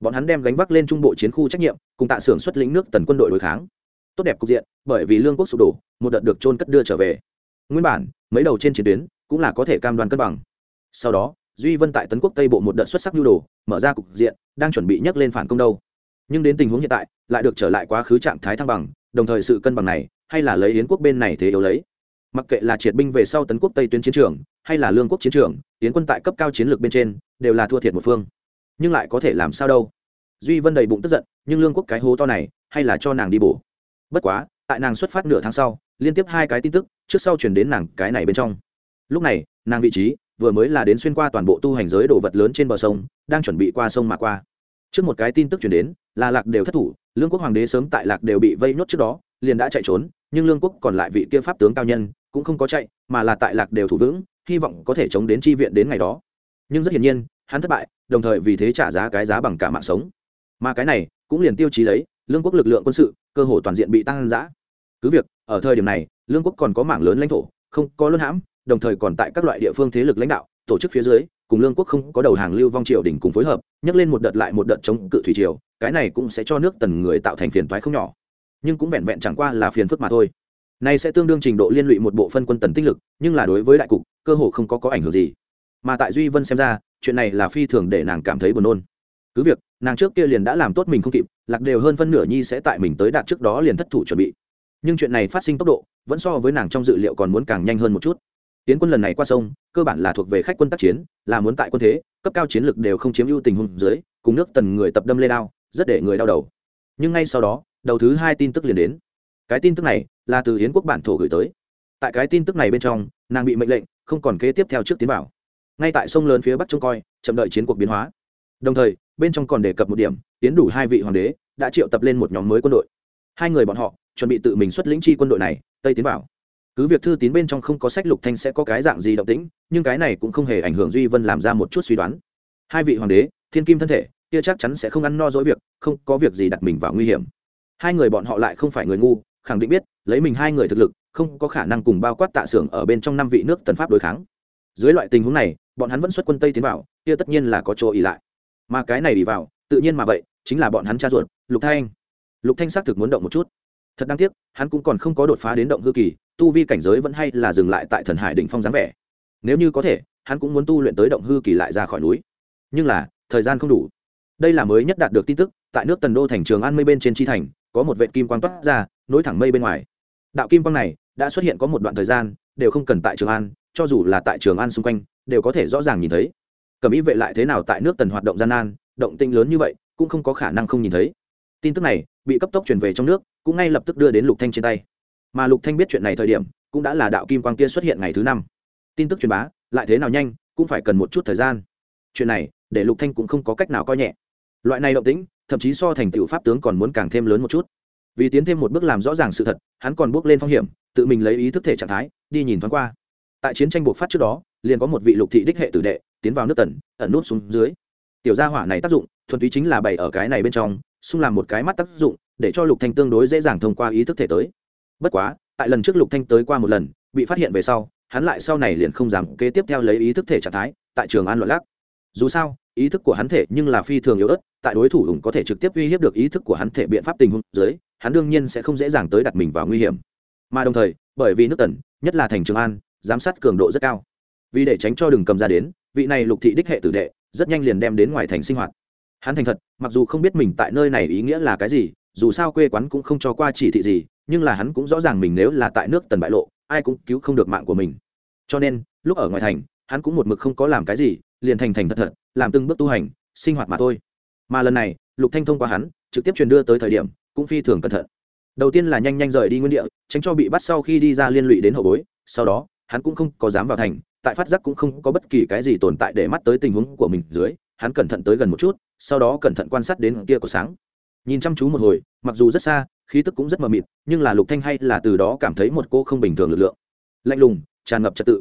Bọn hắn đem gánh vác lên trung bộ chiến khu trách nhiệm, cùng tạ xưởng xuất lĩnh nước tần quân đội đối kháng. Tốt đẹp cục diện, bởi vì lương quốc sụp đổ, một đợt được trôn cất đưa trở về. Nguyên bản, mấy đầu trên chiến tuyến cũng là có thể cam đoan cân bằng. Sau đó duy vân tại tấn quốc tây bộ một đợt xuất sắc nhu đồ, mở ra cục diện, đang chuẩn bị nhấc lên phản công đâu. Nhưng đến tình huống hiện tại, lại được trở lại quá khứ trạng thái thăng bằng, đồng thời sự cân bằng này, hay là lấy yến quốc bên này thế yếu lấy? Mặc kệ là triệt binh về sau tấn quốc tây tuyến chiến trường, hay là lương quốc chiến trường, yến quân tại cấp cao chiến lược bên trên, đều là thua thiệt một phương. Nhưng lại có thể làm sao đâu? Duy vân đầy bụng tức giận, nhưng lương quốc cái hố to này, hay là cho nàng đi bổ. Bất quá, tại nàng xuất phát nửa tháng sau, liên tiếp hai cái tin tức, trước sau chuyển đến nàng cái này bên trong. Lúc này, nàng vị trí vừa mới là đến xuyên qua toàn bộ tu hành giới đồ vật lớn trên bờ sông, đang chuẩn bị qua sông mà qua. Trước một cái tin tức chuyển đến, là lạc đều thất thủ, lương quốc hoàng đế sớm tại lạc đều bị vây nhốt trước đó, liền đã chạy trốn, nhưng lương quốc còn lại vị kia pháp tướng cao nhân cũng không có chạy, mà là tại lạc đều thủ vững, hy vọng có thể chống đến tri viện đến ngày đó. Nhưng rất hiển nhiên, hắn thất bại, đồng thời vì thế trả giá cái giá bằng cả mạng sống. Mà cái này cũng liền tiêu chí lấy, lương quốc lực lượng quân sự, cơ hồ toàn diện bị tăng giã cứ việc, ở thời điểm này, lương quốc còn có mảng lớn lãnh thổ, không có luân hãm đồng thời còn tại các loại địa phương thế lực lãnh đạo, tổ chức phía dưới, cùng lương quốc không có đầu hàng lưu vong triều đình cùng phối hợp, nhắc lên một đợt lại một đợt chống cự thủy triều, cái này cũng sẽ cho nước tần người tạo thành phiền toái không nhỏ. Nhưng cũng vẹn vẹn chẳng qua là phiền phức mà thôi. Này sẽ tương đương trình độ liên lụy một bộ phân quân tần tích lực, nhưng là đối với đại cục, cơ hồ không có có ảnh hưởng gì. Mà tại duy vân xem ra, chuyện này là phi thường để nàng cảm thấy buồn nôn. Cứ việc, nàng trước kia liền đã làm tốt mình không kịp, lạc đều hơn phân nửa nhi sẽ tại mình tới đạt trước đó liền thất thủ chuẩn bị. Nhưng chuyện này phát sinh tốc độ, vẫn so với nàng trong dự liệu còn muốn càng nhanh hơn một chút tiến quân lần này qua sông, cơ bản là thuộc về khách quân tác chiến, là muốn tại quân thế, cấp cao chiến lực đều không chiếm ưu tình hùng dưới, cùng nước tần người tập đâm lên đao, rất để người đau đầu. Nhưng ngay sau đó, đầu thứ hai tin tức liền đến. Cái tin tức này là từ Hiến quốc bản thổ gửi tới. Tại cái tin tức này bên trong, nàng bị mệnh lệnh, không còn kế tiếp theo trước tiến vào. Ngay tại sông lớn phía bắc trông coi, chậm đợi chiến cuộc biến hóa. Đồng thời, bên trong còn đề cập một điểm tiến đủ hai vị hoàng đế đã triệu tập lên một nhóm mới quân đội. Hai người bọn họ chuẩn bị tự mình xuất lĩnh chi quân đội này, tây tiến vào cứ việc thư tín bên trong không có sách lục thanh sẽ có cái dạng gì động tĩnh, nhưng cái này cũng không hề ảnh hưởng duy vân làm ra một chút suy đoán. Hai vị hoàng đế, thiên kim thân thể, kia chắc chắn sẽ không ăn no dỗi việc, không có việc gì đặt mình vào nguy hiểm. Hai người bọn họ lại không phải người ngu, khẳng định biết, lấy mình hai người thực lực, không có khả năng cùng bao quát tạ xưởng ở bên trong năm vị nước tần pháp đối kháng. Dưới loại tình huống này, bọn hắn vẫn xuất quân tây tiến vào, kia tất nhiên là có chỗ ỉ lại. Mà cái này ỉ vào, tự nhiên mà vậy, chính là bọn hắn cha ruột, lục thanh. Lục thanh xác thực muốn động một chút. Thật đáng tiếc, hắn cũng còn không có đột phá đến động hư kỳ tu vi cảnh giới vẫn hay là dừng lại tại thần hải đỉnh phong dáng vẻ. Nếu như có thể, hắn cũng muốn tu luyện tới động hư kỳ lại ra khỏi núi. Nhưng là, thời gian không đủ. Đây là mới nhất đạt được tin tức, tại nước tần đô thành trường an mây bên trên chi thành, có một vệ kim quang toát ra, nối thẳng mây bên ngoài. Đạo kim quang này, đã xuất hiện có một đoạn thời gian, đều không cần tại trường an, cho dù là tại trường an xung quanh, đều có thể rõ ràng nhìn thấy. Cầm ý vệ lại thế nào tại nước tần hoạt động gian nan, động tinh lớn như vậy, cũng không có khả năng không nhìn thấy. Tin tức này, bị cấp tốc truyền về trong nước, cũng ngay lập tức đưa đến lục thanh trên tay mà lục thanh biết chuyện này thời điểm, cũng đã là đạo kim quang kia xuất hiện ngày thứ năm. Tin tức truyền bá, lại thế nào nhanh, cũng phải cần một chút thời gian. Chuyện này, để lục thanh cũng không có cách nào coi nhẹ. Loại này động tĩnh, thậm chí so thành tựu pháp tướng còn muốn càng thêm lớn một chút. Vì tiến thêm một bước làm rõ ràng sự thật, hắn còn bước lên phong hiểm, tự mình lấy ý thức thể trạng thái, đi nhìn thoáng qua. Tại chiến tranh buộc phát trước đó, liền có một vị lục thị đích hệ tử đệ, tiến vào nước tần, ẩn nút xuống dưới. Tiểu gia hỏa này tác dụng, thuần túy chính là bày ở cái này bên trong, xung làm một cái mắt tác dụng, để cho lục thanh tương đối dễ dàng thông qua ý thức thể tới bất quá, tại lần trước lục thanh tới qua một lần, bị phát hiện về sau, hắn lại sau này liền không dám kế tiếp theo lấy ý thức thể trạng thái, tại trường an loạn lắc dù sao, ý thức của hắn thể nhưng là phi thường yếu ớt, tại đối thủ hùng có thể trực tiếp uy hiếp được ý thức của hắn thể biện pháp tình huống dưới, hắn đương nhiên sẽ không dễ dàng tới đặt mình vào nguy hiểm. Mà đồng thời, bởi vì nước tần, nhất là thành trường an, giám sát cường độ rất cao. Vì để tránh cho đừng cầm ra đến, vị này lục thị đích hệ tử đệ, rất nhanh liền đem đến ngoài thành sinh hoạt. Hắn thành thật, mặc dù không biết mình tại nơi này ý nghĩa là cái gì dù sao quê quán cũng không cho qua chỉ thị gì, nhưng là hắn cũng rõ ràng mình nếu là tại nước tần bại lộ, ai cũng cứu không được mạng của mình. Cho nên, lúc ở ngoài thành, hắn cũng một mực không có làm cái gì, liền thành thành thật thật, làm từng bước tu hành, sinh hoạt mà thôi. Mà lần này, lục thanh thông qua hắn, trực tiếp truyền đưa tới thời điểm, cũng phi thường cẩn thận. Đầu tiên là nhanh nhanh rời đi nguyên địa, tránh cho bị bắt sau khi đi ra liên lụy đến hậu bối, sau đó, hắn cũng không có dám vào thành, tại phát giác cũng không có bất kỳ cái gì tồn tại để mắt tới tình huống của mình dưới, hắn cẩn thận tới gần một chút, sau đó cẩn thận quan sát đến kia của sáng nhìn chăm chú một hồi, mặc dù rất xa, khí tức cũng rất mờ mịt, nhưng là lục thanh hay là từ đó cảm thấy một cô không bình thường lực lượng. Lạnh lùng, tràn ngập trật tự.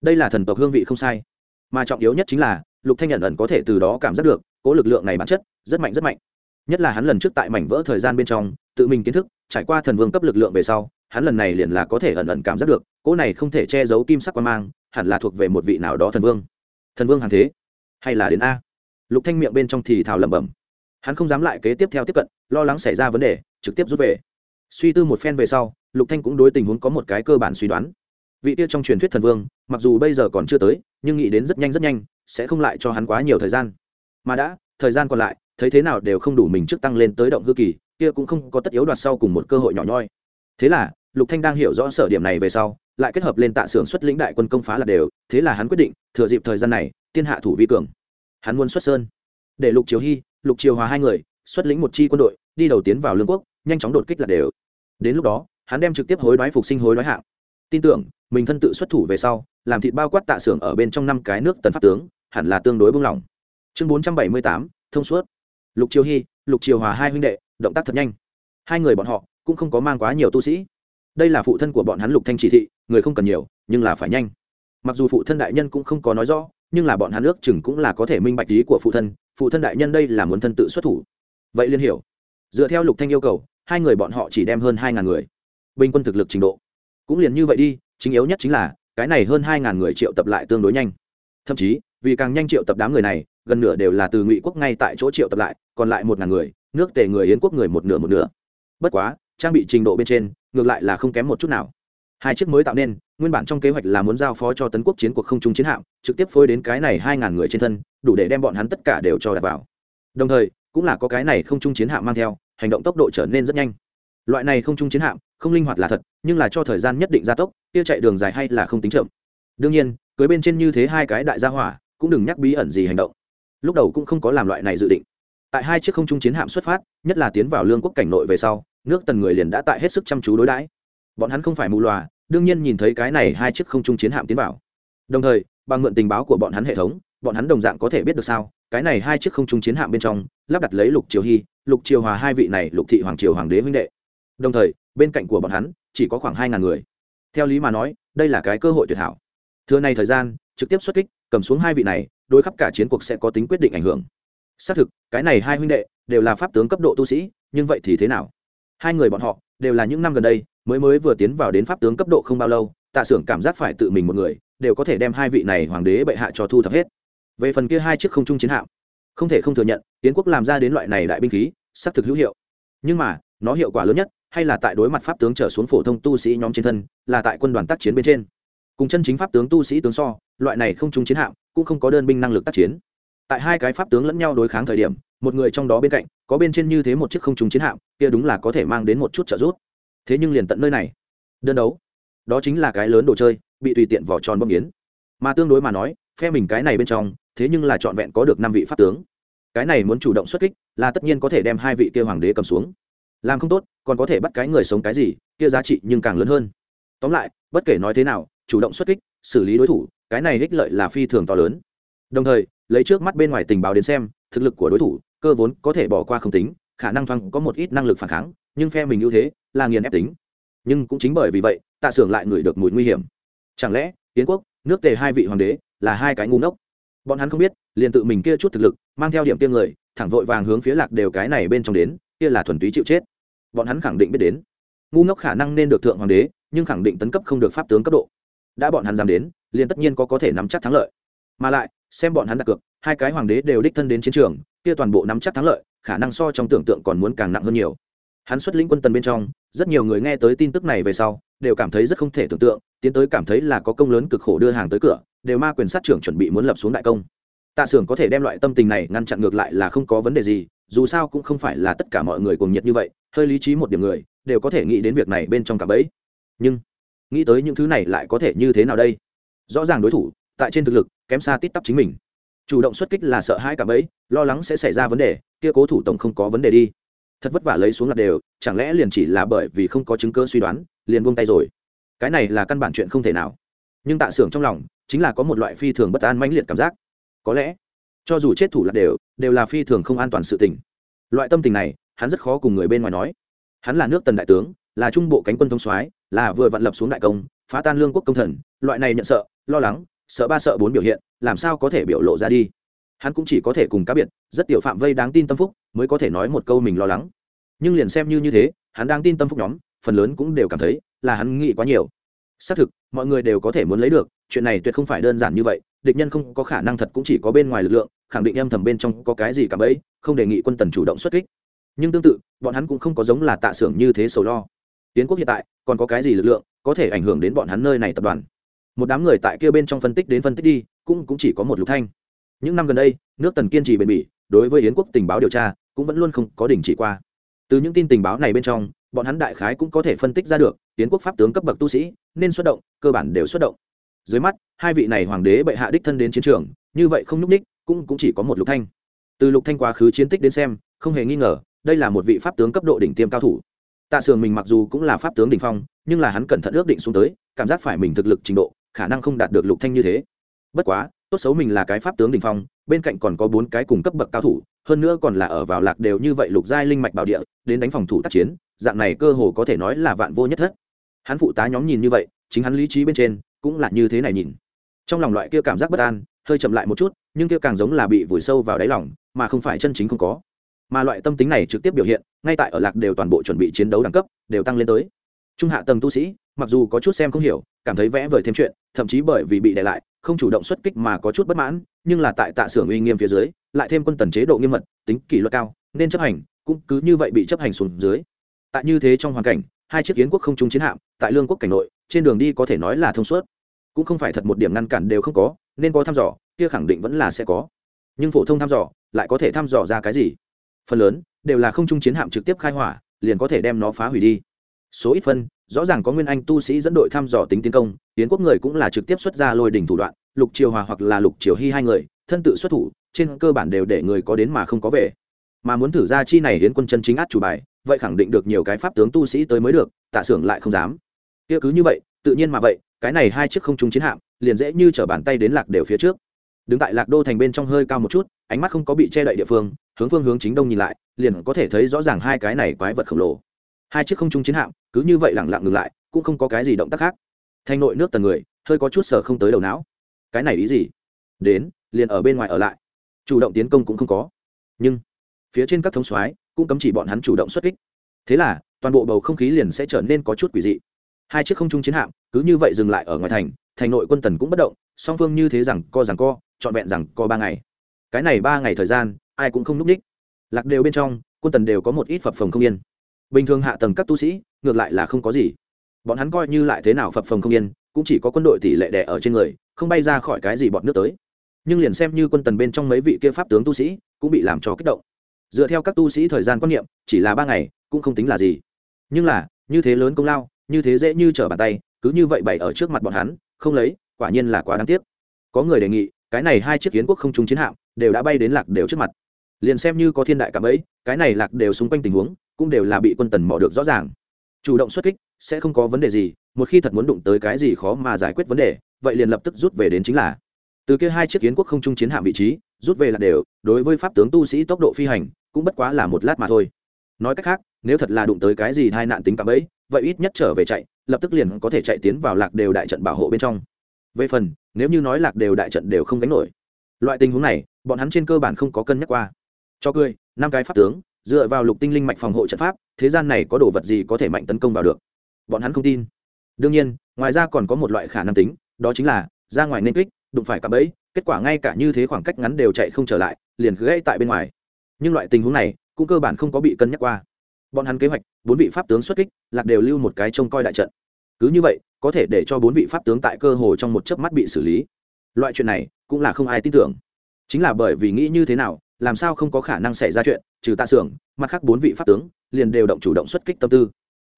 Đây là thần tộc hương vị không sai. Mà trọng yếu nhất chính là, lục thanh nhận ẩn có thể từ đó cảm giác được, cố lực lượng này bản chất, rất mạnh rất mạnh. Nhất là hắn lần trước tại mảnh vỡ thời gian bên trong, tự mình kiến thức, trải qua thần vương cấp lực lượng về sau, hắn lần này liền là có thể ẩn ẩn cảm giác được cỗ này không thể che giấu kim sắc quan mang, hẳn là thuộc về một vị nào đó thần vương. Thần vương hàng thế, hay là đến a? Lục thanh miệng bên trong thì thào lẩm bẩm hắn không dám lại kế tiếp theo tiếp cận, lo lắng xảy ra vấn đề, trực tiếp rút về. Suy tư một phen về sau, lục thanh cũng đối tình huống có một cái cơ bản suy đoán. Vị kia trong truyền thuyết thần vương, mặc dù bây giờ còn chưa tới, nhưng nghĩ đến rất nhanh rất nhanh, sẽ không lại cho hắn quá nhiều thời gian. Mà đã, thời gian còn lại, thấy thế nào đều không đủ mình trước tăng lên tới động hư kỳ, kia cũng không có tất yếu đoạt sau cùng một cơ hội nhỏ nhoi. Thế là, lục thanh đang hiểu rõ sở điểm này về sau, lại kết hợp lên tạ sưởng xuất lĩnh đại quân công phá là đều, thế là hắn quyết định, thừa dịp thời gian này, tiên hạ thủ vi cường. Hắn muốn xuất sơn. Để lục triều hy lục triều hòa hai người, xuất lĩnh một chi quân đội, đi đầu tiến vào lương quốc, nhanh chóng đột kích là đều. Đến lúc đó, hắn đem trực tiếp hối đoái phục sinh hối đoái hạng. Tin tưởng, mình thân tự xuất thủ về sau, làm thịt bao quát tạ xưởng ở bên trong năm cái nước tần pháp tướng, hẳn là tương đối buông lỏng chương bốn trăm bảy mươi tám, thông suốt. Lục triều hy, lục triều hòa hai huynh đệ, động tác thật nhanh. Hai người bọn họ cũng không có mang quá nhiều tu sĩ. Đây là phụ thân của bọn hắn lục thanh chỉ thị, người không cần nhiều, nhưng là phải nhanh. Mặc dù phụ thân đại nhân cũng không có nói rõ, nhưng là bọn hắn ước chừng cũng là có thể minh bạch ý của phụ thân phụ thân đại nhân đây là muốn thân tự xuất thủ. Vậy liên hiểu. Dựa theo lục thanh yêu cầu, hai người bọn họ chỉ đem hơn hai ngàn người. Bình quân thực lực trình độ cũng liền như vậy đi, chính yếu nhất chính là, cái này hơn hai ngàn người triệu tập lại tương đối nhanh. Thậm chí, vì càng nhanh triệu tập đám người này, gần nửa đều là từ ngụy quốc ngay tại chỗ triệu tập lại, còn lại một ngàn người, nước tề người yến quốc người một nửa một nửa. Bất quá, trang bị trình độ bên trên, ngược lại là không kém một chút nào hai chiếc mới tạo nên, nguyên bản trong kế hoạch là muốn giao phó cho tấn quốc chiến cuộc không trung chiến hạm, trực tiếp phối đến cái này hai ngàn người trên thân, đủ để đem bọn hắn tất cả đều cho đặt vào. Đồng thời, cũng là có cái này không trung chiến hạm mang theo, hành động tốc độ trở nên rất nhanh. Loại này không trung chiến hạm, không linh hoạt là thật, nhưng là cho thời gian nhất định gia tốc, kia chạy đường dài hay là không tính chậm. Đương nhiên, cưới bên trên như thế hai cái đại gia hỏa, cũng đừng nhắc bí ẩn gì hành động. Lúc đầu cũng không có làm loại này dự định. Tại hai chiếc không trung chiến hạm xuất phát, nhất là tiến vào lương quốc cảnh nội về sau, nước tần người liền đã tại hết sức chăm chú đối đãi. Bọn hắn không phải mù loà đương nhiên nhìn thấy cái này hai chiếc không trung chiến hạm tiến vào. Đồng thời, bằng mượn tình báo của bọn hắn hệ thống, bọn hắn đồng dạng có thể biết được sao, cái này hai chiếc không trung chiến hạm bên trong, lắp đặt lấy lục triều hy, lục triều hòa hai vị này, lục thị hoàng triều hoàng đế huynh đệ. Đồng thời, bên cạnh của bọn hắn, chỉ có khoảng hai ngàn người. Theo lý mà nói, đây là cái cơ hội tuyệt hảo. Thưa này thời gian, trực tiếp xuất kích, cầm xuống hai vị này, đối khắp cả chiến cuộc sẽ có tính quyết định ảnh hưởng. Xác thực, cái này hai huynh đệ, đều là pháp tướng cấp độ tu sĩ, nhưng vậy thì thế nào? Hai người bọn họ, đều là những năm gần đây mới mới vừa tiến vào đến pháp tướng cấp độ không bao lâu, tạ xưởng cảm giác phải tự mình một người, đều có thể đem hai vị này hoàng đế bệ hạ cho thu thập hết. Về phần kia hai chiếc không trung chiến hạm, không thể không thừa nhận tiến quốc làm ra đến loại này đại binh khí, xác thực hữu hiệu. Nhưng mà, nó hiệu quả lớn nhất, hay là tại đối mặt pháp tướng trở xuống phổ thông tu sĩ nhóm trên thân, là tại quân đoàn tác chiến bên trên. Cùng chân chính pháp tướng tu sĩ tướng so, loại này không trung chiến hạm cũng không có đơn binh năng lực tác chiến. Tại hai cái pháp tướng lẫn nhau đối kháng thời điểm, một người trong đó bên cạnh, có bên trên như thế một chiếc không trung chiến hạm, kia đúng là có thể mang đến một chút trợ giúp thế nhưng liền tận nơi này. Đơn đấu. Đó chính là cái lớn đồ chơi, bị tùy tiện vỏ tròn bom yến mà tương đối mà nói, phe mình cái này bên trong, thế nhưng là trọn vẹn có được năm vị pháp tướng. Cái này muốn chủ động xuất kích, là tất nhiên có thể đem hai vị kia hoàng đế cầm xuống. Làm không tốt, còn có thể bắt cái người sống cái gì, kia giá trị nhưng càng lớn hơn. Tóm lại, bất kể nói thế nào, chủ động xuất kích, xử lý đối thủ, cái này ích lợi là phi thường to lớn. Đồng thời, lấy trước mắt bên ngoài tình báo đến xem, thực lực của đối thủ, cơ vốn có thể bỏ qua không tính, khả năng thoáng có một ít năng lực phản kháng, nhưng phe mình ưu thế là nghiền ép tính. Nhưng cũng chính bởi vì vậy, tạ xưởng lại ngửi được mùi nguy hiểm. Chẳng lẽ, yến quốc, nước tề hai vị hoàng đế, là hai cái ngu ngốc? Bọn hắn không biết, liền tự mình kia chút thực lực, mang theo điểm tiêm người, thẳng vội vàng hướng phía lạc đều cái này bên trong đến, kia là thuần túy chịu chết. Bọn hắn khẳng định biết đến. Ngu ngốc khả năng nên được thượng hoàng đế, nhưng khẳng định tấn cấp không được pháp tướng cấp độ. Đã bọn hắn dám đến, liền tất nhiên có có thể nắm chắc thắng lợi. Mà lại, xem bọn hắn đặt cược, hai cái hoàng đế đều đích thân đến chiến trường, kia toàn bộ nắm chắc thắng lợi, khả năng so trong tưởng tượng còn muốn càng nặng hơn nhiều hắn xuất lĩnh quân tần bên trong, rất nhiều người nghe tới tin tức này về sau, đều cảm thấy rất không thể tưởng tượng, tiến tới cảm thấy là có công lớn cực khổ đưa hàng tới cửa, đều ma quyền sát trưởng chuẩn bị muốn lập xuống đại công. Tạ xưởng có thể đem loại tâm tình này ngăn chặn ngược lại là không có vấn đề gì, dù sao cũng không phải là tất cả mọi người cùng nhiệt như vậy, hơi lý trí một điểm người, đều có thể nghĩ đến việc này bên trong cả bẫy. Nhưng, nghĩ tới những thứ này lại có thể như thế nào đây? Rõ ràng đối thủ, tại trên thực lực, kém xa tít tắp chính mình. Chủ động xuất kích là sợ hãi cả bẫy, lo lắng sẽ xảy ra vấn đề, kia cố thủ tổng không có vấn đề đi thật vất vả lấy xuống lật đều, chẳng lẽ liền chỉ là bởi vì không có chứng cơ suy đoán, liền buông tay rồi? Cái này là căn bản chuyện không thể nào. Nhưng tạ xưởng trong lòng, chính là có một loại phi thường bất an mãnh liệt cảm giác. Có lẽ, cho dù chết thủ lật đều đều là phi thường không an toàn sự tình. Loại tâm tình này, hắn rất khó cùng người bên ngoài nói. Hắn là nước tần đại tướng, là trung bộ cánh quân thông soái, là vừa vặn lập xuống đại công, phá tan lương quốc công thần, loại này nhận sợ, lo lắng, sợ ba sợ bốn biểu hiện, làm sao có thể biểu lộ ra đi? Hắn cũng chỉ có thể cùng cá biệt, rất tiểu phạm vây đáng tin tâm phúc, mới có thể nói một câu mình lo lắng. Nhưng liền xem như như thế, hắn đang tin tâm phúc nhóm, phần lớn cũng đều cảm thấy là hắn nghĩ quá nhiều. Xác thực, mọi người đều có thể muốn lấy được, chuyện này tuyệt không phải đơn giản như vậy, địch nhân không có khả năng thật cũng chỉ có bên ngoài lực lượng, khẳng định âm thầm bên trong có cái gì cả bấy, không đề nghị quân tần chủ động xuất kích. Nhưng tương tự, bọn hắn cũng không có giống là tạ xưởng như thế sầu lo. Tiến quốc hiện tại, còn có cái gì lực lượng có thể ảnh hưởng đến bọn hắn nơi này tập đoàn? Một đám người tại kia bên trong phân tích đến phân tích đi, cũng cũng chỉ có một lục thanh những năm gần đây, nước tần kiên trì bền bỉ, đối với yến quốc tình báo điều tra cũng vẫn luôn không có đình chỉ qua. Từ những tin tình báo này bên trong, bọn hắn đại khái cũng có thể phân tích ra được, yến quốc pháp tướng cấp bậc tu sĩ nên xuất động, cơ bản đều xuất động. Dưới mắt, hai vị này hoàng đế bệ hạ đích thân đến chiến trường, như vậy không nhúc ních cũng cũng chỉ có một lục thanh. Từ lục thanh quá khứ chiến tích đến xem, không hề nghi ngờ, đây là một vị pháp tướng cấp độ đỉnh tiêm cao thủ. Tạ sường mình mặc dù cũng là pháp tướng đỉnh phong, nhưng là hắn cẩn thận ước định xuống tới, cảm giác phải mình thực lực trình độ, khả năng không đạt được lục thanh như thế. Bất quá tốt xấu mình là cái pháp tướng đình phong, bên cạnh còn có bốn cái cùng cấp bậc cao thủ, hơn nữa còn là ở vào lạc đều như vậy lục giai linh mạch bảo địa, đến đánh phòng thủ tác chiến, dạng này cơ hồ có thể nói là vạn vô nhất thất. Hắn phụ tá nhóm nhìn như vậy, chính hắn lý trí bên trên, cũng là như thế này nhìn. Trong lòng loại kia cảm giác bất an, hơi chậm lại một chút, nhưng kia càng giống là bị vùi sâu vào đáy lòng, mà không phải chân chính không có. Mà loại tâm tính này trực tiếp biểu hiện, ngay tại ở lạc đều toàn bộ chuẩn bị chiến đấu đẳng cấp, đều tăng lên tới. Trung hạ tầng tu sĩ, mặc dù có chút xem không hiểu, cảm thấy vẽ vời thêm chuyện, thậm chí bởi vì bị đè lại không chủ động xuất kích mà có chút bất mãn, nhưng là tại tạ xưởng uy nghiêm phía dưới, lại thêm quân tần chế độ nghiêm mật, tính kỷ luật cao, nên chấp hành, cũng cứ như vậy bị chấp hành xuống dưới. Tại như thế trong hoàn cảnh, hai chiếc kiến quốc không trung chiến hạm, tại lương quốc cảnh nội, trên đường đi có thể nói là thông suốt. Cũng không phải thật một điểm ngăn cản đều không có, nên có thăm dò, kia khẳng định vẫn là sẽ có. Nhưng phổ thông thăm dò, lại có thể thăm dò ra cái gì? Phần lớn, đều là không trung chiến hạm trực tiếp khai hỏa, liền có thể đem nó phá hủy đi số ít phân, rõ ràng có nguyên anh tu sĩ dẫn đội thăm dò tính tiến công tiến quốc người cũng là trực tiếp xuất ra lôi đỉnh thủ đoạn, lục triều hòa hoặc là lục triều hy hai người, thân tự xuất thủ, trên cơ bản đều để người có đến mà không có về. Mà muốn thử ra chi này hiến quân chân chính át chủ bài, vậy khẳng định được nhiều cái pháp tướng tu sĩ tới mới được, tạ xưởng lại không dám. Kia cứ như vậy, tự nhiên mà vậy, cái này hai chiếc không trung chiến hạm, liền dễ như trở bàn tay đến lạc đều phía trước. Đứng tại lạc đô thành bên trong hơi cao một chút, ánh mắt không có bị che đậy địa phương, hướng phương hướng chính đông nhìn lại, liền có thể thấy rõ ràng hai cái này quái vật khổng lồ hai chiếc không trung chiến hạm cứ như vậy lẳng lặng ngừng lại, cũng không có cái gì động tác khác. Thành nội nước tần người, hơi có chút sở không tới đầu não. Cái này ý gì? Đến, liền ở bên ngoài ở lại. Chủ động tiến công cũng không có. Nhưng, phía trên các thống soái cũng cấm chỉ bọn hắn chủ động xuất kích. Thế là, toàn bộ bầu không khí liền sẽ trở nên có chút quỷ dị. Hai chiếc không trung chiến hạm cứ như vậy dừng lại ở ngoài thành thành nội quân tần cũng bất động, song phương như thế rằng co rằng co, trọn vẹn rằng co ba ngày. Cái này ba ngày thời gian, ai cũng không núp ních lạc đều bên trong, quân tần đều có một ít phập phồng không yên bình thường hạ tầng các tu sĩ, ngược lại là không có gì. Bọn hắn coi như lại thế nào phập phồng không yên, cũng chỉ có quân đội tỷ lệ đẻ ở trên người, không bay ra khỏi cái gì bọn nước tới. Nhưng liền xem như quân tần bên trong mấy vị kia pháp tướng tu sĩ, cũng bị làm cho kích động. Dựa theo các tu sĩ thời gian quan niệm, chỉ là ba ngày, cũng không tính là gì. Nhưng là, như thế lớn công lao, như thế dễ như trở bàn tay, cứ như vậy bày ở trước mặt bọn hắn, không lấy, quả nhiên là quá đáng tiếc. Có người đề nghị, cái này hai chiếc kiến quốc không trung chiến hạm, đều đã bay đến lạc đều trước mặt. Liền xem như có thiên đại cảm ấy, cái này lạc đều xung quanh tình huống cũng đều là bị quân tần mò được rõ ràng. Chủ động xuất kích, sẽ không có vấn đề gì, một khi thật muốn đụng tới cái gì khó mà giải quyết vấn đề, vậy liền lập tức rút về đến chính là. Từ kia hai chiếc kiến quốc không trung chiến hạm vị trí, rút về là đều, đối với pháp tướng tu sĩ tốc độ phi hành, cũng bất quá là một lát mà thôi. Nói cách khác, nếu thật là đụng tới cái gì tai nạn tính cảm ấy vậy ít nhất trở về chạy, lập tức liền có thể chạy tiến vào lạc đều đại trận bảo hộ bên trong. Về phần, nếu như nói lạc đều đại trận đều không đánh nổi, loại tình huống này, bọn hắn trên cơ bản không có cân nhắc qua. Cho cười, năm cái pháp tướng dựa vào lục tinh linh mạch phòng hộ trận pháp, thế gian này có đồ vật gì có thể mạnh tấn công vào được? Bọn hắn không tin. Đương nhiên, ngoài ra còn có một loại khả năng tính, đó chính là, ra ngoài nên kích, đụng phải cả bẫy, kết quả ngay cả như thế khoảng cách ngắn đều chạy không trở lại, liền gãy tại bên ngoài. Nhưng loại tình huống này, cũng cơ bản không có bị cân nhắc qua. Bọn hắn kế hoạch, bốn vị pháp tướng xuất kích, lạc đều lưu một cái trông coi đại trận. Cứ như vậy, có thể để cho bốn vị pháp tướng tại cơ hồ trong một chớp mắt bị xử lý. Loại chuyện này, cũng là không ai tin tưởng. Chính là bởi vì nghĩ như thế nào làm sao không có khả năng xảy ra chuyện, trừ tạ xưởng, mặt khác bốn vị pháp tướng liền đều động chủ động xuất kích tâm tư.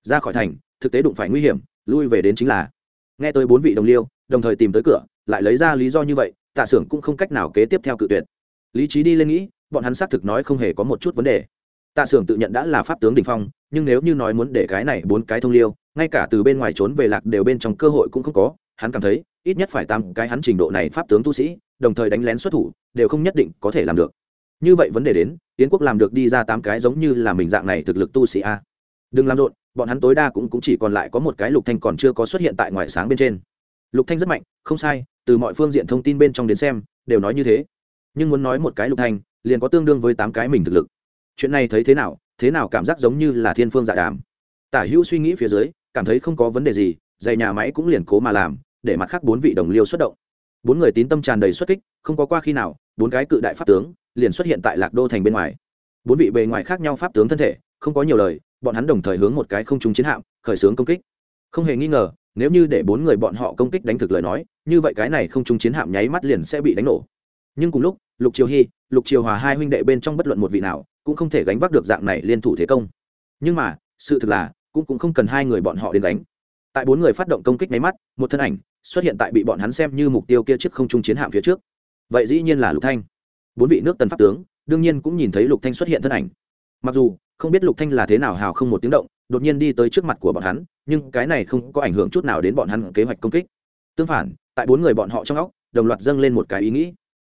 Ra khỏi thành, thực tế đụng phải nguy hiểm, lui về đến chính là. Nghe tới bốn vị đồng liêu, đồng thời tìm tới cửa, lại lấy ra lý do như vậy, tạ xưởng cũng không cách nào kế tiếp theo cự tuyệt. Lý trí đi lên nghĩ, bọn hắn xác thực nói không hề có một chút vấn đề. Tạ xưởng tự nhận đã là pháp tướng đình phong, nhưng nếu như nói muốn để cái này bốn cái thông liêu, ngay cả từ bên ngoài trốn về lạc đều bên trong cơ hội cũng không có, hắn cảm thấy, ít nhất phải tăng cái hắn trình độ này pháp tướng tu sĩ, đồng thời đánh lén xuất thủ, đều không nhất định có thể làm được như vậy vấn đề đến yến quốc làm được đi ra tám cái giống như là mình dạng này thực lực tu sĩ a. Đừng làm rộn bọn hắn tối đa cũng, cũng chỉ còn lại có một cái lục thanh còn chưa có xuất hiện tại ngoài sáng bên trên. Lục thanh rất mạnh không sai từ mọi phương diện thông tin bên trong đến xem đều nói như thế. Nhưng muốn nói một cái lục thanh liền có tương đương với tám cái mình thực lực. Chuyện này thấy thế nào thế nào cảm giác giống như là thiên phương dạ đàm. Tả hữu suy nghĩ phía dưới cảm thấy không có vấn đề gì dày nhà máy cũng liền cố mà làm để mặt khác bốn vị đồng liêu xuất động bốn người tín tâm tràn đầy xuất kích, không có qua khi nào, bốn cái cự đại pháp tướng liền xuất hiện tại lạc đô thành bên ngoài. Bốn vị bề ngoài khác nhau pháp tướng thân thể, không có nhiều lời, bọn hắn đồng thời hướng một cái không trúng chiến hạm, khởi xướng công kích. Không hề nghi ngờ, nếu như để bốn người bọn họ công kích đánh thực lời nói, như vậy cái này không trúng chiến hạm nháy mắt liền sẽ bị đánh nổ. Nhưng cùng lúc, lục triều hy lục triều hòa hai huynh đệ bên trong bất luận một vị nào, cũng không thể gánh vác được dạng này liên thủ thế công. Nhưng mà, sự thực là, cũng cũng không cần hai người bọn họ đến đánh tại bốn người phát động công kích nháy mắt, một thân ảnh xuất hiện tại bị bọn hắn xem như mục tiêu kia trước không trung chiến hạm phía trước. Vậy dĩ nhiên là lục thanh. Bốn vị nước tần pháp tướng, đương nhiên cũng nhìn thấy lục thanh xuất hiện thân ảnh. Mặc dù, không biết lục thanh là thế nào hào không một tiếng động, đột nhiên đi tới trước mặt của bọn hắn, nhưng cái này không có ảnh hưởng chút nào đến bọn hắn kế hoạch công kích. Tương phản, tại bốn người bọn họ trong óc, đồng loạt dâng lên một cái ý nghĩ.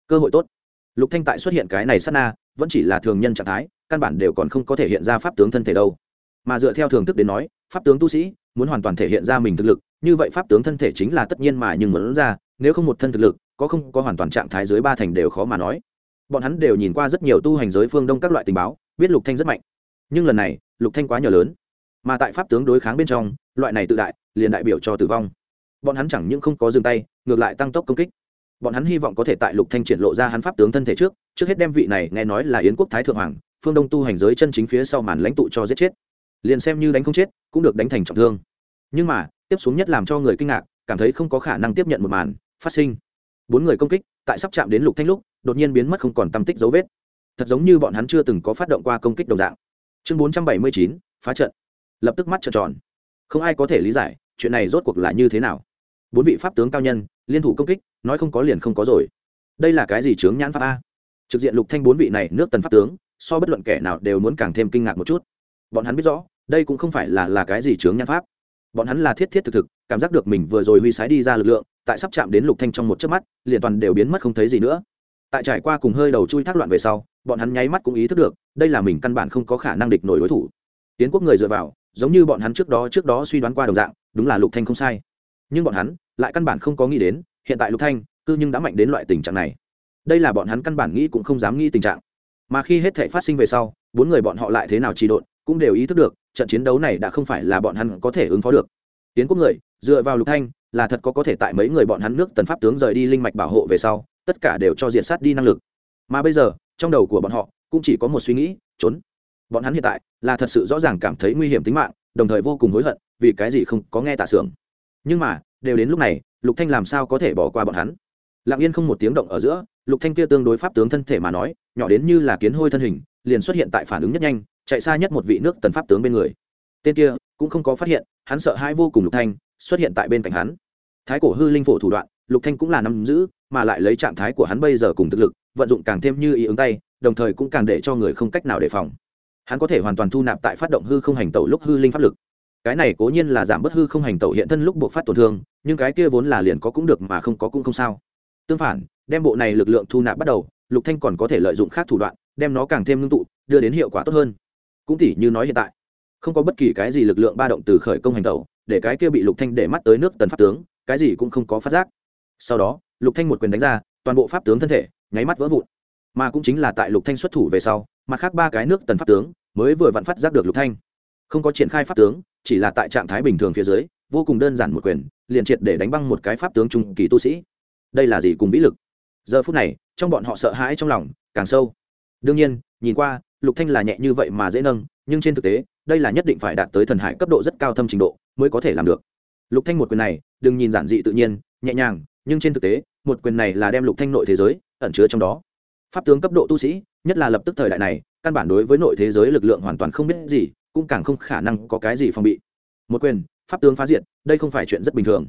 Cơ hội tốt. Lục thanh tại xuất hiện cái này sát na, vẫn chỉ là thường nhân trạng thái, căn bản đều còn không có thể hiện ra pháp tướng thân thể đâu. Mà dựa theo thường thức đến nói, pháp tướng tu sĩ, muốn hoàn toàn thể hiện ra mình thực lực như vậy pháp tướng thân thể chính là tất nhiên mà nhưng muốn ra, nếu không một thân thực lực, có không có hoàn toàn trạng thái dưới ba thành đều khó mà nói. Bọn hắn đều nhìn qua rất nhiều tu hành giới phương đông các loại tình báo, biết lục thanh rất mạnh. Nhưng lần này, lục thanh quá nhỏ lớn. Mà tại pháp tướng đối kháng bên trong, loại này tự đại, liền đại biểu cho tử vong. Bọn hắn chẳng những không có dừng tay, ngược lại tăng tốc công kích. Bọn hắn hy vọng có thể tại lục thanh triển lộ ra hắn pháp tướng thân thể trước trước hết đem vị này nghe nói là yến quốc thái thượng hoàng, phương đông tu hành giới chân chính phía sau màn lãnh tụ cho giết chết. Liền xem như đánh không chết, cũng được đánh thành trọng thương. Nhưng mà tiếp xuống nhất làm cho người kinh ngạc cảm thấy không có khả năng tiếp nhận một màn phát sinh. Bốn người công kích tại sắp chạm đến lục thanh lúc đột nhiên biến mất không còn tâm tích dấu vết. Thật giống như bọn hắn chưa từng có phát động qua công kích đồng dạng. Chương 479, phá trận. Lập tức mắt trợn tròn. Không ai có thể lý giải chuyện này rốt cuộc là như thế nào. Bốn vị pháp tướng cao nhân liên thủ công kích nói không có liền không có rồi. Đây là cái gì chướng nhãn pháp a? Trực diện lục thanh bốn vị này nước tần pháp tướng so bất luận kẻ nào đều muốn càng thêm kinh ngạc một chút. Bọn hắn biết rõ đây cũng không phải là là cái gì chướng nhãn pháp bọn hắn là thiết thiết thực thực, cảm giác được mình vừa rồi huy sái đi ra lực lượng, tại sắp chạm đến lục thanh trong một chớp mắt, liền toàn đều biến mất không thấy gì nữa. Tại trải qua cùng hơi đầu chui thác loạn về sau, bọn hắn nháy mắt cũng ý thức được, đây là mình căn bản không có khả năng địch nổi đối thủ. Tiến quốc người dựa vào, giống như bọn hắn trước đó trước đó suy đoán qua đồng dạng, đúng là lục thanh không sai. Nhưng bọn hắn lại căn bản không có nghĩ đến, hiện tại lục thanh cư nhưng đã mạnh đến loại tình trạng này. Đây là bọn hắn căn bản nghĩ cũng không dám nghĩ tình trạng. Mà khi hết thể phát sinh về sau, bốn người bọn họ lại thế nào trì độn cũng đều ý thức được, trận chiến đấu này đã không phải là bọn hắn có thể ứng phó được. Tiến quốc người, dựa vào lục thanh, là thật có có thể tại mấy người bọn hắn nước tần pháp tướng rời đi linh mạch bảo hộ về sau, tất cả đều cho diệt sát đi năng lực. Mà bây giờ, trong đầu của bọn họ, cũng chỉ có một suy nghĩ, trốn. Bọn hắn hiện tại, là thật sự rõ ràng cảm thấy nguy hiểm tính mạng, đồng thời vô cùng hối hận, vì cái gì không có nghe tạ sưởng nhưng mà, đều đến lúc này, lục thanh làm sao có thể bỏ qua bọn hắn? Lặng yên không một tiếng động ở giữa, lục thanh kia tương đối pháp tướng thân thể mà nói, nhỏ đến như là kiến hôi thân hình, liền xuất hiện tại phản ứng nhất nhanh chạy xa nhất một vị nước tần pháp tướng bên người. Tên kia cũng không có phát hiện, hắn sợ hãi vô cùng lục thanh xuất hiện tại bên cạnh hắn. Thái cổ hư linh phổ thủ đoạn, lục thanh cũng là nắm giữ, mà lại lấy trạng thái của hắn bây giờ cùng thực lực, vận dụng càng thêm như ý ứng tay, đồng thời cũng càng để cho người không cách nào đề phòng. Hắn có thể hoàn toàn thu nạp tại phát động hư không hành tẩu lúc hư linh pháp lực. Cái này cố nhiên là giảm bớt hư không hành tẩu hiện thân lúc buộc phát tổn thương, nhưng cái kia vốn là liền có cũng được mà không có cũng không sao. Tương phản, đem bộ này lực lượng thu nạp bắt đầu, lục thanh còn có thể lợi dụng khác thủ đoạn, đem nó càng thêm ngưng tụ, đưa đến hiệu quả tốt hơn cũng tỉ như nói hiện tại. Không có bất kỳ cái gì lực lượng ba động từ khởi công hành tẩu, để cái kia bị lục thanh để mắt tới nước tần pháp tướng, cái gì cũng không có phát giác. Sau đó, lục thanh một quyền đánh ra, toàn bộ pháp tướng thân thể, nháy mắt vỡ vụn. Mà cũng chính là tại lục thanh xuất thủ về sau, mặt khác ba cái nước tần pháp tướng mới vừa vặn phát giác được lục thanh. Không có triển khai pháp tướng, chỉ là tại trạng thái bình thường phía dưới, vô cùng đơn giản một quyền, liền triệt để đánh băng một cái pháp tướng trung kỳ tu sĩ. Đây là gì cùng vĩ lực? Giờ phút này, trong bọn họ sợ hãi trong lòng càng sâu. Đương nhiên, nhìn qua lục thanh là nhẹ như vậy mà dễ nâng, nhưng trên thực tế, đây là nhất định phải đạt tới thần hải cấp độ rất cao thâm trình độ mới có thể làm được. Lục thanh một quyền này, đừng nhìn giản dị tự nhiên, nhẹ nhàng, nhưng trên thực tế, một quyền này là đem lục thanh nội thế giới ẩn chứa trong đó. Pháp tướng cấp độ tu sĩ, nhất là lập tức thời đại này, căn bản đối với nội thế giới lực lượng hoàn toàn không biết gì, cũng càng không khả năng có cái gì phòng bị. Một quyền, pháp tướng phá diện đây không phải chuyện rất bình thường.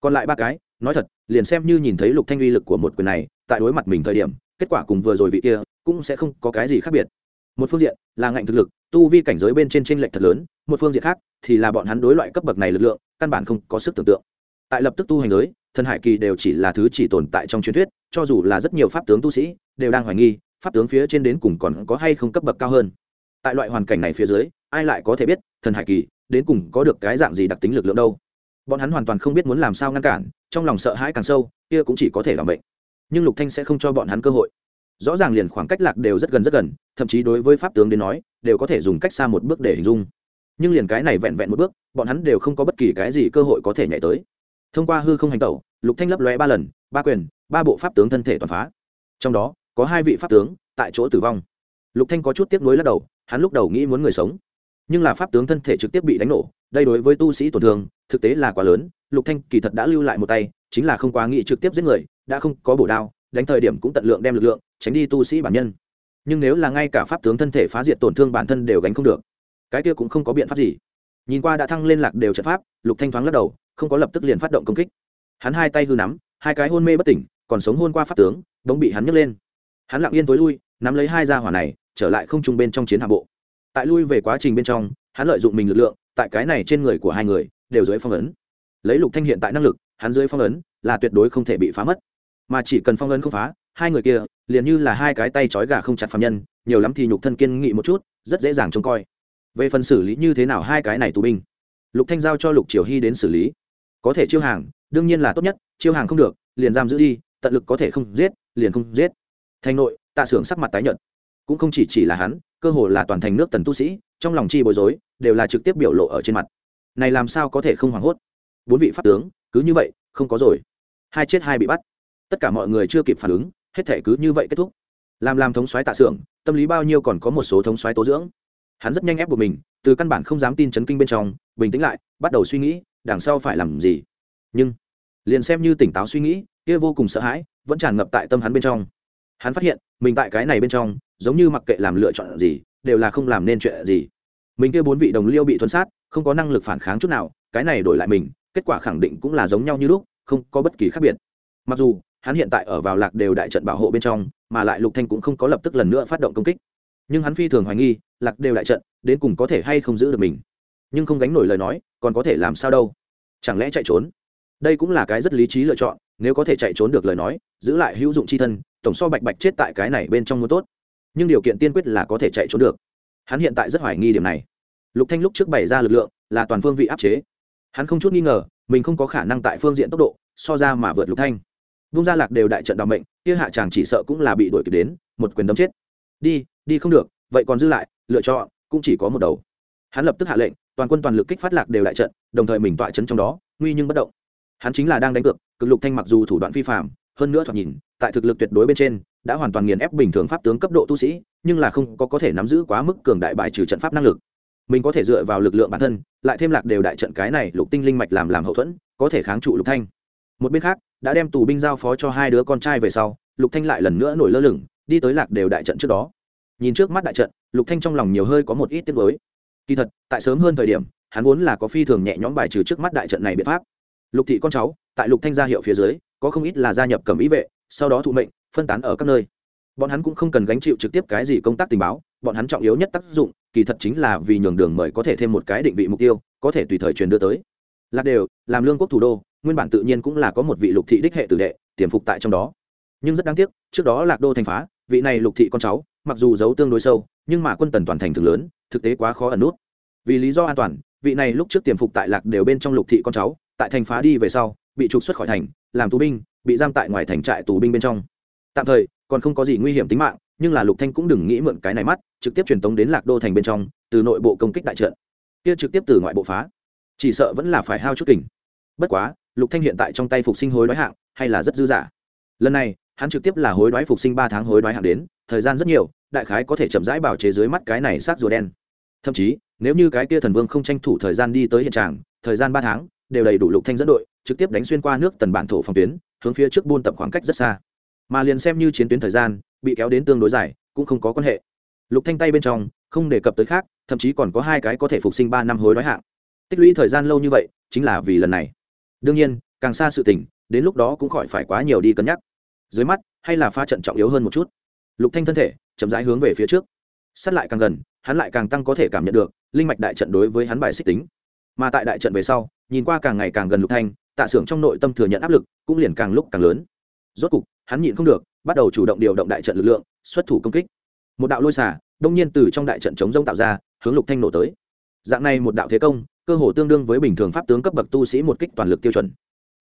Còn lại ba cái, nói thật, liền xem như nhìn thấy lục thanh uy lực của một quyền này, tại đối mặt mình thời điểm, kết quả cùng vừa rồi vị kia, cũng sẽ không có cái gì khác biệt một phương diện là ngạnh thực lực, tu vi cảnh giới bên trên tranh lệch thật lớn, một phương diện khác thì là bọn hắn đối loại cấp bậc này lực lượng, căn bản không có sức tưởng tượng. Tại lập tức tu hành giới, thần hải kỳ đều chỉ là thứ chỉ tồn tại trong truyền thuyết, cho dù là rất nhiều pháp tướng tu sĩ đều đang hoài nghi, pháp tướng phía trên đến cùng còn có hay không cấp bậc cao hơn. Tại loại hoàn cảnh này phía dưới, ai lại có thể biết thần hải kỳ đến cùng có được cái dạng gì đặc tính lực lượng đâu? Bọn hắn hoàn toàn không biết muốn làm sao ngăn cản, trong lòng sợ hãi càng sâu, kia cũng chỉ có thể làm bệnh nhưng lục thanh sẽ không cho bọn hắn cơ hội rõ ràng liền khoảng cách lạc đều rất gần rất gần, thậm chí đối với pháp tướng đến nói, đều có thể dùng cách xa một bước để hình dung. Nhưng liền cái này vẹn vẹn một bước, bọn hắn đều không có bất kỳ cái gì cơ hội có thể nhảy tới. Thông qua hư không hành tẩu, lục thanh lấp lóe ba lần, ba quyền, ba bộ pháp tướng thân thể toàn phá. Trong đó, có hai vị pháp tướng tại chỗ tử vong. Lục thanh có chút tiếc nuối lắc đầu, hắn lúc đầu nghĩ muốn người sống, nhưng là pháp tướng thân thể trực tiếp bị đánh nổ, đây đối với tu sĩ tổn thương, thực tế là quá lớn. Lục thanh kỳ thật đã lưu lại một tay, chính là không quá nghĩ trực tiếp giết người, đã không có bổ đao, đánh thời điểm cũng tận lượng đem lực lượng tránh đi tu sĩ bản nhân. Nhưng nếu là ngay cả pháp tướng thân thể phá diệt tổn thương bản thân đều gánh không được, cái kia cũng không có biện pháp gì. Nhìn qua đã thăng lên lạc đều trận pháp, lục thanh thoáng lắc đầu, không có lập tức liền phát động công kích. Hắn hai tay hư nắm, hai cái hôn mê bất tỉnh, còn sống hôn qua pháp tướng đống bị hắn nhấc lên. Hắn lặng yên tối lui, nắm lấy hai gia hỏa này, trở lại không trung bên trong chiến hạm bộ. Tại lui về quá trình bên trong, hắn lợi dụng mình lực lượng, tại cái này trên người của hai người, đều dưới phong ấn. Lấy lục thanh hiện tại năng lực, hắn dưới phong ấn, là tuyệt đối không thể bị phá mất. Mà chỉ cần phong ấn không phá hai người kia, liền như là hai cái tay trói gà không chặt phạm nhân, nhiều lắm thì nhục thân kiên nghị một chút, rất dễ dàng trông coi. Về phần xử lý như thế nào hai cái này tù binh, lục thanh giao cho lục triều hy đến xử lý. Có thể chiêu hàng, đương nhiên là tốt nhất, chiêu hàng không được, liền giam giữ đi, tận lực có thể không giết, liền không giết. Thành nội, tạ sưởng sắc mặt tái nhợt. Cũng không chỉ chỉ là hắn, cơ hồ là toàn thành nước tần tu sĩ, trong lòng chi bối rối, đều là trực tiếp biểu lộ ở trên mặt. Này làm sao có thể không hoảng hốt? Bốn vị pháp tướng, cứ như vậy, không có rồi. Hai chết hai bị bắt. Tất cả mọi người chưa kịp phản ứng hết thể cứ như vậy kết thúc. Làm làm thống xoáy tạ xưởng, tâm lý bao nhiêu còn có một số thống xoáy tố dưỡng. Hắn rất nhanh ép buộc mình, từ căn bản không dám tin chấn kinh bên trong, bình tĩnh lại, bắt đầu suy nghĩ, đằng sau phải làm gì. Nhưng, liền xem như tỉnh táo suy nghĩ, kia vô cùng sợ hãi, vẫn tràn ngập tại tâm hắn bên trong. Hắn phát hiện, mình tại cái này bên trong, giống như mặc kệ làm lựa chọn gì, đều là không làm nên chuyện gì. Mình kia bốn vị đồng liêu bị thuấn sát, không có năng lực phản kháng chút nào, cái này đổi lại mình, kết quả khẳng định cũng là giống nhau như lúc, không có bất kỳ khác biệt. Mặc dù hắn hiện tại ở vào lạc đều đại trận bảo hộ bên trong, mà lại lục thanh cũng không có lập tức lần nữa phát động công kích. Nhưng hắn phi thường hoài nghi, lạc đều đại trận, đến cùng có thể hay không giữ được mình. Nhưng không gánh nổi lời nói, còn có thể làm sao đâu? Chẳng lẽ chạy trốn? Đây cũng là cái rất lý trí lựa chọn, nếu có thể chạy trốn được lời nói, giữ lại hữu dụng c h i thân, tổng so bạch bạch chết tại cái này bên trong muốn tốt. Nhưng điều kiện tiên quyết là có thể chạy trốn được. Hắn hiện tại rất hoài nghi điểm này. Lục thanh lúc trước bày ra lực lượng, là toàn phương vị áp chế. Hắn không chút nghi ngờ, mình không có khả năng tại phương diện tốc độ, so ra mà vượt lục thanh vung ra lạc đều đại trận đ mệnh, kia hạ chàng chỉ sợ cũng là bị đuổi kịp đến, một quyền đấm chết. Đi đi không được, vậy còn dư lại, lựa chọn, cũng chỉ có một đầu. Hắn lập tức hạ lệnh, toàn quân toàn lực kích phát lạc đều đại trận, đồng thời mình tọa chấn trong đó, nguy nhưng bất động. Hắn chính là đang đánh cược, cực lục thanh mặc dù thủ đoạn phi phạm hơn nữa thoạt nhìn, tại thực lực tuyệt đối bên trên, đã hoàn toàn nghiền ép bình thường pháp tướng cấp độ tu sĩ, nhưng là không có có thể nắm giữ quá mức cường đại bài trừ trận pháp năng lực. Mình có thể dựa vào lực lượng bản thân, lại thêm lạc đều đại trận cái này lục tinh linh mạch làm làm hậu thuẫn, có thể kháng trụ lục thanh một bên khác, đã đem tù binh giao phó cho hai đứa con trai về sau, lục thanh lại lần nữa nổi lơ lửng, đi tới lạc đều đại trận trước đó. Nhìn trước mắt đại trận, lục thanh trong lòng nhiều hơi có một ít tiếc nuối. Kỳ thật, tại sớm hơn thời điểm, hắn vốn là có phi thường nhẹ nhõm bài trừ trước mắt đại trận này biện pháp. Lục thị con cháu, tại lục thanh gia hiệu phía dưới, có không ít là gia nhập cầm ý vệ, sau đó thụ mệnh, phân tán ở các nơi. Bọn hắn cũng không cần gánh chịu trực tiếp cái gì công tác tình báo, bọn hắn trọng yếu nhất tác dụng, kỳ thật chính là vì nhường đường mời có thể thêm một cái định vị mục tiêu, có thể tùy thời truyền đưa tới. Lạc đều, làm lương quốc thủ đô nguyên bản tự nhiên cũng là có một vị lục thị đích hệ tử đệ, tiềm phục tại trong đó. Nhưng rất đáng tiếc, trước đó lạc đô thành phá, vị này lục thị con cháu, mặc dù giấu tương đối sâu, nhưng mà quân tần toàn thành thường lớn, thực tế quá khó ẩn nút. Vì lý do an toàn, vị này lúc trước tiềm phục tại lạc đều bên trong lục thị con cháu, tại thành phá đi về sau, bị trục xuất khỏi thành, làm tù binh, bị giam tại ngoài thành trại tù binh bên trong. Tạm thời, còn không có gì nguy hiểm tính mạng, nhưng là lục thanh cũng đừng nghĩ mượn cái này mắt, trực tiếp truyền tống đến lạc đô thành bên trong, từ nội bộ công kích đại trận. Kia trực tiếp từ ngoại bộ phá. Chỉ sợ vẫn là phải hao chút kình. Bất quá lục thanh hiện tại trong tay phục sinh hối đoái hạng, hay là rất dư giả lần này, hắn trực tiếp là hối đoái phục sinh ba tháng hối đoái hạng đến, thời gian rất nhiều, đại khái có thể chậm rãi bảo chế dưới mắt cái này sát rùa đen. Thậm chí, nếu như cái kia thần vương không tranh thủ thời gian đi tới hiện trạng, thời gian ba tháng, đều đầy đủ lục thanh dẫn đội, trực tiếp đánh xuyên qua nước tần bản thổ phòng tuyến, hướng phía trước buôn tập khoảng cách rất xa. Mà liền xem như chiến tuyến thời gian, bị kéo đến tương đối dài, cũng không có quan hệ. Lục thanh tay bên trong, không đề cập tới khác, thậm chí còn có hai cái có thể phục sinh ba năm hối đoái hạng. Tích lũy thời gian lâu như vậy, chính là vì lần này đương nhiên, càng xa sự tình, đến lúc đó cũng khỏi phải quá nhiều đi cân nhắc. Dưới mắt, hay là pha trận trọng yếu hơn một chút. Lục thanh thân thể, chậm rãi hướng về phía trước. Sát lại càng gần, hắn lại càng tăng có thể cảm nhận được, linh mạch đại trận đối với hắn bài xích tính. Mà tại đại trận về sau, nhìn qua càng ngày càng gần lục thanh, tạ sưởng trong nội tâm thừa nhận áp lực, cũng liền càng lúc càng lớn. Rốt cục, hắn nhịn không được, bắt đầu chủ động điều động đại trận lực lượng, xuất thủ công kích. Một đạo lôi xả đông nhiên từ trong đại trận chống rông tạo ra, hướng lục thanh nổ tới. Dạng này một đạo thế công cơ hồ tương đương với bình thường pháp tướng cấp bậc tu sĩ một kích toàn lực tiêu chuẩn.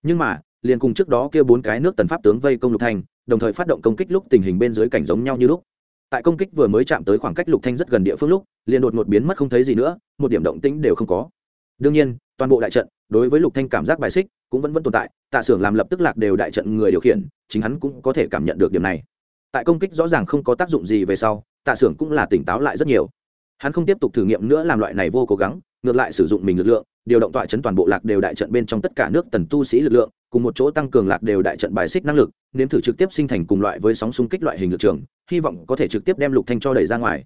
Nhưng mà, liền cùng trước đó kia bốn cái nước tần pháp tướng vây công lục thanh, đồng thời phát động công kích lúc tình hình bên dưới cảnh giống nhau như lúc. Tại công kích vừa mới chạm tới khoảng cách lục thanh rất gần địa phương lúc, liền đột ngột biến mất không thấy gì nữa, một điểm động tĩnh đều không có. Đương nhiên, toàn bộ đại trận, đối với lục thanh cảm giác bài xích cũng vẫn vẫn tồn tại, tạ sưởng làm lập tức lạc đều đại trận người điều khiển, chính hắn cũng có thể cảm nhận được điểm này. Tại công kích rõ ràng không có tác dụng gì về sau, tạ sưởng cũng là tỉnh táo lại rất nhiều. Hắn không tiếp tục thử nghiệm nữa làm loại này vô cố gắng ngược lại sử dụng mình lực lượng, điều động tọa chấn toàn bộ lạc đều đại trận bên trong tất cả nước tần tu sĩ lực lượng, cùng một chỗ tăng cường lạc đều đại trận bài xích năng lực, nếm thử trực tiếp sinh thành cùng loại với sóng xung kích loại hình lực trường, hy vọng có thể trực tiếp đem lục thanh cho đẩy ra ngoài.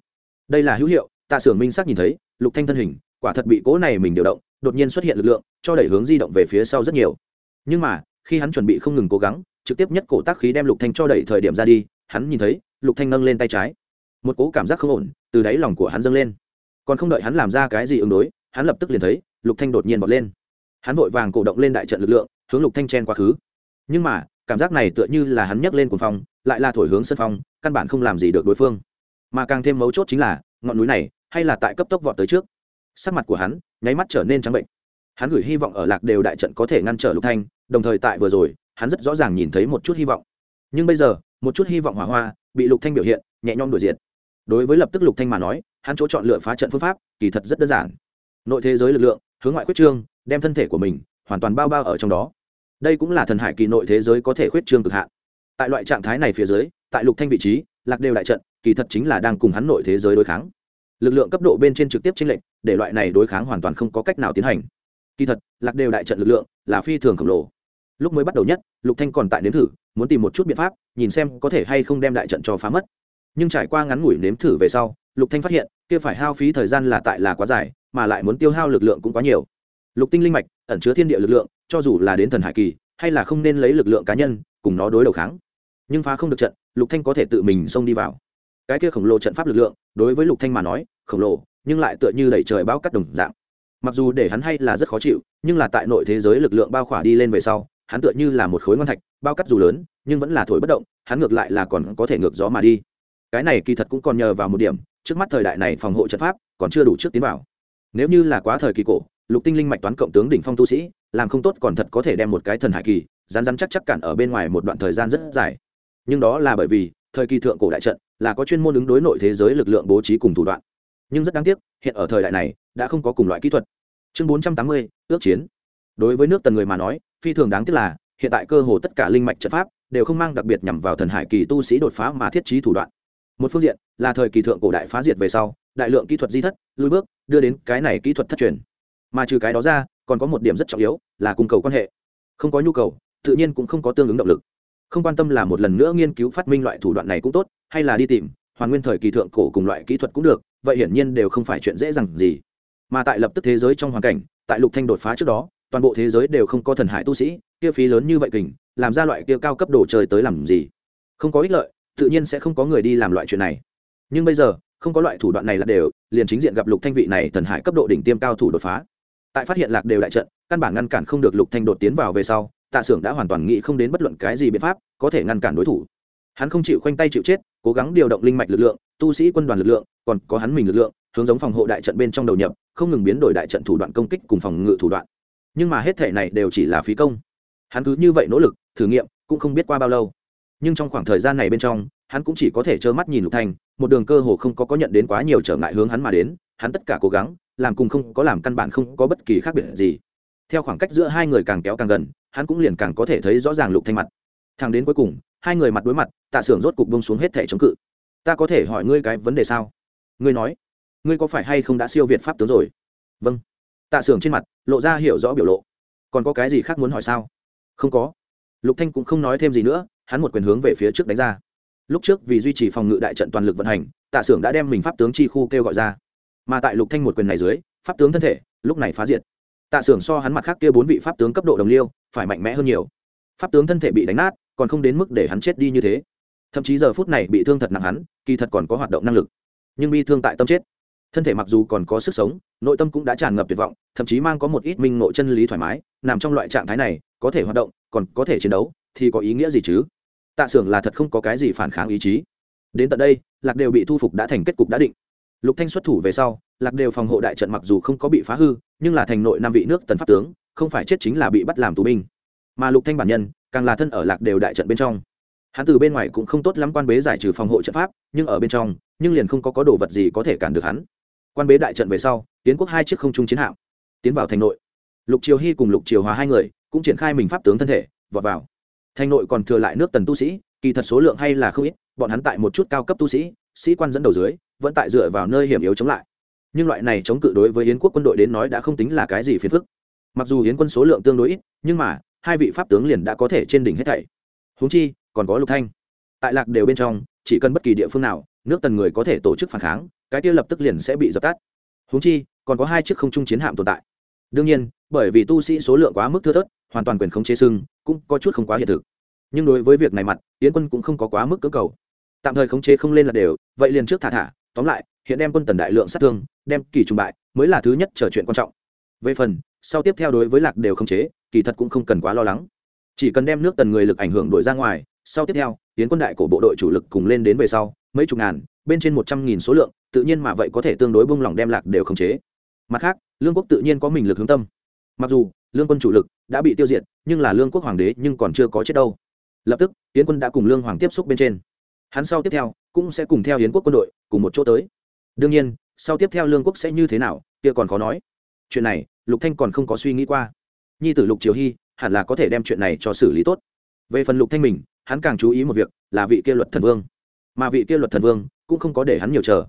Đây là hữu hiệu, tạ sưởng minh sắc nhìn thấy, lục thanh thân hình, quả thật bị cố này mình điều động, đột nhiên xuất hiện lực lượng, cho đẩy hướng di động về phía sau rất nhiều. Nhưng mà, khi hắn chuẩn bị không ngừng cố gắng, trực tiếp nhất cổ tác khí đem lục thanh cho đẩy thời điểm ra đi, hắn nhìn thấy, lục thanh nâng lên tay trái. Một cố cảm giác không ổn, từ đáy lòng của hắn dâng lên. Còn không đợi hắn làm ra cái gì ứng đối hắn lập tức liền thấy lục thanh đột nhiên vọt lên hắn vội vàng cổ động lên đại trận lực lượng hướng lục thanh chen quá khứ nhưng mà cảm giác này tựa như là hắn nhấc lên cuồng phong lại là thổi hướng sân phong căn bản không làm gì được đối phương mà càng thêm mấu chốt chính là ngọn núi này hay là tại cấp tốc vọt tới trước sắc mặt của hắn nháy mắt trở nên trắng bệnh hắn gửi hy vọng ở lạc đều đại trận có thể ngăn trở lục thanh đồng thời tại vừa rồi hắn rất rõ ràng nhìn thấy một chút hy vọng nhưng bây giờ một chút hy vọng hỏa hoa bị lục thanh biểu hiện nhẹ nhõm đuổi diệt đối với lập tức lục thanh mà nói hắn chỗ chọn lựa phá trận phương pháp kỳ thật rất đơn giản nội thế giới lực lượng, hướng ngoại khuyết trương, đem thân thể của mình hoàn toàn bao bao ở trong đó. Đây cũng là thần hải kỳ nội thế giới có thể khuyết trương cực hạn. Tại loại trạng thái này phía dưới, tại lục thanh vị trí, lạc đều đại trận, kỳ thật chính là đang cùng hắn nội thế giới đối kháng. Lực lượng cấp độ bên trên trực tiếp chênh lệnh để loại này đối kháng hoàn toàn không có cách nào tiến hành. Kỳ thật, lạc đều đại trận lực lượng là phi thường khổng lồ. Lúc mới bắt đầu nhất, lục thanh còn tại nếm thử, muốn tìm một chút biện pháp, nhìn xem có thể hay không đem đại trận cho phá mất. Nhưng trải qua ngắn ngủi nếm thử về sau, lục thanh phát hiện, kia phải hao phí thời gian là tại là quá dài mà lại muốn tiêu hao lực lượng cũng quá nhiều. Lục tinh linh mạch, ẩn chứa thiên địa lực lượng, cho dù là đến thần hải kỳ, hay là không nên lấy lực lượng cá nhân, cùng nó đối đầu kháng. Nhưng phá không được trận, lục thanh có thể tự mình xông đi vào. Cái kia khổng lồ trận pháp lực lượng, đối với lục thanh mà nói, khổng lồ, nhưng lại tựa như đẩy trời bão cắt đồng dạng. Mặc dù để hắn hay là rất khó chịu, nhưng là tại nội thế giới lực lượng bao khỏa đi lên về sau, hắn tựa như là một khối ngon thạch, bao cắt dù lớn, nhưng vẫn là thổi bất động, hắn ngược lại là còn có thể ngược gió mà đi. Cái này kỳ thật cũng còn nhờ vào một điểm, trước mắt thời đại này phòng hộ trận pháp còn chưa đủ trước tiến vào nếu như là quá thời kỳ cổ, lục tinh linh mạch toán cộng tướng đỉnh phong tu sĩ, làm không tốt còn thật có thể đem một cái thần hải kỳ rán rán chắc chắc cản ở bên ngoài một đoạn thời gian rất dài. Nhưng đó là bởi vì, thời kỳ thượng cổ đại trận, là có chuyên môn ứng đối nội thế giới lực lượng bố trí cùng thủ đoạn. Nhưng rất đáng tiếc, hiện ở thời đại này, đã không có cùng loại kỹ thuật. Chương bốn trăm tám mươi, ước chiến. Đối với nước tần người mà nói, phi thường đáng tiếc là, hiện tại cơ hồ tất cả linh mạch trận pháp đều không mang đặc biệt nhằm vào thần hải kỳ tu sĩ đột phá mà thiết trí thủ đoạn. Một phương diện là thời kỳ thượng cổ đại phá diệt về sau đại lượng kỹ thuật di thất, lùi bước, đưa đến cái này kỹ thuật thất truyền. Mà trừ cái đó ra, còn có một điểm rất trọng yếu, là cung cầu quan hệ. Không có nhu cầu, tự nhiên cũng không có tương ứng động lực. Không quan tâm là một lần nữa nghiên cứu phát minh loại thủ đoạn này cũng tốt, hay là đi tìm, hoàn nguyên thời kỳ thượng cổ cùng loại kỹ thuật cũng được, vậy hiển nhiên đều không phải chuyện dễ dàng gì. Mà tại lập tức thế giới trong hoàn cảnh, tại lục thanh đột phá trước đó, toàn bộ thế giới đều không có thần hải tu sĩ, kia phí lớn như vậy kình, làm ra loại kia cao cấp đồ chơi tới làm gì? Không có ích lợi, tự nhiên sẽ không có người đi làm loại chuyện này nhưng bây giờ, không có loại thủ đoạn này là đều, liền chính diện gặp lục thanh vị này thần hải cấp độ đỉnh tiêm cao thủ đột phá. Tại phát hiện lạc đều đại trận, căn bản ngăn cản không được lục thanh đột tiến vào về sau, tạ sưởng đã hoàn toàn nghĩ không đến bất luận cái gì biện pháp có thể ngăn cản đối thủ. Hắn không chịu khoanh tay chịu chết, cố gắng điều động linh mạch lực lượng, tu sĩ quân đoàn lực lượng, còn có hắn mình lực lượng, hướng giống phòng hộ đại trận bên trong đầu nhập, không ngừng biến đổi đại trận thủ đoạn công kích cùng phòng ngự thủ đoạn. Nhưng mà hết thể này đều chỉ là phí công. Hắn cứ như vậy nỗ lực, thử nghiệm, cũng không biết qua bao lâu. Nhưng trong khoảng thời gian này bên trong, hắn cũng chỉ có thể trơ mắt nhìn lục thanh một đường cơ hồ không có có nhận đến quá nhiều trở ngại hướng hắn mà đến, hắn tất cả cố gắng, làm cùng không có làm căn bản không có bất kỳ khác biệt gì. Theo khoảng cách giữa hai người càng kéo càng gần, hắn cũng liền càng có thể thấy rõ ràng lục thanh mặt. Thẳng đến cuối cùng, hai người mặt đối mặt, tạ sưởng rốt cục bông xuống hết thể chống cự. Ta có thể hỏi ngươi cái vấn đề sao? Ngươi nói. Ngươi có phải hay không đã siêu việt pháp tướng rồi? Vâng. Tạ sưởng trên mặt, lộ ra hiểu rõ biểu lộ. Còn có cái gì khác muốn hỏi sao? Không có. Lục thanh cũng không nói thêm gì nữa, hắn một quyền hướng về phía trước đánh ra lúc trước vì duy trì phòng ngự đại trận toàn lực vận hành, tạ sưởng đã đem mình pháp tướng chi khu kêu gọi ra. Mà tại lục thanh một quyền này dưới, pháp tướng thân thể lúc này phá diệt. Tạ sưởng so hắn mặt khác kia bốn vị pháp tướng cấp độ đồng liêu, phải mạnh mẽ hơn nhiều. Pháp tướng thân thể bị đánh nát, còn không đến mức để hắn chết đi như thế. Thậm chí giờ phút này bị thương thật nặng hắn, kỳ thật còn có hoạt động năng lực. Nhưng bị thương tại tâm chết. Thân thể mặc dù còn có sức sống, nội tâm cũng đã tràn ngập tuyệt vọng, thậm chí mang có một ít minh nội chân lý thoải mái, nằm trong loại trạng thái này, có thể hoạt động, còn có thể chiến đấu, thì có ý nghĩa gì chứ? Tạ xưởng là thật không có cái gì phản kháng ý chí. Đến tận đây, lạc đều bị thu phục đã thành kết cục đã định. Lục thanh xuất thủ về sau, lạc đều phòng hộ đại trận mặc dù không có bị phá hư, nhưng là thành nội năm vị nước tần pháp tướng, không phải chết chính là bị bắt làm tù binh. Mà lục thanh bản nhân, càng là thân ở lạc đều đại trận bên trong. Hắn từ bên ngoài cũng không tốt lắm quan bế giải trừ phòng hộ trận pháp, nhưng ở bên trong, nhưng liền không có có đồ vật gì có thể cản được hắn. Quan bế đại trận về sau tiến quốc hai chiếc không trung chiến hạm, tiến vào thành nội. Lục triều hy cùng lục triều hòa hai người, cũng triển khai mình pháp tướng thân thể, vọt vào thành nội còn thừa lại nước tần tu sĩ, kỳ thật số lượng hay là không ít, bọn hắn tại một chút cao cấp tu sĩ sĩ quan dẫn đầu dưới, vẫn tại dựa vào nơi hiểm yếu chống lại. Nhưng loại này chống cự đối với yến quốc quân đội đến nói đã không tính là cái gì phiền phức. Mặc dù yến quân số lượng tương đối ít, nhưng mà, hai vị pháp tướng liền đã có thể trên đỉnh hết thảy. Huống chi, còn có lục thanh. Tại lạc đều bên trong, chỉ cần bất kỳ địa phương nào, nước tần người có thể tổ chức phản kháng, cái kia lập tức liền sẽ bị dập tắt. Huống chi, còn có hai chiếc không trung chiến hạm tồn tại. Đương nhiên, bởi vì tu sĩ số lượng quá mức thưa thớt hoàn toàn quyền không chế sưng cũng có chút không quá hiện thực. Nhưng đối với việc này mặt, yến quân cũng không có quá mức cơ cầu. Tạm thời khống chế không lên là đều, vậy liền trước thả thả, tóm lại, hiện đem quân tần đại lượng sát thương, đem kỳ trùng bại, mới là thứ nhất trở chuyện quan trọng. Về phần, sau tiếp theo đối với lạc đều khống chế, kỳ thật cũng không cần quá lo lắng. Chỉ cần đem nước tần người lực ảnh hưởng đổi ra ngoài, sau tiếp theo tiến quân đại của bộ đội chủ lực cùng lên đến về sau, mấy chục ngàn, bên trên một trăm nghìn số lượng, tự nhiên mà vậy có thể tương đối bung lỏng đem lạc đều khống chế. Mặt khác, lương quốc tự nhiên có mình lực hướng tâm mặc dù, lương quân chủ lực đã bị tiêu diệt, nhưng là lương quốc hoàng đế nhưng còn chưa có chết đâu. Lập tức, yến quân đã cùng lương hoàng tiếp xúc bên trên. Hắn sau tiếp theo cũng sẽ cùng theo hiến quốc quân đội cùng một chỗ tới. Đương nhiên, sau tiếp theo lương quốc sẽ như thế nào, kia còn khó nói. Chuyện này, lục thanh còn không có suy nghĩ qua. Nhi tử lục triều hy hẳn là có thể đem chuyện này cho xử lý tốt. Về phần lục thanh mình, hắn càng chú ý một việc, là vị kia luật thần vương. Mà vị kia luật thần vương cũng không có để hắn nhiều chờ.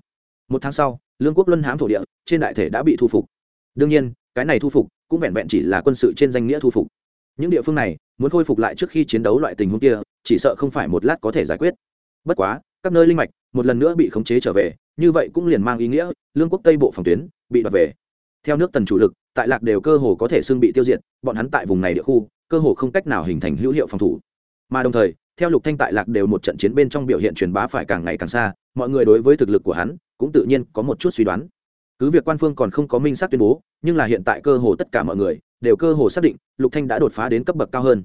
Một tháng sau, lương quốc luân hãm thổ địa, trên đại thể đã bị thu phục. Đương nhiên, cái này thu phục cũng vẹn vẹn chỉ là quân sự trên danh nghĩa thu phục. Những địa phương này, muốn khôi phục lại trước khi chiến đấu loại tình huống kia, chỉ sợ không phải một lát có thể giải quyết. Bất quá, các nơi linh mạch, một lần nữa bị khống chế trở về, như vậy cũng liền mang ý nghĩa, lương quốc tây bộ phòng tuyến bị đoạt về. Theo nước tần chủ lực, tại lạc đều cơ hồ có thể xương bị tiêu diệt, bọn hắn tại vùng này địa khu, cơ hồ không cách nào hình thành hữu hiệu phòng thủ. Mà đồng thời, theo lục thanh tại lạc đều một trận chiến bên trong biểu hiện truyền bá phải càng ngày càng xa, mọi người đối với thực lực của hắn cũng tự nhiên có một chút suy đoán cứ việc quan phương còn không có minh xác tuyên bố, nhưng là hiện tại cơ hồ tất cả mọi người đều cơ hồ xác định lục thanh đã đột phá đến cấp bậc cao hơn.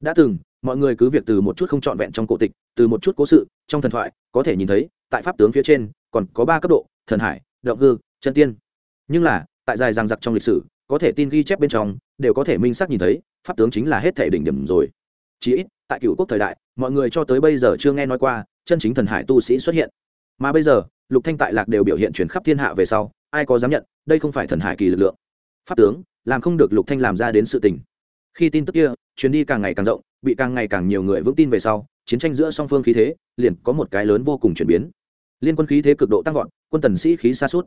Đã từng, mọi người cứ việc từ một chút không trọn vẹn trong cổ tịch, từ một chút cố sự, trong thần thoại, có thể nhìn thấy, tại pháp tướng phía trên, còn có ba cấp độ, thần hải, động hư, chân tiên. Nhưng là, tại dài ràng giặc trong lịch sử, có thể tin ghi chép bên trong, đều có thể minh xác nhìn thấy, pháp tướng chính là hết thể đỉnh điểm rồi. Chỉ ít, tại cựu quốc thời đại, mọi người cho tới bây giờ chưa nghe nói qua, chân chính thần hải tu sĩ xuất hiện. Mà bây giờ, lục thanh tại lạc đều biểu hiện chuyển khắp thiên hạ về sau ai có dám nhận, đây không phải thần hải kỳ lực lượng. Pháp tướng, làm không được lục thanh làm ra đến sự tình. Khi tin tức kia, chuyến đi càng ngày càng rộng, bị càng ngày càng nhiều người vững tin về sau, chiến tranh giữa song phương khí thế, liền có một cái lớn vô cùng chuyển biến. Liên quân khí thế cực độ tăng vọt, quân tần sĩ khí xa suốt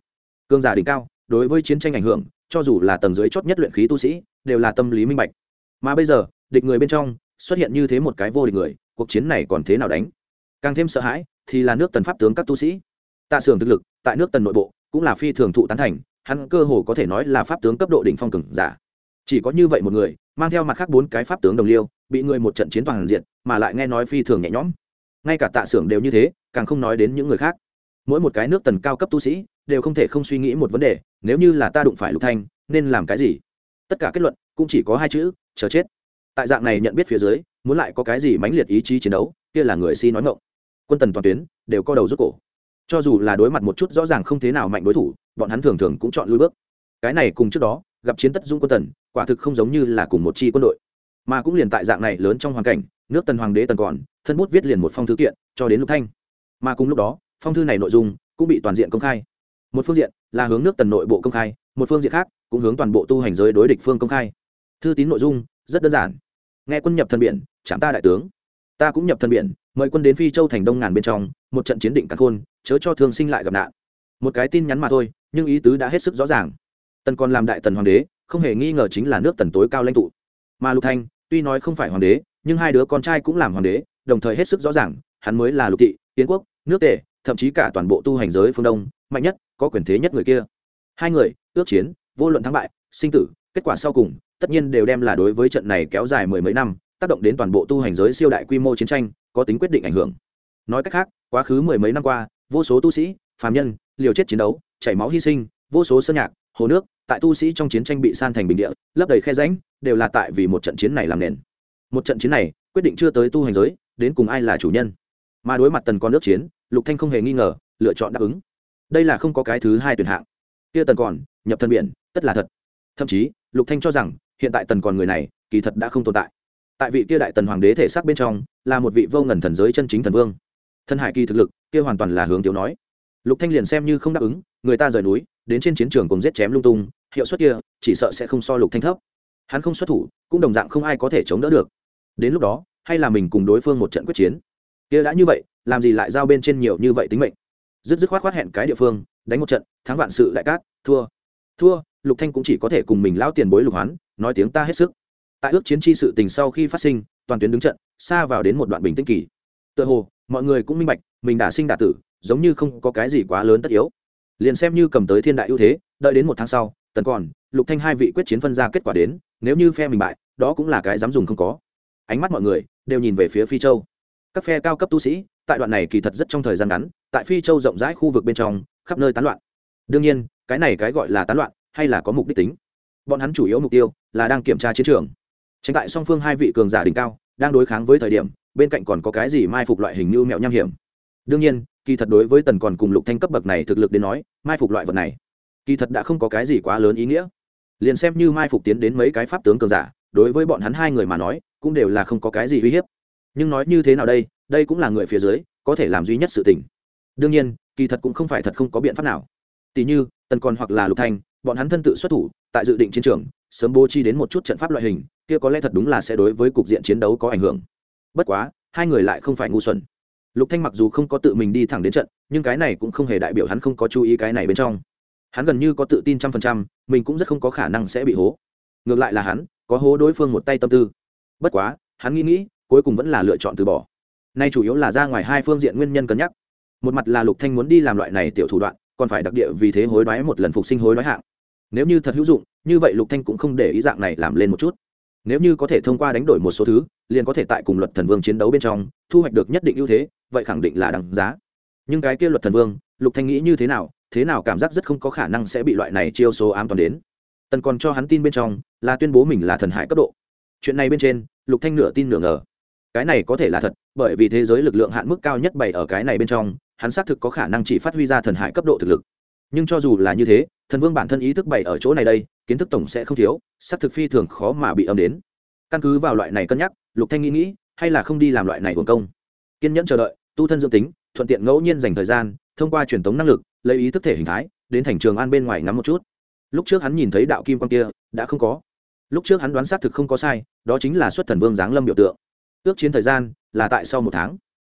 cương giả đỉnh cao, đối với chiến tranh ảnh hưởng, cho dù là tầng dưới chót nhất luyện khí tu sĩ, đều là tâm lý minh bạch. Mà bây giờ, địch người bên trong, xuất hiện như thế một cái vô địch người, cuộc chiến này còn thế nào đánh? Càng thêm sợ hãi, thì là nước tần pháp tướng các tu sĩ. Tạ sưởng thực lực tại nước tần nội bộ, cũng là phi thường thụ tán thành, hắn cơ hồ có thể nói là pháp tướng cấp độ đỉnh phong cường giả. Chỉ có như vậy một người, mang theo mặt khác bốn cái pháp tướng đồng liêu, bị người một trận chiến toàn diện, mà lại nghe nói phi thường nhẹ nhõm. Ngay cả tạ xưởng đều như thế, càng không nói đến những người khác. Mỗi một cái nước tần cao cấp tu sĩ, đều không thể không suy nghĩ một vấn đề, nếu như là ta đụng phải lục thanh, nên làm cái gì? Tất cả kết luận, cũng chỉ có hai chữ, chờ chết. Tại dạng này nhận biết phía dưới, muốn lại có cái gì mãnh liệt ý chí chiến đấu, kia là người si nói ngọng. Quân tần toàn tuyến, đều co đầu rút cổ cho dù là đối mặt một chút rõ ràng không thế nào mạnh đối thủ, bọn hắn thường thường cũng chọn lui bước. Cái này cùng trước đó, gặp chiến tất dung quân tần, quả thực không giống như là cùng một chi quân đội. Mà cũng liền tại dạng này lớn trong hoàn cảnh, nước tần hoàng đế tần còn, thân bút viết liền một phong thư kiện, cho đến lục thanh. Mà cùng lúc đó, phong thư này nội dung cũng bị toàn diện công khai. Một phương diện là hướng nước tần nội bộ công khai, một phương diện khác cũng hướng toàn bộ tu hành giới đối địch phương công khai. Thư tín nội dung rất đơn giản. Nghe quân nhập thần biển, chạm ta đại tướng. Ta cũng nhập thần biển mời quân đến phi châu thành đông ngàn bên trong, một trận chiến định cả khôn, chớ cho thương sinh lại gặp nạn. Một cái tin nhắn mà thôi, nhưng ý tứ đã hết sức rõ ràng. Tần còn làm đại tần hoàng đế, không hề nghi ngờ chính là nước tần tối cao lãnh tụ. Mà lục thanh, tuy nói không phải hoàng đế, nhưng hai đứa con trai cũng làm hoàng đế, đồng thời hết sức rõ ràng, hắn mới là lục thị tiến quốc, nước tề, thậm chí cả toàn bộ tu hành giới phương đông, mạnh nhất, có quyền thế nhất người kia. Hai người, ước chiến, vô luận thắng bại, sinh tử, kết quả sau cùng, tất nhiên đều đem là đối với trận này kéo dài mười mấy năm, tác động đến toàn bộ tu hành giới siêu đại quy mô chiến tranh có tính quyết định ảnh hưởng. Nói cách khác, quá khứ mười mấy năm qua, vô số tu sĩ, phàm nhân, liều chết chiến đấu, chảy máu hy sinh, vô số sơn nhạc, hồ nước, tại tu sĩ trong chiến tranh bị san thành bình địa, lấp đầy khe rãnh, đều là tại vì một trận chiến này làm nền. Một trận chiến này, quyết định chưa tới tu hành giới, đến cùng ai là chủ nhân? Mà đối mặt tần con nước chiến, lục thanh không hề nghi ngờ, lựa chọn đáp ứng. Đây là không có cái thứ hai tuyển hạng. Kia tần còn nhập thân biển, tất là thật. Thậm chí, lục thanh cho rằng, hiện tại tần còn người này, kỳ thật đã không tồn tại tại vị kia đại tần hoàng đế thể xác bên trong, là một vị vô ngần thần giới chân chính thần vương. Thân hải kỳ thực lực, kia hoàn toàn là hướng tiểu nói. Lục thanh liền xem như không đáp ứng, người ta rời núi, đến trên chiến trường cùng giết chém lung tung, hiệu suất kia, chỉ sợ sẽ không so lục thanh thấp. Hắn không xuất thủ, cũng đồng dạng không ai có thể chống đỡ được. Đến lúc đó, hay là mình cùng đối phương một trận quyết chiến. Kia đã như vậy, làm gì lại giao bên trên nhiều như vậy tính mệnh? Dứt dứt khoát khoát hẹn cái địa phương, đánh một trận, thắng vạn sự đại cát, thua. Thua, lục thanh cũng chỉ có thể cùng mình lão tiền bối lục hoán, nói tiếng ta hết sức tại ước chiến chi sự tình sau khi phát sinh, toàn tuyến đứng trận, xa vào đến một đoạn bình tĩnh kỳ. Tựa hồ, mọi người cũng minh bạch, mình đã sinh đả tử, giống như không có cái gì quá lớn tất yếu. Liền xem như cầm tới thiên đại ưu thế, đợi đến một tháng sau, tần còn, lục thanh hai vị quyết chiến phân ra kết quả đến, nếu như phe mình bại, đó cũng là cái dám dùng không có. Ánh mắt mọi người đều nhìn về phía phi châu. Các phe cao cấp tu sĩ, tại đoạn này kỳ thật rất trong thời gian ngắn, tại phi châu rộng rãi khu vực bên trong, khắp nơi tán loạn. Đương nhiên, cái này cái gọi là tán loạn, hay là có mục đích tính. Bọn hắn chủ yếu mục tiêu là đang kiểm tra chiến trường tránh tại song phương hai vị cường giả đỉnh cao, đang đối kháng với thời điểm, bên cạnh còn có cái gì mai phục loại hình như mẹo nham hiểm. Đương nhiên, kỳ thật đối với tần còn cùng lục thanh cấp bậc này thực lực đến nói, mai phục loại vật này, kỳ thật đã không có cái gì quá lớn ý nghĩa. Liền xem như mai phục tiến đến mấy cái pháp tướng cường giả, đối với bọn hắn hai người mà nói, cũng đều là không có cái gì uy hiếp. Nhưng nói như thế nào đây đây cũng là người phía dưới, có thể làm duy nhất sự tình. Đương nhiên, kỳ thật cũng không phải thật không có biện pháp nào. Tỷ như, tần còn hoặc là lục thanh, bọn hắn thân tự xuất thủ, tại dự định chiến trường, sớm bố trí đến một chút trận pháp loại hình kia có lẽ thật đúng là sẽ đối với cục diện chiến đấu có ảnh hưởng. Bất quá, hai người lại không phải ngu xuẩn. Lục thanh mặc dù không có tự mình đi thẳng đến trận, nhưng cái này cũng không hề đại biểu hắn không có chú ý cái này bên trong. Hắn gần như có tự tin trăm phần trăm, mình cũng rất không có khả năng sẽ bị hố. Ngược lại là hắn, có hố đối phương một tay tâm tư. Bất quá, hắn nghĩ nghĩ, cuối cùng vẫn là lựa chọn từ bỏ. Nay chủ yếu là ra ngoài hai phương diện nguyên nhân cân nhắc. Một mặt là lục thanh muốn đi làm loại này tiểu thủ đoạn, còn phải đặc địa vì thế hối đoái một lần phục sinh hối đoái hạng. Nếu như thật hữu dụng, như vậy lục thanh cũng không để ý dạng này làm lên một chút nếu như có thể thông qua đánh đổi một số thứ, liền có thể tại cùng luật thần vương chiến đấu bên trong, thu hoạch được nhất định ưu thế, vậy khẳng định là đằng giá. Nhưng cái kia luật thần vương, lục thanh nghĩ như thế nào thế nào cảm giác rất không có khả năng sẽ bị loại này chiêu số ám toàn đến. Tần còn cho hắn tin bên trong, là tuyên bố mình là thần hải cấp độ. Chuyện này bên trên, lục thanh nửa tin nửa ngờ. Cái này có thể là thật, bởi vì thế giới lực lượng hạn mức cao nhất bày ở cái này bên trong, hắn xác thực có khả năng chỉ phát huy ra thần hải cấp độ thực lực. Nhưng cho dù là như thế, thần vương bản thân ý thức bày ở chỗ này đây kiến thức tổng sẽ không thiếu, xác thực phi thường khó mà bị âm đến. Căn cứ vào loại này cân nhắc, lục thanh nghĩ nghĩ, hay là không đi làm loại này hưởng công. Kiên nhẫn chờ đợi, tu thân dưỡng tính, thuận tiện ngẫu nhiên dành thời gian, thông qua truyền tống năng lực, lấy ý thức thể hình thái, đến thành trường an bên ngoài ngắm một chút. Lúc trước hắn nhìn thấy đạo kim quan kia, đã không có. Lúc trước hắn đoán xác thực không có sai, đó chính là xuất thần vương giáng lâm biểu tượng. Ước chiến thời gian là tại sau một tháng.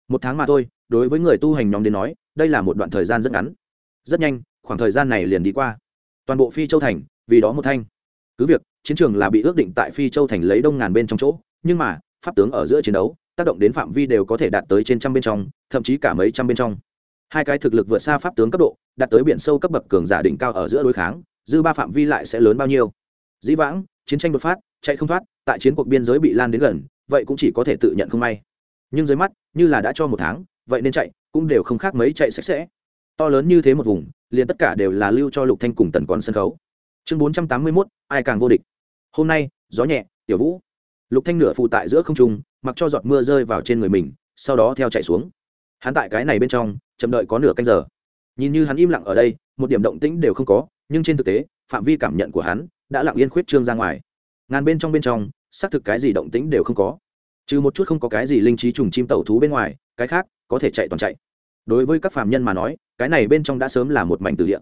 Một tháng mà thôi, đối với người tu hành nhóm đến nói, đây là một đoạn thời gian rất ngắn. Rất nhanh, khoảng thời gian này liền đi qua. Toàn bộ phi châu thành vì đó một thanh. Cứ việc, chiến trường là bị ước định tại phi châu thành lấy đông ngàn bên trong chỗ, nhưng mà, pháp tướng ở giữa chiến đấu, tác động đến phạm vi đều có thể đạt tới trên trăm bên trong, thậm chí cả mấy trăm bên trong. Hai cái thực lực vượt xa pháp tướng cấp độ, đạt tới biển sâu cấp bậc cường giả đỉnh cao ở giữa đối kháng, dư ba phạm vi lại sẽ lớn bao nhiêu? Dĩ vãng, chiến tranh đột phát, chạy không thoát, tại chiến cuộc biên giới bị lan đến gần, vậy cũng chỉ có thể tự nhận không may. Nhưng dưới mắt, như là đã cho một tháng, vậy nên chạy, cũng đều không khác mấy chạy sạch sẽ. To lớn như thế một vùng, liền tất cả đều là lưu cho lục thanh cùng tần quan sân khấu chương bốn trăm tám mươi 481, ai càng vô địch? Hôm nay gió nhẹ tiểu vũ. Lục thanh nửa phụ tại giữa không trung mặc cho giọt mưa rơi vào trên người mình sau đó theo chạy xuống. Hắn tại cái này bên trong chậm đợi có nửa canh giờ. Nhìn như hắn im lặng ở đây một điểm động tĩnh đều không có nhưng trên thực tế phạm vi cảm nhận của hắn đã lặng yên khuyết trương ra ngoài. Ngàn bên trong bên trong xác thực cái gì động tĩnh đều không có. Trừ một chút không có cái gì linh trí trùng chim tẩu thú bên ngoài cái khác có thể chạy toàn chạy. Đối với các phạm nhân mà nói cái này bên trong đã sớm là một mảnh từ địa.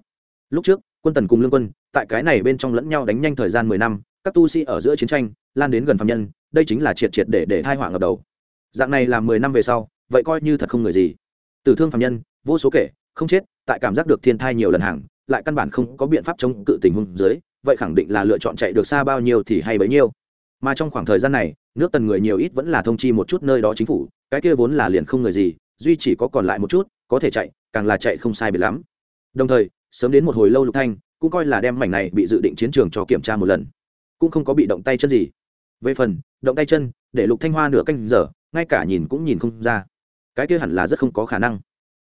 Lúc trước quân tần cùng lương quân, tại cái này bên trong lẫn nhau đánh nhanh thời gian mười năm, các tu sĩ ở giữa chiến tranh, lan đến gần phạm nhân, đây chính là triệt triệt để để thai họa ngập đầu. Dạng này là mười năm về sau, vậy coi như thật không người gì. Tử thương phạm nhân, vô số kể, không chết, tại cảm giác được thiên thai nhiều lần hàng, lại căn bản không có biện pháp chống cự tình huống dưới, vậy khẳng định là lựa chọn chạy được xa bao nhiêu thì hay bấy nhiêu. Mà trong khoảng thời gian này, nước tần người nhiều ít vẫn là thông chi một chút nơi đó chính phủ, cái kia vốn là liền không người gì, duy chỉ có còn lại một chút, có thể chạy, càng là chạy không sai biệt lắm. Đồng thời sớm đến một hồi lâu lục thanh cũng coi là đem mảnh này bị dự định chiến trường cho kiểm tra một lần, cũng không có bị động tay chân gì. Về phần, động tay chân, để lục thanh hoa nửa canh giờ, ngay cả nhìn cũng nhìn không ra. Cái kia hẳn là rất không có khả năng.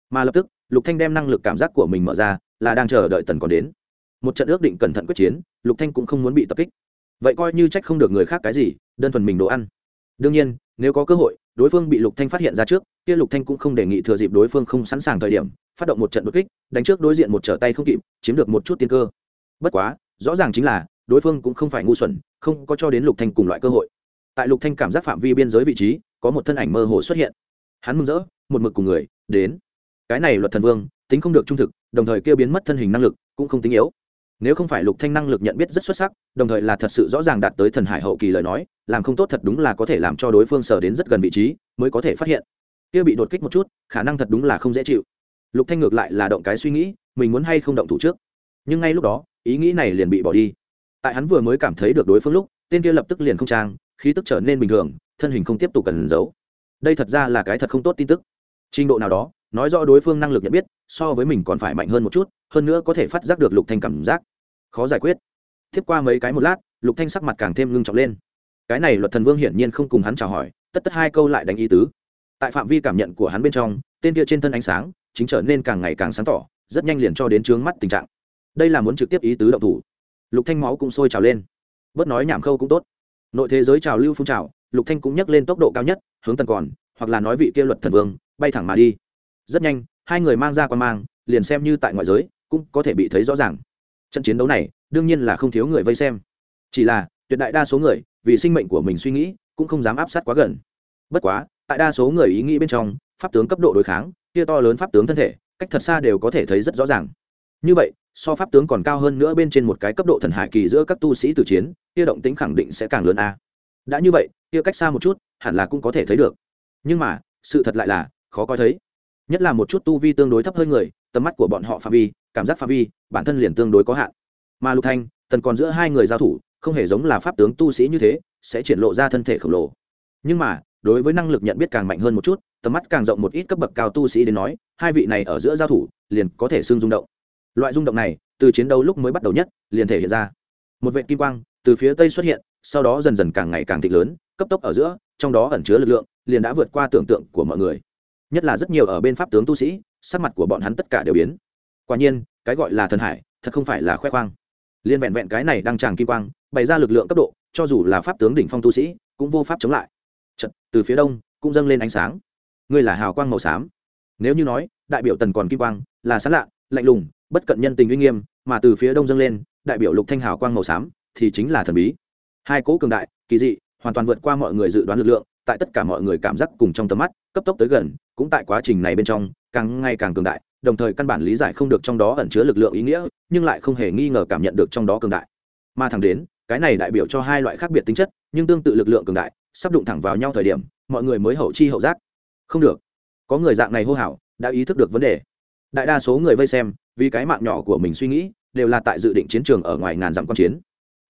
Mà lập tức, lục thanh đem năng lực cảm giác của mình mở ra, là đang chờ đợi tần còn đến. Một trận ước định cẩn thận quyết chiến, lục thanh cũng không muốn bị tập kích. Vậy coi như trách không được người khác cái gì, đơn thuần mình đồ ăn. Đương nhiên, nếu có cơ hội đối phương bị lục thanh phát hiện ra trước, kia lục thanh cũng không đề nghị thừa dịp đối phương không sẵn sàng thời điểm, phát động một trận đột kích, đánh trước đối diện một trở tay không kịp, chiếm được một chút tiên cơ. Bất quá, rõ ràng chính là, đối phương cũng không phải ngu xuẩn, không có cho đến lục thanh cùng loại cơ hội. Tại lục thanh cảm giác phạm vi biên giới vị trí, có một thân ảnh mơ hồ xuất hiện. Hắn mừng rỡ, một mực cùng người, đến. Cái này luật thần vương, tính không được trung thực, đồng thời kia biến mất thân hình năng lực, cũng không tính yếu nếu không phải lục thanh năng lực nhận biết rất xuất sắc, đồng thời là thật sự rõ ràng đạt tới thần hải hậu kỳ lời nói, làm không tốt thật đúng là có thể làm cho đối phương sờ đến rất gần vị trí, mới có thể phát hiện. Kia bị đột kích một chút, khả năng thật đúng là không dễ chịu. Lục thanh ngược lại là động cái suy nghĩ, mình muốn hay không động thủ trước. Nhưng ngay lúc đó, ý nghĩ này liền bị bỏ đi. Tại hắn vừa mới cảm thấy được đối phương lúc, tên kia lập tức liền không trang, khí tức trở nên bình thường, thân hình không tiếp tục cần giấu. Đây thật ra là cái thật không tốt tin tức trình độ nào đó, nói rõ đối phương năng lực nhận biết, so với mình còn phải mạnh hơn một chút, hơn nữa có thể phát giác được lục thanh cảm giác. Khó giải quyết. Tiếp qua mấy cái một lát, lục thanh sắc mặt càng thêm ngưng trọng lên. Cái này luật thần vương hiển nhiên không cùng hắn chào hỏi, tất tất hai câu lại đánh ý tứ. Tại phạm vi cảm nhận của hắn bên trong, tên kia trên thân ánh sáng chính trở nên càng ngày càng sáng tỏ, rất nhanh liền cho đến trướng mắt tình trạng. Đây là muốn trực tiếp ý tứ động thủ. Lục thanh máu cũng sôi trào lên. Bớt nói nhảm khâu cũng tốt. Nội thế giới trào lưu phun trào, lục thanh cũng nhấc lên tốc độ cao nhất, hướng tần còn hoặc là nói vị kia luật thần vương, bay thẳng mà đi. Rất nhanh, hai người mang ra quan mang, liền xem như tại ngoại giới, cũng có thể bị thấy rõ ràng. Trận chiến đấu này, đương nhiên là không thiếu người vây xem. Chỉ là, tuyệt đại đa số người, vì sinh mệnh của mình suy nghĩ, cũng không dám áp sát quá gần. Bất quá, tại đa số người ý nghĩ bên trong, pháp tướng cấp độ đối kháng, kia to lớn pháp tướng thân thể, cách thật xa đều có thể thấy rất rõ ràng. Như vậy, so pháp tướng còn cao hơn nữa bên trên một cái cấp độ thần hải kỳ giữa các tu sĩ tử chiến, kia động tính khẳng định sẽ càng lớn a. Đã như vậy, kia cách xa một chút, hẳn là cũng có thể thấy được nhưng mà, sự thật lại là, khó coi thấy. Nhất là một chút tu vi tương đối thấp hơn người, tầm mắt của bọn họ phạm vi, cảm giác phạm vi, bản thân liền tương đối có hạn. Mà lục thanh, tần còn giữa hai người giao thủ, không hề giống là pháp tướng tu sĩ như thế, sẽ triển lộ ra thân thể khổng lồ. Nhưng mà, đối với năng lực nhận biết càng mạnh hơn một chút, tầm mắt càng rộng một ít cấp bậc cao tu sĩ đến nói, hai vị này ở giữa giao thủ, liền có thể xương rung động. Loại rung động này, từ chiến đấu lúc mới bắt đầu nhất, liền thể hiện ra. Một vệ kim quang, từ phía tây xuất hiện, sau đó dần dần càng ngày càng thịnh lớn, cấp tốc ở giữa trong đó ẩn chứa lực lượng liền đã vượt qua tưởng tượng của mọi người. Nhất là rất nhiều ở bên pháp tướng tu sĩ sắc mặt của bọn hắn tất cả đều biến. Quả nhiên cái gọi là thần hải thật không phải là khoe khoang. Liên vẹn vẹn cái này đang tràng kim quang bày ra lực lượng cấp độ cho dù là pháp tướng đỉnh phong tu sĩ cũng vô pháp chống lại. Chật, từ phía đông cũng dâng lên ánh sáng. Ngươi là hào quang màu xám. Nếu như nói đại biểu tần còn kim quang là sán lạ lạnh lùng bất cận nhân tình uy nghiêm mà từ phía đông dâng lên đại biểu lục thanh hào quang màu xám thì chính là thần bí. Hai cỗ cường đại kỳ dị hoàn toàn vượt qua mọi người dự đoán lực lượng, tại tất cả mọi người cảm giác cùng trong tầm mắt, cấp tốc tới gần, cũng tại quá trình này bên trong, càng ngày càng cường đại, đồng thời căn bản lý giải không được trong đó ẩn chứa lực lượng ý nghĩa, nhưng lại không hề nghi ngờ cảm nhận được trong đó cường đại. Mà thẳng đến, cái này đại biểu cho hai loại khác biệt tính chất, nhưng tương tự lực lượng cường đại, sắp đụng thẳng vào nhau thời điểm, mọi người mới hậu chi hậu giác. Không được. Có người dạng này hô hào, đã ý thức được vấn đề. Đại đa số người vây xem, vì cái mạng nhỏ của mình suy nghĩ, đều là tại dự định chiến trường ở ngoài ngàn dặm quan chiến.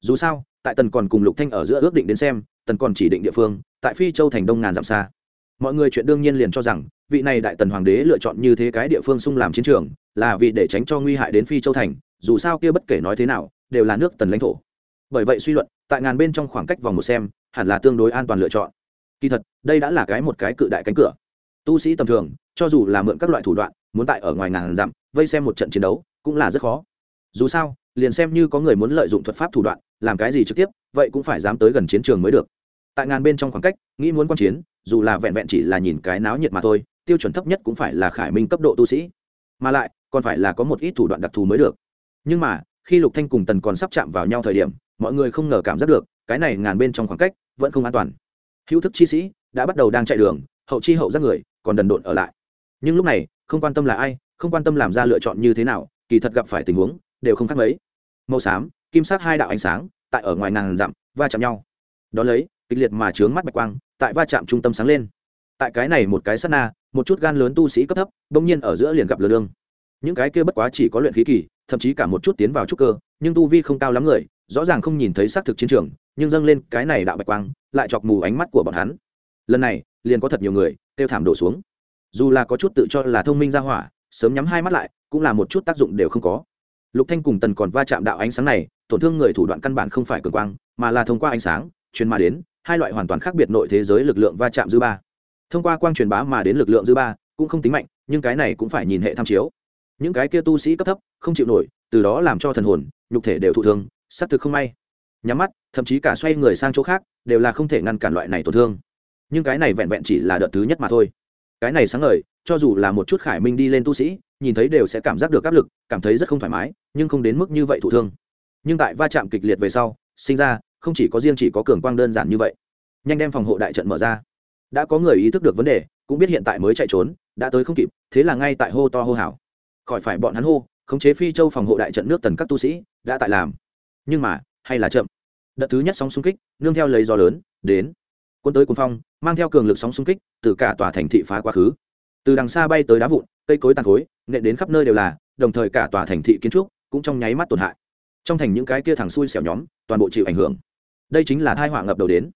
Dù sao, tại tần còn cùng lục thanh ở giữa ước định đến xem tần còn chỉ định địa phương, tại phi châu thành đông ngàn dặm xa. Mọi người chuyện đương nhiên liền cho rằng, vị này đại tần hoàng đế lựa chọn như thế cái địa phương sung làm chiến trường, là vì để tránh cho nguy hại đến phi châu thành, dù sao kia bất kể nói thế nào, đều là nước tần lãnh thổ. Bởi vậy suy luận, tại ngàn bên trong khoảng cách vòng một xem, hẳn là tương đối an toàn lựa chọn. Kỳ thật, đây đã là cái một cái cự đại cánh cửa. Tu sĩ tầm thường, cho dù là mượn các loại thủ đoạn, muốn tại ở ngoài ngàn dặm, vây xem một trận chiến đấu, cũng là rất khó. Dù sao, liền xem như có người muốn lợi dụng thuật pháp thủ đoạn, làm cái gì trực tiếp, vậy cũng phải dám tới gần chiến trường mới được tại ngàn bên trong khoảng cách, nghĩ muốn quan chiến, dù là vẹn vẹn chỉ là nhìn cái náo nhiệt mà thôi, tiêu chuẩn thấp nhất cũng phải là khải minh cấp độ tu sĩ. Mà lại, còn phải là có một ít thủ đoạn đặc thù mới được. Nhưng mà, khi lục thanh cùng tần còn sắp chạm vào nhau thời điểm, mọi người không ngờ cảm giác được, cái này ngàn bên trong khoảng cách vẫn không an toàn. Hữu thức chi sĩ đã bắt đầu đang chạy đường, hậu chi hậu giác người, còn đần độn ở lại. Nhưng lúc này, không quan tâm là ai, không quan tâm làm ra lựa chọn như thế nào, kỳ thật gặp phải tình huống, đều không khác mấy. Màu xám, kim sắc hai đạo ánh sáng, tại ở ngoài ngàn dặm, va chạm nhau. Đón lấy kịch liệt mà trướng mắt bạch quang, tại va chạm trung tâm sáng lên. Tại cái này một cái sát na, một chút gan lớn tu sĩ cấp thấp, bỗng nhiên ở giữa liền gặp lừa lương những cái kia bất quá chỉ có luyện khí kỳ, thậm chí cả một chút tiến vào trúc cơ, nhưng tu vi không cao lắm người, rõ ràng không nhìn thấy xác thực chiến trường, nhưng dâng lên cái này đạo bạch quang, lại chọc mù ánh mắt của bọn hắn. Lần này, liền có thật nhiều người, kêu thảm đổ xuống. Dù là có chút tự cho là thông minh ra hỏa, sớm nhắm hai mắt lại, cũng là một chút tác dụng đều không có. Lục thanh cùng tần còn va chạm đạo ánh sáng này, tổn thương người thủ đoạn căn bản không phải cường quang, mà là thông qua ánh sáng, truyền mà đến hai loại hoàn toàn khác biệt nội thế giới lực lượng va chạm dư ba. Thông qua quang truyền bá mà đến lực lượng dư ba, cũng không tính mạnh, nhưng cái này cũng phải nhìn hệ tham chiếu. Những cái kia tu sĩ cấp thấp, không chịu nổi, từ đó làm cho thần hồn, nhục thể đều thụ thương, xác thực không may. Nhắm mắt, thậm chí cả xoay người sang chỗ khác, đều là không thể ngăn cản loại này tổn thương. Nhưng cái này vẹn vẹn chỉ là đợt thứ nhất mà thôi. Cái này sáng ngời, cho dù là một chút khải minh đi lên tu sĩ, nhìn thấy đều sẽ cảm giác được áp lực, cảm thấy rất không thoải mái, nhưng không đến mức như vậy thụ thương. Nhưng tại va chạm kịch liệt về sau sinh ra, không chỉ có riêng chỉ có cường quang đơn giản như vậy. Nhanh đem phòng hộ đại trận mở ra. Đã có người ý thức được vấn đề, cũng biết hiện tại mới chạy trốn, đã tới không kịp, thế là ngay tại hô to hô hào. Khỏi phải bọn hắn hô, khống chế phi châu phòng hộ đại trận nước tần các tu sĩ, đã tại làm. Nhưng mà, hay là chậm. Đợt thứ nhất sóng xung kích, nương theo lấy gió lớn, đến. Quân tới quân phong, mang theo cường lực sóng xung kích, từ cả tòa thành thị phá quá khứ. Từ đằng xa bay tới đá vụn, cây cối tàn khối, nện đến khắp nơi đều là, đồng thời cả tòa thành thị kiến trúc cũng trong nháy mắt tổn hại trong thành những cái kia thằng xui xẻo nhóm, toàn bộ chịu ảnh hưởng. Đây chính là thai họa ngập đầu đến.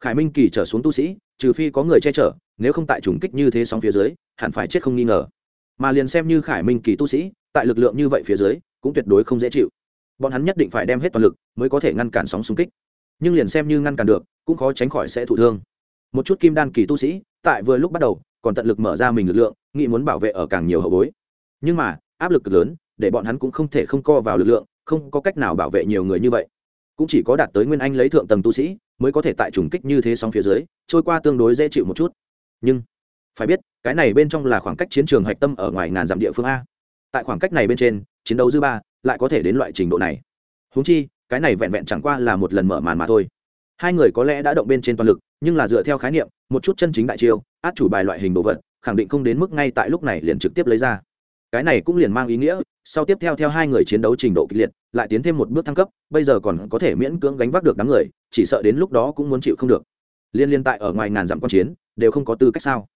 Khải minh kỳ trở xuống tu sĩ, trừ phi có người che chở, nếu không tại trùng kích như thế sóng phía dưới, hẳn phải chết không nghi ngờ. Mà liền xem như khải minh kỳ tu sĩ, tại lực lượng như vậy phía dưới, cũng tuyệt đối không dễ chịu. Bọn hắn nhất định phải đem hết toàn lực, mới có thể ngăn cản sóng xung kích. Nhưng liền xem như ngăn cản được, cũng khó tránh khỏi sẽ thụ thương. Một chút kim đan kỳ tu sĩ, tại vừa lúc bắt đầu, còn tận lực mở ra mình lực lượng, nghĩ muốn bảo vệ ở càng nhiều hậu bối. Nhưng mà, áp lực cực lớn, để bọn hắn cũng không thể không co vào lực lượng không có cách nào bảo vệ nhiều người như vậy. Cũng chỉ có đạt tới nguyên anh lấy thượng tầng tu sĩ mới có thể tại trùng kích như thế sóng phía dưới, trôi qua tương đối dễ chịu một chút. Nhưng, phải biết, cái này bên trong là khoảng cách chiến trường hạch tâm ở ngoài ngàn dặm địa phương a. Tại khoảng cách này bên trên, chiến đấu dư ba lại có thể đến loại trình độ này. Húng chi, cái này vẹn vẹn chẳng qua là một lần mở màn mà thôi. Hai người có lẽ đã động bên trên toàn lực, nhưng là dựa theo khái niệm, một chút chân chính đại chiêu, át chủ bài loại hình đồ vật, khẳng định không đến mức ngay tại lúc này liền trực tiếp lấy ra. Cái này cũng liền mang ý nghĩa, sau tiếp theo theo hai người chiến đấu trình độ kịch liệt lại tiến thêm một bước thăng cấp, bây giờ còn có thể miễn cưỡng gánh vác được đám người, chỉ sợ đến lúc đó cũng muốn chịu không được. Liên liên tại ở ngoài ngàn dặm quan chiến, đều không có tư cách sao?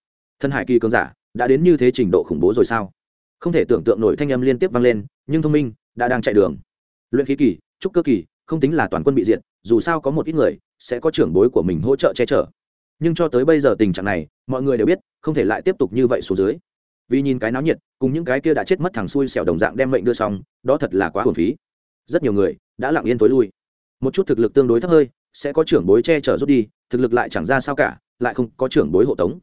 Thân hải kỳ cường giả, đã đến như thế trình độ khủng bố rồi sao? Không thể tưởng tượng nổi thanh âm liên tiếp vang lên, nhưng thông minh, đã đang chạy đường. Luyện khí kỳ, trúc cơ kỳ, không tính là toàn quân bị diệt, dù sao có một ít người sẽ có trưởng bối của mình hỗ trợ che chở. Nhưng cho tới bây giờ tình trạng này, mọi người đều biết, không thể lại tiếp tục như vậy xuống dưới. Vì nhìn cái náo nhiệt, cùng những cái kia đã chết mất thằng xui xẻo đồng dạng đem mệnh đưa xong, đó thật là quá hồn phí rất nhiều người đã lặng yên tối lui. Một chút thực lực tương đối thấp hơi, sẽ có trưởng bối che chở rút đi, thực lực lại chẳng ra sao cả, lại không có trưởng bối hộ tống.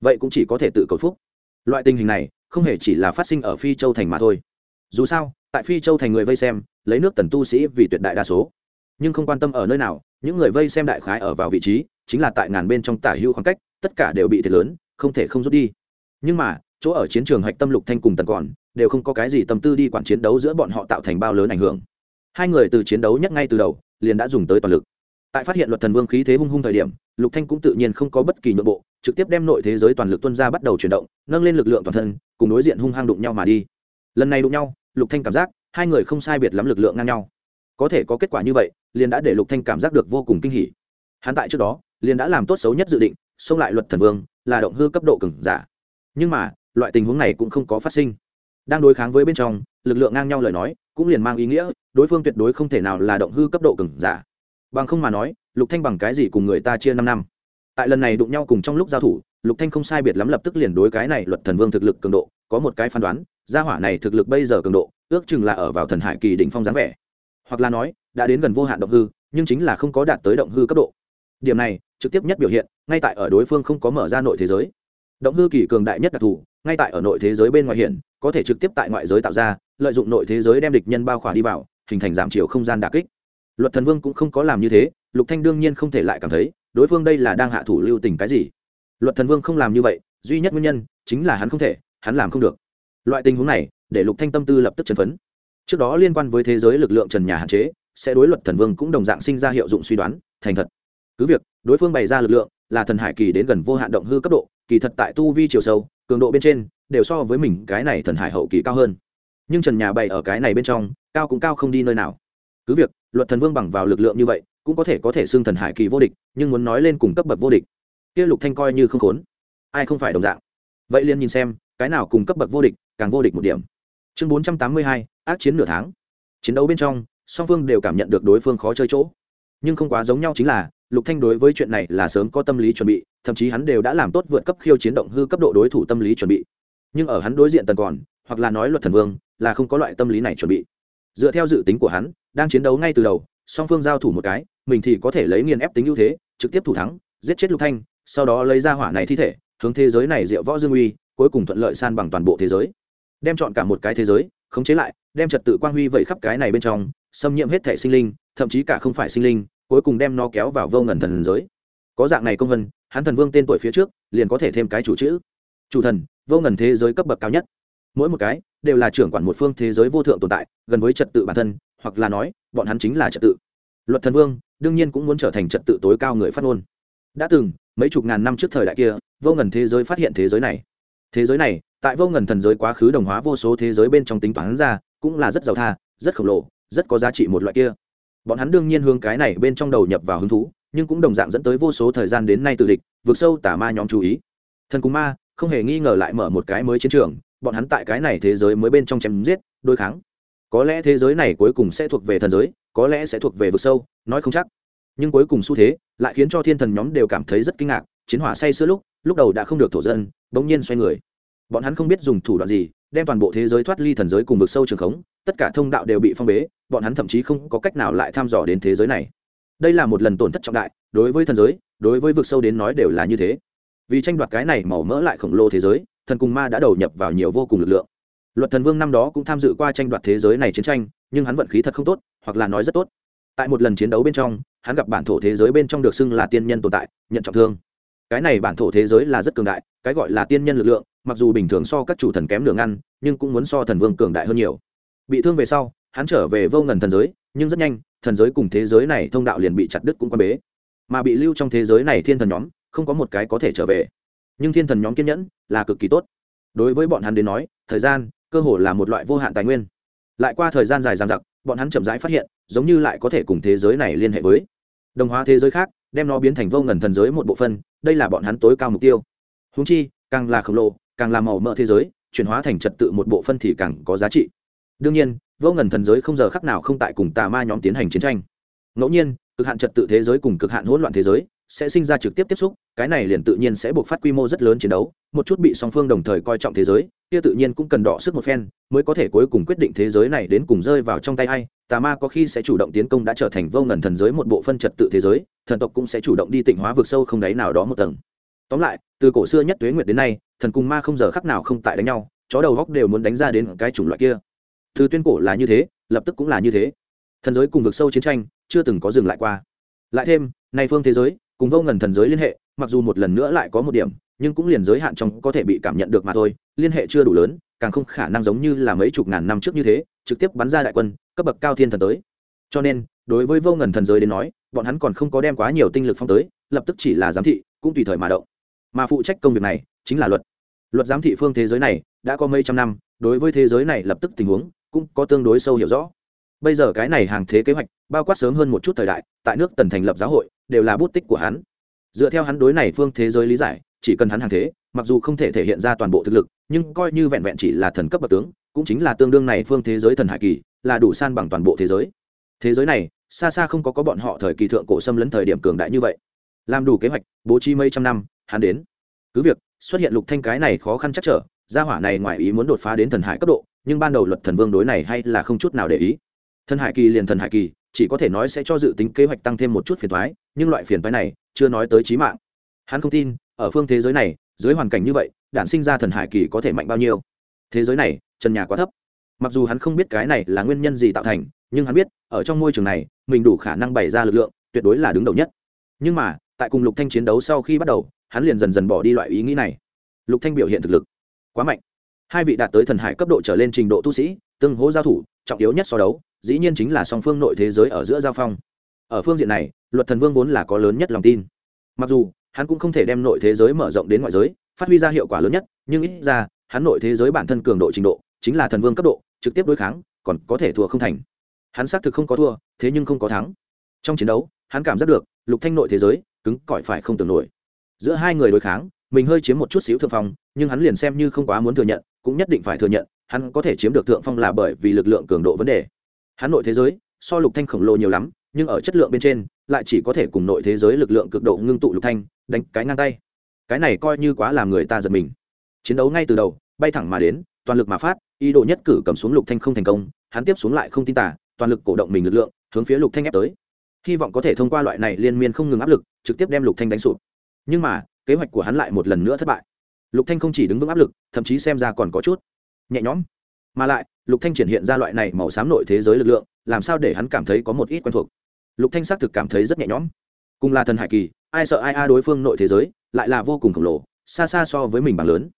Vậy cũng chỉ có thể tự cầu phúc. Loại tình hình này, không hề chỉ là phát sinh ở phi châu thành mà thôi. Dù sao, tại phi châu thành người vây xem, lấy nước tần tu sĩ vì tuyệt đại đa số. Nhưng không quan tâm ở nơi nào, những người vây xem đại khái ở vào vị trí, chính là tại ngàn bên trong tả hữu khoảng cách, tất cả đều bị thiệt lớn, không thể không rút đi. Nhưng mà, chỗ ở chiến trường hạch tâm lục thanh cùng tần còn, đều không có cái gì tâm tư đi quản chiến đấu giữa bọn họ tạo thành bao lớn ảnh hưởng hai người từ chiến đấu nhắc ngay từ đầu, liền đã dùng tới toàn lực. Tại phát hiện luật thần vương khí thế hung hung thời điểm, lục thanh cũng tự nhiên không có bất kỳ nhượng bộ, trực tiếp đem nội thế giới toàn lực tuân ra bắt đầu chuyển động, nâng lên lực lượng toàn thân, cùng đối diện hung hăng đụng nhau mà đi. Lần này đụng nhau, lục thanh cảm giác, hai người không sai biệt lắm lực lượng ngang nhau. Có thể có kết quả như vậy, liền đã để lục thanh cảm giác được vô cùng kinh hỉ. Hắn tại trước đó, liền đã làm tốt xấu nhất dự định, xông lại luật thần vương, là động hư cấp độ cường giả. Nhưng mà, loại tình huống này cũng không có phát sinh. Đang đối kháng với bên trong, lực lượng ngang nhau lời nói cũng liền mang ý nghĩa, đối phương tuyệt đối không thể nào là động hư cấp độ cường giả. Bằng không mà nói, lục thanh bằng cái gì cùng người ta chia năm năm? Tại lần này đụng nhau cùng trong lúc giao thủ, lục thanh không sai biệt lắm lập tức liền đối cái này luật thần vương thực lực cường độ, có một cái phán đoán, gia hỏa này thực lực bây giờ cường độ, ước chừng là ở vào thần hải kỳ đỉnh phong dáng vẻ. Hoặc là nói, đã đến gần vô hạn động hư, nhưng chính là không có đạt tới động hư cấp độ. Điểm này, trực tiếp nhất biểu hiện, ngay tại ở đối phương không có mở ra nội thế giới động hư kỳ cường đại nhất đặc thù, ngay tại ở nội thế giới bên ngoài hiện, có thể trực tiếp tại ngoại giới tạo ra, lợi dụng nội thế giới đem địch nhân bao khỏa đi vào, hình thành giảm chiều không gian đà kích. Luật thần vương cũng không có làm như thế, lục thanh đương nhiên không thể lại cảm thấy, đối phương đây là đang hạ thủ lưu tình cái gì. Luật thần vương không làm như vậy, duy nhất nguyên nhân chính là hắn không thể, hắn làm không được. Loại tình huống này, để lục thanh tâm tư lập tức chấn phấn. Trước đó liên quan với thế giới lực lượng trần nhà hạn chế, sẽ đối luật thần vương cũng đồng dạng sinh ra hiệu dụng suy đoán, thành thật. Cứ việc, đối phương bày ra lực lượng là thần hải kỳ đến gần vô hạn động hư cấp độ, kỳ thật tại tu vi chiều sâu, cường độ bên trên đều so với mình cái này thần hải hậu kỳ cao hơn. Nhưng trần nhà bày ở cái này bên trong, cao cũng cao không đi nơi nào. Cứ việc, luật thần vương bằng vào lực lượng như vậy, cũng có thể có thể xưng thần hải kỳ vô địch, nhưng muốn nói lên cùng cấp bậc vô địch, kia lục thanh coi như không khốn. Ai không phải đồng dạng? Vậy liền nhìn xem, cái nào cùng cấp bậc vô địch, càng vô địch một điểm. Chương bốn trăm tám mươi hai, ác chiến nửa tháng. Chiến đấu bên trong, song phương đều cảm nhận được đối phương khó chơi chỗ. Nhưng không quá giống nhau chính là lục thanh đối với chuyện này là sớm có tâm lý chuẩn bị, thậm chí hắn đều đã làm tốt vượt cấp khiêu chiến động hư cấp độ đối thủ tâm lý chuẩn bị. Nhưng ở hắn đối diện tần còn, hoặc là nói luật thần vương, là không có loại tâm lý này chuẩn bị. Dựa theo dự tính của hắn, đang chiến đấu ngay từ đầu, song phương giao thủ một cái, mình thì có thể lấy nghiền ép tính ưu thế, trực tiếp thủ thắng, giết chết lục thanh, sau đó lấy ra hỏa này thi thể, hướng thế giới này diệu võ dương uy, cuối cùng thuận lợi san bằng toàn bộ thế giới. Đem chọn cả một cái thế giới, khống chế lại, đem trật tự quang huy vẩy khắp cái này bên trong, xâm nhiễm hết thể sinh linh, thậm chí cả không phải sinh linh cuối cùng đem nó kéo vào vô ngần thần giới. Có dạng này công vân, hắn thần vương tên tuổi phía trước, liền có thể thêm cái chủ chữ. Chủ thần, vô ngần thế giới cấp bậc cao nhất. Mỗi một cái, đều là trưởng quản một phương thế giới vô thượng tồn tại, gần với trật tự bản thân, hoặc là nói, bọn hắn chính là trật tự. Luật thần vương, đương nhiên cũng muốn trở thành trật tự tối cao người phát ngôn. Đã từng, mấy chục ngàn năm trước thời đại kia, vô ngần thế giới phát hiện thế giới này. Thế giới này, tại vô ngần thần giới quá khứ đồng hóa vô số thế giới bên trong tính toán ra, cũng là rất giàu tha, rất khổng lồ, rất có giá trị một loại kia bọn hắn đương nhiên hướng cái này bên trong đầu nhập vào hứng thú, nhưng cũng đồng dạng dẫn tới vô số thời gian đến nay từ địch, vượt sâu tả ma nhóm chú ý. Thần cúng ma, không hề nghi ngờ lại mở một cái mới chiến trường, bọn hắn tại cái này thế giới mới bên trong chém giết, đối kháng. Có lẽ thế giới này cuối cùng sẽ thuộc về thần giới, có lẽ sẽ thuộc về vực sâu, nói không chắc. Nhưng cuối cùng xu thế lại khiến cho thiên thần nhóm đều cảm thấy rất kinh ngạc, chiến hỏa say sưa lúc lúc đầu đã không được thổ dân, bỗng nhiên xoay người. Bọn hắn không biết dùng thủ đoạn gì, đem toàn bộ thế giới thoát ly thần giới cùng vực sâu trường khống, tất cả thông đạo đều bị phong bế bọn hắn thậm chí không có cách nào lại thăm dò đến thế giới này. Đây là một lần tổn thất trọng đại, đối với thần giới, đối với vực sâu đến nói đều là như thế. Vì tranh đoạt cái này màu mỡ lại khổng lồ thế giới, thần cùng ma đã đầu nhập vào nhiều vô cùng lực lượng. Luật thần vương năm đó cũng tham dự qua tranh đoạt thế giới này chiến tranh, nhưng hắn vận khí thật không tốt, hoặc là nói rất tốt. Tại một lần chiến đấu bên trong, hắn gặp bản thổ thế giới bên trong được xưng là tiên nhân tồn tại, nhận trọng thương. Cái này bản thổ thế giới là rất cường đại, cái gọi là tiên nhân lực lượng, mặc dù bình thường so các chủ thần kém đường ngăn, nhưng cũng muốn so thần vương cường đại hơn nhiều. Bị thương về sau hắn trở về vô ngần thần giới, nhưng rất nhanh, thần giới cùng thế giới này thông đạo liền bị chặt đứt cũng quan bế. Mà bị lưu trong thế giới này thiên thần nhóm, không có một cái có thể trở về. Nhưng thiên thần nhóm kiên nhẫn là cực kỳ tốt. Đối với bọn hắn đến nói, thời gian, cơ hồ là một loại vô hạn tài nguyên. Lại qua thời gian dài dằng dặc, bọn hắn chậm rãi phát hiện, giống như lại có thể cùng thế giới này liên hệ với đồng hóa thế giới khác, đem nó biến thành vô ngần thần giới một bộ phân đây là bọn hắn tối cao mục tiêu. Húng chi, càng là khổng lồ, càng là màu mỡ thế giới, chuyển hóa thành trật tự một bộ phân thì càng có giá trị. Đương nhiên vô ngần thần giới không giờ khắc nào không tại cùng tà ma nhóm tiến hành chiến tranh. Ngẫu nhiên, cực hạn trật tự thế giới cùng cực hạn hỗn loạn thế giới sẽ sinh ra trực tiếp tiếp xúc, cái này liền tự nhiên sẽ buộc phát quy mô rất lớn chiến đấu, một chút bị song phương đồng thời coi trọng thế giới, kia tự nhiên cũng cần đọ sức một phen mới có thể cuối cùng quyết định thế giới này đến cùng rơi vào trong tay ai. Tà ma có khi sẽ chủ động tiến công đã trở thành vô ngần thần giới một bộ phân trật tự thế giới, thần tộc cũng sẽ chủ động đi tịnh hóa vực sâu không đáy nào đó một tầng. Tóm lại, từ cổ xưa nhất tuế nguyệt đến nay, thần cùng ma không giờ khắc nào không tại đánh nhau, chó đầu góc đều muốn đánh ra đến cái chủng loại kia từ tuyên cổ là như thế, lập tức cũng là như thế. Thần giới cùng vực sâu chiến tranh chưa từng có dừng lại qua. Lại thêm, nay phương thế giới cùng vô ngần thần giới liên hệ, mặc dù một lần nữa lại có một điểm, nhưng cũng liền giới hạn trong có thể bị cảm nhận được mà thôi. Liên hệ chưa đủ lớn, càng không khả năng giống như là mấy chục ngàn năm trước như thế, trực tiếp bắn ra đại quân, cấp bậc cao thiên thần tới. Cho nên, đối với vô ngần thần giới đến nói, bọn hắn còn không có đem quá nhiều tinh lực phong tới, lập tức chỉ là giám thị, cũng tùy thời mà động. Mà phụ trách công việc này chính là luật. Luật giám thị phương thế giới này đã có mấy trăm năm, đối với thế giới này lập tức tình huống cũng có tương đối sâu hiểu rõ. Bây giờ cái này hàng thế kế hoạch, bao quát sớm hơn một chút thời đại, tại nước tần thành lập giáo hội, đều là bút tích của hắn. Dựa theo hắn đối này phương thế giới lý giải, chỉ cần hắn hàng thế, mặc dù không thể thể hiện ra toàn bộ thực lực, nhưng coi như vẹn vẹn chỉ là thần cấp bậc tướng, cũng chính là tương đương này phương thế giới thần hải kỳ, là đủ san bằng toàn bộ thế giới. Thế giới này, xa xa không có có bọn họ thời kỳ thượng cổ xâm lấn thời điểm cường đại như vậy. Làm đủ kế hoạch, bố trí mấy trăm năm, hắn đến. Cứ việc, xuất hiện lục thanh cái này khó khăn chắc trở, gia hỏa này ngoài ý muốn đột phá đến thần hải cấp độ nhưng ban đầu luật thần vương đối này hay là không chút nào để ý. Thần hải kỳ liền thần hải kỳ, chỉ có thể nói sẽ cho dự tính kế hoạch tăng thêm một chút phiền thoái nhưng loại phiền thoái này chưa nói tới trí mạng. Hắn không tin, ở phương thế giới này, dưới hoàn cảnh như vậy, đản sinh ra thần hải kỳ có thể mạnh bao nhiêu? Thế giới này, trần nhà quá thấp. Mặc dù hắn không biết cái này là nguyên nhân gì tạo thành, nhưng hắn biết, ở trong môi trường này, mình đủ khả năng bày ra lực lượng, tuyệt đối là đứng đầu nhất. Nhưng mà, tại cùng lục thanh chiến đấu sau khi bắt đầu, hắn liền dần dần bỏ đi loại ý nghĩ này. Lục thanh biểu hiện thực lực quá mạnh hai vị đạt tới thần hải cấp độ trở lên trình độ tu sĩ, tương hỗ giao thủ, trọng yếu nhất so đấu, dĩ nhiên chính là song phương nội thế giới ở giữa giao phong. Ở phương diện này, luật thần vương vốn là có lớn nhất lòng tin. Mặc dù, hắn cũng không thể đem nội thế giới mở rộng đến ngoại giới, phát huy ra hiệu quả lớn nhất, nhưng ít ra, hắn nội thế giới bản thân cường độ trình độ, chính là thần vương cấp độ, trực tiếp đối kháng, còn có thể thua không thành. Hắn xác thực không có thua, thế nhưng không có thắng. Trong chiến đấu, hắn cảm giác được, lục thanh nội thế giới, cứng cỏi phải không tưởng nổi. Giữa hai người đối kháng, mình hơi chiếm một chút xíu thượng phong, nhưng hắn liền xem như không quá muốn thừa nhận cũng nhất định phải thừa nhận, hắn có thể chiếm được thượng phong là bởi vì lực lượng cường độ vấn đề. Hắn nội thế giới, so lục thanh khổng lồ nhiều lắm, nhưng ở chất lượng bên trên, lại chỉ có thể cùng nội thế giới lực lượng cực độ ngưng tụ lục thanh, đánh cái ngang tay. Cái này coi như quá làm người ta giật mình. Chiến đấu ngay từ đầu, bay thẳng mà đến, toàn lực mà phát, ý đồ nhất cử cầm xuống lục thanh không thành công, hắn tiếp xuống lại không tin tả toàn lực cổ động mình lực lượng, hướng phía lục thanh ép tới. Hy vọng có thể thông qua loại này liên miên không ngừng áp lực, trực tiếp đem lục thanh đánh sụp. Nhưng mà, kế hoạch của hắn lại một lần nữa thất bại lục thanh không chỉ đứng vững áp lực, thậm chí xem ra còn có chút nhẹ nhõm. Mà lại, lục thanh triển hiện ra loại này màu xám nội thế giới lực lượng, làm sao để hắn cảm thấy có một ít quen thuộc? Lục thanh xác thực cảm thấy rất nhẹ nhõm. Cùng là thần hải kỳ, ai sợ ai a đối phương nội thế giới, lại là vô cùng khổng lồ, xa xa so với mình bằng lớn.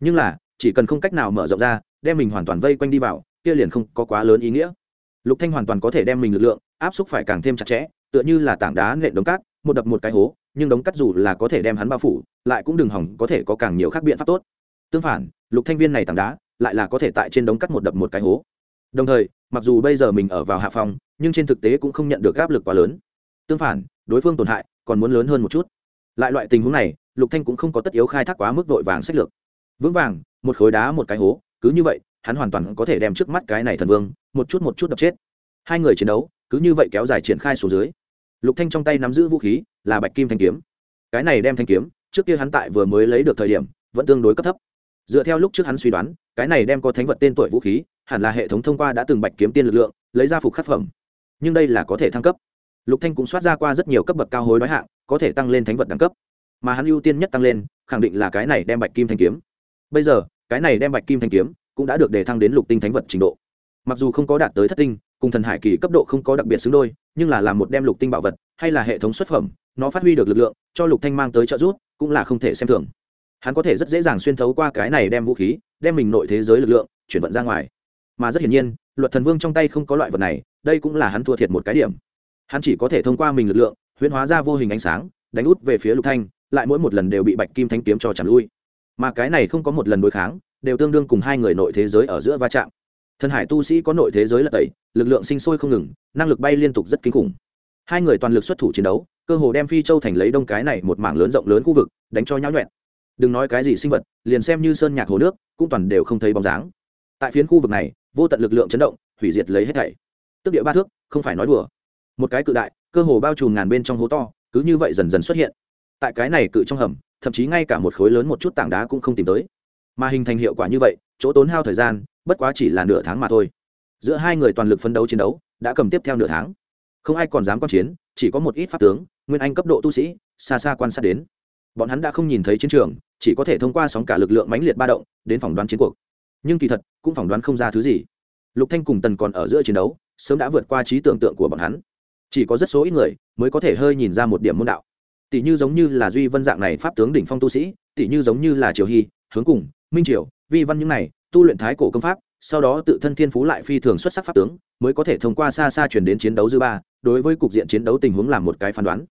Nhưng là, chỉ cần không cách nào mở rộng ra, đem mình hoàn toàn vây quanh đi vào, kia liền không có quá lớn ý nghĩa. Lục thanh hoàn toàn có thể đem mình lực lượng áp xúc phải càng thêm chặt chẽ, tựa như là tảng đá nện đống cát, một đập một cái hố nhưng đống cắt dù là có thể đem hắn bao phủ, lại cũng đừng hỏng, có thể có càng nhiều khác biện pháp tốt. Tương phản, lục thanh viên này tảng đá, lại là có thể tại trên đống cắt một đập một cái hố. Đồng thời, mặc dù bây giờ mình ở vào hạ phòng nhưng trên thực tế cũng không nhận được áp lực quá lớn. Tương phản, đối phương tổn hại, còn muốn lớn hơn một chút. Lại loại tình huống này, lục thanh cũng không có tất yếu khai thác quá mức vội vàng sách lược. Vững vàng, một khối đá một cái hố, cứ như vậy, hắn hoàn toàn có thể đem trước mắt cái này thần vương, một chút một chút đập chết. Hai người chiến đấu, cứ như vậy kéo dài triển khai xuống dưới lục thanh trong tay nắm giữ vũ khí, là bạch kim thanh kiếm. Cái này đem thanh kiếm, trước kia hắn tại vừa mới lấy được thời điểm, vẫn tương đối cấp thấp. Dựa theo lúc trước hắn suy đoán, cái này đem có thánh vật tên tuổi vũ khí, hẳn là hệ thống thông qua đã từng bạch kiếm tiên lực lượng, lấy ra phục khắc phẩm. Nhưng đây là có thể thăng cấp. Lục thanh cũng soát ra qua rất nhiều cấp bậc cao hối đoái hạng, có thể tăng lên thánh vật đẳng cấp. Mà hắn ưu tiên nhất tăng lên, khẳng định là cái này đem bạch kim thanh kiếm. Bây giờ, cái này đem bạch kim thanh kiếm cũng đã được đề thăng đến lục tinh thánh vật trình độ. Mặc dù không có đạt tới thất tinh, cùng thần hải kỳ cấp độ không có đặc biệt xứng đôi nhưng là làm một đem lục tinh bảo vật, hay là hệ thống xuất phẩm, nó phát huy được lực lượng, cho lục thanh mang tới trợ giúp, cũng là không thể xem thường. Hắn có thể rất dễ dàng xuyên thấu qua cái này đem vũ khí, đem mình nội thế giới lực lượng, chuyển vận ra ngoài. Mà rất hiển nhiên, luật thần vương trong tay không có loại vật này, đây cũng là hắn thua thiệt một cái điểm. Hắn chỉ có thể thông qua mình lực lượng, huyễn hóa ra vô hình ánh sáng, đánh út về phía lục thanh, lại mỗi một lần đều bị bạch kim thanh kiếm cho chặn lui. Mà cái này không có một lần đối kháng, đều tương đương cùng hai người nội thế giới ở giữa va chạm thần hải tu sĩ có nội thế giới là tẩy, lực lượng sinh sôi không ngừng, năng lực bay liên tục rất kinh khủng. Hai người toàn lực xuất thủ chiến đấu, cơ hồ đem phi châu thành lấy đông cái này một mảng lớn rộng lớn khu vực, đánh cho nhão nhuẹn đừng nói cái gì sinh vật, liền xem như sơn nhạc hồ nước, cũng toàn đều không thấy bóng dáng. Tại phiến khu vực này, vô tận lực lượng chấn động, hủy diệt lấy hết thảy. Tức địa ba thước, không phải nói đùa. Một cái cự đại, cơ hồ bao trùm ngàn bên trong hố to, cứ như vậy dần dần xuất hiện. Tại cái này cự trong hầm, thậm chí ngay cả một khối lớn một chút tảng đá cũng không tìm tới. Mà hình thành hiệu quả như vậy, chỗ tốn hao thời gian bất quá chỉ là nửa tháng mà thôi. Giữa hai người toàn lực phấn đấu chiến đấu, đã cầm tiếp theo nửa tháng. Không ai còn dám quan chiến, chỉ có một ít pháp tướng, nguyên anh cấp độ tu sĩ, xa xa quan sát đến. Bọn hắn đã không nhìn thấy chiến trường, chỉ có thể thông qua sóng cả lực lượng mãnh liệt ba động, đến phỏng đoán chiến cuộc. Nhưng kỳ thật, cũng phỏng đoán không ra thứ gì. Lục thanh cùng tần còn ở giữa chiến đấu, sớm đã vượt qua trí tưởng tượng của bọn hắn. Chỉ có rất số ít người, mới có thể hơi nhìn ra một điểm môn đạo. Tỷ như giống như là duy vân dạng này pháp tướng đỉnh phong tu sĩ, tỷ như giống như là triều hy, hướng cùng, minh triều, vi văn những này tu luyện thái cổ công pháp, sau đó tự thân thiên phú lại phi thường xuất sắc pháp tướng, mới có thể thông qua xa xa chuyển đến chiến đấu dư ba, đối với cục diện chiến đấu tình huống làm một cái phán đoán.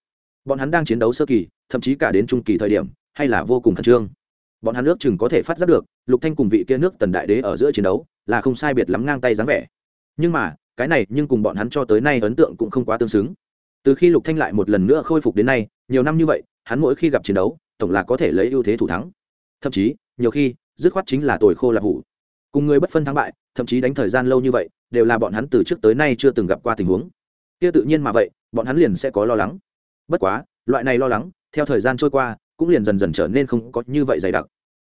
Bọn hắn đang chiến đấu sơ kỳ, thậm chí cả đến trung kỳ thời điểm, hay là vô cùng khẩn trương. Bọn hắn nước chừng có thể phát giác được, lục thanh cùng vị kia nước tần đại đế ở giữa chiến đấu, là không sai biệt lắm ngang tay dáng vẻ. Nhưng mà, cái này nhưng cùng bọn hắn cho tới nay ấn tượng cũng không quá tương xứng. Từ khi lục thanh lại một lần nữa khôi phục đến nay, nhiều năm như vậy, hắn mỗi khi gặp chiến đấu, tổng là có thể lấy ưu thế thủ thắng. Thậm chí, nhiều khi, dứt khoát chính là tồi khô là hủ cùng người bất phân thắng bại, thậm chí đánh thời gian lâu như vậy, đều là bọn hắn từ trước tới nay chưa từng gặp qua tình huống. Kia tự nhiên mà vậy, bọn hắn liền sẽ có lo lắng. Bất quá, loại này lo lắng, theo thời gian trôi qua, cũng liền dần dần trở nên không có như vậy dày đặc.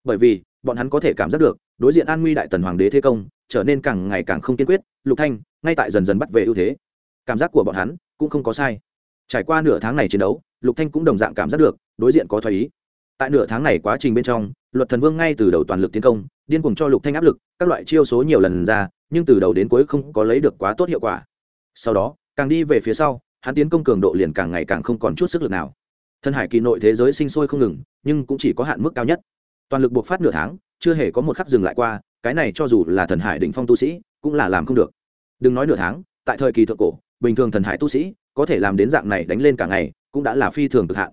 Bởi vì, bọn hắn có thể cảm giác được, đối diện an nguy đại tần hoàng đế thế công, trở nên càng ngày càng không kiên quyết, lục thanh, ngay tại dần dần bắt về ưu thế. Cảm giác của bọn hắn cũng không có sai. Trải qua nửa tháng này chiến đấu, lục thanh cũng đồng dạng cảm giác được, đối diện có thoái ý. Tại nửa tháng này quá trình bên trong, luật thần vương ngay từ đầu toàn lực tiến công điên cuồng cho lục thanh áp lực, các loại chiêu số nhiều lần ra, nhưng từ đầu đến cuối không có lấy được quá tốt hiệu quả. Sau đó, càng đi về phía sau, hắn tiến công cường độ liền càng ngày càng không còn chút sức lực nào. Thân hải kỳ nội thế giới sinh sôi không ngừng, nhưng cũng chỉ có hạn mức cao nhất. Toàn lực buộc phát nửa tháng, chưa hề có một khắc dừng lại qua, cái này cho dù là thần hải đỉnh phong tu sĩ, cũng là làm không được. Đừng nói nửa tháng, tại thời kỳ thượng cổ, bình thường thần hải tu sĩ, có thể làm đến dạng này đánh lên cả ngày, cũng đã là phi thường cực hạn.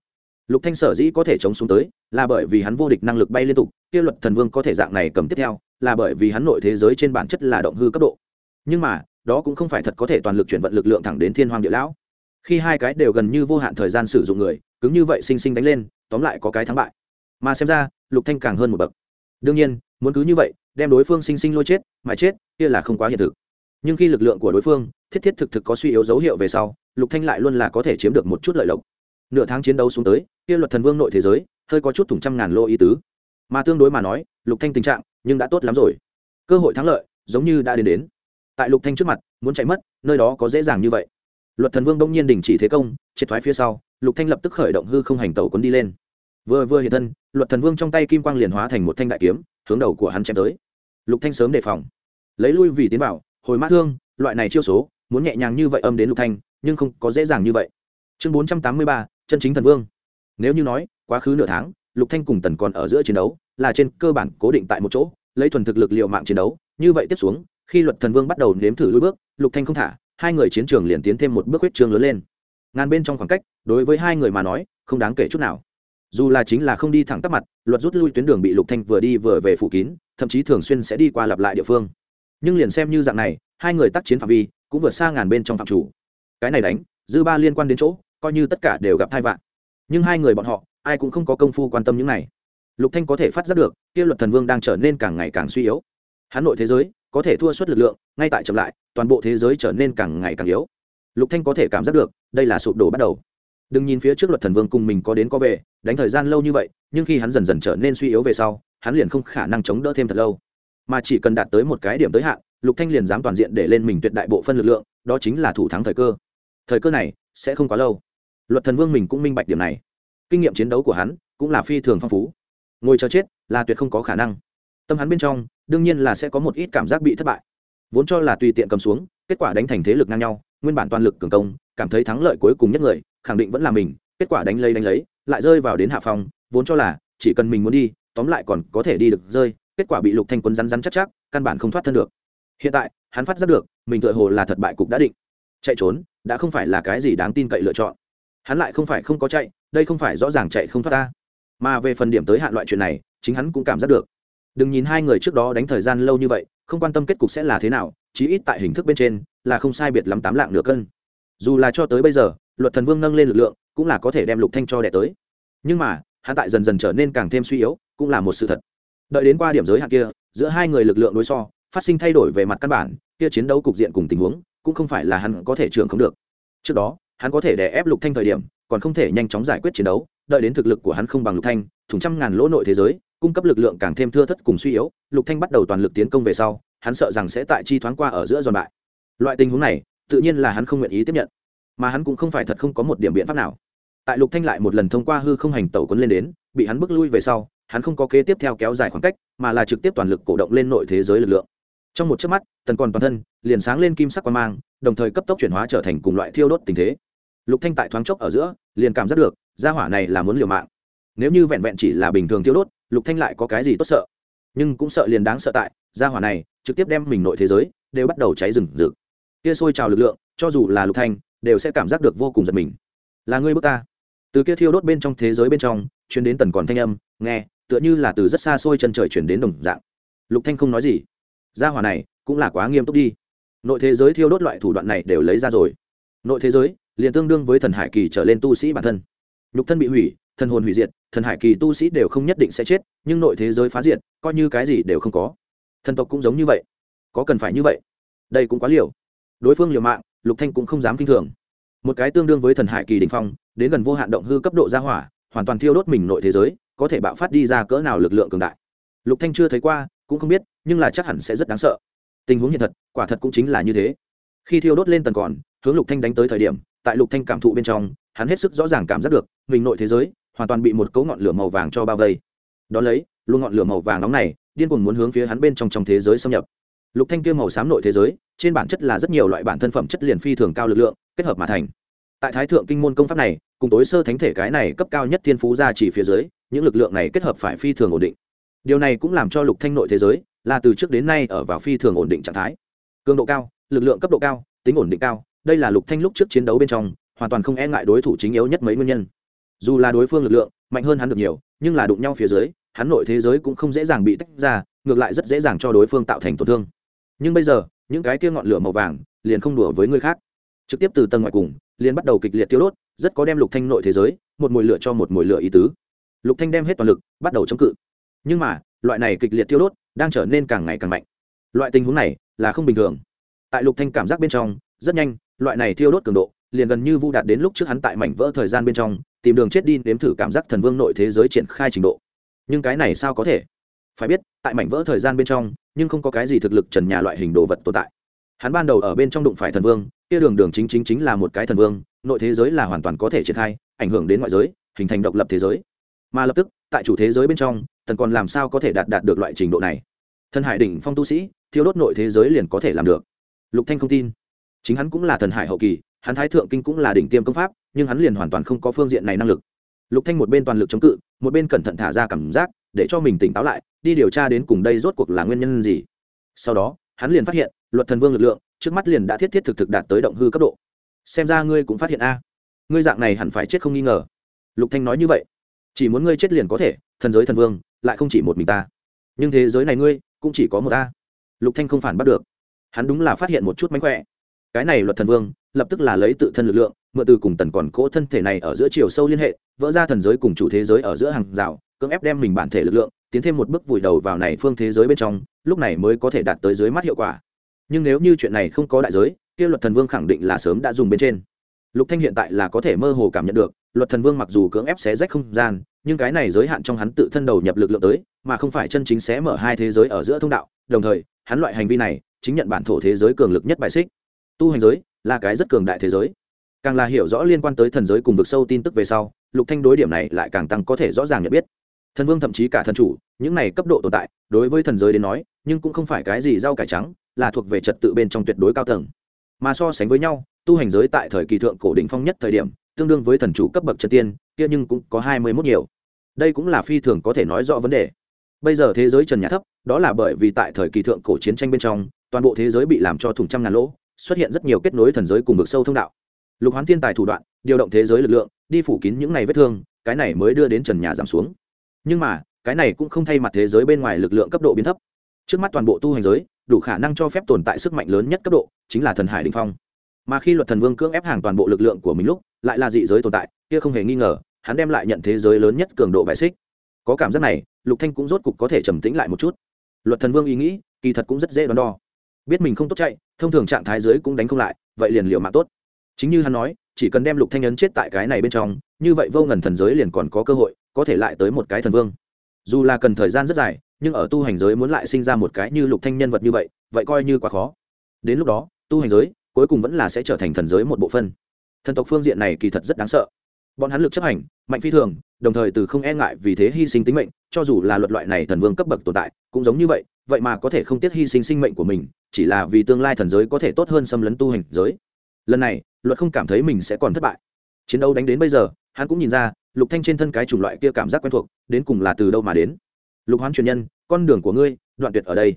Lục thanh sở dĩ có thể chống xuống tới là bởi vì hắn vô địch năng lực bay liên tục, kia luật thần vương có thể dạng này cầm tiếp theo, là bởi vì hắn nội thế giới trên bản chất là động hư cấp độ. Nhưng mà, đó cũng không phải thật có thể toàn lực chuyển vận lực lượng thẳng đến thiên hoàng địa lão. Khi hai cái đều gần như vô hạn thời gian sử dụng người, cứng như vậy sinh sinh đánh lên, tóm lại có cái thắng bại. Mà xem ra, lục thanh càng hơn một bậc. Đương nhiên, muốn cứ như vậy, đem đối phương sinh sinh lôi chết, mà chết, kia là không quá hiện thực. Nhưng khi lực lượng của đối phương, thiết thiết thực thực có suy yếu dấu hiệu về sau, lục thanh lại luôn là có thể chiếm được một chút lợi lộc. Nửa tháng chiến đấu xuống tới, kia luật thần vương nội thế giới hơi có chút thủng trăm ngàn lô ý tứ. Mà tương đối mà nói, lục thanh tình trạng nhưng đã tốt lắm rồi. Cơ hội thắng lợi giống như đã đến đến. Tại lục thanh trước mặt, muốn chạy mất, nơi đó có dễ dàng như vậy. Luật thần vương đông nhiên đình chỉ thế công, triệt thoái phía sau, lục thanh lập tức khởi động hư không hành tẩu cuốn đi lên. Vừa vừa hiện thân, luật thần vương trong tay kim quang liền hóa thành một thanh đại kiếm, hướng đầu của hắn chém tới. Lục thanh sớm đề phòng. Lấy lui vì tiến bảo, hồi mát thương, loại này chiêu số, muốn nhẹ nhàng như vậy âm đến lục thanh, nhưng không có dễ dàng như vậy. Chương bốn trăm tám mươi ba, chân chính thần vương. Nếu như nói quá khứ nửa tháng, lục thanh cùng tần còn ở giữa chiến đấu, là trên cơ bản cố định tại một chỗ, lấy thuần thực lực liệu mạng chiến đấu, như vậy tiếp xuống, khi luật thần vương bắt đầu nếm thử lùi bước, lục thanh không thả, hai người chiến trường liền tiến thêm một bước huyết trường lớn lên. Ngàn bên trong khoảng cách, đối với hai người mà nói, không đáng kể chút nào. Dù là chính là không đi thẳng tắp mặt, luật rút lui tuyến đường bị lục thanh vừa đi vừa về phủ kín, thậm chí thường xuyên sẽ đi qua lặp lại địa phương. Nhưng liền xem như dạng này, hai người tác chiến phạm vi cũng vượt xa ngàn bên trong phạm chủ. Cái này đánh, dư ba liên quan đến chỗ, coi như tất cả đều gặp thai vạn nhưng hai người bọn họ ai cũng không có công phu quan tâm những này. Lục thanh có thể phát giác được, kia luật thần vương đang trở nên càng ngày càng suy yếu. Hắn nội thế giới, có thể thua suất lực lượng, ngay tại chậm lại, toàn bộ thế giới trở nên càng ngày càng yếu. Lục thanh có thể cảm giác được, đây là sụp đổ bắt đầu. Đừng nhìn phía trước luật thần vương cùng mình có đến có về, đánh thời gian lâu như vậy, nhưng khi hắn dần dần trở nên suy yếu về sau, hắn liền không khả năng chống đỡ thêm thật lâu. Mà chỉ cần đạt tới một cái điểm tới hạn, lục thanh liền dám toàn diện để lên mình tuyệt đại bộ phân lực lượng, đó chính là thủ thắng thời cơ. Thời cơ này sẽ không quá lâu. Luật thần vương mình cũng minh bạch điểm này kinh nghiệm chiến đấu của hắn cũng là phi thường phong phú. Ngồi chờ chết là tuyệt không có khả năng. Tâm hắn bên trong, đương nhiên là sẽ có một ít cảm giác bị thất bại. Vốn cho là tùy tiện cầm xuống, kết quả đánh thành thế lực ngang nhau, nguyên bản toàn lực cường công, cảm thấy thắng lợi cuối cùng nhất người, khẳng định vẫn là mình, kết quả đánh lấy đánh lấy, lại rơi vào đến hạ phòng, vốn cho là chỉ cần mình muốn đi, tóm lại còn có thể đi được rơi, kết quả bị lục thanh quân rắn rắn chắc chắc, căn bản không thoát thân được. Hiện tại, hắn phát giác được, mình tựa hồ là thật bại cục đã định. Chạy trốn, đã không phải là cái gì đáng tin cậy lựa chọn. Hắn lại không phải không có chạy đây không phải rõ ràng chạy không thoát ta. Mà về phần điểm tới hạn loại chuyện này, chính hắn cũng cảm giác được. Đừng nhìn hai người trước đó đánh thời gian lâu như vậy, không quan tâm kết cục sẽ là thế nào, chí ít tại hình thức bên trên, là không sai biệt lắm tám lạng nửa cân. Dù là cho tới bây giờ, luật thần vương nâng lên lực lượng, cũng là có thể đem lục thanh cho đẻ tới. Nhưng mà, hắn tại dần dần trở nên càng thêm suy yếu, cũng là một sự thật. Đợi đến qua điểm giới hạn kia, giữa hai người lực lượng đối so, phát sinh thay đổi về mặt căn bản, kia chiến đấu cục diện cùng tình huống, cũng không phải là hắn có thể trưởng không được. Trước đó, hắn có thể đè ép lục thanh thời điểm còn không thể nhanh chóng giải quyết chiến đấu, đợi đến thực lực của hắn không bằng lục thanh thủng trăm ngàn lỗ nội thế giới, cung cấp lực lượng càng thêm thưa thất cùng suy yếu, lục thanh bắt đầu toàn lực tiến công về sau, hắn sợ rằng sẽ tại chi thoáng qua ở giữa giòn bại. Loại tình huống này, tự nhiên là hắn không nguyện ý tiếp nhận, mà hắn cũng không phải thật không có một điểm biện pháp nào. Tại lục thanh lại một lần thông qua hư không hành tẩu cuốn lên đến, bị hắn bước lui về sau, hắn không có kế tiếp theo kéo dài khoảng cách, mà là trực tiếp toàn lực cổ động lên nội thế giới lực lượng. Trong một chớp mắt, tần còn toàn thân liền sáng lên kim sắc quan mang, đồng thời cấp tốc chuyển hóa trở thành cùng loại thiêu đốt tình thế lục thanh tại thoáng chốc ở giữa, liền cảm giác được, gia hỏa này là muốn liều mạng. Nếu như vẹn vẹn chỉ là bình thường thiêu đốt, lục thanh lại có cái gì tốt sợ? Nhưng cũng sợ liền đáng sợ tại, gia hỏa này trực tiếp đem mình nội thế giới đều bắt đầu cháy rừng rực. Kia sôi trào lực lượng, cho dù là lục thanh, đều sẽ cảm giác được vô cùng giật mình. Là ngươi bước ta. Từ kia thiêu đốt bên trong thế giới bên trong, truyền đến tần còn thanh âm, nghe, tựa như là từ rất xa xôi chân trời truyền đến đồng dạng. Lục thanh không nói gì. Gia hỏa này cũng là quá nghiêm túc đi. Nội thế giới thiêu đốt loại thủ đoạn này đều lấy ra rồi. Nội thế giới liền tương đương với thần hải kỳ trở lên tu sĩ bản thân. Nhục thân bị hủy, thần hồn hủy diệt, thần hải kỳ tu sĩ đều không nhất định sẽ chết, nhưng nội thế giới phá diệt, coi như cái gì đều không có. Thần tộc cũng giống như vậy. Có cần phải như vậy? Đây cũng quá liều. Đối phương liều mạng, lục thanh cũng không dám kinh thường. Một cái tương đương với thần hải kỳ đỉnh phong, đến gần vô hạn động hư cấp độ gia hỏa, hoàn toàn thiêu đốt mình nội thế giới, có thể bạo phát đi ra cỡ nào lực lượng cường đại. Lục thanh chưa thấy qua, cũng không biết, nhưng là chắc hẳn sẽ rất đáng sợ. Tình huống hiện thật, quả thật cũng chính là như thế. Khi thiêu đốt lên tần còn, hướng lục thanh đánh tới thời điểm tại lục thanh cảm thụ bên trong, hắn hết sức rõ ràng cảm giác được, mình nội thế giới hoàn toàn bị một cấu ngọn lửa màu vàng cho bao vây. Đón lấy luôn ngọn lửa màu vàng nóng này, điên cuồng muốn hướng phía hắn bên trong trong thế giới xâm nhập. Lục thanh kia màu xám nội thế giới, trên bản chất là rất nhiều loại bản thân phẩm chất liền phi thường cao lực lượng, kết hợp mà thành. Tại thái thượng kinh môn công pháp này, cùng tối sơ thánh thể cái này cấp cao nhất thiên phú ra chỉ phía dưới, những lực lượng này kết hợp phải phi thường ổn định. Điều này cũng làm cho lục thanh nội thế giới là từ trước đến nay ở vào phi thường ổn định trạng thái. Cường độ cao, lực lượng cấp độ cao, tính ổn định cao đây là lục thanh lúc trước chiến đấu bên trong, hoàn toàn không e ngại đối thủ chính yếu nhất mấy nguyên nhân. Dù là đối phương lực lượng, mạnh hơn hắn được nhiều, nhưng là đụng nhau phía dưới, hắn nội thế giới cũng không dễ dàng bị tách ra, ngược lại rất dễ dàng cho đối phương tạo thành tổn thương. Nhưng bây giờ, những cái kia ngọn lửa màu vàng, liền không đùa với người khác. Trực tiếp từ tầng ngoài cùng, liền bắt đầu kịch liệt tiêu đốt, rất có đem lục thanh nội thế giới, một mùi lửa cho một mùi lửa ý tứ. Lục thanh đem hết toàn lực, bắt đầu chống cự. Nhưng mà, loại này kịch liệt tiêu đốt, đang trở nên càng ngày càng mạnh. Loại tình huống này là không bình thường. Tại lục thanh cảm giác bên trong rất nhanh, loại này thiêu đốt cường độ, liền gần như vu đạt đến lúc trước hắn tại mảnh vỡ thời gian bên trong, tìm đường chết đi nếm thử cảm giác thần vương nội thế giới triển khai trình độ. Nhưng cái này sao có thể? Phải biết, tại mảnh vỡ thời gian bên trong, nhưng không có cái gì thực lực trần nhà loại hình đồ vật tồn tại. Hắn ban đầu ở bên trong đụng phải thần vương, kia đường đường chính chính chính là một cái thần vương, nội thế giới là hoàn toàn có thể triển khai, ảnh hưởng đến ngoại giới, hình thành độc lập thế giới. Mà lập tức, tại chủ thế giới bên trong, thần còn làm sao có thể đạt đạt được loại trình độ này? Thần hải đỉnh phong tu sĩ thiếu đốt nội thế giới liền có thể làm được. Lục thanh không tin chính hắn cũng là thần hải hậu kỳ, hắn thái thượng kinh cũng là đỉnh tiêm công pháp, nhưng hắn liền hoàn toàn không có phương diện này năng lực. Lục thanh một bên toàn lực chống cự, một bên cẩn thận thả ra cảm giác, để cho mình tỉnh táo lại, đi điều tra đến cùng đây rốt cuộc là nguyên nhân gì. Sau đó, hắn liền phát hiện, luật thần vương lực lượng, trước mắt liền đã thiết thiết thực thực đạt tới động hư cấp độ. Xem ra ngươi cũng phát hiện a. Ngươi dạng này hẳn phải chết không nghi ngờ. Lục thanh nói như vậy. Chỉ muốn ngươi chết liền có thể, thần giới thần vương, lại không chỉ một mình ta. Nhưng thế giới này ngươi, cũng chỉ có một ta. Lục thanh không phản bắt được. Hắn đúng là phát hiện một chút mánh khỏe cái này luật thần vương, lập tức là lấy tự thân lực lượng, mượn từ cùng tần còn cỗ thân thể này ở giữa chiều sâu liên hệ, vỡ ra thần giới cùng chủ thế giới ở giữa hàng rào, cưỡng ép đem mình bản thể lực lượng, tiến thêm một bước vùi đầu vào này phương thế giới bên trong, lúc này mới có thể đạt tới dưới mắt hiệu quả. Nhưng nếu như chuyện này không có đại giới, kia luật thần vương khẳng định là sớm đã dùng bên trên. Lục thanh hiện tại là có thể mơ hồ cảm nhận được, luật thần vương mặc dù cưỡng ép xé rách không gian, nhưng cái này giới hạn trong hắn tự thân đầu nhập lực lượng tới, mà không phải chân chính xé mở hai thế giới ở giữa thông đạo, đồng thời, hắn loại hành vi này, chính nhận bản thổ thế giới cường lực nhất bài xích tu hành giới là cái rất cường đại thế giới. Càng là hiểu rõ liên quan tới thần giới cùng vực sâu tin tức về sau, lục thanh đối điểm này lại càng tăng có thể rõ ràng nhận biết. Thần vương thậm chí cả thần chủ, những này cấp độ tồn tại, đối với thần giới đến nói, nhưng cũng không phải cái gì rau cải trắng, là thuộc về trật tự bên trong tuyệt đối cao tầng. Mà so sánh với nhau, tu hành giới tại thời kỳ thượng cổ đỉnh phong nhất thời điểm, tương đương với thần chủ cấp bậc chân tiên, kia nhưng cũng có hai mươi mốt nhiều. Đây cũng là phi thường có thể nói rõ vấn đề. Bây giờ thế giới trần nhà thấp, đó là bởi vì tại thời kỳ thượng cổ chiến tranh bên trong, toàn bộ thế giới bị làm cho thủng trăm ngàn lỗ xuất hiện rất nhiều kết nối thần giới cùng vực sâu thông đạo. Lục hoán thiên tài thủ đoạn, điều động thế giới lực lượng, đi phủ kín những này vết thương, cái này mới đưa đến trần nhà giảm xuống. Nhưng mà, cái này cũng không thay mặt thế giới bên ngoài lực lượng cấp độ biến thấp. Trước mắt toàn bộ tu hành giới, đủ khả năng cho phép tồn tại sức mạnh lớn nhất cấp độ, chính là thần hải đình phong. Mà khi luật thần vương cưỡng ép hàng toàn bộ lực lượng của mình lúc, lại là dị giới tồn tại, kia không hề nghi ngờ, hắn đem lại nhận thế giới lớn nhất cường độ bại xích. Có cảm giác này, lục thanh cũng rốt cục có thể trầm tĩnh lại một chút. Luật thần vương ý nghĩ, kỳ thật cũng rất dễ đoán đo biết mình không tốt chạy, thông thường trạng thái dưới cũng đánh không lại, vậy liền liệu mạng tốt. Chính như hắn nói, chỉ cần đem lục thanh ấn chết tại cái này bên trong, như vậy vô ngần thần giới liền còn có cơ hội, có thể lại tới một cái thần vương. Dù là cần thời gian rất dài, nhưng ở tu hành giới muốn lại sinh ra một cái như lục thanh nhân vật như vậy vậy coi như quá khó. Đến lúc đó, tu hành giới cuối cùng vẫn là sẽ trở thành thần giới một bộ phân thần tộc phương diện này kỳ thật rất đáng sợ. Bọn hắn lực chấp hành, mạnh phi thường, đồng thời từ không e ngại vì thế hy sinh tính mệnh, cho dù là luật loại này thần vương cấp bậc tồn tại, cũng giống như vậy vậy mà có thể không tiếc hy sinh sinh mệnh của mình, chỉ là vì tương lai thần giới có thể tốt hơn xâm lấn tu hành giới. Lần này, luật không cảm thấy mình sẽ còn thất bại. Chiến đấu đánh đến bây giờ, hắn cũng nhìn ra, lục thanh trên thân cái chủng loại kia cảm giác quen thuộc, đến cùng là từ đâu mà đến. Lục hoán truyền nhân, con đường của ngươi, đoạn tuyệt ở đây.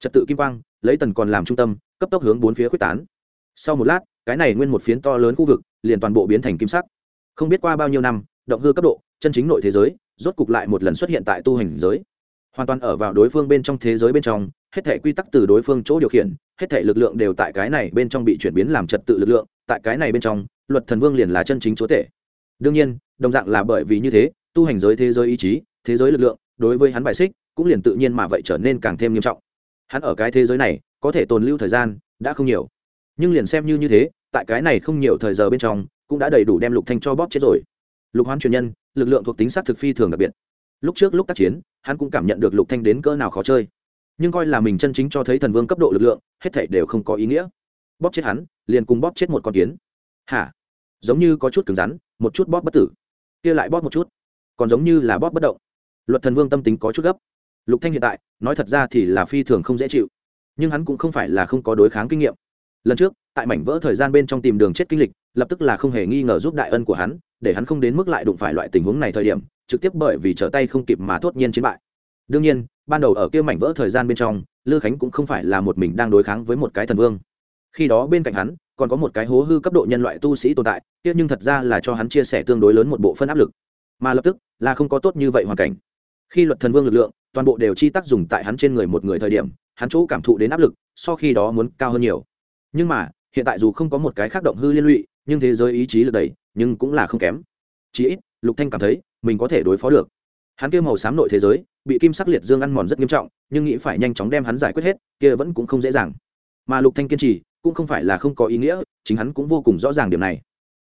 Trật tự kim quang, lấy tần còn làm trung tâm, cấp tốc hướng bốn phía quyết tán. Sau một lát, cái này nguyên một phiến to lớn khu vực, liền toàn bộ biến thành kim sắc. Không biết qua bao nhiêu năm, động hư cấp độ, chân chính nội thế giới, rốt cục lại một lần xuất hiện tại tu hành giới hoàn toàn ở vào đối phương bên trong thế giới bên trong, hết thể quy tắc từ đối phương chỗ điều khiển, hết thể lực lượng đều tại cái này bên trong bị chuyển biến làm trật tự lực lượng, tại cái này bên trong, luật thần vương liền là chân chính chúa tể. Đương nhiên, đồng dạng là bởi vì như thế, tu hành giới thế giới ý chí, thế giới lực lượng, đối với hắn bài xích, cũng liền tự nhiên mà vậy trở nên càng thêm nghiêm trọng. Hắn ở cái thế giới này, có thể tồn lưu thời gian, đã không nhiều. Nhưng liền xem như như thế, tại cái này không nhiều thời giờ bên trong, cũng đã đầy đủ đem lục thanh cho bóp chết rồi. Lục hoán truyền nhân, lực lượng thuộc tính sát thực phi thường đặc biệt. Lúc trước lúc tác chiến hắn cũng cảm nhận được lục thanh đến cỡ nào khó chơi. Nhưng coi là mình chân chính cho thấy thần vương cấp độ lực lượng, hết thảy đều không có ý nghĩa. Bóp chết hắn, liền cùng bóp chết một con kiến. Hả? Giống như có chút cứng rắn, một chút bóp bất tử. Kia lại bóp một chút. Còn giống như là bóp bất động. Luật thần vương tâm tính có chút gấp. Lục thanh hiện tại, nói thật ra thì là phi thường không dễ chịu. Nhưng hắn cũng không phải là không có đối kháng kinh nghiệm. Lần trước, tại mảnh vỡ thời gian bên trong tìm đường chết kinh lịch, lập tức là không hề nghi ngờ giúp đại ân của hắn, để hắn không đến mức lại đụng phải loại tình huống này thời điểm trực tiếp bởi vì trở tay không kịp mà thốt nhiên chiến bại. Đương nhiên, ban đầu ở kia mảnh vỡ thời gian bên trong, lư khánh cũng không phải là một mình đang đối kháng với một cái thần vương. Khi đó bên cạnh hắn, còn có một cái hố hư cấp độ nhân loại tu sĩ tồn tại tiếc nhưng thật ra là cho hắn chia sẻ tương đối lớn một bộ phân áp lực. Mà lập tức, là không có tốt như vậy hoàn cảnh. Khi luật thần vương lực lượng, toàn bộ đều chi tác dùng tại hắn trên người một người thời điểm, hắn chỗ cảm thụ đến áp lực, so khi đó muốn cao hơn nhiều. Nhưng mà, hiện tại dù không có một cái khác động hư liên lụy, nhưng thế giới ý chí lực đẩy, nhưng cũng là không kém. Chí ít, lục thanh cảm thấy mình có thể đối phó được. Hắn kia màu xám nội thế giới, bị kim sắc liệt dương ăn mòn rất nghiêm trọng, nhưng nghĩ phải nhanh chóng đem hắn giải quyết hết, kia vẫn cũng không dễ dàng. Mà lục thanh kiên trì, cũng không phải là không có ý nghĩa, chính hắn cũng vô cùng rõ ràng điểm này.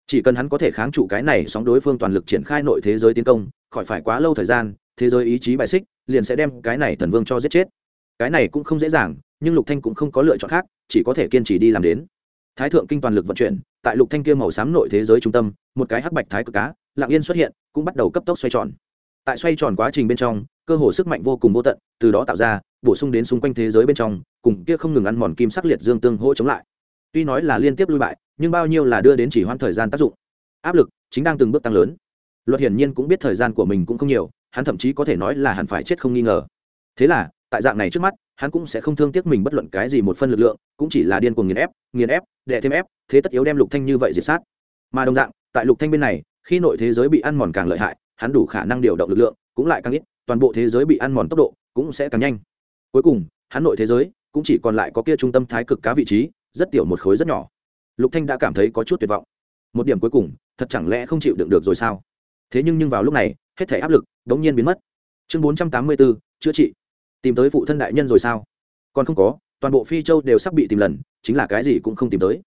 Chỉ cần hắn có thể kháng trụ cái này sóng đối phương toàn lực triển khai nội thế giới tiến công, khỏi phải quá lâu thời gian, thế giới ý chí bài xích, liền sẽ đem cái này thần vương cho giết chết. Cái này cũng không dễ dàng, nhưng lục thanh cũng không có lựa chọn khác, chỉ có thể kiên trì đi làm đến. Thái thượng kinh toàn lực vận chuyển, tại lục thanh kia màu xám nội thế giới trung tâm, một cái hắc bạch thái cực cá lặng yên xuất hiện, cũng bắt đầu cấp tốc xoay tròn. Tại xoay tròn quá trình bên trong, cơ hồ sức mạnh vô cùng vô tận, từ đó tạo ra, bổ sung đến xung quanh thế giới bên trong, cùng kia không ngừng ăn mòn kim sắc liệt dương tương hỗ chống lại. Tuy nói là liên tiếp lui bại, nhưng bao nhiêu là đưa đến chỉ hoãn thời gian tác dụng. Áp lực chính đang từng bước tăng lớn. Luật hiển nhiên cũng biết thời gian của mình cũng không nhiều, hắn thậm chí có thể nói là hẳn phải chết không nghi ngờ. Thế là, tại dạng này trước mắt, hắn cũng sẽ không thương tiếc mình bất luận cái gì một phân lực lượng, cũng chỉ là điên cuồng nghiền ép nghiền ép đệ thêm ép, thế tất yếu đem lục thanh như vậy diệt sát. Mà đồng dạng, tại lục thanh bên này khi nội thế giới bị ăn mòn càng lợi hại hắn đủ khả năng điều động lực lượng cũng lại càng ít toàn bộ thế giới bị ăn mòn tốc độ cũng sẽ càng nhanh. Cuối cùng hắn nội thế giới cũng chỉ còn lại có kia trung tâm thái cực cá vị trí rất tiểu một khối rất nhỏ. Lục thanh đã cảm thấy có chút tuyệt vọng. Một điểm cuối cùng thật chẳng lẽ không chịu đựng được rồi sao? Thế nhưng nhưng vào lúc này hết thể áp lực đống nhiên biến mất. Chương 484, chữa trị. Tìm tới phụ thân đại nhân rồi sao? Còn không có toàn bộ phi châu đều sắp bị tìm lần chính là cái gì cũng không tìm tới.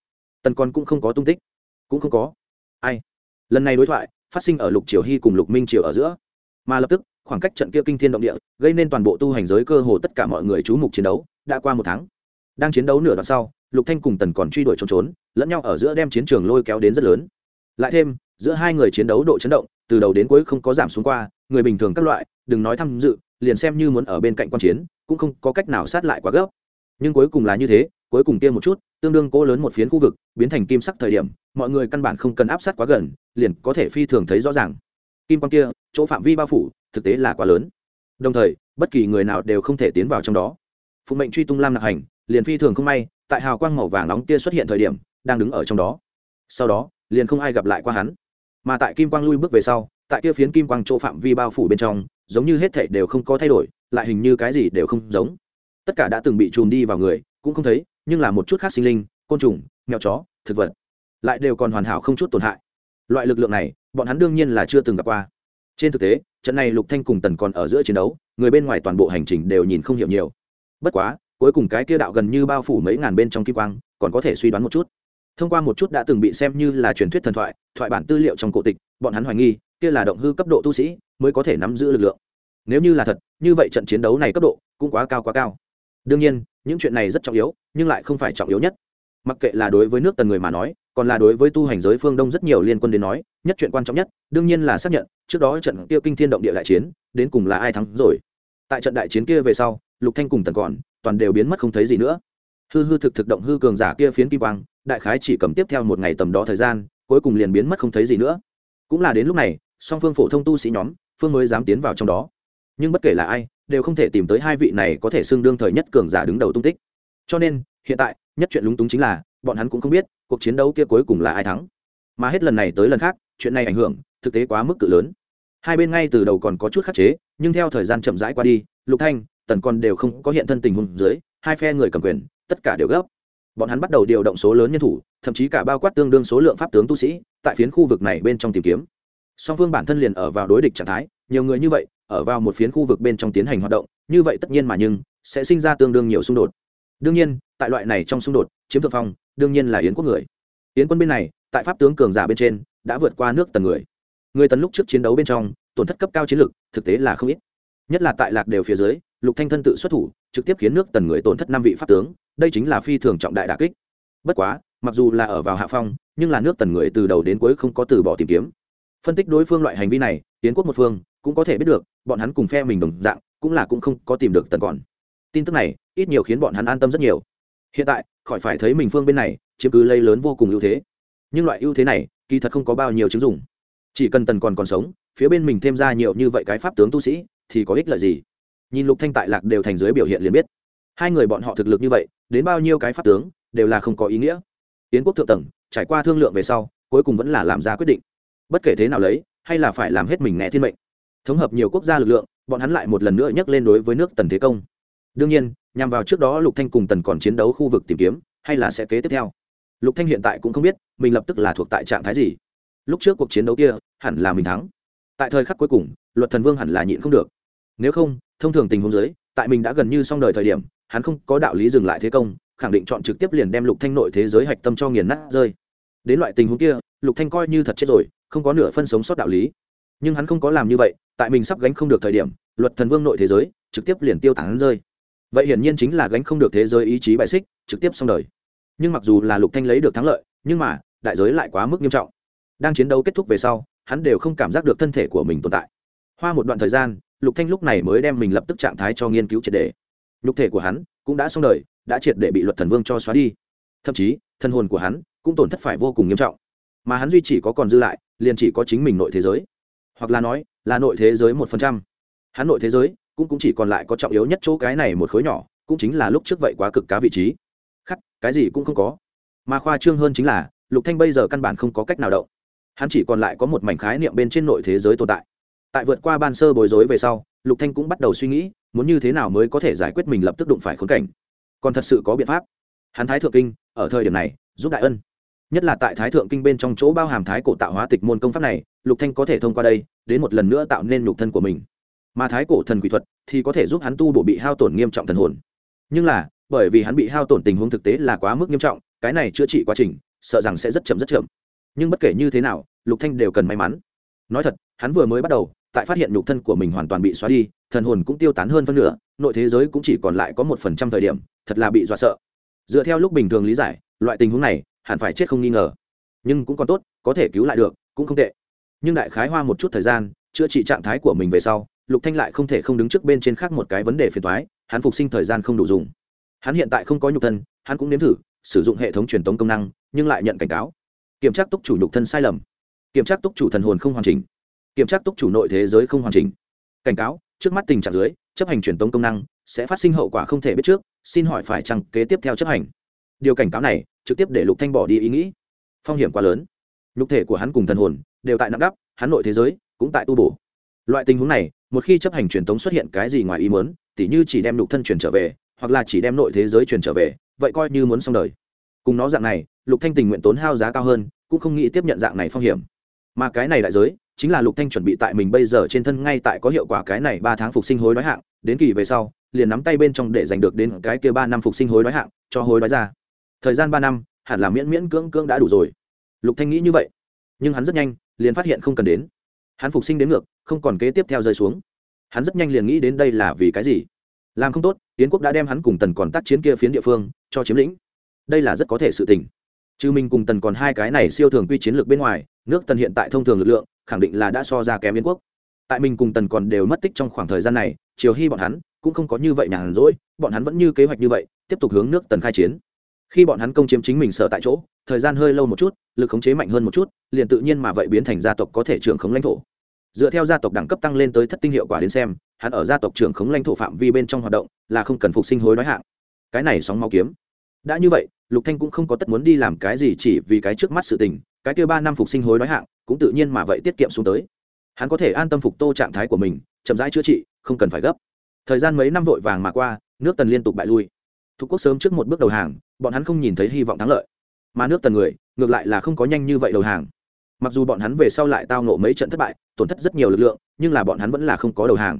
Tần con cũng không có tung tích. Cũng không có. Ai? Lần này đối thoại phát sinh ở lục triều hy cùng lục minh triều ở giữa. Mà lập tức, khoảng cách trận kia kinh thiên động địa gây nên toàn bộ tu hành giới cơ hồ tất cả mọi người chú mục chiến đấu đã qua một tháng. Đang chiến đấu nửa đoạn sau, lục thanh cùng tần còn truy đuổi trốn trốn, lẫn nhau ở giữa đem chiến trường lôi kéo đến rất lớn. Lại thêm, giữa hai người chiến đấu độ chấn động, từ đầu đến cuối không có giảm xuống qua, người bình thường các loại, đừng nói tham dự, liền xem như muốn ở bên cạnh quan chiến, cũng không có cách nào sát lại quá gấp. Nhưng cuối cùng là như thế, cuối cùng kia một chút tương đương cố lớn một phiến khu vực, biến thành kim sắc thời điểm, mọi người căn bản không cần áp sát quá gần, liền có thể phi thường thấy rõ ràng. Kim quang kia, chỗ phạm vi bao phủ, thực tế là quá lớn. Đồng thời, bất kỳ người nào đều không thể tiến vào trong đó. Phụ mệnh truy tung lam nạc hành, liền phi thường không may, tại hào quang màu vàng nóng kia xuất hiện thời điểm, đang đứng ở trong đó. Sau đó, liền không ai gặp lại qua hắn. Mà tại kim quang lui bước về sau, tại kia phiến kim quang chỗ phạm vi bao phủ bên trong, giống như hết thảy đều không có thay đổi, lại hình như cái gì đều không giống. Tất cả đã từng bị trùn đi vào người, cũng không thấy nhưng là một chút khác sinh linh, côn trùng, mèo chó, thực vật, lại đều còn hoàn hảo không chút tổn hại. Loại lực lượng này, bọn hắn đương nhiên là chưa từng gặp qua. Trên thực tế, trận này lục thanh cùng tần còn ở giữa chiến đấu, người bên ngoài toàn bộ hành trình đều nhìn không hiểu nhiều. Bất quá, cuối cùng cái kia đạo gần như bao phủ mấy ngàn bên trong kim quang, còn có thể suy đoán một chút. Thông qua một chút đã từng bị xem như là truyền thuyết thần thoại thoại bản tư liệu trong cổ tịch, bọn hắn hoài nghi, kia là động hư cấp độ tu sĩ mới có thể nắm giữ lực lượng. Nếu như là thật, như vậy trận chiến đấu này cấp độ cũng quá cao quá cao. Đương nhiên những chuyện này rất trọng yếu, nhưng lại không phải trọng yếu nhất. Mặc kệ là đối với nước tần người mà nói, còn là đối với tu hành giới phương đông rất nhiều liên quân đến nói, nhất chuyện quan trọng nhất, đương nhiên là xác nhận, trước đó trận kia kinh thiên động địa đại chiến, đến cùng là ai thắng rồi. Tại trận đại chiến kia về sau, lục thanh cùng tần còn, toàn đều biến mất không thấy gì nữa. Hư hư thực thực động hư cường giả kia phiến kim quang, đại khái chỉ cầm tiếp theo một ngày tầm đó thời gian, cuối cùng liền biến mất không thấy gì nữa. Cũng là đến lúc này, song phương phổ thông tu sĩ nhóm, phương mới dám tiến vào trong đó. Nhưng bất kể là ai đều không thể tìm tới hai vị này có thể xưng đương thời nhất cường giả đứng đầu tung tích. Cho nên, hiện tại, nhất chuyện lúng túng chính là, bọn hắn cũng không biết, cuộc chiến đấu kia cuối cùng là ai thắng. Mà hết lần này tới lần khác, chuyện này ảnh hưởng, thực tế quá mức cự lớn. Hai bên ngay từ đầu còn có chút khắc chế, nhưng theo thời gian chậm rãi qua đi, lục thanh, tần còn đều không có hiện thân tình huống dưới, hai phe người cầm quyền, tất cả đều gấp. Bọn hắn bắt đầu điều động số lớn nhân thủ, thậm chí cả bao quát tương đương số lượng pháp tướng tu sĩ, tại phiến khu vực này bên trong tìm kiếm song phương bản thân liền ở vào đối địch trạng thái, nhiều người như vậy, ở vào một phiến khu vực bên trong tiến hành hoạt động, như vậy tất nhiên mà nhưng, sẽ sinh ra tương đương nhiều xung đột. Đương nhiên, tại loại này trong xung đột, chiếm thượng phong, đương nhiên là yến quốc người. Yến quân bên này, tại pháp tướng cường giả bên trên, đã vượt qua nước tần người. Người tần lúc trước chiến đấu bên trong, tổn thất cấp cao chiến lược thực tế là không ít. Nhất là tại lạc đều phía dưới, lục thanh thân tự xuất thủ, trực tiếp khiến nước tần người tổn thất năm vị pháp tướng, đây chính là phi thường trọng đại đà kích. Bất quá, mặc dù là ở vào hạ phong, nhưng là nước tần người từ đầu đến cuối không có từ bỏ tìm kiếm phân tích đối phương loại hành vi này tiến quốc một phương cũng có thể biết được, bọn hắn cùng phe mình đồng dạng, cũng là cũng không có tìm được tần còn. Tin tức này, ít nhiều khiến bọn hắn an tâm rất nhiều. Hiện tại, khỏi phải thấy mình phương bên này, chiếm cứ lây lớn vô cùng ưu thế. Nhưng loại ưu thế này, kỳ thật không có bao nhiêu chứng dụng. Chỉ cần tần còn còn sống, phía bên mình thêm ra nhiều như vậy cái pháp tướng tu sĩ, thì có ích lợi gì? Nhìn lục thanh tại lạc đều thành dưới biểu hiện liền biết. Hai người bọn họ thực lực như vậy, đến bao nhiêu cái pháp tướng, đều là không có ý nghĩa. Tiến quốc thượng tầng, trải qua thương lượng về sau, cuối cùng vẫn là làm ra quyết định bất kể thế nào lấy, hay là phải làm hết mình nghe thiên mệnh. Thống hợp nhiều quốc gia lực lượng, bọn hắn lại một lần nữa nhắc lên đối với nước tần thế công. Đương nhiên, nhằm vào trước đó lục thanh cùng tần còn chiến đấu khu vực tìm kiếm, hay là sẽ kế tiếp theo. Lục thanh hiện tại cũng không biết, mình lập tức là thuộc tại trạng thái gì. Lúc trước cuộc chiến đấu kia, hẳn là mình thắng. Tại thời khắc cuối cùng, luật thần vương hẳn là nhịn không được. Nếu không, thông thường tình huống dưới, tại mình đã gần như xong đời thời điểm, hắn không có đạo lý dừng lại thế công, khẳng định chọn trực tiếp liền đem lục thanh nội thế giới hạch tâm cho nghiền nát rơi. Đến loại tình huống kia, lục thanh coi như thật chết rồi không có nửa phân sống sót đạo lý. Nhưng hắn không có làm như vậy, tại mình sắp gánh không được thời điểm, luật thần vương nội thế giới, trực tiếp liền tiêu thẳng rơi. Vậy hiển nhiên chính là gánh không được thế giới ý chí bại xích, trực tiếp xong đời. Nhưng mặc dù là lục thanh lấy được thắng lợi, nhưng mà, đại giới lại quá mức nghiêm trọng. Đang chiến đấu kết thúc về sau, hắn đều không cảm giác được thân thể của mình tồn tại. Hoa một đoạn thời gian, lục thanh lúc này mới đem mình lập tức trạng thái cho nghiên cứu triệt đề lục thể của hắn cũng đã xong đời, đã triệt để bị luật thần vương cho xóa đi. Thậm chí, thân hồn của hắn cũng tổn thất phải vô cùng nghiêm trọng. Mà hắn duy chỉ có còn dư lại liền chỉ có chính mình nội thế giới. Hoặc là nói, là nội thế giới một phần trăm. Hắn nội thế giới cũng cũng chỉ còn lại có trọng yếu nhất chỗ cái này một khối nhỏ, cũng chính là lúc trước vậy quá cực cá vị trí. Khắc, cái gì cũng không có. Mà khoa trương hơn chính là, lục thanh bây giờ căn bản không có cách nào động. Hắn chỉ còn lại có một mảnh khái niệm bên trên nội thế giới tồn tại. Tại vượt qua ban sơ bối rối về sau, lục thanh cũng bắt đầu suy nghĩ, muốn như thế nào mới có thể giải quyết mình lập tức đụng phải khốn cảnh. Còn thật sự có biện pháp. Hắn thái thượng kinh, ở thời điểm này, giúp đại ân nhất là tại thái thượng kinh bên trong chỗ bao hàm thái cổ tạo hóa tịch môn công pháp này, lục thanh có thể thông qua đây, đến một lần nữa tạo nên lục thân của mình. Mà thái cổ thần quỷ thuật thì có thể giúp hắn tu bổ bị hao tổn nghiêm trọng thần hồn. Nhưng là, bởi vì hắn bị hao tổn tình huống thực tế là quá mức nghiêm trọng, cái này chữa trị quá trình, sợ rằng sẽ rất chậm rất chậm. Nhưng bất kể như thế nào, lục thanh đều cần may mắn. Nói thật, hắn vừa mới bắt đầu, tại phát hiện nhục thân của mình hoàn toàn bị xóa đi, thần hồn cũng tiêu tán hơn phân nửa, nội thế giới cũng chỉ còn lại có một phần trăm thời điểm, thật là bị dọa sợ. Dựa theo lúc bình thường lý giải, loại tình huống này hẳn phải chết không nghi ngờ. Nhưng cũng còn tốt, có thể cứu lại được, cũng không tệ. Nhưng đại khái hoa một chút thời gian, chữa trị trạng thái của mình về sau, lục thanh lại không thể không đứng trước bên trên khác một cái vấn đề phiền toái, hắn phục sinh thời gian không đủ dùng. Hắn hiện tại không có nhục thân, hắn cũng nếm thử, sử dụng hệ thống truyền tống công năng, nhưng lại nhận cảnh cáo. Kiểm tra túc chủ nhục thân sai lầm. Kiểm tra túc chủ thần hồn không hoàn chỉnh. Kiểm tra túc chủ nội thế giới không hoàn chỉnh. Cảnh cáo, trước mắt tình trạng dưới, chấp hành truyền tống công năng, sẽ phát sinh hậu quả không thể biết trước, xin hỏi phải chăng kế tiếp theo chấp hành? Điều cảnh cáo này trực tiếp để lục thanh bỏ đi ý nghĩ. Phong hiểm quá lớn. Nhục thể của hắn cùng thần hồn đều tại nặng đắp, hắn nội thế giới cũng tại tu bổ. Loại tình huống này, một khi chấp hành truyền tống xuất hiện cái gì ngoài ý muốn, tỉ như chỉ đem lục thân truyền trở về, hoặc là chỉ đem nội thế giới truyền trở về, vậy coi như muốn xong đời. Cùng nó dạng này, lục thanh tình nguyện tốn hao giá cao hơn, cũng không nghĩ tiếp nhận dạng này phong hiểm. Mà cái này đại giới, chính là lục thanh chuẩn bị tại mình bây giờ trên thân ngay tại có hiệu quả cái này ba tháng phục sinh hối đói hạng, đến kỳ về sau, liền nắm tay bên trong để giành được đến cái kia ba năm phục sinh hối đói hạng, cho hối đói ra thời gian ba năm, hẳn là miễn miễn cưỡng cưỡng đã đủ rồi. Lục thanh nghĩ như vậy, nhưng hắn rất nhanh liền phát hiện không cần đến. Hắn phục sinh đến ngược, không còn kế tiếp theo rơi xuống. Hắn rất nhanh liền nghĩ đến đây là vì cái gì. Làm không tốt, yến quốc đã đem hắn cùng tần còn tác chiến kia phiến địa phương cho chiếm lĩnh. Đây là rất có thể sự tình. Trừ mình cùng tần còn hai cái này siêu thường quy chiến lược bên ngoài, nước tần hiện tại thông thường lực lượng, khẳng định là đã so ra kém yến quốc. Tại mình cùng tần còn đều mất tích trong khoảng thời gian này chiều hy bọn hắn cũng không có như vậy nhàn rỗi, bọn hắn vẫn như kế hoạch như vậy, tiếp tục hướng nước tần khai chiến khi bọn hắn công chiếm chính mình sở tại chỗ, thời gian hơi lâu một chút, lực khống chế mạnh hơn một chút, liền tự nhiên mà vậy biến thành gia tộc có thể trưởng khống lãnh thổ. Dựa theo gia tộc đẳng cấp tăng lên tới thất tinh hiệu quả đến xem, hắn ở gia tộc trưởng khống lãnh thổ phạm vi bên trong hoạt động, là không cần phục sinh hối đói hạng. Cái này sóng máu kiếm. Đã như vậy, lục thanh cũng không có tất muốn đi làm cái gì chỉ vì cái trước mắt sự tình, cái kia ba năm phục sinh hối đói hạng cũng tự nhiên mà vậy tiết kiệm xuống tới. Hắn có thể an tâm phục tô trạng thái của mình, chậm rãi chữa trị, không cần phải gấp. Thời gian mấy năm vội vàng mà qua, nước tần liên tục bại lui. Thuộc quốc sớm trước một bước đầu hàng bọn hắn không nhìn thấy hy vọng thắng lợi. Mà nước tần người, ngược lại là không có nhanh như vậy đầu hàng. Mặc dù bọn hắn về sau lại tao nộ mấy trận thất bại, tổn thất rất nhiều lực lượng, nhưng là bọn hắn vẫn là không có đầu hàng.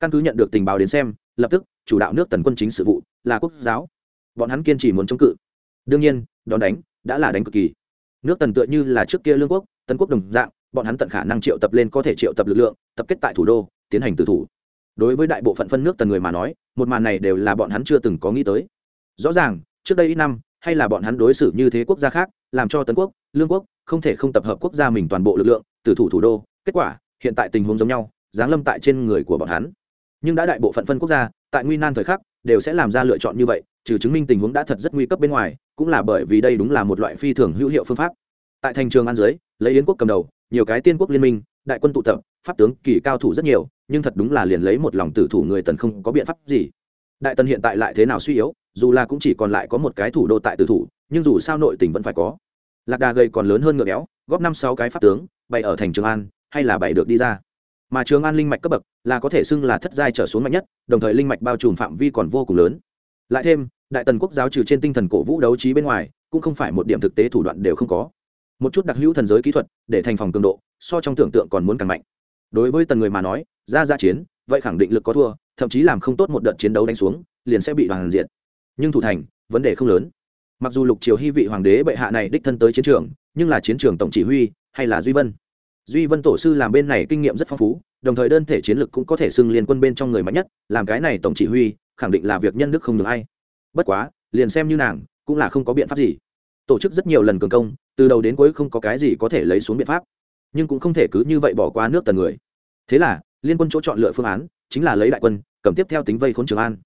Căn cứ nhận được tình báo đến xem, lập tức, chủ đạo nước tần quân chính sự vụ, là quốc giáo. Bọn hắn kiên trì muốn chống cự. Đương nhiên, đón đánh, đã là đánh cực kỳ. Nước tần tựa như là trước kia lương quốc tân quốc đồng dạng, bọn hắn tận khả năng triệu tập lên có thể triệu tập lực lượng, tập kết tại thủ đô, tiến hành tử thủ. Đối với đại bộ phận phân nước tần người mà nói, một màn này đều là bọn hắn chưa từng có nghĩ tới. Rõ ràng trước đây ít năm hay là bọn hắn đối xử như thế quốc gia khác làm cho tấn quốc lương quốc không thể không tập hợp quốc gia mình toàn bộ lực lượng tử thủ thủ đô. Kết quả hiện tại tình huống giống nhau giáng lâm tại trên người của bọn hắn. Nhưng đã đại bộ phận phân quốc gia tại nguy nan thời khắc đều sẽ làm ra lựa chọn như vậy trừ chứng minh tình huống đã thật rất nguy cấp bên ngoài cũng là bởi vì đây đúng là một loại phi thường hữu hiệu phương pháp. Tại thành trường an dưới, lấy yến quốc cầm đầu nhiều cái tiên quốc liên minh đại quân tụ tập pháp tướng kỳ cao thủ rất nhiều nhưng thật đúng là liền lấy một lòng tử thủ người tần không có biện pháp gì. Đại tần hiện tại lại thế nào suy yếu dù là cũng chỉ còn lại có một cái thủ đô tại tử thủ, nhưng dù sao nội tình vẫn phải có. Lạc đà gầy còn lớn hơn ngựa béo, góp năm sáu cái pháp tướng bày ở thành trường an, hay là bày được đi ra. Mà trường an linh mạch cấp bậc là có thể xưng là thất giai trở xuống mạnh nhất, đồng thời linh mạch bao trùm phạm vi còn vô cùng lớn. Lại thêm, đại tần quốc giáo trừ trên tinh thần cổ vũ đấu trí bên ngoài, cũng không phải một điểm thực tế thủ đoạn đều không có. Một chút đặc hữu thần giới kỹ thuật, để thành phòng cường độ, so trong tưởng tượng còn muốn càng mạnh. Đối với tần người mà nói, ra ra chiến, vậy khẳng định lực có thua, thậm chí làm không tốt một đợt chiến đấu đánh xuống, liền sẽ bị đoàn diện nhưng thủ thành, vấn đề không lớn. Mặc dù lục triều hy vị hoàng đế bệ hạ này đích thân tới chiến trường, nhưng là chiến trường tổng chỉ huy hay là duy vân? Duy vân tổ sư làm bên này kinh nghiệm rất phong phú, đồng thời đơn thể chiến lực cũng có thể xưng liên quân bên trong người mạnh nhất, làm cái này tổng chỉ huy, khẳng định là việc nhân đức không được hay bất quá, liền xem như nàng, cũng là không có biện pháp gì. Tổ chức rất nhiều lần cường công, từ đầu đến cuối không có cái gì có thể lấy xuống biện pháp. Nhưng cũng không thể cứ như vậy bỏ qua nước tần người. Thế là, liên quân chỗ chọn lựa phương án, chính là lấy đại quân, cầm tiếp theo tính vây khốn trường an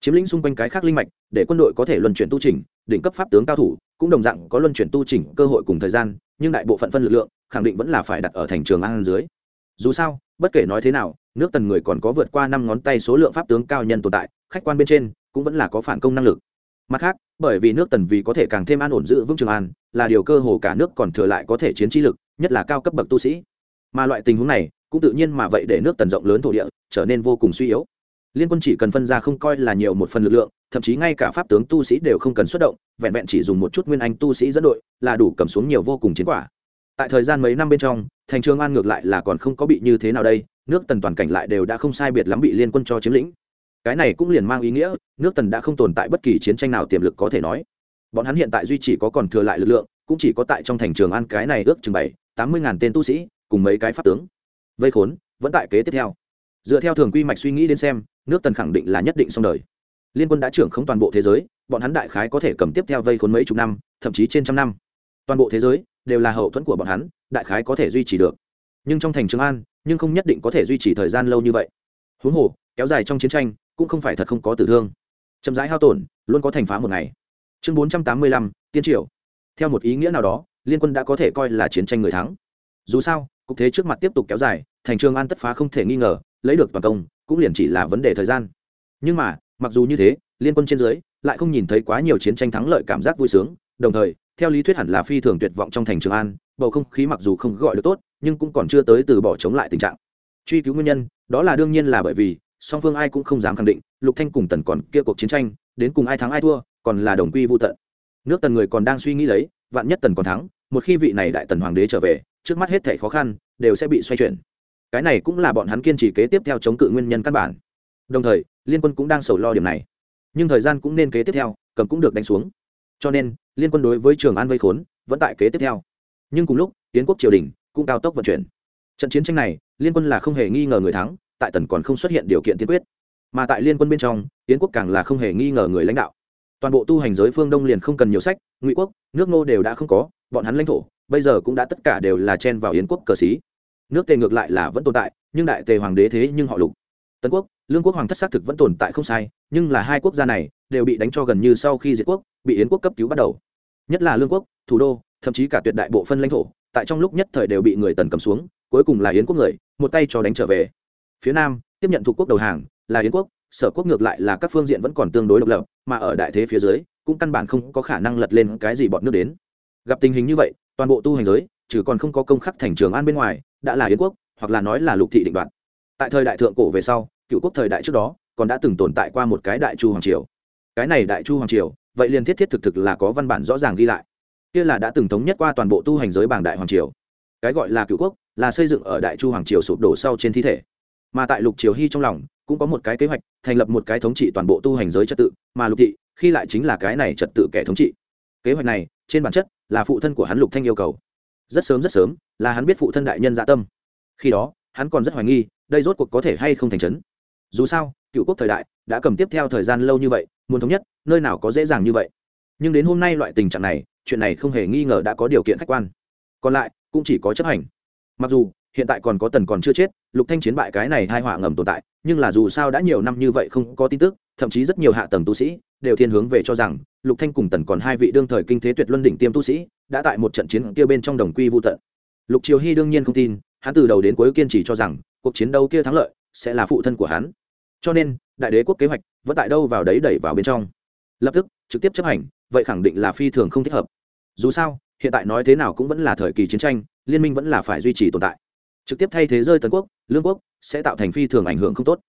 chiếm lĩnh xung quanh cái khác linh mạch, để quân đội có thể luân chuyển tu trình đỉnh cấp pháp tướng cao thủ cũng đồng dạng có luân chuyển tu trình cơ hội cùng thời gian, nhưng đại bộ phận phân lực lượng, khẳng định vẫn là phải đặt ở thành trường an dưới. Dù sao, bất kể nói thế nào, nước tần người còn có vượt qua năm ngón tay số lượng pháp tướng cao nhân tồn tại, khách quan bên trên cũng vẫn là có phản công năng lực. Mặt khác, bởi vì nước tần vì có thể càng thêm an ổn giữ vững trường an, là điều cơ hồ cả nước còn thừa lại có thể chiến trí lực, nhất là cao cấp bậc tu sĩ. Mà loại tình huống này cũng tự nhiên mà vậy để nước tần rộng lớn thổ địa, trở nên vô cùng suy yếu liên quân chỉ cần phân ra không coi là nhiều một phần lực lượng, thậm chí ngay cả pháp tướng tu sĩ đều không cần xuất động, vẹn vẹn chỉ dùng một chút nguyên anh tu sĩ dẫn đội là đủ cầm xuống nhiều vô cùng chiến quả. Tại thời gian mấy năm bên trong, thành trường an ngược lại là còn không có bị như thế nào đây, nước tần toàn cảnh lại đều đã không sai biệt lắm bị liên quân cho chiếm lĩnh. Cái này cũng liền mang ý nghĩa, nước tần đã không tồn tại bất kỳ chiến tranh nào tiềm lực có thể nói. Bọn hắn hiện tại duy chỉ có còn thừa lại lực lượng, cũng chỉ có tại trong thành trường an cái này ước chừng bảy, tám mươi ngàn tên tu sĩ, cùng mấy cái pháp tướng. Vây khốn, vẫn tại kế tiếp theo dựa theo thường quy mạch suy nghĩ đến xem, nước tần khẳng định là nhất định xong đời. Liên quân đã trưởng không toàn bộ thế giới, bọn hắn đại khái có thể cầm tiếp theo vây khốn mấy chục năm, thậm chí trên trăm năm. Toàn bộ thế giới đều là hậu thuẫn của bọn hắn, đại khái có thể duy trì được. Nhưng trong thành trường an, nhưng không nhất định có thể duy trì thời gian lâu như vậy. Huống hồ, kéo dài trong chiến tranh, cũng không phải thật không có tử thương. Chậm rãi hao tổn, luôn có thành phá một ngày. Chương bốn trăm tám mươi lăm, tiên triều. Theo một ý nghĩa nào đó, liên quân đã có thể coi là chiến tranh người thắng. Dù sao, cục thế trước mặt tiếp tục kéo dài, thành trường an tất phá không thể nghi ngờ lấy được toàn công, cũng liền chỉ là vấn đề thời gian. Nhưng mà, mặc dù như thế, liên quân trên dưới, lại không nhìn thấy quá nhiều chiến tranh thắng lợi cảm giác vui sướng, đồng thời, theo lý thuyết hẳn là phi thường tuyệt vọng trong thành trường an, bầu không khí mặc dù không gọi được tốt, nhưng cũng còn chưa tới từ bỏ chống lại tình trạng. Truy cứu nguyên nhân, đó là đương nhiên là bởi vì, song phương ai cũng không dám khẳng định, lục thanh cùng tần còn kia cuộc chiến tranh, đến cùng ai thắng ai thua, còn là đồng quy vô tận. Nước tần người còn đang suy nghĩ lấy, vạn nhất tần còn thắng, một khi vị này đại tần hoàng đế trở về, trước mắt hết thảy khó khăn, đều sẽ bị xoay chuyển cái này cũng là bọn hắn kiên trì kế tiếp theo chống cự nguyên nhân căn bản. Đồng thời, liên quân cũng đang sầu lo điểm này. Nhưng thời gian cũng nên kế tiếp theo, cầm cũng được đánh xuống. Cho nên, liên quân đối với trường an vây khốn, vẫn tại kế tiếp theo. Nhưng cùng lúc yến quốc triều đình cũng cao tốc vận chuyển. Trận chiến tranh này, liên quân là không hề nghi ngờ người thắng, tại tần còn không xuất hiện điều kiện tiên quyết. Mà tại liên quân bên trong yến quốc càng là không hề nghi ngờ người lãnh đạo. Toàn bộ tu hành giới phương đông liền không cần nhiều sách, ngụy quốc, nước ngô đều đã không có, bọn hắn lãnh thổ, bây giờ cũng đã tất cả đều là chen vào yến quốc cờ xí nước tề ngược lại là vẫn tồn tại, nhưng đại tề hoàng đế thế nhưng họ lục. Tần quốc, lương quốc hoàng thất xác thực vẫn tồn tại không sai, nhưng là hai quốc gia này đều bị đánh cho gần như sau khi diệt quốc, bị yến quốc cấp cứu bắt đầu. Nhất là lương quốc, thủ đô, thậm chí cả tuyệt đại bộ phân lãnh thổ, tại trong lúc nhất thời đều bị người tần cầm xuống, cuối cùng là yến quốc người, một tay cho đánh trở về. Phía nam, tiếp nhận thuộc quốc đầu hàng, là yến quốc, sở quốc ngược lại là các phương diện vẫn còn tương đối độc lập, mà ở đại thế phía dưới, cũng căn bản không có khả năng lật lên cái gì bọn nước đến. Gặp tình hình như vậy, toàn bộ tu hành giới, trừ còn không có công khắc thành trường an bên ngoài đã là yến quốc, hoặc là nói là lục thị định đoạt. Tại thời đại thượng cổ về sau, cựu quốc thời đại trước đó, còn đã từng tồn tại qua một cái đại chu hoàng triều. Cái này đại chu hoàng triều, vậy liền thiết thiết thực thực là có văn bản rõ ràng ghi lại. Kia là đã từng thống nhất qua toàn bộ tu hành giới bảng đại hoàng triều. Cái gọi là cựu quốc, là xây dựng ở đại chu hoàng triều sụp đổ sau trên thi thể. Mà tại lục triều hy trong lòng, cũng có một cái kế hoạch, thành lập một cái thống trị toàn bộ tu hành giới trật tự, mà lục thị, khi lại chính là cái này trật tự kẻ thống trị. Kế hoạch này, trên bản chất, là phụ thân của hắn lục thanh yêu cầu rất sớm rất sớm, là hắn biết phụ thân đại nhân dạ tâm. Khi đó, hắn còn rất hoài nghi, đây rốt cuộc có thể hay không thành trấn. Dù sao, cựu quốc thời đại, đã cầm tiếp theo thời gian lâu như vậy, muốn thống nhất, nơi nào có dễ dàng như vậy. Nhưng đến hôm nay loại tình trạng này, chuyện này không hề nghi ngờ đã có điều kiện khách quan. Còn lại, cũng chỉ có chấp hành. Mặc dù, hiện tại còn có tần còn chưa chết, lục thanh chiến bại cái này hai họa ngầm tồn tại, nhưng là dù sao đã nhiều năm như vậy không có tin tức, thậm chí rất nhiều hạ tầng tu sĩ, đều thiên hướng về cho rằng, lục thanh cùng tần còn hai vị đương thời kinh thế tuyệt luân đỉnh tiêm tu sĩ đã tại một trận chiến kia bên trong đồng quy vô tận. Lục triều hy đương nhiên không tin, hắn từ đầu đến cuối kiên trì cho rằng, cuộc chiến đấu kia thắng lợi sẽ là phụ thân của hắn. Cho nên, đại đế quốc kế hoạch vẫn tại đâu vào đấy đẩy vào bên trong. Lập tức, trực tiếp chấp hành, vậy khẳng định là phi thường không thích hợp. Dù sao, hiện tại nói thế nào cũng vẫn là thời kỳ chiến tranh, liên minh vẫn là phải duy trì tồn tại. Trực tiếp thay thế rơi tần quốc, lương quốc sẽ tạo thành phi thường ảnh hưởng không tốt.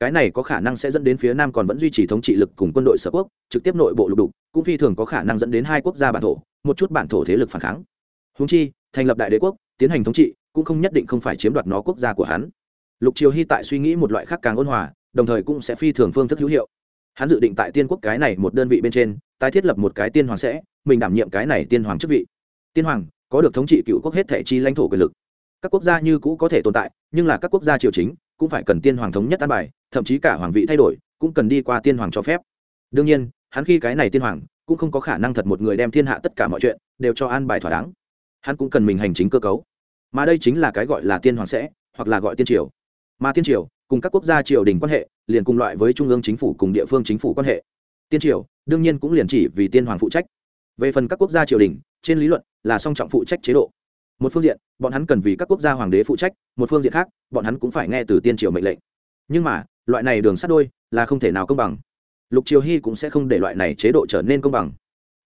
Cái này có khả năng sẽ dẫn đến phía nam còn vẫn duy trì thống trị lực cùng quân đội sở quốc, trực tiếp nội bộ lục đục, cũng phi thường có khả năng dẫn đến hai quốc gia bản thổ một chút bản thổ thế lực phản kháng. Húng chi, thành lập đại đế quốc, tiến hành thống trị, cũng không nhất định không phải chiếm đoạt nó quốc gia của hắn. Lục triều hy tại suy nghĩ một loại khác càng ôn hòa, đồng thời cũng sẽ phi thường phương thức hữu hiệu. Hắn dự định tại tiên quốc cái này một đơn vị bên trên, tái thiết lập một cái tiên hoàng sẽ, mình đảm nhiệm cái này tiên hoàng chức vị. Tiên hoàng, có được thống trị cựu quốc hết thể chi lãnh thổ quyền lực. Các quốc gia như cũ có thể tồn tại, nhưng là các quốc gia triều chính cũng phải cần tiên hoàng thống nhất an bài, thậm chí cả hoàng vị thay đổi, cũng cần đi qua tiên hoàng cho phép. Đương nhiên, hắn khi cái này tiên hoàng cũng không có khả năng thật một người đem thiên hạ tất cả mọi chuyện đều cho an bài thỏa đáng. Hắn cũng cần mình hành chính cơ cấu. Mà đây chính là cái gọi là tiên hoàng sẽ, hoặc là gọi tiên triều. Mà tiên triều, cùng các quốc gia triều đình quan hệ, liền cùng loại với trung ương chính phủ cùng địa phương chính phủ quan hệ. Tiên triều, đương nhiên cũng liền chỉ vì tiên hoàng phụ trách. Về phần các quốc gia triều đình, trên lý luận là song trọng phụ trách chế độ. Một phương diện, bọn hắn cần vì các quốc gia hoàng đế phụ trách, một phương diện khác, bọn hắn cũng phải nghe từ tiên triều mệnh lệnh. Nhưng mà, loại này đường sắt đôi là không thể nào công bằng lục triều hy cũng sẽ không để loại này chế độ trở nên công bằng.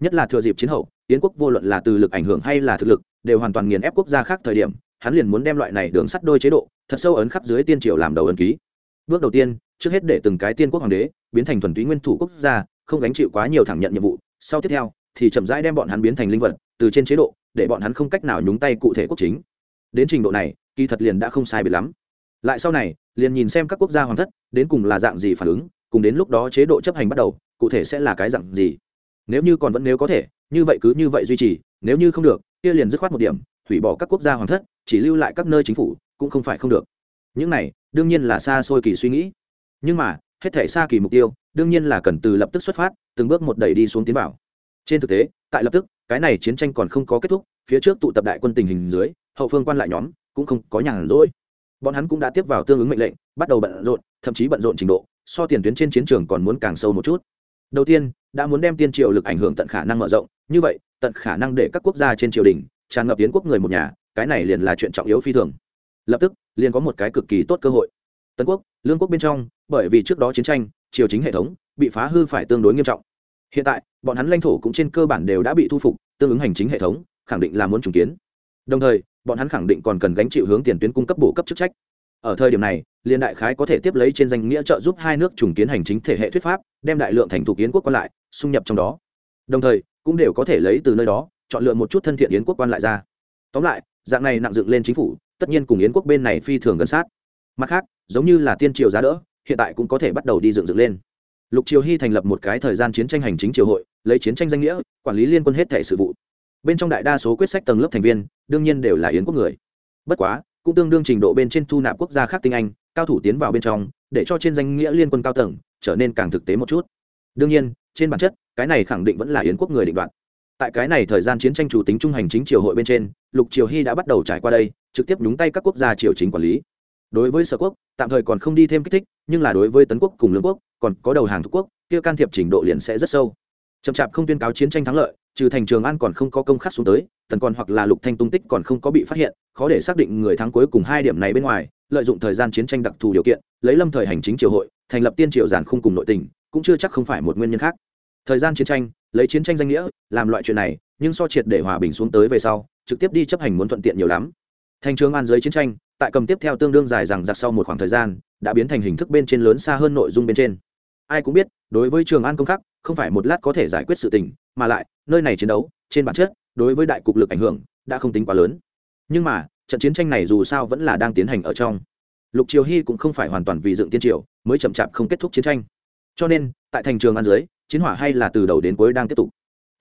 Nhất là thừa dịp chiến hậu, yến quốc vô luận là từ lực ảnh hưởng hay là thực lực, đều hoàn toàn nghiền ép quốc gia khác thời điểm, hắn liền muốn đem loại này đường sắt đôi chế độ, thật sâu ấn khắp dưới tiên triều làm đầu ấn ký. Bước đầu tiên, trước hết để từng cái tiên quốc hoàng đế biến thành thuần túy nguyên thủ quốc gia, không gánh chịu quá nhiều thẳng nhận nhiệm vụ. Sau tiếp theo, thì chậm rãi đem bọn hắn biến thành linh vật, từ trên chế độ, để bọn hắn không cách nào nhúng tay cụ thể quốc chính. Đến trình độ này, kỳ thật liền đã không sai biệt lắm. Lại sau này, liền nhìn xem các quốc gia hoàng thất đến cùng là dạng gì phản ứng cùng đến lúc đó chế độ chấp hành bắt đầu, cụ thể sẽ là cái dạng gì? Nếu như còn vẫn nếu có thể, như vậy cứ như vậy duy trì, nếu như không được, kia liền dứt khoát một điểm, hủy bỏ các quốc gia hoàng thất, chỉ lưu lại các nơi chính phủ, cũng không phải không được. Những này, đương nhiên là xa xôi kỳ suy nghĩ. Nhưng mà, hết thể xa kỳ mục tiêu, đương nhiên là cần từ lập tức xuất phát, từng bước một đẩy đi xuống tiến vào. Trên thực tế, tại lập tức, cái này chiến tranh còn không có kết thúc, phía trước tụ tập đại quân tình hình dưới, hậu phương quan lại nhóm, cũng không có nhàn rỗi. Bọn hắn cũng đã tiếp vào tương ứng mệnh lệnh, bắt đầu bận rộn, thậm chí bận rộn trình độ so tiền tuyến trên chiến trường còn muốn càng sâu một chút. Đầu tiên, đã muốn đem tiên triều lực ảnh hưởng tận khả năng mở rộng. Như vậy, tận khả năng để các quốc gia trên triều đình tràn ngập tiến quốc người một nhà, cái này liền là chuyện trọng yếu phi thường. Lập tức, liền có một cái cực kỳ tốt cơ hội. Tấn quốc, lương quốc bên trong, bởi vì trước đó chiến tranh, triều chính hệ thống bị phá hư phải tương đối nghiêm trọng. Hiện tại, bọn hắn lãnh thổ cũng trên cơ bản đều đã bị thu phục, tương ứng hành chính hệ thống, khẳng định là muốn trùng kiến. Đồng thời, bọn hắn khẳng định còn cần gánh chịu hướng tiền tuyến cung cấp bổ cấp chức trách ở thời điểm này, liên đại khái có thể tiếp lấy trên danh nghĩa trợ giúp hai nước trùng kiến hành chính thể hệ thuyết pháp, đem đại lượng thành thủ kiến quốc quan lại, xung nhập trong đó. Đồng thời, cũng đều có thể lấy từ nơi đó, chọn lựa một chút thân thiện yến quốc quan lại ra. Tóm lại, dạng này nặng dựng lên chính phủ, tất nhiên cùng yến quốc bên này phi thường gần sát. Mặt khác, giống như là tiên triều giá đỡ, hiện tại cũng có thể bắt đầu đi dựng dựng lên. Lục triều hy thành lập một cái thời gian chiến tranh hành chính triều hội, lấy chiến tranh danh nghĩa, quản lý liên quân hết thể sự vụ. Bên trong đại đa số quyết sách tầng lớp thành viên, đương nhiên đều là yến quốc người. Bất quá cũng tương đương trình độ bên trên thu nạp quốc gia khác tinh anh, cao thủ tiến vào bên trong, để cho trên danh nghĩa liên quân cao tầng, trở nên càng thực tế một chút. Đương nhiên, trên bản chất, cái này khẳng định vẫn là yến quốc người định đoạt. Tại cái này thời gian chiến tranh chủ tính trung hành chính triều hội bên trên, lục triều hy đã bắt đầu trải qua đây, trực tiếp nhúng tay các quốc gia triều chính quản lý. Đối với sở quốc, tạm thời còn không đi thêm kích thích, nhưng là đối với tấn quốc cùng lương quốc, còn có đầu hàng thuộc quốc, kia can thiệp trình độ liền sẽ rất sâu. Chậm chạp không tuyên cáo chiến tranh thắng lợi trừ thành trường an còn không có công khắc xuống tới, tần còn hoặc là lục thanh tung tích còn không có bị phát hiện, khó để xác định người thắng cuối cùng hai điểm này bên ngoài, lợi dụng thời gian chiến tranh đặc thù điều kiện, lấy lâm thời hành chính triều hội, thành lập tiên triều giản khung cùng nội tình, cũng chưa chắc không phải một nguyên nhân khác. Thời gian chiến tranh, lấy chiến tranh danh nghĩa, làm loại chuyện này, nhưng so triệt để hòa bình xuống tới về sau, trực tiếp đi chấp hành muốn thuận tiện nhiều lắm. Thành trường an dưới chiến tranh, tại cầm tiếp theo tương đương dài rằng giặc sau một khoảng thời gian, đã biến thành hình thức bên trên lớn xa hơn nội dung bên trên. Ai cũng biết, đối với trường an công khắc không phải một lát có thể giải quyết sự tình, mà lại, nơi này chiến đấu, trên bản chất, đối với đại cục lực ảnh hưởng, đã không tính quá lớn. Nhưng mà, trận chiến tranh này dù sao vẫn là đang tiến hành ở trong. Lục triều hy cũng không phải hoàn toàn vì dựng tiên triều, mới chậm chạp không kết thúc chiến tranh. Cho nên, tại thành trường an dưới, chiến hỏa hay là từ đầu đến cuối đang tiếp tục.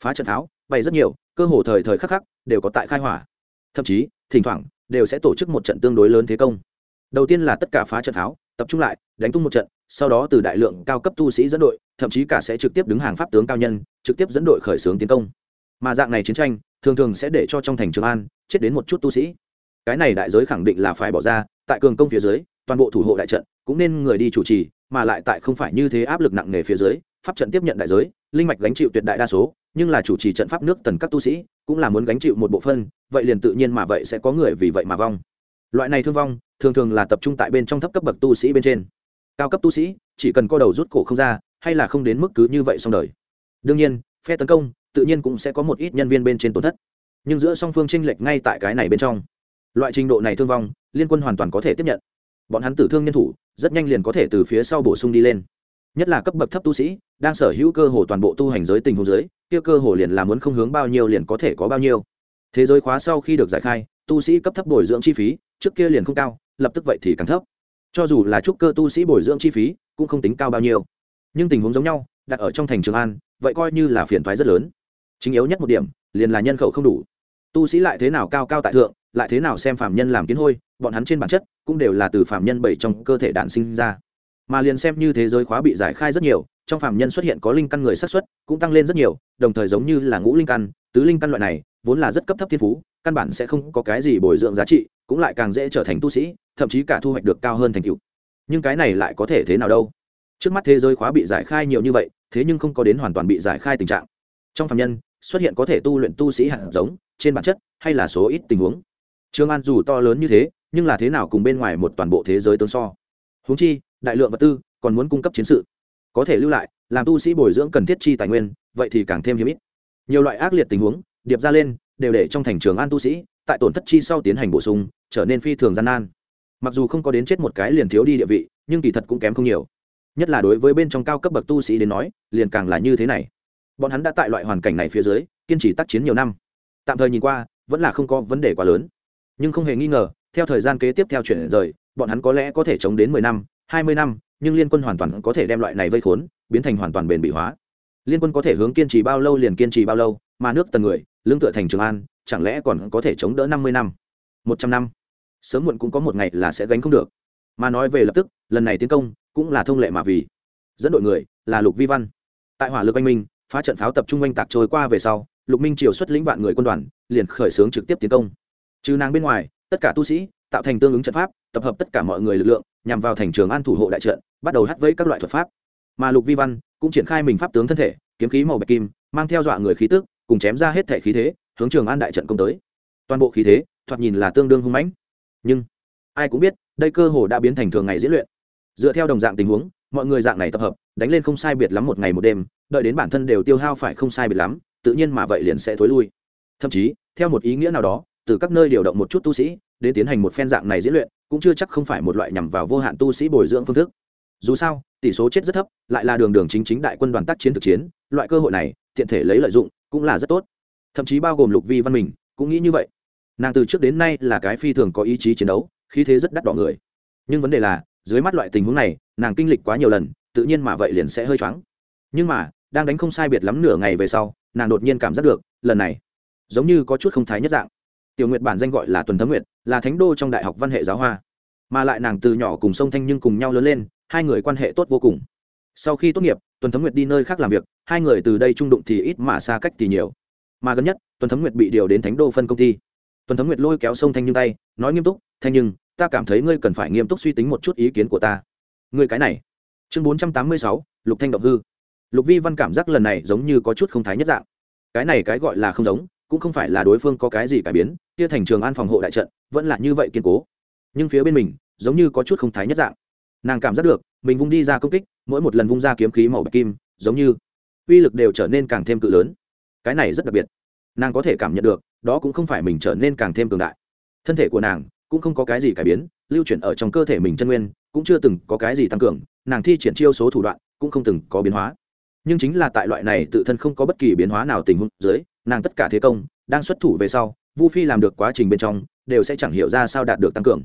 Phá trận tháo, bày rất nhiều, cơ hồ thời thời khắc khắc, đều có tại khai hỏa. Thậm chí, thỉnh thoảng, đều sẽ tổ chức một trận tương đối lớn thế công. Đầu tiên là tất cả phá trận tháo, tập trung lại, đánh tung một trận sau đó từ đại lượng cao cấp tu sĩ dẫn đội, thậm chí cả sẽ trực tiếp đứng hàng pháp tướng cao nhân, trực tiếp dẫn đội khởi xướng tiến công. Mà dạng này chiến tranh, thường thường sẽ để cho trong thành trường an chết đến một chút tu sĩ. Cái này đại giới khẳng định là phải bỏ ra, tại cường công phía dưới, toàn bộ thủ hộ đại trận cũng nên người đi chủ trì, mà lại tại không phải như thế áp lực nặng nề phía dưới, pháp trận tiếp nhận đại giới, linh mạch gánh chịu tuyệt đại đa số, nhưng là chủ trì trận pháp nước tần các tu sĩ cũng là muốn gánh chịu một bộ phân vậy liền tự nhiên mà vậy sẽ có người vì vậy mà vong. Loại này thương vong thường thường là tập trung tại bên trong thấp cấp bậc tu sĩ bên trên cao cấp tu sĩ, chỉ cần co đầu rút cổ không ra, hay là không đến mức cứ như vậy xong đời. Đương nhiên, phe tấn công, tự nhiên cũng sẽ có một ít nhân viên bên trên tổn thất. Nhưng giữa song phương tranh lệch ngay tại cái này bên trong. Loại trình độ này thương vong, liên quân hoàn toàn có thể tiếp nhận. Bọn hắn tử thương nhân thủ, rất nhanh liền có thể từ phía sau bổ sung đi lên. Nhất là cấp bậc thấp tu sĩ, đang sở hữu cơ hồ toàn bộ tu hành giới tình hồ giới kia cơ hồ liền là muốn không hướng bao nhiêu liền có thể có bao nhiêu. Thế giới khóa sau khi được giải khai, tu sĩ cấp thấp bồi dưỡng chi phí, trước kia liền không cao, lập tức vậy thì càng thấp cho dù là trúc cơ tu sĩ bồi dưỡng chi phí, cũng không tính cao bao nhiêu. Nhưng tình huống giống nhau, đặt ở trong thành trường an, vậy coi như là phiền thoái rất lớn. Chính yếu nhất một điểm, liền là nhân khẩu không đủ. Tu sĩ lại thế nào cao cao tại thượng, lại thế nào xem phạm nhân làm kiến hôi, bọn hắn trên bản chất cũng đều là từ phạm nhân bảy trong cơ thể đản sinh ra. Mà liền xem như thế giới khóa bị giải khai rất nhiều, trong phạm nhân xuất hiện có linh căn người xác suất cũng tăng lên rất nhiều, đồng thời giống như là ngũ linh căn, tứ linh căn loại này, vốn là rất cấp thấp thiên phú, căn bản sẽ không có cái gì bồi dưỡng giá trị, cũng lại càng dễ trở thành tu sĩ thậm chí cả thu hoạch được cao hơn thành tựu. Nhưng cái này lại có thể thế nào đâu? Trước mắt thế giới khóa bị giải khai nhiều như vậy, thế nhưng không có đến hoàn toàn bị giải khai tình trạng. Trong phạm nhân, xuất hiện có thể tu luyện tu sĩ hạt giống, trên bản chất, hay là số ít tình huống. Trường an dù to lớn như thế, nhưng là thế nào cùng bên ngoài một toàn bộ thế giới tương so? Húng chi, đại lượng vật tư còn muốn cung cấp chiến sự. Có thể lưu lại, làm tu sĩ bồi dưỡng cần thiết chi tài nguyên, vậy thì càng thêm hiếm ít. Nhiều loại ác liệt tình huống, điệp ra lên, đều để trong thành trường an tu sĩ, tại tổn thất chi sau tiến hành bổ sung, trở nên phi thường gian nan mặc dù không có đến chết một cái liền thiếu đi địa vị, nhưng kỳ thật cũng kém không nhiều. Nhất là đối với bên trong cao cấp bậc tu sĩ đến nói, liền càng là như thế này. Bọn hắn đã tại loại hoàn cảnh này phía dưới, kiên trì tác chiến nhiều năm. Tạm thời nhìn qua, vẫn là không có vấn đề quá lớn. Nhưng không hề nghi ngờ, theo thời gian kế tiếp theo chuyển rời, bọn hắn có lẽ có thể chống đến mười năm, hai mươi năm, nhưng liên quân hoàn toàn có thể đem loại này vây khốn, biến thành hoàn toàn bền bị hóa. Liên quân có thể hướng kiên trì bao lâu liền kiên trì bao lâu, mà nước tần người, lương tựa thành trường an, chẳng lẽ còn có thể chống đỡ năm mươi năm, một trăm năm? Sớm muộn cũng có một ngày là sẽ gánh không được. Mà nói về lập tức, lần này tiến công cũng là thông lệ mà vì. Dẫn đội người là lục vi văn. Tại hỏa lực anh minh, phá trận pháo tập trung oanh tạc trôi qua về sau, lục minh triều xuất lĩnh vạn người quân đoàn, liền khởi xướng trực tiếp tiến công. Trừ nàng bên ngoài, tất cả tu sĩ tạo thành tương ứng trận pháp, tập hợp tất cả mọi người lực lượng, nhằm vào thành trường an thủ hộ đại trận, bắt đầu hắt vẫy các loại thuật pháp. Mà lục vi văn cũng triển khai mình pháp tướng thân thể, kiếm khí màu bạch kim, mang theo dọa người khí tức, cùng chém ra hết thể khí thế, hướng trường an đại trận công tới. Toàn bộ khí thế, thoạt nhìn là tương đương hung mãnh nhưng ai cũng biết, đây cơ hồ đã biến thành thường ngày diễn luyện. Dựa theo đồng dạng tình huống, mọi người dạng này tập hợp, đánh lên không sai biệt lắm một ngày một đêm, đợi đến bản thân đều tiêu hao phải không sai biệt lắm, tự nhiên mà vậy liền sẽ thối lui. Thậm chí, theo một ý nghĩa nào đó, từ các nơi điều động một chút tu sĩ, đến tiến hành một phen dạng này diễn luyện, cũng chưa chắc không phải một loại nhằm vào vô hạn tu sĩ bồi dưỡng phương thức. Dù sao, tỷ số chết rất thấp, lại là đường đường chính chính đại quân đoàn tác chiến thực chiến, loại cơ hội này, tiện thể lấy lợi dụng, cũng là rất tốt. Thậm chí bao gồm lục vi văn mình, cũng nghĩ như vậy nàng từ trước đến nay là cái phi thường có ý chí chiến đấu, khí thế rất đắt đỏ người. Nhưng vấn đề là, dưới mắt loại tình huống này, nàng kinh lịch quá nhiều lần, tự nhiên mà vậy liền sẽ hơi choáng. Nhưng mà, đang đánh không sai biệt lắm nửa ngày về sau, nàng đột nhiên cảm giác được, lần này, giống như có chút không thái nhất dạng. Tiểu nguyệt bản danh gọi là tuần thấm nguyệt, là thánh đô trong đại học văn hệ giáo hoa. Mà lại nàng từ nhỏ cùng sông thanh nhưng cùng nhau lớn lên, hai người quan hệ tốt vô cùng. Sau khi tốt nghiệp, tuần thấm nguyệt đi nơi khác làm việc, hai người từ đây trung đụng thì ít mà xa cách thì nhiều. Mà gần nhất, tuần thấm nguyệt bị điều đến thánh đô phân công ty tuần thấm nguyệt lôi kéo sông thanh nhưng tay, nói nghiêm túc, thanh nhưng ta cảm thấy ngươi cần phải nghiêm túc suy tính một chút ý kiến của ta. Ngươi cái này. Chương bốn trăm tám mươi sáu, lục thanh động hư. Lục vi văn cảm giác lần này giống như có chút không thái nhất dạng. Cái này cái gọi là không giống, cũng không phải là đối phương có cái gì cải biến, kia thành trường an phòng hộ đại trận, vẫn là như vậy kiên cố. Nhưng phía bên mình, giống như có chút không thái nhất dạng. Nàng cảm giác được, mình vung đi ra công kích, mỗi một lần vung ra kiếm khí màu bạch kim, giống như uy lực đều trở nên càng thêm cự lớn. Cái này rất đặc biệt. Nàng có thể cảm nhận được đó cũng không phải mình trở nên càng thêm cường đại. Thân thể của nàng cũng không có cái gì cải biến, lưu chuyển ở trong cơ thể mình chân nguyên, cũng chưa từng có cái gì tăng cường, nàng thi triển chiêu số thủ đoạn cũng không từng có biến hóa. Nhưng chính là tại loại này tự thân không có bất kỳ biến hóa nào tình huống dưới, nàng tất cả thế công đang xuất thủ về sau, vu phi làm được quá trình bên trong đều sẽ chẳng hiểu ra sao đạt được tăng cường.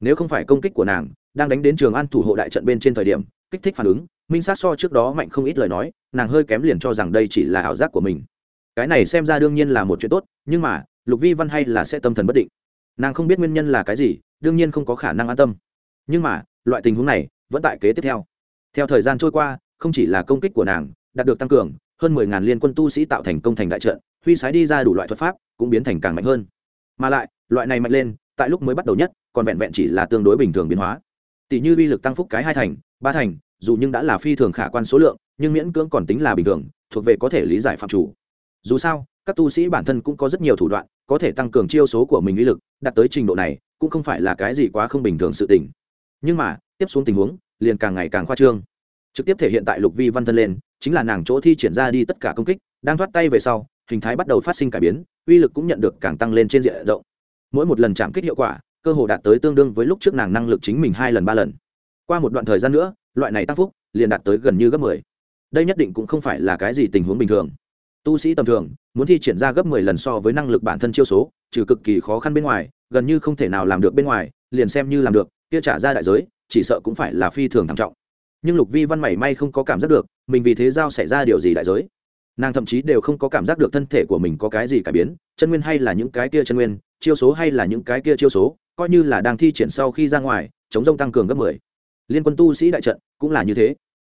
Nếu không phải công kích của nàng đang đánh đến trường an thủ hộ đại trận bên trên thời điểm, kích thích phản ứng, minh sát so trước đó mạnh không ít lời nói, nàng hơi kém liền cho rằng đây chỉ là ảo giác của mình cái này xem ra đương nhiên là một chuyện tốt, nhưng mà, lục vi văn hay là sẽ tâm thần bất định. Nàng không biết nguyên nhân là cái gì, đương nhiên không có khả năng an tâm. Nhưng mà, loại tình huống này vẫn tại kế tiếp theo. Theo thời gian trôi qua, không chỉ là công kích của nàng đạt được tăng cường, hơn mười ngàn liên quân tu sĩ tạo thành công thành đại trận, huy sái đi ra đủ loại thuật pháp cũng biến thành càng mạnh hơn. Mà lại, loại này mạnh lên, tại lúc mới bắt đầu nhất, còn vẹn vẹn chỉ là tương đối bình thường biến hóa. Tỷ như uy lực tăng phúc cái hai thành, ba thành, dù nhưng đã là phi thường khả quan số lượng, nhưng miễn cưỡng còn tính là bình thường, thuộc về có thể lý giải phạm chủ dù sao, các tu sĩ bản thân cũng có rất nhiều thủ đoạn, có thể tăng cường chiêu số của mình uy lực, đạt tới trình độ này, cũng không phải là cái gì quá không bình thường sự tình. Nhưng mà, tiếp xuống tình huống, liền càng ngày càng khoa trương. Trực tiếp thể hiện tại lục vi văn thân lên, chính là nàng chỗ thi triển ra đi tất cả công kích, đang thoát tay về sau, hình thái bắt đầu phát sinh cải biến, uy lực cũng nhận được càng tăng lên trên diện rộng. Mỗi một lần chạm kích hiệu quả, cơ hồ đạt tới tương đương với lúc trước nàng năng lực chính mình hai lần ba lần. Qua một đoạn thời gian nữa, loại này tăng phúc, liền đạt tới gần như gấp mười. Đây nhất định cũng không phải là cái gì tình huống bình thường tu sĩ tầm thường, muốn thi triển ra gấp mười lần so với năng lực bản thân chiêu số, trừ cực kỳ khó khăn bên ngoài, gần như không thể nào làm được bên ngoài, liền xem như làm được, kia trả ra đại giới, chỉ sợ cũng phải là phi thường thảm trọng. Nhưng lục vi văn mảy may không có cảm giác được, mình vì thế giao xảy ra điều gì đại giới. Nàng thậm chí đều không có cảm giác được thân thể của mình có cái gì cải biến, chân nguyên hay là những cái kia chân nguyên, chiêu số hay là những cái kia chiêu số, coi như là đang thi triển sau khi ra ngoài, chống rông tăng cường gấp mười. Liên quân tu sĩ đại trận cũng là như thế.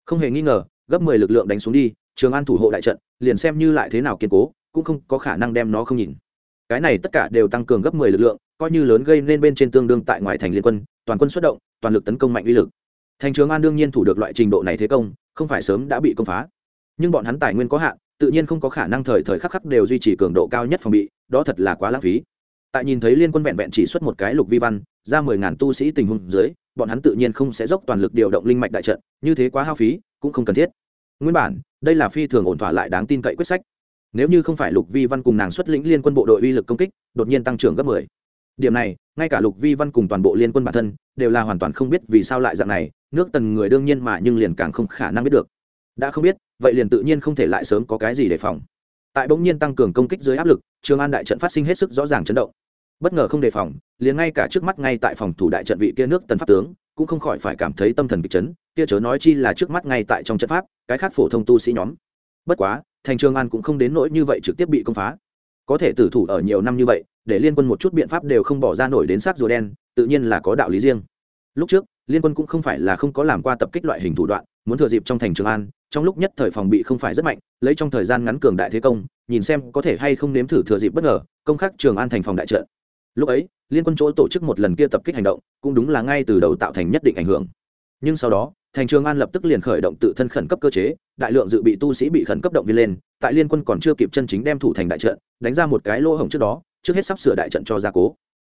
Không hề nghi ngờ, gấp mười lực lượng đánh xuống đi trường an thủ hộ đại trận, liền xem như lại thế nào kiên cố, cũng không có khả năng đem nó không nhìn. Cái này tất cả đều tăng cường gấp mười lực lượng, coi như lớn gây nên bên trên tương đương tại ngoài thành liên quân, toàn quân xuất động, toàn lực tấn công mạnh uy lực. Thành trường an đương nhiên thủ được loại trình độ này thế công, không phải sớm đã bị công phá. Nhưng bọn hắn tài nguyên có hạn, tự nhiên không có khả năng thời thời khắc khắc đều duy trì cường độ cao nhất phòng bị, đó thật là quá lãng phí. Tại nhìn thấy liên quân vẹn vẹn chỉ xuất một cái lục vi văn, ra mười ngàn tu sĩ tình huống dưới, bọn hắn tự nhiên không sẽ dốc toàn lực điều động linh mạch đại trận, như thế quá hao phí, cũng không cần thiết nguyên bản, đây là phi thường ổn thỏa lại đáng tin cậy quyết sách. Nếu như không phải lục vi văn cùng nàng xuất lĩnh liên quân bộ đội uy lực công kích, đột nhiên tăng trưởng gấp mười. Điểm này, ngay cả lục vi văn cùng toàn bộ liên quân bản thân, đều là hoàn toàn không biết vì sao lại dạng này, nước tần người đương nhiên mà nhưng liền càng không khả năng biết được. Đã không biết, vậy liền tự nhiên không thể lại sớm có cái gì đề phòng. Tại bỗng nhiên tăng cường công kích dưới áp lực, trường an đại trận phát sinh hết sức rõ ràng chấn động. Bất ngờ không đề phòng, liền ngay cả trước mắt ngay tại phòng thủ đại trận vị kia nước tần pháp tướng cũng không khỏi phải cảm thấy tâm thần kịch chấn, kia chớ nói chi là trước mắt ngay tại trong trận pháp, cái khác phổ thông tu sĩ nhóm. Bất quá, thành trường an cũng không đến nỗi như vậy trực tiếp bị công phá. Có thể tử thủ ở nhiều năm như vậy, để liên quân một chút biện pháp đều không bỏ ra nổi đến sát rùa đen, tự nhiên là có đạo lý riêng. Lúc trước, liên quân cũng không phải là không có làm qua tập kích loại hình thủ đoạn, muốn thừa dịp trong thành trường an, trong lúc nhất thời phòng bị không phải rất mạnh, lấy trong thời gian ngắn cường đại thế công, nhìn xem có thể hay không nếm thử thừa dịp bất ngờ, công khắc trường an thành phòng đại trận lúc ấy, liên quân chỗ tổ chức một lần kia tập kích hành động, cũng đúng là ngay từ đầu tạo thành nhất định ảnh hưởng. Nhưng sau đó, thành trường an lập tức liền khởi động tự thân khẩn cấp cơ chế, đại lượng dự bị tu sĩ bị khẩn cấp động viên lên, tại liên quân còn chưa kịp chân chính đem thủ thành đại trận, đánh ra một cái lỗ hổng trước đó, trước hết sắp sửa đại trận cho gia cố.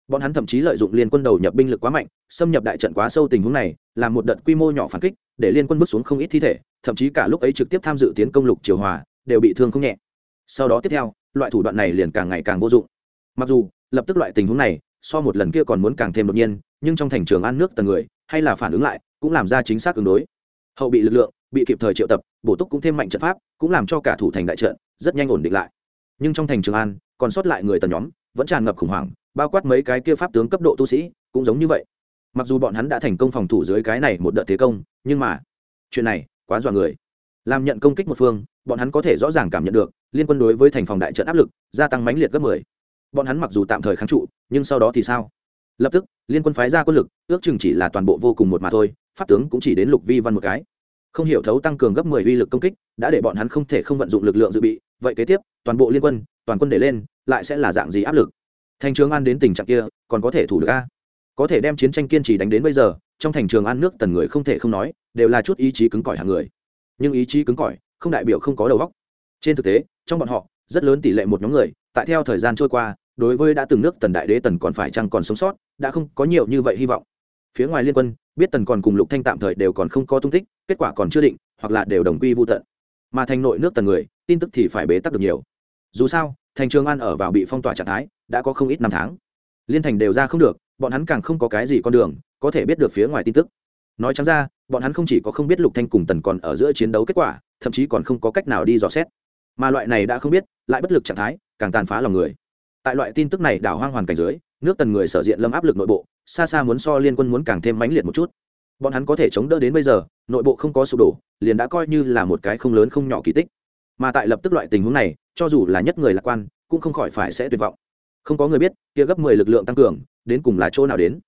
Bọn hắn thậm chí lợi dụng liên quân đầu nhập binh lực quá mạnh, xâm nhập đại trận quá sâu tình huống này, làm một đợt quy mô nhỏ phản kích, để liên quân bước xuống không ít thi thể, thậm chí cả lúc ấy trực tiếp tham dự tiến công lục triều hòa, đều bị thương không nhẹ. Sau đó tiếp theo, loại thủ đoạn này liền càng ngày càng vô dụng mặc dù, lập tức loại tình huống này, so một lần kia còn muốn càng thêm đột nhiên, nhưng trong thành trường ăn nước tầng người, hay là phản ứng lại, cũng làm ra chính xác ứng đối. Hậu bị lực lượng, bị kịp thời triệu tập, bổ túc cũng thêm mạnh trận pháp, cũng làm cho cả thủ thành đại trận, rất nhanh ổn định lại. Nhưng trong thành trường an còn sót lại người tần nhóm, vẫn tràn ngập khủng hoảng, bao quát mấy cái kia pháp tướng cấp độ tu sĩ, cũng giống như vậy. Mặc dù bọn hắn đã thành công phòng thủ dưới cái này một đợt thế công, nhưng mà, chuyện này, quá dọa người. Làm nhận công kích một phương, bọn hắn có thể rõ ràng cảm nhận được, liên quân đối với thành phòng đại trận áp lực, gia tăng mãnh liệt gấp 10 bọn hắn mặc dù tạm thời kháng trụ, nhưng sau đó thì sao? Lập tức, liên quân phái ra quân lực, ước chừng chỉ là toàn bộ vô cùng một mà thôi, pháp tướng cũng chỉ đến lục vi văn một cái. Không hiểu thấu tăng cường gấp 10 uy lực công kích, đã để bọn hắn không thể không vận dụng lực lượng dự bị, vậy kế tiếp, toàn bộ liên quân, toàn quân để lên, lại sẽ là dạng gì áp lực? Thành trường an đến tình trạng kia, còn có thể thủ được a? Có thể đem chiến tranh kiên trì đánh đến bây giờ, trong thành trường an nước tần người không thể không nói, đều là chút ý chí cứng cỏi hàng người. Nhưng ý chí cứng cỏi, không đại biểu không có đầu óc. Trên thực tế, trong bọn họ, rất lớn tỷ lệ một nhóm người, tại theo thời gian trôi qua đối với đã từng nước tần đại đế tần còn phải chăng còn sống sót, đã không có nhiều như vậy hy vọng. Phía ngoài liên quân, biết tần còn cùng lục thanh tạm thời đều còn không có tung tích, kết quả còn chưa định, hoặc là đều đồng quy vô tận. Mà thành nội nước tần người, tin tức thì phải bế tắc được nhiều. Dù sao, thành trường an ở vào bị phong tỏa trạng thái, đã có không ít năm tháng. Liên thành đều ra không được, bọn hắn càng không có cái gì con đường, có thể biết được phía ngoài tin tức. Nói chẳng ra, bọn hắn không chỉ có không biết lục thanh cùng tần còn ở giữa chiến đấu kết quả, thậm chí còn không có cách nào đi dò xét. Mà loại này đã không biết, lại bất lực trạng thái, càng tàn phá lòng người tại loại tin tức này đảo hoang hoàn cảnh dưới, nước tần người sở diện lâm áp lực nội bộ, xa xa muốn so liên quân muốn càng thêm mãnh liệt một chút. Bọn hắn có thể chống đỡ đến bây giờ, nội bộ không có sụp đổ, liền đã coi như là một cái không lớn không nhỏ kỳ tích. Mà tại lập tức loại tình huống này, cho dù là nhất người lạc quan, cũng không khỏi phải sẽ tuyệt vọng. Không có người biết, kia gấp mười lực lượng tăng cường, đến cùng là chỗ nào đến.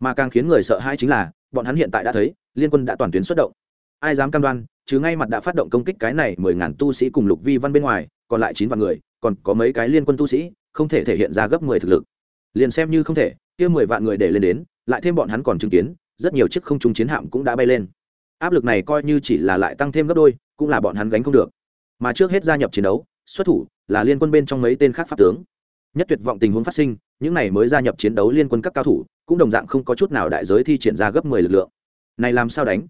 Mà càng khiến người sợ hãi chính là, bọn hắn hiện tại đã thấy, liên quân đã toàn tuyến xuất động. Ai dám cam đoan, chứ ngay mặt đã phát động công kích cái này mười ngàn tu sĩ cùng lục vi văn bên ngoài, còn lại chín vạn người, còn có mấy cái liên quân tu sĩ không thể thể hiện ra gấp mười thực lực. Liền xem như không thể, kia mười vạn người để lên đến, lại thêm bọn hắn còn chứng kiến, rất nhiều chiếc không trung chiến hạm cũng đã bay lên. Áp lực này coi như chỉ là lại tăng thêm gấp đôi, cũng là bọn hắn gánh không được. Mà trước hết gia nhập chiến đấu, xuất thủ là liên quân bên trong mấy tên khác pháp tướng. Nhất tuyệt vọng tình huống phát sinh, những này mới gia nhập chiến đấu liên quân các cao thủ, cũng đồng dạng không có chút nào đại giới thi triển ra gấp mười lực lượng. Này làm sao đánh?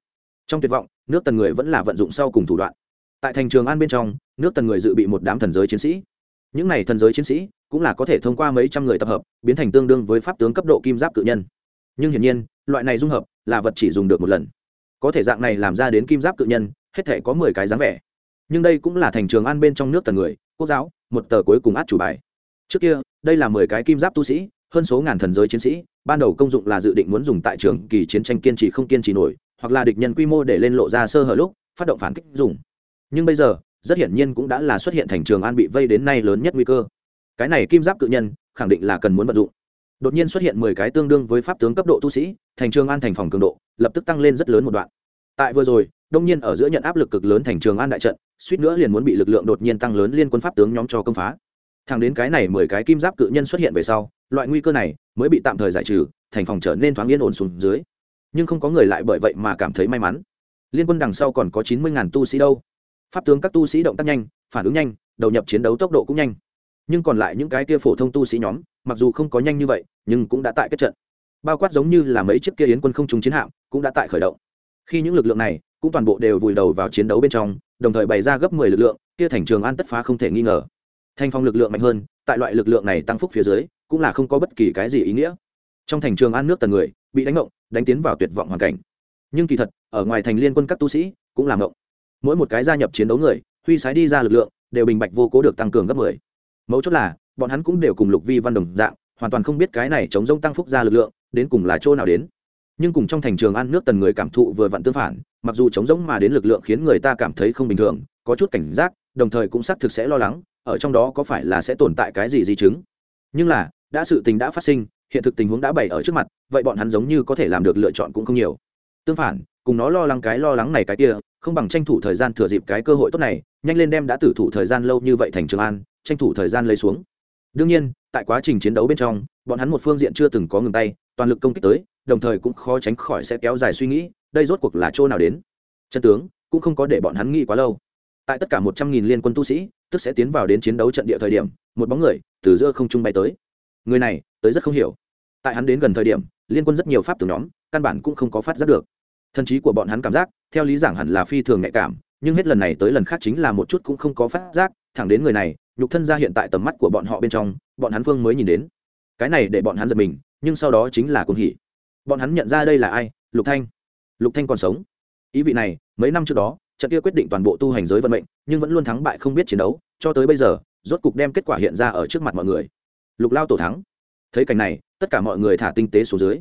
Trong tuyệt vọng, nước tần người vẫn là vận dụng sau cùng thủ đoạn. Tại thành trường an bên trong, nước tần người dự bị một đám thần giới chiến sĩ. Những này thần giới chiến sĩ cũng là có thể thông qua mấy trăm người tập hợp, biến thành tương đương với pháp tướng cấp độ kim giáp cự nhân. Nhưng hiển nhiên, loại này dung hợp là vật chỉ dùng được một lần. Có thể dạng này làm ra đến kim giáp cự nhân, hết thể có mười cái dáng vẻ. Nhưng đây cũng là thành trường an bên trong nước tần người, quốc giáo, một tờ cuối cùng át chủ bài. Trước kia, đây là mười cái kim giáp tu sĩ, hơn số ngàn thần giới chiến sĩ, ban đầu công dụng là dự định muốn dùng tại trường kỳ chiến tranh kiên trì không kiên trì nổi, hoặc là địch nhân quy mô để lên lộ ra sơ hở lúc, phát động phản kích dùng. Nhưng bây giờ, rất hiển nhiên cũng đã là xuất hiện thành trường an bị vây đến nay lớn nhất nguy cơ cái này kim giáp cự nhân khẳng định là cần muốn vận dụng. Đột nhiên xuất hiện mười cái tương đương với pháp tướng cấp độ tu sĩ, thành trường an thành phòng cường độ, lập tức tăng lên rất lớn một đoạn. Tại vừa rồi, đông nhiên ở giữa nhận áp lực cực lớn thành trường an đại trận, suýt nữa liền muốn bị lực lượng đột nhiên tăng lớn liên quân pháp tướng nhóm cho công phá. Thẳng đến cái này mười cái kim giáp cự nhân xuất hiện về sau, loại nguy cơ này mới bị tạm thời giải trừ, thành phòng trở nên thoáng yên ổn xuống dưới. Nhưng không có người lại bởi vậy mà cảm thấy may mắn. Liên quân đằng sau còn có chín mươi ngàn tu sĩ đâu. Pháp tướng các tu sĩ động tác nhanh, phản ứng nhanh, đầu nhập chiến đấu tốc độ cũng nhanh nhưng còn lại những cái kia phổ thông tu sĩ nhóm, mặc dù không có nhanh như vậy, nhưng cũng đã tại kết trận. Bao quát giống như là mấy chiếc kia yến quân không trúng chiến hạm, cũng đã tại khởi động. Khi những lực lượng này cũng toàn bộ đều vùi đầu vào chiến đấu bên trong, đồng thời bày ra gấp mười lực lượng, kia thành trường an tất phá không thể nghi ngờ. Thành phong lực lượng mạnh hơn, tại loại lực lượng này tăng phúc phía dưới, cũng là không có bất kỳ cái gì ý nghĩa. Trong thành trường an nước tần người, bị đánh ngộng, đánh tiến vào tuyệt vọng hoàn cảnh. Nhưng kỳ thật, ở ngoài thành liên quân các tu sĩ, cũng làm ngộng. Mỗi một cái gia nhập chiến đấu người, huy sái đi ra lực lượng, đều bình bạch vô cố được tăng cường gấp mười mấu chốt là, bọn hắn cũng đều cùng lục vi văn đồng dạng, hoàn toàn không biết cái này chống rông tăng phúc ra lực lượng, đến cùng là chỗ nào đến. Nhưng cùng trong thành trường an nước tần người cảm thụ vừa vặn tương phản, mặc dù chống rỗng mà đến lực lượng khiến người ta cảm thấy không bình thường, có chút cảnh giác, đồng thời cũng xác thực sẽ lo lắng, ở trong đó có phải là sẽ tồn tại cái gì di chứng. Nhưng là, đã sự tình đã phát sinh, hiện thực tình huống đã bày ở trước mặt, vậy bọn hắn giống như có thể làm được lựa chọn cũng không nhiều. Tương phản, cùng nó lo lắng cái lo lắng này cái kia, không bằng tranh thủ thời gian thừa dịp cái cơ hội tốt này, nhanh lên đem đã tử thủ thời gian lâu như vậy thành trường an tranh thủ thời gian lấy xuống. Đương nhiên, tại quá trình chiến đấu bên trong, bọn hắn một phương diện chưa từng có ngừng tay, toàn lực công kích tới, đồng thời cũng khó tránh khỏi sẽ kéo dài suy nghĩ, đây rốt cuộc là chỗ nào đến. Chân tướng cũng không có để bọn hắn nghĩ quá lâu. Tại tất cả một trăm nghìn liên quân tu sĩ, tức sẽ tiến vào đến chiến đấu trận địa thời điểm, một bóng người từ giữa không trung bay tới. Người này, tới rất không hiểu. Tại hắn đến gần thời điểm, liên quân rất nhiều pháp từ nhóm, căn bản cũng không có phát giác được. Thần trí của bọn hắn cảm giác, theo lý giảng hẳn là phi thường nhạy cảm, nhưng hết lần này tới lần khác chính là một chút cũng không có phát giác, thẳng đến người này nhục thân ra hiện tại tầm mắt của bọn họ bên trong, bọn hắn phương mới nhìn đến. Cái này để bọn hắn giật mình, nhưng sau đó chính là cuồng hỉ. Bọn hắn nhận ra đây là ai? Lục thanh. Lục thanh còn sống. Ý vị này, mấy năm trước đó, trận kia quyết định toàn bộ tu hành giới vận mệnh, nhưng vẫn luôn thắng bại không biết chiến đấu, cho tới bây giờ, rốt cục đem kết quả hiện ra ở trước mặt mọi người. Lục lao tổ thắng. Thấy cảnh này, tất cả mọi người thả tinh tế xuống dưới.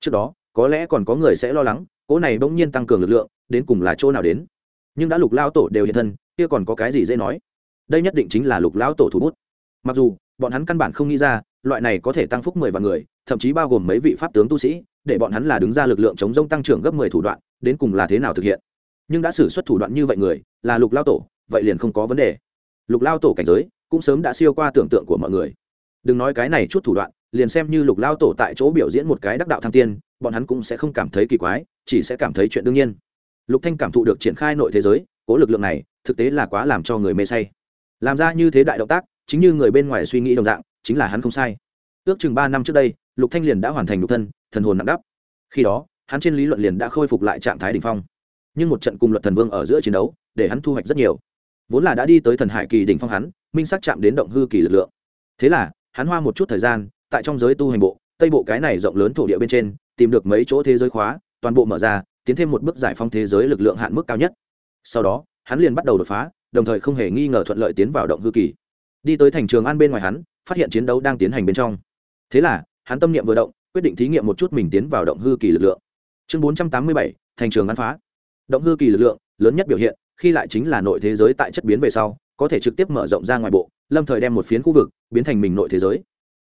Trước đó, có lẽ còn có người sẽ lo lắng cỗ này bỗng nhiên tăng cường lực lượng, đến cùng là chỗ nào đến. Nhưng đã lục lao tổ đều hiện thân, kia còn có cái gì dễ nói? Đây nhất định chính là lục lão tổ thủ bút. Mặc dù, bọn hắn căn bản không nghĩ ra, loại này có thể tăng phúc mười vạn người, thậm chí bao gồm mấy vị pháp tướng tu sĩ, để bọn hắn là đứng ra lực lượng chống rông tăng trưởng gấp mười thủ đoạn, đến cùng là thế nào thực hiện. Nhưng đã xử suất thủ đoạn như vậy người, là lục lao tổ, vậy liền không có vấn đề. Lục lao tổ cảnh giới, cũng sớm đã siêu qua tưởng tượng của mọi người. Đừng nói cái này chút thủ đoạn, liền xem như lục lao tổ tại chỗ biểu diễn một cái đắc đạo thăng tiên, bọn hắn cũng sẽ không cảm thấy kỳ quái, chỉ sẽ cảm thấy chuyện đương nhiên. Lục thanh cảm thụ được triển khai nội thế giới, cố lực lượng này, thực tế là quá làm cho người mê say làm ra như thế đại động tác, chính như người bên ngoài suy nghĩ đồng dạng, chính là hắn không sai. Ước chừng ba năm trước đây, lục thanh liền đã hoàn thành lục thân, thần hồn nặng đắp. Khi đó, hắn trên lý luận liền đã khôi phục lại trạng thái đỉnh phong. Nhưng một trận cùng luật thần vương ở giữa chiến đấu, để hắn thu hoạch rất nhiều. Vốn là đã đi tới thần hải kỳ đỉnh phong hắn, minh sắc chạm đến động hư kỳ lực lượng. Thế là, hắn hoa một chút thời gian, tại trong giới tu hành bộ, tây bộ cái này rộng lớn thổ địa bên trên, tìm được mấy chỗ thế giới khóa, toàn bộ mở ra, tiến thêm một bước giải phóng thế giới lực lượng hạn mức cao nhất. Sau đó, hắn liền bắt đầu đột phá đồng thời không hề nghi ngờ thuận lợi tiến vào động hư kỳ. Đi tới thành trường an bên ngoài hắn, phát hiện chiến đấu đang tiến hành bên trong. Thế là, hắn tâm niệm vừa động, quyết định thí nghiệm một chút mình tiến vào động hư kỳ lực lượng. Chương bốn trăm tám mươi bảy, thành trường an phá. Động hư kỳ lực lượng, lớn nhất biểu hiện, khi lại chính là nội thế giới tại chất biến về sau, có thể trực tiếp mở rộng ra ngoài bộ, lâm thời đem một phiến khu vực, biến thành mình nội thế giới.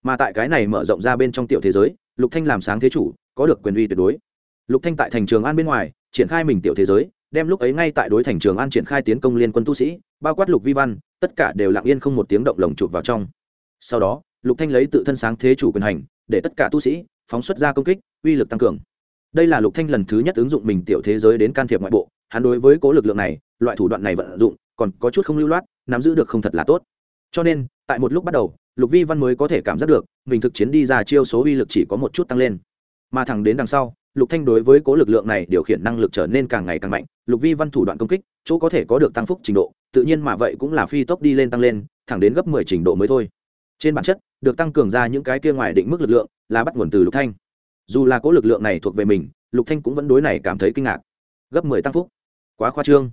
Mà tại cái này mở rộng ra bên trong tiểu thế giới, lục thanh làm sáng thế chủ, có được quyền uy tuyệt đối. Lục thanh tại thành trường an bên ngoài, triển khai mình tiểu thế giới đem lúc ấy ngay tại đối thành trường an triển khai tiến công liên quân tu sĩ, bao quát lục vi văn, tất cả đều lặng yên không một tiếng động lồng chụp vào trong. Sau đó, lục thanh lấy tự thân sáng thế chủ quyền hành, để tất cả tu sĩ phóng xuất ra công kích, uy lực tăng cường. Đây là lục thanh lần thứ nhất ứng dụng mình tiểu thế giới đến can thiệp ngoại bộ, hắn đối với cố lực lượng này, loại thủ đoạn này vận dụng, còn có chút không lưu loát, nắm giữ được không thật là tốt. Cho nên, tại một lúc bắt đầu, lục vi văn mới có thể cảm giác được, mình thực chiến đi ra chiêu số uy lực chỉ có một chút tăng lên. Mà thẳng đến đằng sau lục thanh đối với cố lực lượng này điều khiển năng lực trở nên càng ngày càng mạnh, lục vi văn thủ đoạn công kích, chỗ có thể có được tăng phúc trình độ, tự nhiên mà vậy cũng là phi tốc đi lên tăng lên, thẳng đến gấp mười trình độ mới thôi. Trên bản chất, được tăng cường ra những cái kia ngoài định mức lực lượng, là bắt nguồn từ lục thanh. Dù là cố lực lượng này thuộc về mình, lục thanh cũng vẫn đối này cảm thấy kinh ngạc. Gấp mười tăng phúc? Quá khoa trương.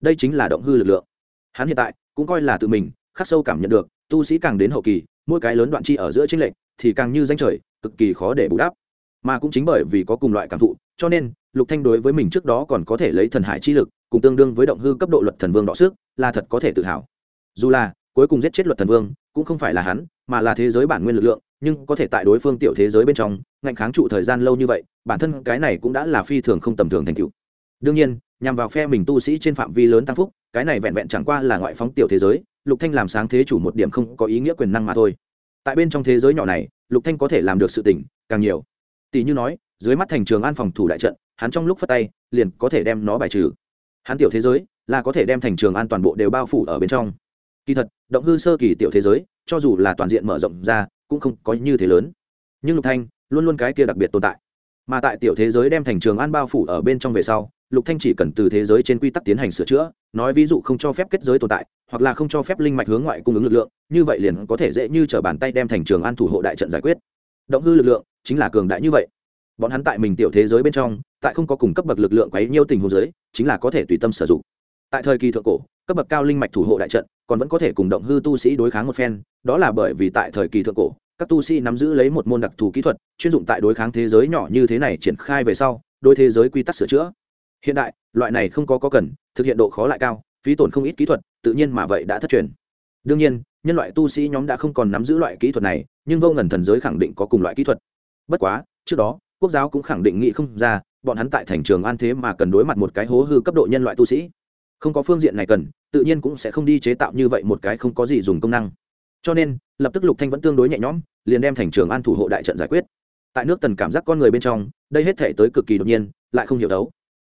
Đây chính là động hư lực lượng. Hắn hiện tại, cũng coi là tự mình, khắc sâu cảm nhận được, tu sĩ càng đến hậu kỳ, mỗi cái lớn đoạn chi ở giữa chính lệnh thì càng như danh trời, cực kỳ khó để bù đắp mà cũng chính bởi vì có cùng loại cảm thụ, cho nên, lục thanh đối với mình trước đó còn có thể lấy thần hải chi lực, cùng tương đương với động hư cấp độ luật thần vương đọ sức, là thật có thể tự hào. Dù là, cuối cùng giết chết luật thần vương, cũng không phải là hắn, mà là thế giới bản nguyên lực lượng, nhưng có thể tại đối phương tiểu thế giới bên trong, ngạnh kháng trụ thời gian lâu như vậy, bản thân cái này cũng đã là phi thường không tầm thường thành tựu. Đương nhiên, nhằm vào phe mình tu sĩ trên phạm vi lớn tăng phúc, cái này vẹn vẹn chẳng qua là ngoại phóng tiểu thế giới, lục thanh làm sáng thế chủ một điểm không có ý nghĩa quyền năng mà thôi. Tại bên trong thế giới nhỏ này, lục thanh có thể làm được sự tỉnh càng nhiều tỷ như nói, dưới mắt thành trường an phòng thủ đại trận, hắn trong lúc phát tay, liền có thể đem nó bài trừ. Hắn tiểu thế giới, là có thể đem thành trường an toàn bộ đều bao phủ ở bên trong. Kỳ thật, động hư sơ kỳ tiểu thế giới, cho dù là toàn diện mở rộng ra, cũng không có như thế lớn. Nhưng lục thanh, luôn luôn cái kia đặc biệt tồn tại. Mà tại tiểu thế giới đem thành trường an bao phủ ở bên trong về sau, lục thanh chỉ cần từ thế giới trên quy tắc tiến hành sửa chữa, nói ví dụ không cho phép kết giới tồn tại, hoặc là không cho phép linh mạch hướng ngoại cung ứng lực lượng, như vậy liền có thể dễ như trở bàn tay đem thành trường an thủ hộ đại trận giải quyết. Động hư lực lượng chính là cường đại như vậy. Bọn hắn tại mình tiểu thế giới bên trong, tại không có cùng cấp bậc lực lượng quấy nhiêu tình huống giới chính là có thể tùy tâm sử dụng. Tại thời kỳ thượng cổ, cấp bậc cao linh mạch thủ hộ đại trận, còn vẫn có thể cùng động hư tu sĩ đối kháng một phen, đó là bởi vì tại thời kỳ thượng cổ, các tu sĩ nắm giữ lấy một môn đặc thù kỹ thuật, chuyên dụng tại đối kháng thế giới nhỏ như thế này triển khai về sau đôi thế giới quy tắc sửa chữa. Hiện đại, loại này không có có cần, thực hiện độ khó lại cao, phí tổn không ít kỹ thuật, tự nhiên mà vậy đã thất truyền. Đương nhiên, nhân loại tu sĩ nhóm đã không còn nắm giữ loại kỹ thuật này, nhưng vô ngần thần giới khẳng định có cùng loại kỹ thuật bất quá, trước đó, quốc giáo cũng khẳng định nghị không ra, bọn hắn tại thành trường an thế mà cần đối mặt một cái hố hư cấp độ nhân loại tu sĩ. Không có phương diện này cần, tự nhiên cũng sẽ không đi chế tạo như vậy một cái không có gì dùng công năng. Cho nên, lập tức lục thanh vẫn tương đối nhẹ nhõm, liền đem thành trường an thủ hộ đại trận giải quyết. Tại nước tần cảm giác con người bên trong, đây hết thể tới cực kỳ đột nhiên, lại không hiểu đấu.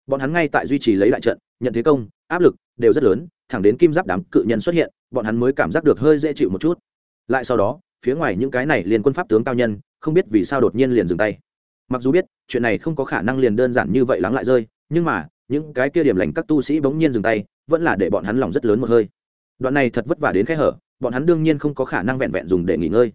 Bọn hắn ngay tại duy trì lấy đại trận, nhận thế công, áp lực đều rất lớn, thẳng đến kim giáp đám cự nhân xuất hiện, bọn hắn mới cảm giác được hơi dễ chịu một chút. Lại sau đó, phía ngoài những cái này liền quân pháp tướng cao nhân không biết vì sao đột nhiên liền dừng tay. Mặc dù biết, chuyện này không có khả năng liền đơn giản như vậy lắng lại rơi, nhưng mà, những cái kia điểm lành các tu sĩ bỗng nhiên dừng tay, vẫn là để bọn hắn lòng rất lớn một hơi. Đoạn này thật vất vả đến khẽ hở, bọn hắn đương nhiên không có khả năng vẹn vẹn dùng để nghỉ ngơi.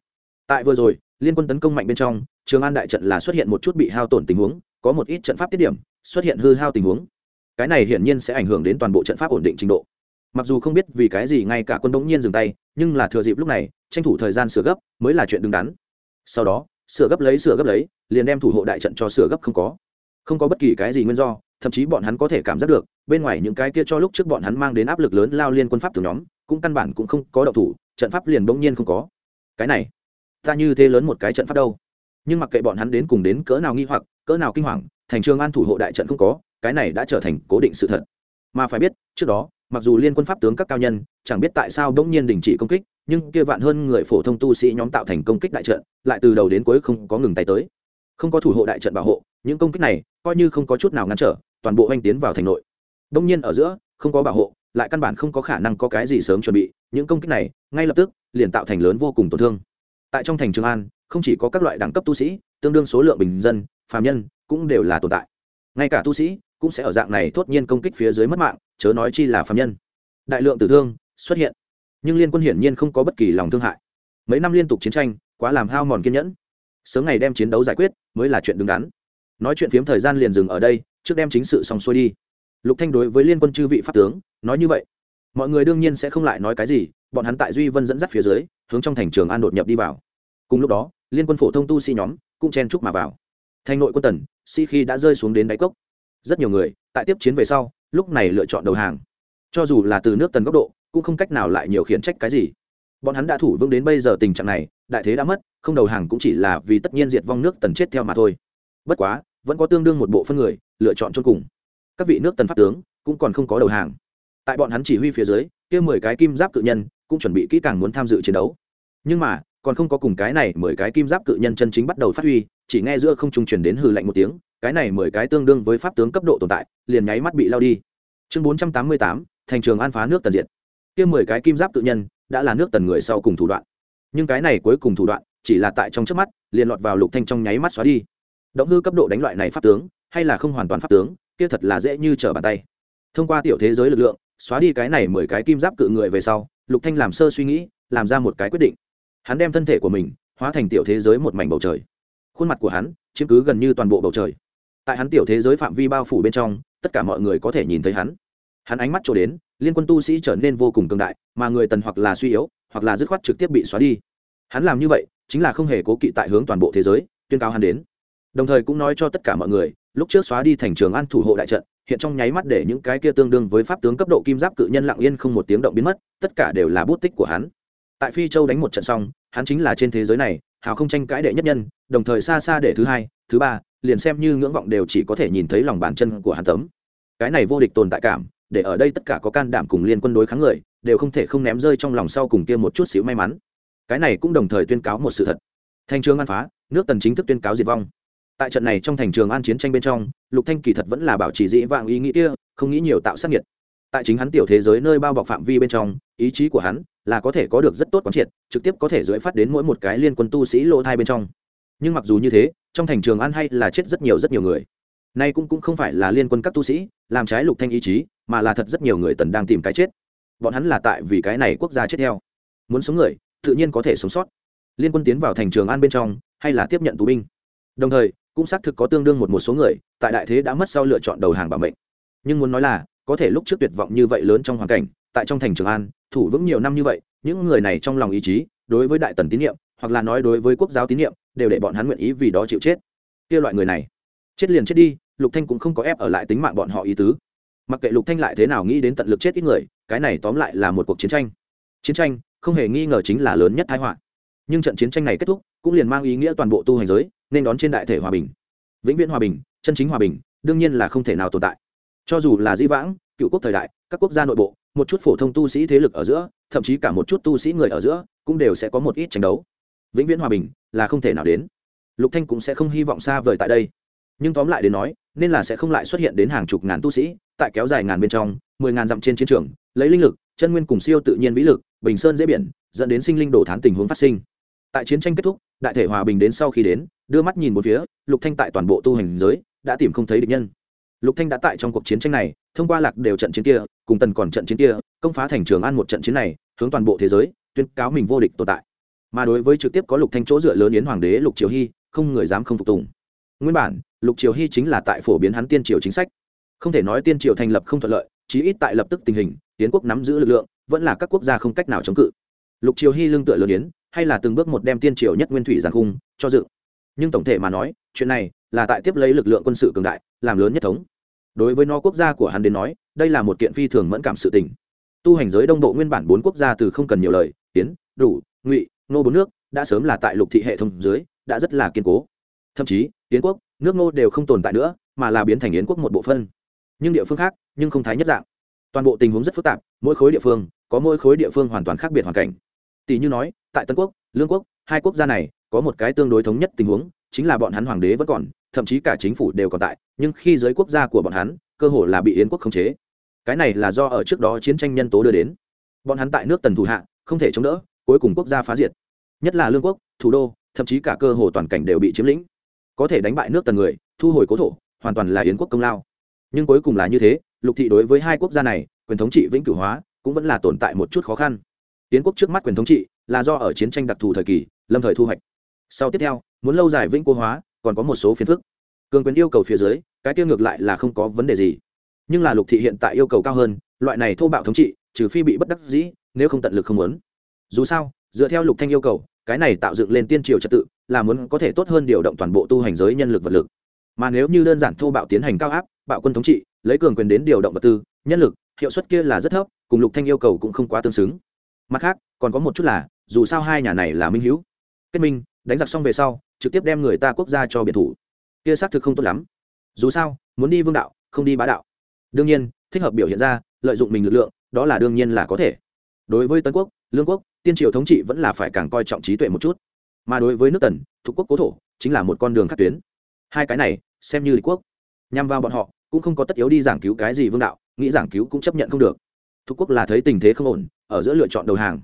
Tại vừa rồi, liên quân tấn công mạnh bên trong, trường an đại trận là xuất hiện một chút bị hao tổn tình huống, có một ít trận pháp tiết điểm, xuất hiện hư hao tình huống. Cái này hiển nhiên sẽ ảnh hưởng đến toàn bộ trận pháp ổn định trình độ. Mặc dù không biết vì cái gì ngay cả quân bỗng nhiên dừng tay, nhưng là thừa dịp lúc này, tranh thủ thời gian sửa gấp mới là chuyện đứng đắn. Sau đó sửa gấp lấy, sửa gấp lấy, liền đem thủ hộ đại trận cho sửa gấp không có. Không có bất kỳ cái gì nguyên do, thậm chí bọn hắn có thể cảm giác được, bên ngoài những cái kia cho lúc trước bọn hắn mang đến áp lực lớn lao liên quân pháp từ nhóm, cũng căn bản cũng không có động thủ, trận pháp liền bỗng nhiên không có. Cái này, ta như thế lớn một cái trận pháp đâu? Nhưng mặc kệ bọn hắn đến cùng đến cỡ nào nghi hoặc, cỡ nào kinh hoàng, thành trường an thủ hộ đại trận không có, cái này đã trở thành cố định sự thật. Mà phải biết, trước đó, mặc dù liên quân pháp tướng các cao nhân, chẳng biết tại sao bỗng nhiên đình chỉ công kích nhưng kia vạn hơn người phổ thông tu sĩ nhóm tạo thành công kích đại trận, lại từ đầu đến cuối không có ngừng tay tới. Không có thủ hộ đại trận bảo hộ, những công kích này coi như không có chút nào ngăn trở, toàn bộ oanh tiến vào thành nội. Đông nhiên ở giữa, không có bảo hộ, lại căn bản không có khả năng có cái gì sớm chuẩn bị, những công kích này ngay lập tức liền tạo thành lớn vô cùng tổn thương. Tại trong thành trường an, không chỉ có các loại đẳng cấp tu sĩ, tương đương số lượng bình dân, phàm nhân cũng đều là tồn tại. Ngay cả tu sĩ cũng sẽ ở dạng này thốt nhiên công kích phía dưới mất mạng, chớ nói chi là phàm nhân. Đại lượng tử thương xuất hiện nhưng liên quân hiển nhiên không có bất kỳ lòng thương hại. Mấy năm liên tục chiến tranh, quá làm hao mòn kiên nhẫn. Sớm ngày đem chiến đấu giải quyết, mới là chuyện đứng đắn. Nói chuyện phiếm thời gian liền dừng ở đây, trước đem chính sự xong xuôi đi. Lục thanh đối với liên quân chư vị pháp tướng, nói như vậy. Mọi người đương nhiên sẽ không lại nói cái gì, bọn hắn tại duy vân dẫn dắt phía dưới, hướng trong thành trường an đột nhập đi vào. Cùng lúc đó, liên quân phổ thông tu sĩ nhóm cũng chen chúc mà vào. Thành nội quân tần, sĩ khi đã rơi xuống đến đáy cốc. Rất nhiều người, tại tiếp chiến về sau, lúc này lựa chọn đầu hàng. Cho dù là từ nước tần góc độ cũng không cách nào lại nhiều khiển trách cái gì. Bọn hắn đã thủ vững đến bây giờ tình trạng này, đại thế đã mất, không đầu hàng cũng chỉ là vì tất nhiên diệt vong nước tần chết theo mà thôi. Bất quá, vẫn có tương đương một bộ phân người, lựa chọn cho cùng. Các vị nước tần pháp tướng cũng còn không có đầu hàng. Tại bọn hắn chỉ huy phía dưới, kia mười cái kim giáp cự nhân cũng chuẩn bị kỹ càng muốn tham dự chiến đấu. Nhưng mà, còn không có cùng cái này mười cái kim giáp cự nhân chân chính bắt đầu phát huy, chỉ nghe giữa không trung truyền đến hư lạnh một tiếng, cái này mười cái tương đương với pháp tướng cấp độ tồn tại, liền nháy mắt bị lao đi. Chương bốn trăm tám mươi tám, thành trường an phá nước tần diệt kia mười cái kim giáp tự nhân đã là nước tần người sau cùng thủ đoạn. Nhưng cái này cuối cùng thủ đoạn chỉ là tại trong trước mắt, liền lọt vào lục thanh trong nháy mắt xóa đi. Động hư cấp độ đánh loại này pháp tướng, hay là không hoàn toàn pháp tướng, kia thật là dễ như trở bàn tay. Thông qua tiểu thế giới lực lượng, xóa đi cái này mười cái kim giáp cự người về sau, lục thanh làm sơ suy nghĩ, làm ra một cái quyết định. Hắn đem thân thể của mình hóa thành tiểu thế giới một mảnh bầu trời. Khuôn mặt của hắn chiếm cứ gần như toàn bộ bầu trời. Tại hắn tiểu thế giới phạm vi bao phủ bên trong, tất cả mọi người có thể nhìn thấy hắn. Hắn ánh mắt trổ đến liên quân tu sĩ trở nên vô cùng cường đại, mà người tần hoặc là suy yếu, hoặc là dứt khoát trực tiếp bị xóa đi. Hắn làm như vậy, chính là không hề cố kỵ tại hướng toàn bộ thế giới, tuyên cáo hắn đến. Đồng thời cũng nói cho tất cả mọi người, lúc trước xóa đi thành trường an thủ hộ đại trận, hiện trong nháy mắt để những cái kia tương đương với pháp tướng cấp độ kim giáp cự nhân lặng yên không một tiếng động biến mất, tất cả đều là bút tích của hắn. Tại phi châu đánh một trận xong, hắn chính là trên thế giới này, hào không tranh cãi đệ nhất nhân, đồng thời xa xa để thứ hai, thứ ba, liền xem như ngưỡng vọng đều chỉ có thể nhìn thấy lòng bàn chân của hắn tấm. Cái này vô địch tồn tại cảm để ở đây tất cả có can đảm cùng liên quân đối kháng người, đều không thể không ném rơi trong lòng sau cùng kia một chút xíu may mắn. Cái này cũng đồng thời tuyên cáo một sự thật. Thanh trường an phá, nước tần chính thức tuyên cáo diệt vong. Tại trận này trong thành trường an chiến tranh bên trong, lục thanh kỳ thật vẫn là bảo trì dĩ vãng ý nghĩ kia, không nghĩ nhiều tạo sát nhiệt tại chính hắn tiểu thế giới nơi bao bọc phạm vi bên trong, ý chí của hắn là có thể có được rất tốt quán triệt, trực tiếp có thể dưới phát đến mỗi một cái liên quân tu sĩ lỗ thai bên trong. Nhưng mặc dù như thế, trong thành trường an hay là chết rất nhiều rất nhiều người nay cũng cũng không phải là liên quân các tu sĩ, làm trái lục thanh ý chí, mà là thật rất nhiều người tần đang tìm cái chết. Bọn hắn là tại vì cái này quốc gia chết theo. Muốn sống người, tự nhiên có thể sống sót. Liên quân tiến vào thành trường an bên trong, hay là tiếp nhận tù binh. Đồng thời, cũng xác thực có tương đương một một số người, tại đại thế đã mất sau lựa chọn đầu hàng bảo mệnh. Nhưng muốn nói là, có thể lúc trước tuyệt vọng như vậy lớn trong hoàn cảnh, tại trong thành trường an, thủ vững nhiều năm như vậy, những người này trong lòng ý chí, đối với đại tần tín nhiệm, hoặc là nói đối với quốc giáo tín nhiệm, đều để bọn hắn nguyện ý vì đó chịu chết. Kia loại người này, chết liền chết đi lục thanh cũng không có ép ở lại tính mạng bọn họ ý tứ. Mặc kệ lục thanh lại thế nào nghĩ đến tận lực chết ít người, cái này tóm lại là một cuộc chiến tranh. Chiến tranh không hề nghi ngờ chính là lớn nhất tai họa. Nhưng trận chiến tranh này kết thúc, cũng liền mang ý nghĩa toàn bộ tu hành giới, nên đón trên đại thể hòa bình. Vĩnh viễn hòa bình, chân chính hòa bình, đương nhiên là không thể nào tồn tại. Cho dù là di vãng, cựu quốc thời đại, các quốc gia nội bộ, một chút phổ thông tu sĩ thế lực ở giữa, thậm chí cả một chút tu sĩ người ở giữa, cũng đều sẽ có một ít tranh đấu. Vĩnh viễn hòa bình là không thể nào đến. Lục thanh cũng sẽ không hy vọng xa vời tại đây. Nhưng tóm lại đến nói nên là sẽ không lại xuất hiện đến hàng chục ngàn tu sĩ, tại kéo dài ngàn bên trong, mười ngàn dặm trên chiến trường, lấy linh lực, chân nguyên cùng siêu tự nhiên vĩ lực, bình sơn dễ biển, dẫn đến sinh linh đổ thán tình huống phát sinh. Tại chiến tranh kết thúc, đại thể hòa bình đến sau khi đến, đưa mắt nhìn một phía, lục thanh tại toàn bộ tu hành giới, đã tìm không thấy địch nhân. Lục thanh đã tại trong cuộc chiến tranh này, thông qua lạc đều trận chiến kia, cùng tần còn trận chiến kia, công phá thành trường an một trận chiến này, hướng toàn bộ thế giới, tuyên cáo mình vô địch tồn tại. Mà đối với trực tiếp có lục thanh chỗ dựa lớn yến hoàng đế lục triều hy, không người dám không phục tùng. Nguyên bản lục triều hy chính là tại phổ biến hắn tiên triều chính sách. Không thể nói tiên triều thành lập không thuận lợi, chí ít tại lập tức tình hình tiến quốc nắm giữ lực lượng, vẫn là các quốc gia không cách nào chống cự. Lục triều hy lương tựa lớn yến, hay là từng bước một đem tiên triều nhất nguyên thủy giàn khung cho dự. nhưng tổng thể mà nói, chuyện này là tại tiếp lấy lực lượng quân sự cường đại, làm lớn nhất thống. Đối với nó quốc gia của hắn đến nói, đây là một kiện phi thường mẫn cảm sự tình. Tu hành giới đông bộ nguyên bản bốn quốc gia từ không cần nhiều lời tiến đủ, ngụy, nô bốn nước, đã sớm là tại lục thị hệ thống dưới, đã rất là kiên cố. Thậm chí yến quốc, nước ngô đều không tồn tại nữa, mà là biến thành yến quốc một bộ phân. Nhưng địa phương khác, nhưng không thái nhất dạng. Toàn bộ tình huống rất phức tạp, mỗi khối địa phương, có mỗi khối địa phương hoàn toàn khác biệt hoàn cảnh. Tỷ như nói, tại tân quốc, lương quốc, hai quốc gia này, có một cái tương đối thống nhất tình huống, chính là bọn hắn hoàng đế vẫn còn, thậm chí cả chính phủ đều còn tại, nhưng khi giới quốc gia của bọn hắn, cơ hồ là bị yến quốc khống chế. Cái này là do ở trước đó chiến tranh nhân tố đưa đến. Bọn hắn tại nước tần thủ hạ, không thể chống đỡ, cuối cùng quốc gia phá diệt. Nhất là lương quốc, thủ đô, thậm chí cả cơ hồ toàn cảnh đều bị chiếm lĩnh có thể đánh bại nước tần người, thu hồi cố thổ, hoàn toàn là yến quốc công lao. Nhưng cuối cùng là như thế, lục thị đối với hai quốc gia này, quyền thống trị vĩnh cửu hóa, cũng vẫn là tồn tại một chút khó khăn. Yến quốc trước mắt quyền thống trị là do ở chiến tranh đặc thù thời kỳ, lâm thời thu hoạch. Sau tiếp theo, muốn lâu dài vĩnh cố hóa, còn có một số phiền phức. Cường quyền yêu cầu phía dưới, cái tiêu ngược lại là không có vấn đề gì. Nhưng là lục thị hiện tại yêu cầu cao hơn, loại này thô bạo thống trị, trừ phi bị bất đắc dĩ, nếu không tận lực không muốn. Dù sao, dựa theo lục thanh yêu cầu cái này tạo dựng lên tiên triều trật tự, là muốn có thể tốt hơn điều động toàn bộ tu hành giới nhân lực vật lực. Mà nếu như đơn giản thô bạo tiến hành cao áp, bạo quân thống trị, lấy cường quyền đến điều động vật tư, nhân lực, hiệu suất kia là rất thấp, cùng lục thanh yêu cầu cũng không quá tương xứng. Mặt khác, còn có một chút là, dù sao hai nhà này là minh hữu. Kết minh, đánh giặc xong về sau, trực tiếp đem người ta quốc gia cho biệt thủ. Kia xác thực không tốt lắm. Dù sao, muốn đi vương đạo, không đi bá đạo. Đương nhiên, thích hợp biểu hiện ra, lợi dụng mình lực lượng, đó là đương nhiên là có thể. Đối với tân quốc lương quốc, tiên triều thống trị vẫn là phải càng coi trọng trí tuệ một chút. Mà đối với nước tần, thuộc quốc cố thổ, chính là một con đường khắc tuyến. Hai cái này, xem như lý quốc. Nhằm vào bọn họ, cũng không có tất yếu đi giảng cứu cái gì vương đạo, nghĩ giảng cứu cũng chấp nhận không được. Thuộc quốc là thấy tình thế không ổn, ở giữa lựa chọn đầu hàng.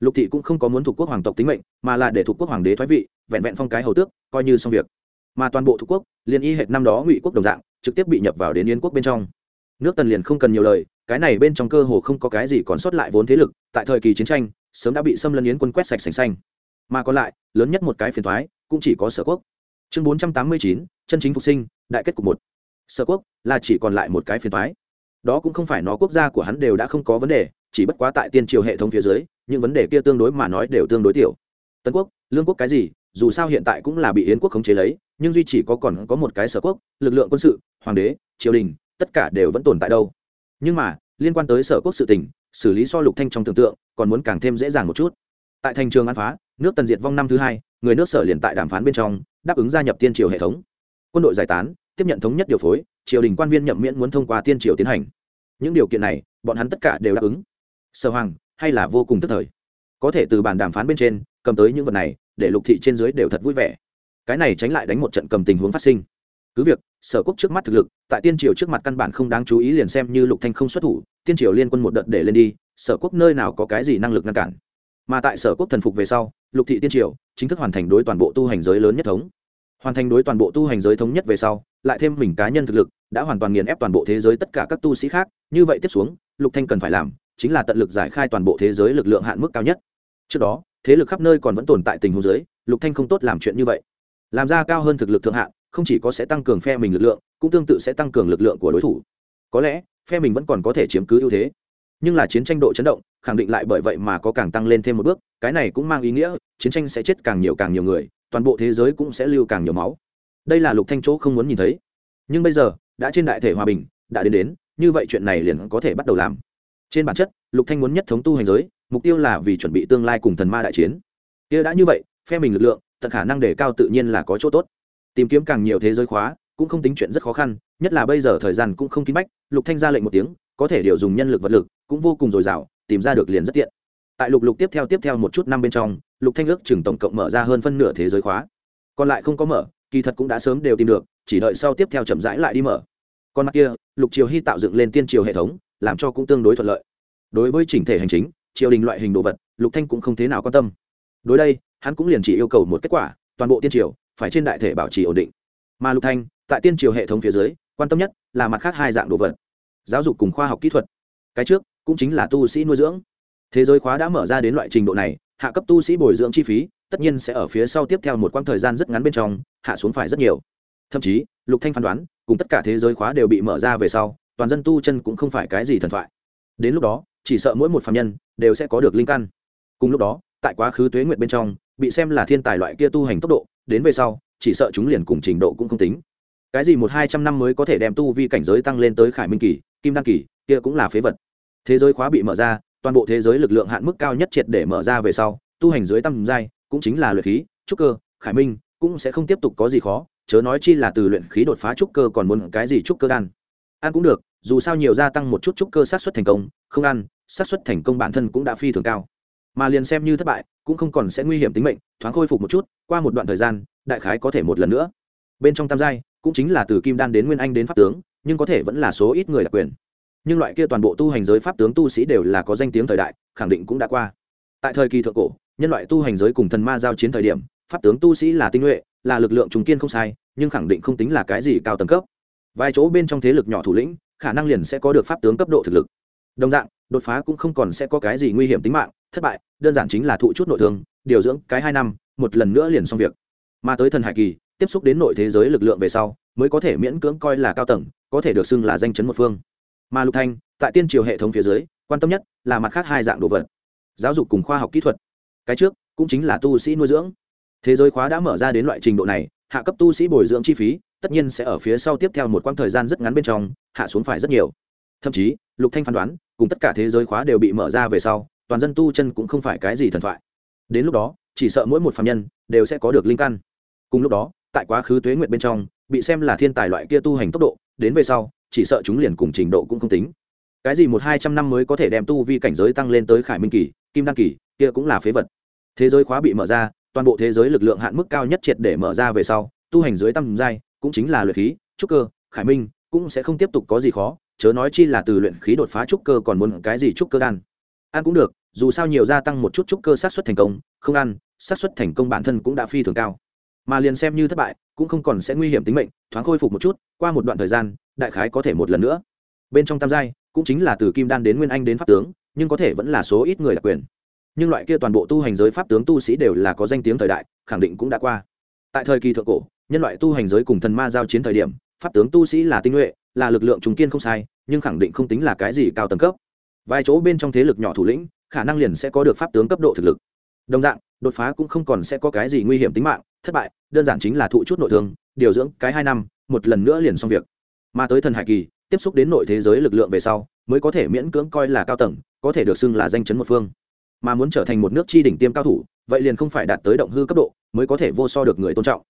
Lục thị cũng không có muốn thuộc quốc hoàng tộc tính mệnh, mà là để thuộc quốc hoàng đế thoái vị, vẹn vẹn phong cái hầu tước, coi như xong việc. Mà toàn bộ thuộc quốc, liền y hệt năm đó ngụy quốc đồng dạng, trực tiếp bị nhập vào đến yến quốc bên trong. Nước tần liền không cần nhiều lời cái này bên trong cơ hồ không có cái gì còn sót lại vốn thế lực, tại thời kỳ chiến tranh, sớm đã bị xâm lấn yến quân quét sạch sành xanh. Mà còn lại, lớn nhất một cái phiền thoái cũng chỉ có sở quốc. Chương bốn trăm tám mươi chín, chân chính phục sinh, đại kết cục một. Sở quốc là chỉ còn lại một cái phiền thoái đó cũng không phải nó quốc gia của hắn đều đã không có vấn đề, chỉ bất quá tại tiên triều hệ thống phía dưới, những vấn đề kia tương đối mà nói đều tương đối tiểu. Tân quốc, lương quốc cái gì, dù sao hiện tại cũng là bị yến quốc khống chế lấy, nhưng duy chỉ có còn có một cái sở quốc, lực lượng quân sự, hoàng đế, triều đình, tất cả đều vẫn tồn tại đâu nhưng mà, liên quan tới sở quốc sự tình, xử lý so lục thanh trong tưởng tượng, còn muốn càng thêm dễ dàng một chút. Tại thành trường an phá, nước tần diệt vong năm thứ hai, người nước sở liền tại đàm phán bên trong, đáp ứng gia nhập tiên triều hệ thống. Quân đội giải tán, tiếp nhận thống nhất điều phối, triều đình quan viên nhậm miễn muốn thông qua tiên triều tiến hành. Những điều kiện này, bọn hắn tất cả đều đáp ứng. Sở hoàng, hay là vô cùng tức thời. Có thể từ bàn đàm phán bên trên, cầm tới những vật này, để lục thị trên dưới đều thật vui vẻ. Cái này tránh lại đánh một trận cầm tình huống phát sinh cứ việc, sở quốc trước mắt thực lực, tại tiên triều trước mặt căn bản không đáng chú ý liền xem như lục thanh không xuất thủ, tiên triều liên quân một đợt để lên đi, sở quốc nơi nào có cái gì năng lực ngăn cản. Mà tại sở quốc thần phục về sau, lục thị tiên triều chính thức hoàn thành đối toàn bộ tu hành giới lớn nhất thống. Hoàn thành đối toàn bộ tu hành giới thống nhất về sau, lại thêm mình cá nhân thực lực, đã hoàn toàn nghiền ép toàn bộ thế giới tất cả các tu sĩ khác, như vậy tiếp xuống, lục thanh cần phải làm chính là tận lực giải khai toàn bộ thế giới lực lượng hạn mức cao nhất. Trước đó, thế lực khắp nơi còn vẫn tồn tại tình huống giới lục thanh không tốt làm chuyện như vậy. Làm ra cao hơn thực lực thượng hạn không chỉ có sẽ tăng cường phe mình lực lượng, cũng tương tự sẽ tăng cường lực lượng của đối thủ. Có lẽ, phe mình vẫn còn có thể chiếm cứ ưu thế. Nhưng là chiến tranh độ chấn động, khẳng định lại bởi vậy mà có càng tăng lên thêm một bước, cái này cũng mang ý nghĩa, chiến tranh sẽ chết càng nhiều càng nhiều người, toàn bộ thế giới cũng sẽ lưu càng nhiều máu. Đây là lục thanh chỗ không muốn nhìn thấy. Nhưng bây giờ, đã trên đại thể hòa bình, đã đến đến, như vậy chuyện này liền có thể bắt đầu làm. Trên bản chất, lục thanh muốn nhất thống tu hành giới, mục tiêu là vì chuẩn bị tương lai cùng thần ma đại chiến. Kia đã như vậy, phe mình lực lượng, tận khả năng đề cao tự nhiên là có chỗ tốt tìm kiếm càng nhiều thế giới khóa, cũng không tính chuyện rất khó khăn, nhất là bây giờ thời gian cũng không kín bách, lục thanh ra lệnh một tiếng, có thể điều dùng nhân lực vật lực, cũng vô cùng dồi dào, tìm ra được liền rất tiện. Tại lục lục tiếp theo tiếp theo một chút năm bên trong, lục thanh ước chừng tổng cộng mở ra hơn phân nửa thế giới khóa. Còn lại không có mở, kỳ thật cũng đã sớm đều tìm được, chỉ đợi sau tiếp theo chậm rãi lại đi mở. Còn mặt kia, lục triều hy tạo dựng lên tiên triều hệ thống, làm cho cũng tương đối thuận lợi. Đối với chỉnh thể hành chính, triều đình loại hình đồ vật, lục thanh cũng không thế nào quan tâm. Đối đây, hắn cũng liền chỉ yêu cầu một kết quả, toàn bộ tiên triều phải trên đại thể bảo trì ổn định. Mà lục thanh, tại tiên triều hệ thống phía dưới, quan tâm nhất là mặt khác hai dạng đồ vật. Giáo dục cùng khoa học kỹ thuật. Cái trước, cũng chính là tu sĩ nuôi dưỡng. Thế giới khóa đã mở ra đến loại trình độ này, hạ cấp tu sĩ bồi dưỡng chi phí, tất nhiên sẽ ở phía sau tiếp theo một quãng thời gian rất ngắn bên trong, hạ xuống phải rất nhiều. Thậm chí, lục thanh phán đoán, cùng tất cả thế giới khóa đều bị mở ra về sau, toàn dân tu chân cũng không phải cái gì thần thoại. Đến lúc đó, chỉ sợ mỗi một phạm nhân đều sẽ có được linh căn. Cùng lúc đó, tại quá khứ tuế nguyệt bên trong bị xem là thiên tài loại kia tu hành tốc độ, đến về sau, chỉ sợ chúng liền cùng trình độ cũng không tính. Cái gì một hai trăm năm mới có thể đem tu vi cảnh giới tăng lên tới khải minh kỳ, kim đăng kỳ, kia cũng là phế vật. Thế giới khóa bị mở ra, toàn bộ thế giới lực lượng hạn mức cao nhất triệt để mở ra về sau, tu hành dưới tăm giai, cũng chính là luyện khí, trúc cơ, khải minh, cũng sẽ không tiếp tục có gì khó, chớ nói chi là từ luyện khí đột phá trúc cơ còn muốn cái gì trúc cơ đan. Ăn cũng được, dù sao nhiều gia tăng một chút trúc cơ sát xuất thành công, không ăn sát xuất thành công bản thân cũng đã phi thường cao mà liền xem như thất bại, cũng không còn sẽ nguy hiểm tính mệnh, thoáng khôi phục một chút, qua một đoạn thời gian, đại khái có thể một lần nữa. Bên trong tam giai, cũng chính là từ kim đan đến nguyên anh đến pháp tướng, nhưng có thể vẫn là số ít người đặc quyền. Nhưng loại kia toàn bộ tu hành giới pháp tướng tu sĩ đều là có danh tiếng thời đại, khẳng định cũng đã qua. Tại thời kỳ thượng cổ, nhân loại tu hành giới cùng thần ma giao chiến thời điểm, pháp tướng tu sĩ là tinh nhuệ, là lực lượng trùng kiên không sai, nhưng khẳng định không tính là cái gì cao tầng cấp. Vài chỗ bên trong thế lực nhỏ thủ lĩnh, khả năng liền sẽ có được pháp tướng cấp độ thực lực. Đồng dạng đột phá cũng không còn sẽ có cái gì nguy hiểm tính mạng, thất bại, đơn giản chính là thụ chút nội thương, điều dưỡng cái hai năm, một lần nữa liền xong việc. Mà tới thần hải kỳ, tiếp xúc đến nội thế giới lực lượng về sau, mới có thể miễn cưỡng coi là cao tầng, có thể được xưng là danh chấn một phương. Mà lục thanh, tại tiên triều hệ thống phía dưới, quan tâm nhất là mặt khác hai dạng đồ vật, giáo dục cùng khoa học kỹ thuật. Cái trước, cũng chính là tu sĩ nuôi dưỡng. Thế giới khóa đã mở ra đến loại trình độ này, hạ cấp tu sĩ bồi dưỡng chi phí, tất nhiên sẽ ở phía sau tiếp theo một quãng thời gian rất ngắn bên trong, hạ xuống phải rất nhiều thậm chí, lục thanh phán đoán, cùng tất cả thế giới khóa đều bị mở ra về sau, toàn dân tu chân cũng không phải cái gì thần thoại. Đến lúc đó, chỉ sợ mỗi một phạm nhân đều sẽ có được linh căn. Cùng lúc đó, tại quá khứ tuế nguyệt bên trong, bị xem là thiên tài loại kia tu hành tốc độ, đến về sau, chỉ sợ chúng liền cùng trình độ cũng không tính. Cái gì một hai trăm năm mới có thể đem tu vi cảnh giới tăng lên tới khải minh kỳ, kim đăng kỳ, kia cũng là phế vật. Thế giới khóa bị mở ra, toàn bộ thế giới lực lượng hạn mức cao nhất triệt để mở ra về sau, tu hành dưới tăng giai, cũng chính là luyện khí, trúc cơ, khải minh, cũng sẽ không tiếp tục có gì khó chớ nói chi là từ luyện khí đột phá trúc cơ còn muốn cái gì trúc cơ đan. Ăn cũng được, dù sao nhiều gia tăng một chút trúc cơ sát xuất thành công, không ăn sát xuất thành công bản thân cũng đã phi thường cao. Mà liền xem như thất bại, cũng không còn sẽ nguy hiểm tính mệnh, thoáng khôi phục một chút, qua một đoạn thời gian, đại khái có thể một lần nữa. Bên trong tam giai, cũng chính là từ kim đan đến nguyên anh đến pháp tướng, nhưng có thể vẫn là số ít người đặc quyền. Nhưng loại kia toàn bộ tu hành giới pháp tướng tu sĩ đều là có danh tiếng thời đại, khẳng định cũng đã qua. Tại thời kỳ thượng cổ, nhân loại tu hành giới cùng thần ma giao chiến thời điểm, pháp tướng tu sĩ là tinh nhuệ, là lực lượng trùng kiên không sai nhưng khẳng định không tính là cái gì cao tầng cấp. Vài chỗ bên trong thế lực nhỏ thủ lĩnh, khả năng liền sẽ có được pháp tướng cấp độ thực lực. Đồng dạng, đột phá cũng không còn sẽ có cái gì nguy hiểm tính mạng, thất bại, đơn giản chính là thụ chút nội thương, điều dưỡng cái hai năm, một lần nữa liền xong việc. Mà tới thần hải kỳ, tiếp xúc đến nội thế giới lực lượng về sau, mới có thể miễn cưỡng coi là cao tầng, có thể được xưng là danh chấn một phương. Mà muốn trở thành một nước chi đỉnh tiêm cao thủ, vậy liền không phải đạt tới động hư cấp độ, mới có thể vô so được người tôn trọng.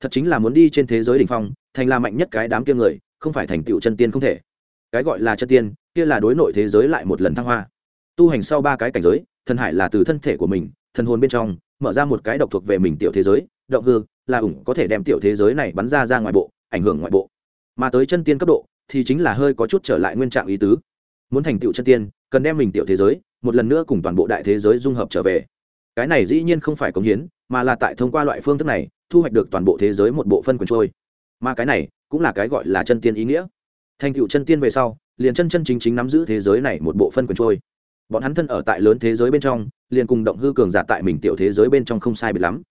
Thật chính là muốn đi trên thế giới đỉnh phong, thành là mạnh nhất cái đám kia người, không phải thành tựu chân tiên không thể cái gọi là chân tiên, kia là đối nội thế giới lại một lần thăng hoa. Tu hành sau ba cái cảnh giới, thần hải là từ thân thể của mình, thần hồn bên trong, mở ra một cái độc thuộc về mình tiểu thế giới, động hư, là ủng có thể đem tiểu thế giới này bắn ra ra ngoài bộ, ảnh hưởng ngoại bộ. Mà tới chân tiên cấp độ, thì chính là hơi có chút trở lại nguyên trạng ý tứ. Muốn thành tựu chân tiên, cần đem mình tiểu thế giới, một lần nữa cùng toàn bộ đại thế giới dung hợp trở về. Cái này dĩ nhiên không phải cống hiến, mà là tại thông qua loại phương thức này, thu hoạch được toàn bộ thế giới một bộ phân quyền trôi. Mà cái này, cũng là cái gọi là chân tiên ý nghĩa thành cựu chân tiên về sau, liền chân chân chính chính nắm giữ thế giới này một bộ phân quyền trôi. Bọn hắn thân ở tại lớn thế giới bên trong, liền cùng động hư cường giả tại mình tiểu thế giới bên trong không sai biệt lắm.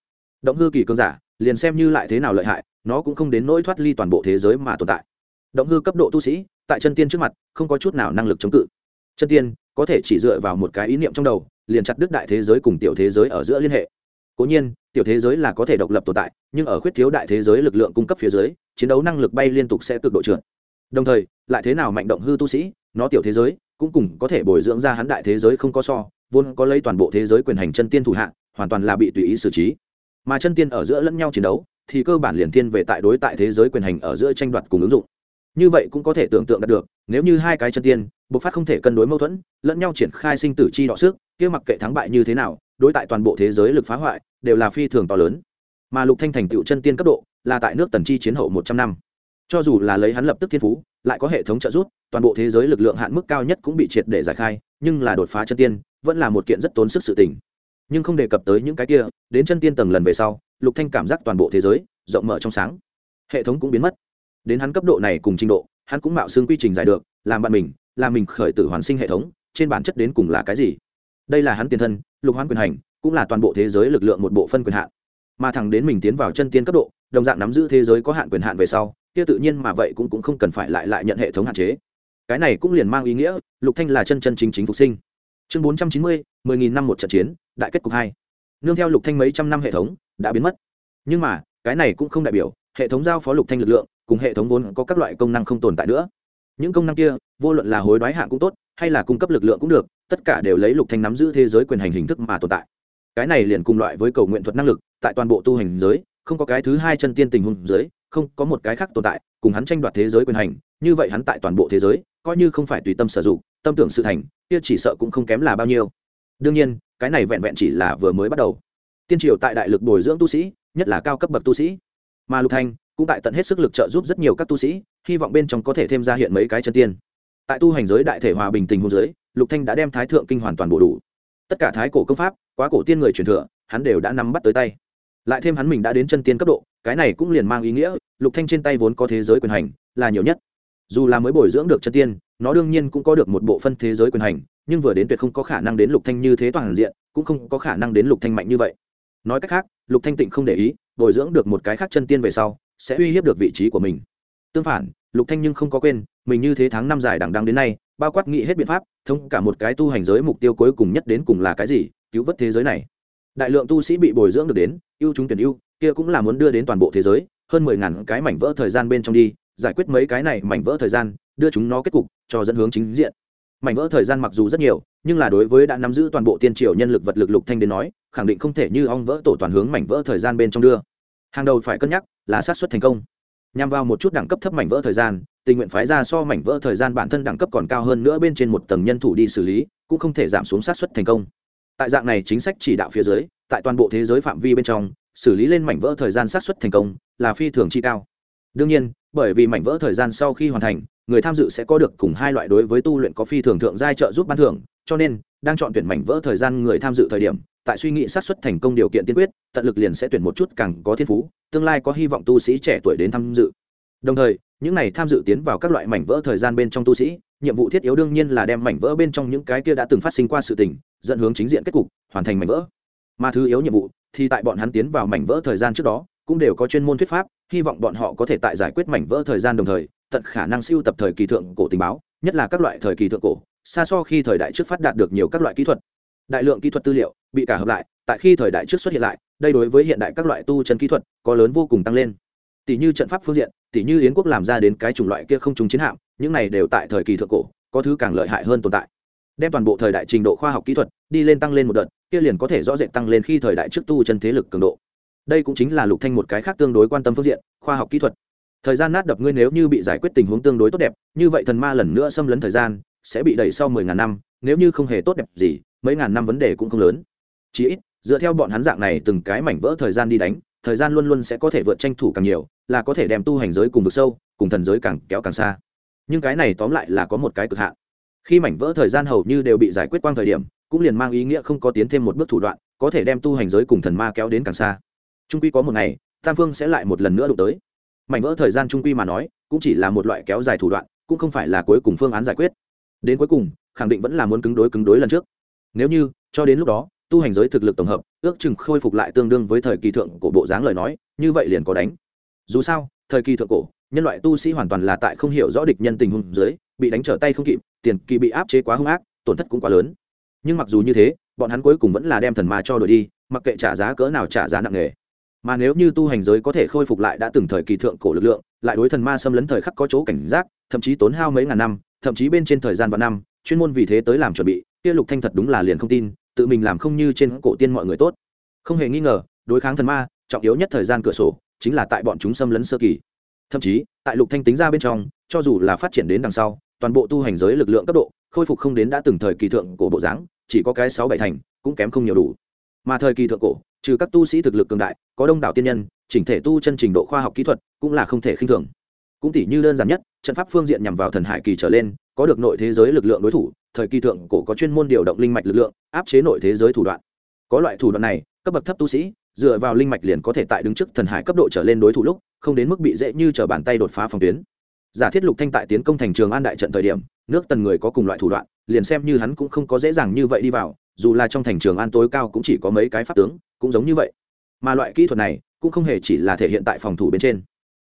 Động hư kỳ cường giả, liền xem như lại thế nào lợi hại, nó cũng không đến nỗi thoát ly toàn bộ thế giới mà tồn tại. Động hư cấp độ tu sĩ, tại chân tiên trước mặt, không có chút nào năng lực chống cự. Chân tiên, có thể chỉ dựa vào một cái ý niệm trong đầu, liền chặt đứt đại thế giới cùng tiểu thế giới ở giữa liên hệ. Cố nhiên, tiểu thế giới là có thể độc lập tồn tại, nhưng ở khuyết thiếu đại thế giới lực lượng cung cấp phía dưới, chiến đấu năng lực bay liên tục sẽ cực độ trượt đồng thời, lại thế nào mạnh động hư tu sĩ, nó tiểu thế giới, cũng cùng có thể bồi dưỡng ra hắn đại thế giới không có so, vốn có lấy toàn bộ thế giới quyền hành chân tiên thủ hạ, hoàn toàn là bị tùy ý xử trí. Mà chân tiên ở giữa lẫn nhau chiến đấu, thì cơ bản liền tiên về tại đối tại thế giới quyền hành ở giữa tranh đoạt cùng ứng dụng. Như vậy cũng có thể tưởng tượng đạt được, nếu như hai cái chân tiên, bộc phát không thể cân đối mâu thuẫn, lẫn nhau triển khai sinh tử chi đọ sức, kia mặc kệ thắng bại như thế nào, đối tại toàn bộ thế giới lực phá hoại, đều là phi thường to lớn. Mà lục thanh thành tựu chân tiên cấp độ, là tại nước tần chi chiến hậu một trăm năm cho dù là lấy hắn lập tức thiên phú, lại có hệ thống trợ giúp, toàn bộ thế giới lực lượng hạn mức cao nhất cũng bị triệt để giải khai, nhưng là đột phá chân tiên, vẫn là một kiện rất tốn sức sự tình. Nhưng không đề cập tới những cái kia, đến chân tiên tầng lần về sau, lục thanh cảm giác toàn bộ thế giới rộng mở trong sáng. Hệ thống cũng biến mất. Đến hắn cấp độ này cùng trình độ, hắn cũng mạo xương quy trình giải được, làm bạn mình, làm mình khởi tử hoàn sinh hệ thống, trên bản chất đến cùng là cái gì? Đây là hắn tiền thân, lục hoán quyền hành, cũng là toàn bộ thế giới lực lượng một bộ phân quyền hạn. Mà thẳng đến mình tiến vào chân tiên cấp độ, đồng dạng nắm giữ thế giới có hạn quyền hạn về sau kia tự nhiên mà vậy cũng cũng không cần phải lại lại nhận hệ thống hạn chế. Cái này cũng liền mang ý nghĩa, lục thanh là chân chân chính chính phục sinh. Chương bốn trăm chín mươi, mười nghìn năm một trận chiến, đại kết cục hai. Nương theo lục thanh mấy trăm năm hệ thống, đã biến mất. Nhưng mà, cái này cũng không đại biểu, hệ thống giao phó lục thanh lực lượng, cùng hệ thống vốn có các loại công năng không tồn tại nữa. Những công năng kia, vô luận là hối đoái hạng cũng tốt, hay là cung cấp lực lượng cũng được, tất cả đều lấy lục thanh nắm giữ thế giới quyền hành hình thức mà tồn tại. Cái này liền cùng loại với cầu nguyện thuật năng lực, tại toàn bộ tu hành giới, không có cái thứ hai chân tiên tình huống giới không có một cái khác tồn tại, cùng hắn tranh đoạt thế giới quyền hành, như vậy hắn tại toàn bộ thế giới, coi như không phải tùy tâm sử dụng, tâm tưởng sự thành, kia chỉ sợ cũng không kém là bao nhiêu. Đương nhiên, cái này vẹn vẹn chỉ là vừa mới bắt đầu. Tiên triều tại đại lực bồi dưỡng tu sĩ, nhất là cao cấp bậc tu sĩ. Mà lục thanh cũng tại tận hết sức lực trợ giúp rất nhiều các tu sĩ, hy vọng bên trong có thể thêm ra hiện mấy cái chân tiên. Tại tu hành giới đại thể hòa bình tình hôn giới, lục thanh đã đem thái thượng kinh hoàn toàn bổ đủ. Tất cả thái cổ công pháp, quá cổ tiên người truyền thừa, hắn đều đã nắm bắt tới tay. Lại thêm hắn mình đã đến chân tiên cấp độ cái này cũng liền mang ý nghĩa, lục thanh trên tay vốn có thế giới quyền hành, là nhiều nhất. Dù là mới bồi dưỡng được chân tiên, nó đương nhiên cũng có được một bộ phân thế giới quyền hành, nhưng vừa đến tuyệt không có khả năng đến lục thanh như thế toàn diện, cũng không có khả năng đến lục thanh mạnh như vậy. Nói cách khác, lục thanh tịnh không để ý, bồi dưỡng được một cái khác chân tiên về sau, sẽ uy hiếp được vị trí của mình. Tương phản, lục thanh nhưng không có quên, mình như thế tháng năm dài đằng đằng đến nay, bao quát nghị hết biện pháp, thông cả một cái tu hành giới mục tiêu cuối cùng nhất đến cùng là cái gì, cứu vớt thế giới này. Đại lượng tu sĩ bị bồi dưỡng được đến, ưu chúng tuyển ưu kia cũng là muốn đưa đến toàn bộ thế giới, hơn mười ngàn cái mảnh vỡ thời gian bên trong đi, giải quyết mấy cái này mảnh vỡ thời gian, đưa chúng nó kết cục, cho dẫn hướng chính diện. Mảnh vỡ thời gian mặc dù rất nhiều, nhưng là đối với đã nắm giữ toàn bộ tiên triều nhân lực vật lực lục thanh đến nói, khẳng định không thể như ong vỡ tổ toàn hướng mảnh vỡ thời gian bên trong đưa. Hàng đầu phải cân nhắc là sát xuất thành công. Nhằm vào một chút đẳng cấp thấp mảnh vỡ thời gian, tình nguyện phái ra so mảnh vỡ thời gian bản thân đẳng cấp còn cao hơn nữa bên trên một tầng nhân thủ đi xử lý, cũng không thể giảm xuống sát xuất thành công. Tại dạng này chính sách chỉ đạo phía dưới tại toàn bộ thế giới phạm vi bên trong, xử lý lên mảnh vỡ thời gian sát xuất thành công là phi thường chi cao. Đương nhiên, bởi vì mảnh vỡ thời gian sau khi hoàn thành, người tham dự sẽ có được cùng hai loại đối với tu luyện có phi thường thượng giai trợ giúp ban thưởng, cho nên, đang chọn tuyển mảnh vỡ thời gian người tham dự thời điểm, tại suy nghĩ sát xuất thành công điều kiện tiên quyết, tận lực liền sẽ tuyển một chút càng có thiên phú, tương lai có hy vọng tu sĩ trẻ tuổi đến tham dự. Đồng thời, những này tham dự tiến vào các loại mảnh vỡ thời gian bên trong tu sĩ, nhiệm vụ thiết yếu đương nhiên là đem mảnh vỡ bên trong những cái kia đã từng phát sinh qua sự tình, dẫn hướng chính diện kết cục, hoàn thành mảnh vỡ mà thứ yếu nhiệm vụ thì tại bọn hắn tiến vào mảnh vỡ thời gian trước đó, cũng đều có chuyên môn thuyết pháp, hy vọng bọn họ có thể tại giải quyết mảnh vỡ thời gian đồng thời, tận khả năng siêu tập thời kỳ thượng cổ tình báo, nhất là các loại thời kỳ thượng cổ, xa so khi thời đại trước phát đạt được nhiều các loại kỹ thuật. Đại lượng kỹ thuật tư liệu bị cả hợp lại, tại khi thời đại trước xuất hiện lại, đây đối với hiện đại các loại tu chân kỹ thuật có lớn vô cùng tăng lên. Tỷ như trận pháp phương diện, tỷ như yến quốc làm ra đến cái chủng loại kia không trùng chiến hạm, những này đều tại thời kỳ thượng cổ, có thứ càng lợi hại hơn tồn tại. Đem toàn bộ thời đại trình độ khoa học kỹ thuật đi lên tăng lên một đợt, kia liền có thể rõ rệt tăng lên khi thời đại trước tu chân thế lực cường độ. Đây cũng chính là lục thanh một cái khác tương đối quan tâm phương diện, khoa học kỹ thuật. Thời gian nát đập ngươi nếu như bị giải quyết tình huống tương đối tốt đẹp, như vậy thần ma lần nữa xâm lấn thời gian, sẽ bị đẩy sau mười ngàn năm, nếu như không hề tốt đẹp gì, mấy ngàn năm vấn đề cũng không lớn. Chỉ ít, dựa theo bọn hắn dạng này từng cái mảnh vỡ thời gian đi đánh, thời gian luôn luôn sẽ có thể vượt tranh thủ càng nhiều, là có thể đem tu hành giới cùng vực sâu, cùng thần giới càng kéo càng xa. Nhưng cái này tóm lại là có một cái cực hạn. Khi mảnh vỡ thời gian hầu như đều bị giải quyết quang thời điểm cũng liền mang ý nghĩa không có tiến thêm một bước thủ đoạn, có thể đem tu hành giới cùng thần ma kéo đến càng xa. Trung quy có một ngày, tam phương sẽ lại một lần nữa đụng tới. Mảnh vỡ thời gian trung quy mà nói, cũng chỉ là một loại kéo dài thủ đoạn, cũng không phải là cuối cùng phương án giải quyết. Đến cuối cùng, khẳng định vẫn là muốn cứng đối cứng đối lần trước. Nếu như, cho đến lúc đó, tu hành giới thực lực tổng hợp, ước chừng khôi phục lại tương đương với thời kỳ thượng của bộ dáng lời nói, như vậy liền có đánh. Dù sao, thời kỳ thượng cổ, nhân loại tu sĩ hoàn toàn là tại không hiểu rõ địch nhân tình huống dưới, bị đánh trở tay không kịp, tiền kỳ bị áp chế quá hung ác, tổn thất cũng quá lớn nhưng mặc dù như thế, bọn hắn cuối cùng vẫn là đem thần ma cho đổi đi, mặc kệ trả giá cỡ nào trả giá nặng nề. Mà nếu như tu hành giới có thể khôi phục lại đã từng thời kỳ thượng cổ lực lượng, lại đối thần ma xâm lấn thời khắc có chỗ cảnh giác, thậm chí tốn hao mấy ngàn năm, thậm chí bên trên thời gian và năm, chuyên môn vì thế tới làm chuẩn bị, kia lục thanh thật đúng là liền không tin, tự mình làm không như trên cổ tiên mọi người tốt. Không hề nghi ngờ, đối kháng thần ma, trọng yếu nhất thời gian cửa sổ, chính là tại bọn chúng xâm lấn sơ kỳ. Thậm chí, tại lục thanh tính ra bên trong, cho dù là phát triển đến đằng sau toàn bộ tu hành giới lực lượng cấp độ, khôi phục không đến đã từng thời kỳ thượng cổ bộ dáng, chỉ có cái sáu bảy thành, cũng kém không nhiều đủ. Mà thời kỳ thượng cổ, trừ các tu sĩ thực lực cường đại, có đông đảo tiên nhân, chỉnh thể tu chân trình độ khoa học kỹ thuật, cũng là không thể khinh thường. Cũng tỷ như đơn giản nhất, trận pháp phương diện nhằm vào thần hải kỳ trở lên, có được nội thế giới lực lượng đối thủ, thời kỳ thượng cổ có chuyên môn điều động linh mạch lực lượng, áp chế nội thế giới thủ đoạn. Có loại thủ đoạn này, cấp bậc thấp tu sĩ, dựa vào linh mạch liền có thể tại đứng trước thần hải cấp độ trở lên đối thủ lúc, không đến mức bị dễ như trở bàn tay đột phá phòng tuyến giả thiết lục thanh tại tiến công thành trường an đại trận thời điểm, nước tần người có cùng loại thủ đoạn, liền xem như hắn cũng không có dễ dàng như vậy đi vào, dù là trong thành trường an tối cao cũng chỉ có mấy cái pháp tướng, cũng giống như vậy. Mà loại kỹ thuật này, cũng không hề chỉ là thể hiện tại phòng thủ bên trên.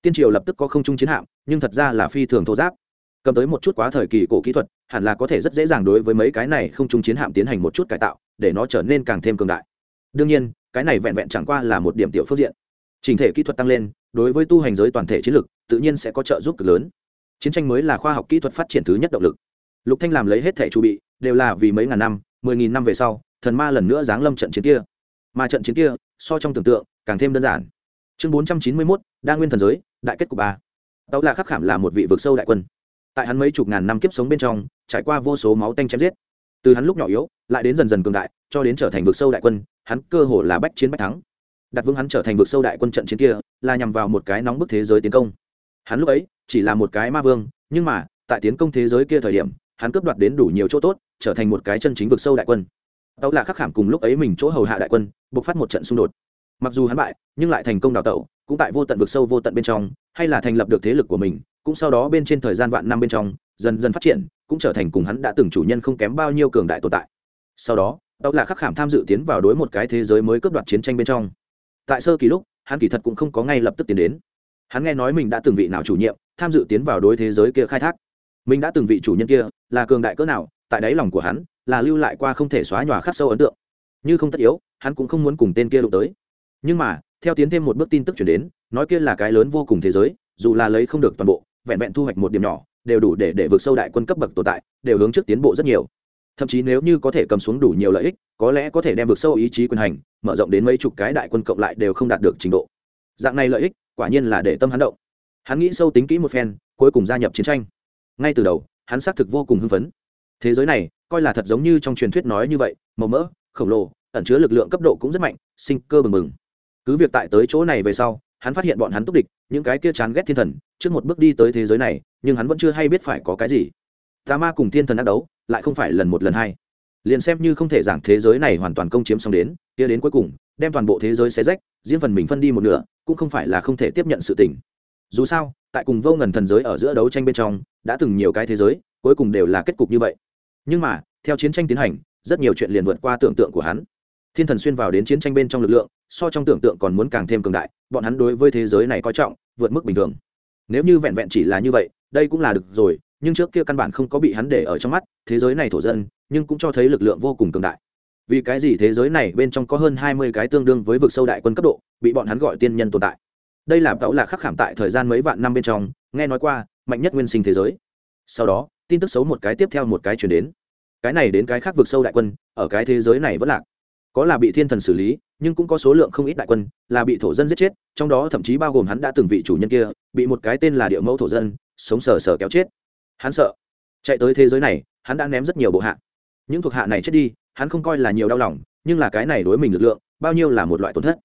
Tiên triều lập tức có không trung chiến hạm, nhưng thật ra là phi thường thô giáp. Cầm tới một chút quá thời kỳ cổ kỹ thuật, hẳn là có thể rất dễ dàng đối với mấy cái này không trung chiến hạm tiến hành một chút cải tạo, để nó trở nên càng thêm cường đại. Đương nhiên, cái này vẹn vẹn chẳng qua là một điểm tiểu phương diện trình thể kỹ thuật tăng lên đối với tu hành giới toàn thể chiến lược, tự nhiên sẽ có trợ giúp cực lớn. Chiến tranh mới là khoa học kỹ thuật phát triển thứ nhất động lực. Lục thanh làm lấy hết thể chuẩn bị đều là vì mấy ngàn năm mười nghìn năm về sau thần ma lần nữa giáng lâm trận chiến kia. Mà trận chiến kia so trong tưởng tượng càng thêm đơn giản. Chương bốn trăm chín mươi 491, đa nguyên thần giới đại kết của ba. Tàu là khắc khảm là một vị vực sâu đại quân. Tại hắn mấy chục ngàn năm kiếp sống bên trong trải qua vô số máu tanh chém giết. Từ hắn lúc nhỏ yếu lại đến dần dần cường đại cho đến trở thành vực sâu đại quân hắn cơ hồ là bách chiến bách thắng đặt vững hắn trở thành vực sâu đại quân trận chiến kia, là nhằm vào một cái nóng bức thế giới tiến công. Hắn lúc ấy chỉ là một cái ma vương, nhưng mà, tại tiến công thế giới kia thời điểm, hắn cướp đoạt đến đủ nhiều chỗ tốt, trở thành một cái chân chính vực sâu đại quân. Tàu là khắc khảm cùng lúc ấy mình chỗ hầu hạ đại quân buộc phát một trận xung đột. Mặc dù hắn bại, nhưng lại thành công đào tẩu, cũng tại vô tận vực sâu vô tận bên trong, hay là thành lập được thế lực của mình, cũng sau đó bên trên thời gian vạn năm bên trong, dần dần phát triển, cũng trở thành cùng hắn đã từng chủ nhân không kém bao nhiêu cường đại tồn tại. Sau đó tàu là khắc khảm tham dự tiến vào đối một cái thế giới mới cướp đoạt chiến tranh bên trong tại sơ kỳ lúc, hắn kỳ thật cũng không có ngay lập tức tiến đến. Hắn nghe nói mình đã từng vị nào chủ nhiệm, tham dự tiến vào đối thế giới kia khai thác. Mình đã từng vị chủ nhân kia, là cường đại cỡ nào, tại đáy lòng của hắn, là lưu lại qua không thể xóa nhòa khắc sâu ấn tượng. Như không tất yếu, hắn cũng không muốn cùng tên kia đụng tới. Nhưng mà, theo tiến thêm một bước tin tức chuyển đến, nói kia là cái lớn vô cùng thế giới, dù là lấy không được toàn bộ, vẹn vẹn thu hoạch một điểm nhỏ, đều đủ để để vượt sâu đại quân cấp bậc tồn tại, đều hướng trước tiến bộ rất nhiều thậm chí nếu như có thể cầm xuống đủ nhiều lợi ích, có lẽ có thể đem vượt sâu ý chí quyền hành, mở rộng đến mấy chục cái đại quân cộng lại đều không đạt được trình độ. Dạng này lợi ích, quả nhiên là để tâm hắn động. Hắn nghĩ sâu tính kỹ một phen, cuối cùng gia nhập chiến tranh. Ngay từ đầu, hắn xác thực vô cùng hưng phấn. Thế giới này, coi là thật giống như trong truyền thuyết nói như vậy, màu mỡ, khổng lồ, ẩn chứa lực lượng cấp độ cũng rất mạnh, sinh cơ bừng bừng. Cứ việc tại tới chỗ này về sau, hắn phát hiện bọn hắn túc địch, những cái kia chán ghét thiên thần, trước một bước đi tới thế giới này, nhưng hắn vẫn chưa hay biết phải có cái gì. Tà ma cùng thiên thần ác đấu lại không phải lần một lần hai. Liền xem như không thể giảng thế giới này hoàn toàn công chiếm xong đến, kia đến cuối cùng, đem toàn bộ thế giới xé rách, riêng phần mình phân đi một nửa, cũng không phải là không thể tiếp nhận sự tình. Dù sao, tại cùng vô ngần thần giới ở giữa đấu tranh bên trong, đã từng nhiều cái thế giới, cuối cùng đều là kết cục như vậy. Nhưng mà, theo chiến tranh tiến hành, rất nhiều chuyện liền vượt qua tưởng tượng của hắn. Thiên thần xuyên vào đến chiến tranh bên trong lực lượng, so trong tưởng tượng còn muốn càng thêm cường đại, bọn hắn đối với thế giới này coi trọng, vượt mức bình thường. Nếu như vẹn vẹn chỉ là như vậy, đây cũng là được rồi nhưng trước kia căn bản không có bị hắn để ở trong mắt, thế giới này thổ dân, nhưng cũng cho thấy lực lượng vô cùng cường đại. Vì cái gì thế giới này bên trong có hơn hai mươi cái tương đương với vực sâu đại quân cấp độ, bị bọn hắn gọi tiên nhân tồn tại? Đây là tẫu là khắc khảm tại thời gian mấy vạn năm bên trong, nghe nói qua, mạnh nhất nguyên sinh thế giới. Sau đó, tin tức xấu một cái tiếp theo một cái chuyển đến. Cái này đến cái khác vực sâu đại quân, ở cái thế giới này vẫn lạc. Có là bị thiên thần xử lý, nhưng cũng có số lượng không ít đại quân, là bị thổ dân giết chết, trong đó thậm chí bao gồm hắn đã từng vị chủ nhân kia, bị một cái tên là địa mẫu thổ dân, sống sờ sờ kéo chết hắn sợ. Chạy tới thế giới này, hắn đã ném rất nhiều bộ hạ. Những thuộc hạ này chết đi, hắn không coi là nhiều đau lòng, nhưng là cái này đối mình lực lượng, bao nhiêu là một loại tổn thất.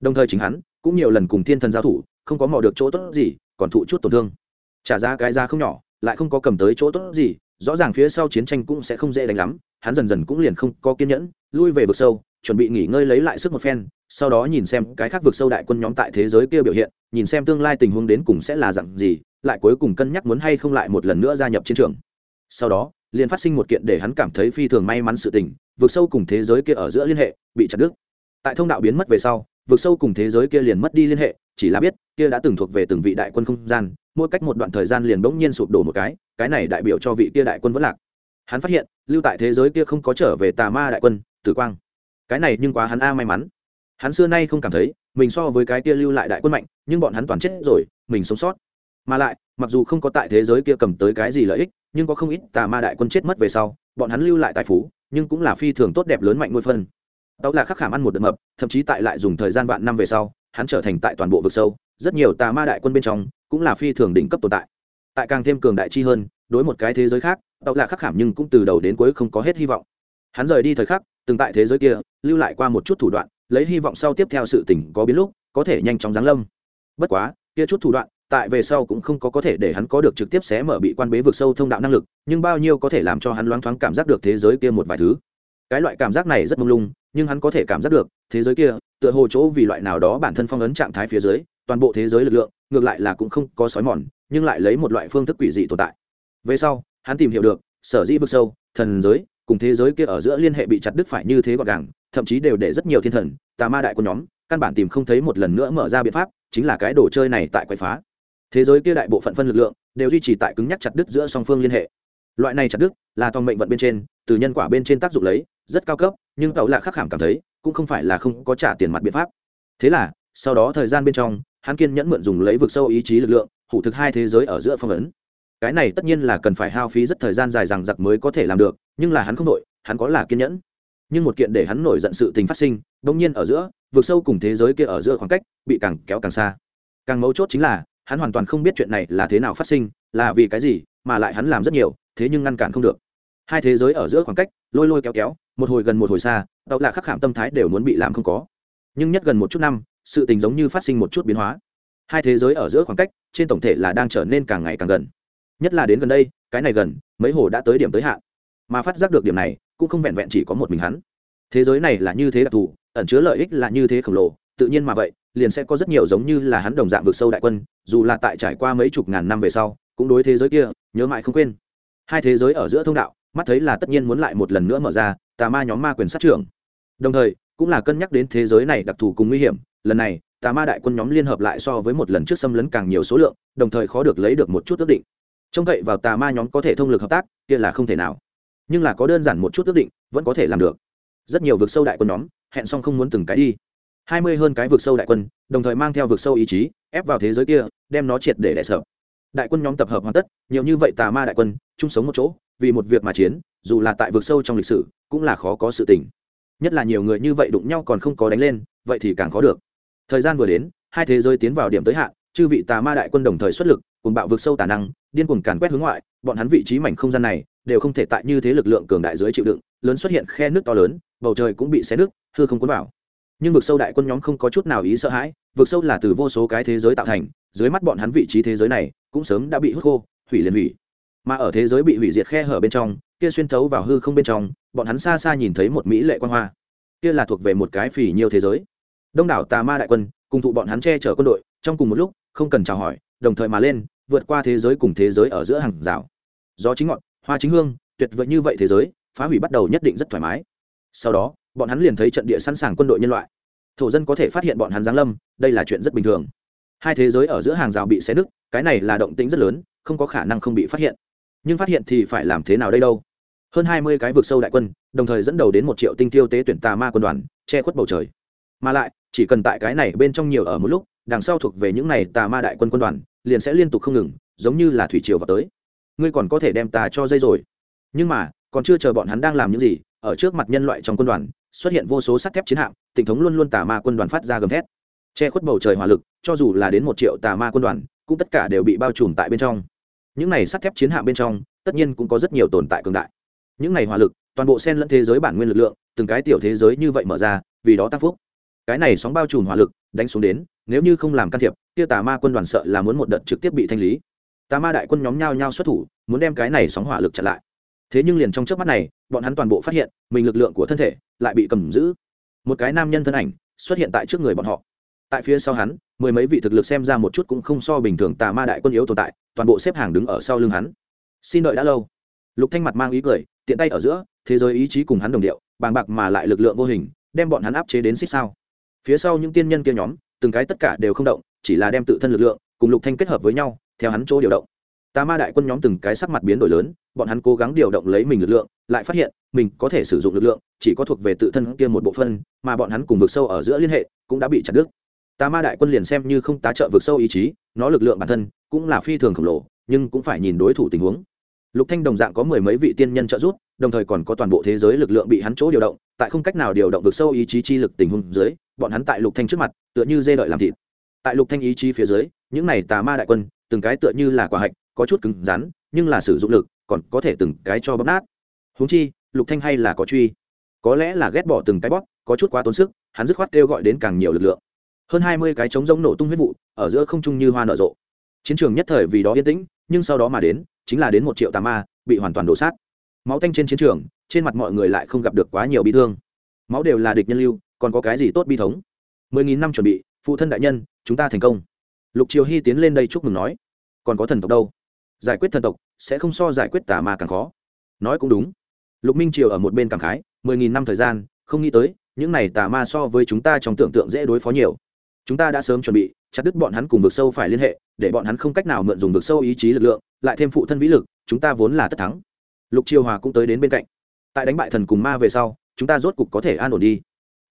Đồng thời chính hắn, cũng nhiều lần cùng thiên thần giao thủ, không có mò được chỗ tốt gì, còn thụ chút tổn thương. Trả ra cái ra không nhỏ, lại không có cầm tới chỗ tốt gì, rõ ràng phía sau chiến tranh cũng sẽ không dễ đánh lắm, hắn dần dần cũng liền không có kiên nhẫn, lui về vực sâu, chuẩn bị nghỉ ngơi lấy lại sức một phen, sau đó nhìn xem cái khác vực sâu đại quân nhóm tại thế giới kia biểu hiện, nhìn xem tương lai tình huống đến cùng sẽ là dặn gì lại cuối cùng cân nhắc muốn hay không lại một lần nữa gia nhập chiến trường. Sau đó, liền phát sinh một kiện để hắn cảm thấy phi thường may mắn sự tình, vực sâu cùng thế giới kia ở giữa liên hệ, bị chặt đứt. Tại thông đạo biến mất về sau, vực sâu cùng thế giới kia liền mất đi liên hệ, chỉ là biết, kia đã từng thuộc về từng vị đại quân không gian, mỗi cách một đoạn thời gian liền bỗng nhiên sụp đổ một cái cái này đại biểu cho vị kia đại quân vẫn lạc. Hắn phát hiện, lưu tại thế giới kia không có trở về tà ma đại quân, tử quang. Cái này nhưng quá hắn a may mắn. Hắn xưa nay không cảm thấy, mình so với cái kia lưu lại đại quân mạnh, nhưng bọn hắn toàn chết rồi, mình sống sót mà lại, mặc dù không có tại thế giới kia cầm tới cái gì lợi ích, nhưng có không ít tà ma đại quân chết mất về sau, bọn hắn lưu lại tài phú, nhưng cũng là phi thường tốt đẹp lớn mạnh nuôi phân. Tàu là khắc khảm ăn một đợt mập, thậm chí tại lại dùng thời gian vạn năm về sau, hắn trở thành tại toàn bộ vực sâu, rất nhiều tà ma đại quân bên trong, cũng là phi thường đỉnh cấp tồn tại. Tại càng thêm cường đại chi hơn, đối một cái thế giới khác tàu là khắc khảm nhưng cũng từ đầu đến cuối không có hết hy vọng. Hắn rời đi thời khắc, từng tại thế giới kia, lưu lại qua một chút thủ đoạn, lấy hy vọng sau tiếp theo sự tỉnh có biến lúc, có thể nhanh chóng giáng lâm. Bất quá, kia chút thủ đoạn tại về sau cũng không có có thể để hắn có được trực tiếp xé mở bị quan bế vực sâu thông đạo năng lực, nhưng bao nhiêu có thể làm cho hắn loáng thoáng cảm giác được thế giới kia một vài thứ. Cái loại cảm giác này rất mông lung, nhưng hắn có thể cảm giác được, thế giới kia, tựa hồ chỗ vì loại nào đó bản thân phong ấn trạng thái phía dưới, toàn bộ thế giới lực lượng, ngược lại là cũng không có sói mòn, nhưng lại lấy một loại phương thức quỷ dị tồn tại. Về sau, hắn tìm hiểu được, sở dĩ vực sâu, thần giới, cùng thế giới kia ở giữa liên hệ bị chặt đứt phải như thế gọn gàng, thậm chí đều để rất nhiều thiên thần, tà ma đại quân nhóm, căn bản tìm không thấy một lần nữa mở ra biện pháp, chính là cái đồ chơi này tại quậy phá thế giới kia đại bộ phận phân lực lượng đều duy trì tại cứng nhắc chặt đứt giữa song phương liên hệ. Loại này chặt đứt là toàn mệnh vận bên trên, từ nhân quả bên trên tác dụng lấy, rất cao cấp, nhưng tàu lạ khắc khảm cảm thấy, cũng không phải là không có trả tiền mặt biện pháp. Thế là, sau đó thời gian bên trong, hắn kiên nhẫn mượn dùng lấy vực sâu ý chí lực lượng, hủ thực hai thế giới ở giữa phong ấn. Cái này tất nhiên là cần phải hao phí rất thời gian dài rằng giặc mới có thể làm được, nhưng là hắn không đội hắn có là kiên nhẫn. Nhưng một kiện để hắn nổi giận sự tình phát sinh đông nhiên ở giữa, vực sâu cùng thế giới kia ở giữa khoảng cách bị càng kéo càng xa. Càng mấu chốt chính là hắn hoàn toàn không biết chuyện này là thế nào phát sinh, là vì cái gì, mà lại hắn làm rất nhiều, thế nhưng ngăn cản không được. Hai thế giới ở giữa khoảng cách, lôi lôi kéo kéo, một hồi gần một hồi xa đậu lạ khắc khảm tâm thái đều muốn bị làm không có. Nhưng nhất gần một chút năm, sự tình giống như phát sinh một chút biến hóa. Hai thế giới ở giữa khoảng cách, trên tổng thể là đang trở nên càng ngày càng gần. Nhất là đến gần đây, cái này gần, mấy hồ đã tới điểm tới hạn. Mà phát giác được điểm này, cũng không vẹn vẹn chỉ có một mình hắn. Thế giới này là như thế đặc thù, ẩn chứa lợi ích là như thế khổng lồ tự nhiên mà vậy, liền sẽ có rất nhiều giống như là hắn đồng dạng vượt sâu đại quân, dù là tại trải qua mấy chục ngàn năm về sau, cũng đối thế giới kia, nhớ mãi không quên. Hai thế giới ở giữa thông đạo, mắt thấy là tất nhiên muốn lại một lần nữa mở ra, tà ma nhóm ma quyền sát trưởng. Đồng thời, cũng là cân nhắc đến thế giới này đặc thù cùng nguy hiểm, lần này, tà ma đại quân nhóm liên hợp lại so với một lần trước xâm lấn càng nhiều số lượng, đồng thời khó được lấy được một chút ước định. Trông cậy vào tà ma nhóm có thể thông lực hợp tác, kia là không thể nào. Nhưng là có đơn giản một chút ước định, vẫn có thể làm được. Rất nhiều vực sâu đại quân nhóm, hẹn xong không muốn từng cái đi hai mươi hơn cái vực sâu đại quân, đồng thời mang theo vực sâu ý chí, ép vào thế giới kia, đem nó triệt để đẻ sợ đại quân nhóm tập hợp hoàn tất, nhiều như vậy tà ma đại quân, chung sống một chỗ, vì một việc mà chiến, dù là tại vực sâu trong lịch sử, cũng là khó có sự tình. Nhất là nhiều người như vậy đụng nhau còn không có đánh lên, vậy thì càng khó được. Thời gian vừa đến, hai thế giới tiến vào điểm tới hạn, chư vị tà ma đại quân đồng thời xuất lực, cùng bạo vực sâu tà năng, điên cuồng càn quét hướng ngoại, bọn hắn vị trí mảnh không gian này, đều không thể tại như thế lực lượng cường đại dưới chịu đựng, lớn xuất hiện khe nước to lớn, bầu trời cũng bị xé nước hư không cuốn vào nhưng vực sâu đại quân nhóm không có chút nào ý sợ hãi, vực sâu là từ vô số cái thế giới tạo thành, dưới mắt bọn hắn vị trí thế giới này cũng sớm đã bị hút khô, hủy liền hủy. Mà ở thế giới bị hủy diệt khe hở bên trong, kia xuyên thấu vào hư không bên trong, bọn hắn xa xa nhìn thấy một mỹ lệ quan hoa. Kia là thuộc về một cái phỉ nhiều thế giới. Đông đảo tà ma đại quân cùng tụ bọn hắn che chở quân đội, trong cùng một lúc, không cần chào hỏi, đồng thời mà lên, vượt qua thế giới cùng thế giới ở giữa hàng rào. Gió chính ngọn, hoa chính hương, tuyệt vời như vậy thế giới, phá hủy bắt đầu nhất định rất thoải mái. Sau đó bọn hắn liền thấy trận địa sẵn sàng quân đội nhân loại. Thổ dân có thể phát hiện bọn hắn giáng lâm, đây là chuyện rất bình thường. Hai thế giới ở giữa hàng rào bị xé nứt, cái này là động tĩnh rất lớn, không có khả năng không bị phát hiện. Nhưng phát hiện thì phải làm thế nào đây đâu? Hơn hai mươi cái vực sâu đại quân, đồng thời dẫn đầu đến một triệu tinh tiêu tế tuyển tà ma quân đoàn, che khuất bầu trời. Mà lại, chỉ cần tại cái này bên trong nhiều ở một lúc, đằng sau thuộc về những này tà ma đại quân quân đoàn, liền sẽ liên tục không ngừng, giống như là thủy triều vào tới. Ngươi còn có thể đem tà cho dây rồi. Nhưng mà, còn chưa chờ bọn hắn đang làm những gì, ở trước mặt nhân loại trong quân đoàn xuất hiện vô số sắt thép chiến hạm tỉnh thống luôn luôn tà ma quân đoàn phát ra gầm thét. Che khuất bầu trời hỏa lực, cho dù là đến một triệu tà ma quân đoàn, cũng tất cả đều bị bao trùm tại bên trong. Những này sắt thép chiến hạm bên trong, tất nhiên cũng có rất nhiều tồn tại cường đại. Những này hỏa lực, toàn bộ sen lẫn thế giới bản nguyên lực lượng, từng cái tiểu thế giới như vậy mở ra, vì đó tăng phúc. Cái này sóng bao trùm hỏa lực, đánh xuống đến, nếu như không làm can thiệp, kia tà ma quân đoàn sợ là muốn một đợt trực tiếp bị thanh lý. Tà ma đại quân nhóm nhau nhau xuất thủ, muốn đem cái này sóng hỏa lực chặn lại thế nhưng liền trong trước mắt này, bọn hắn toàn bộ phát hiện, mình lực lượng của thân thể lại bị cầm giữ. Một cái nam nhân thân ảnh xuất hiện tại trước người bọn họ. Tại phía sau hắn, mười mấy vị thực lực xem ra một chút cũng không so bình thường tà ma đại quân yếu tồn tại, toàn bộ xếp hàng đứng ở sau lưng hắn. Xin đợi đã lâu. Lục thanh mặt mang ý cười, tiện tay ở giữa, thế giới ý chí cùng hắn đồng điệu, bàng bạc mà lại lực lượng vô hình, đem bọn hắn áp chế đến xích sao. Phía sau những tiên nhân kia nhóm, từng cái tất cả đều không động, chỉ là đem tự thân lực lượng cùng lục thanh kết hợp với nhau, theo hắn chỗ điều động tà ma đại quân nhóm từng cái sắc mặt biến đổi lớn, bọn hắn cố gắng điều động lấy mình lực lượng, lại phát hiện, mình có thể sử dụng lực lượng, chỉ có thuộc về tự thân kia một bộ phân mà bọn hắn cùng vực sâu ở giữa liên hệ, cũng đã bị chặt đứt. Tà ma đại quân liền xem như không tá trợ vực sâu ý chí, nó lực lượng bản thân cũng là phi thường khổng lồ, nhưng cũng phải nhìn đối thủ tình huống. Lục thanh đồng dạng có mười mấy vị tiên nhân trợ giúp, đồng thời còn có toàn bộ thế giới lực lượng bị hắn chỗ điều động, tại không cách nào điều động vực sâu ý chí chi lực tình huống dưới, bọn hắn tại lục thanh trước mặt, tựa như dê đợi làm thịt. Tại lục thanh ý chí phía dưới, những này tà ma đại quân, từng cái tựa như là quả hạch có chút cứng rắn, nhưng là sử dụng lực còn có thể từng cái cho bóp nát. Huống chi, lục thanh hay là có truy. Có lẽ là ghét bỏ từng cái bóp, có chút quá tốn sức, hắn dứt khoát kêu gọi đến càng nhiều lực lượng. Hơn hai mươi cái trống rỗng nổ tung huyết vụ, ở giữa không trung như hoa nở rộ. Chiến trường nhất thời vì đó yên tĩnh, nhưng sau đó mà đến, chính là đến một triệu tà ma, bị hoàn toàn đổ sát. Máu tanh trên chiến trường, trên mặt mọi người lại không gặp được quá nhiều bi thương. Máu đều là địch nhân lưu, còn có cái gì tốt bi thống? mười nghìn năm chuẩn bị, phụ thân đại nhân, chúng ta thành công. Lục triều hy tiến lên đây chúc mừng nói. Còn có thần tộc đâu? Giải quyết thần tộc sẽ không so giải quyết tà ma càng khó. Nói cũng đúng. Lục minh triều ở một bên càng khái, mười nghìn năm thời gian, không nghĩ tới, những này tà ma so với chúng ta trong tưởng tượng dễ đối phó nhiều. Chúng ta đã sớm chuẩn bị, chặt đứt bọn hắn cùng vực sâu phải liên hệ, để bọn hắn không cách nào mượn dùng vực sâu ý chí lực lượng, lại thêm phụ thân vĩ lực, chúng ta vốn là tất thắng. Lục triều hòa cũng tới đến bên cạnh. Tại đánh bại thần cùng ma về sau, chúng ta rốt cục có thể an ổn đi.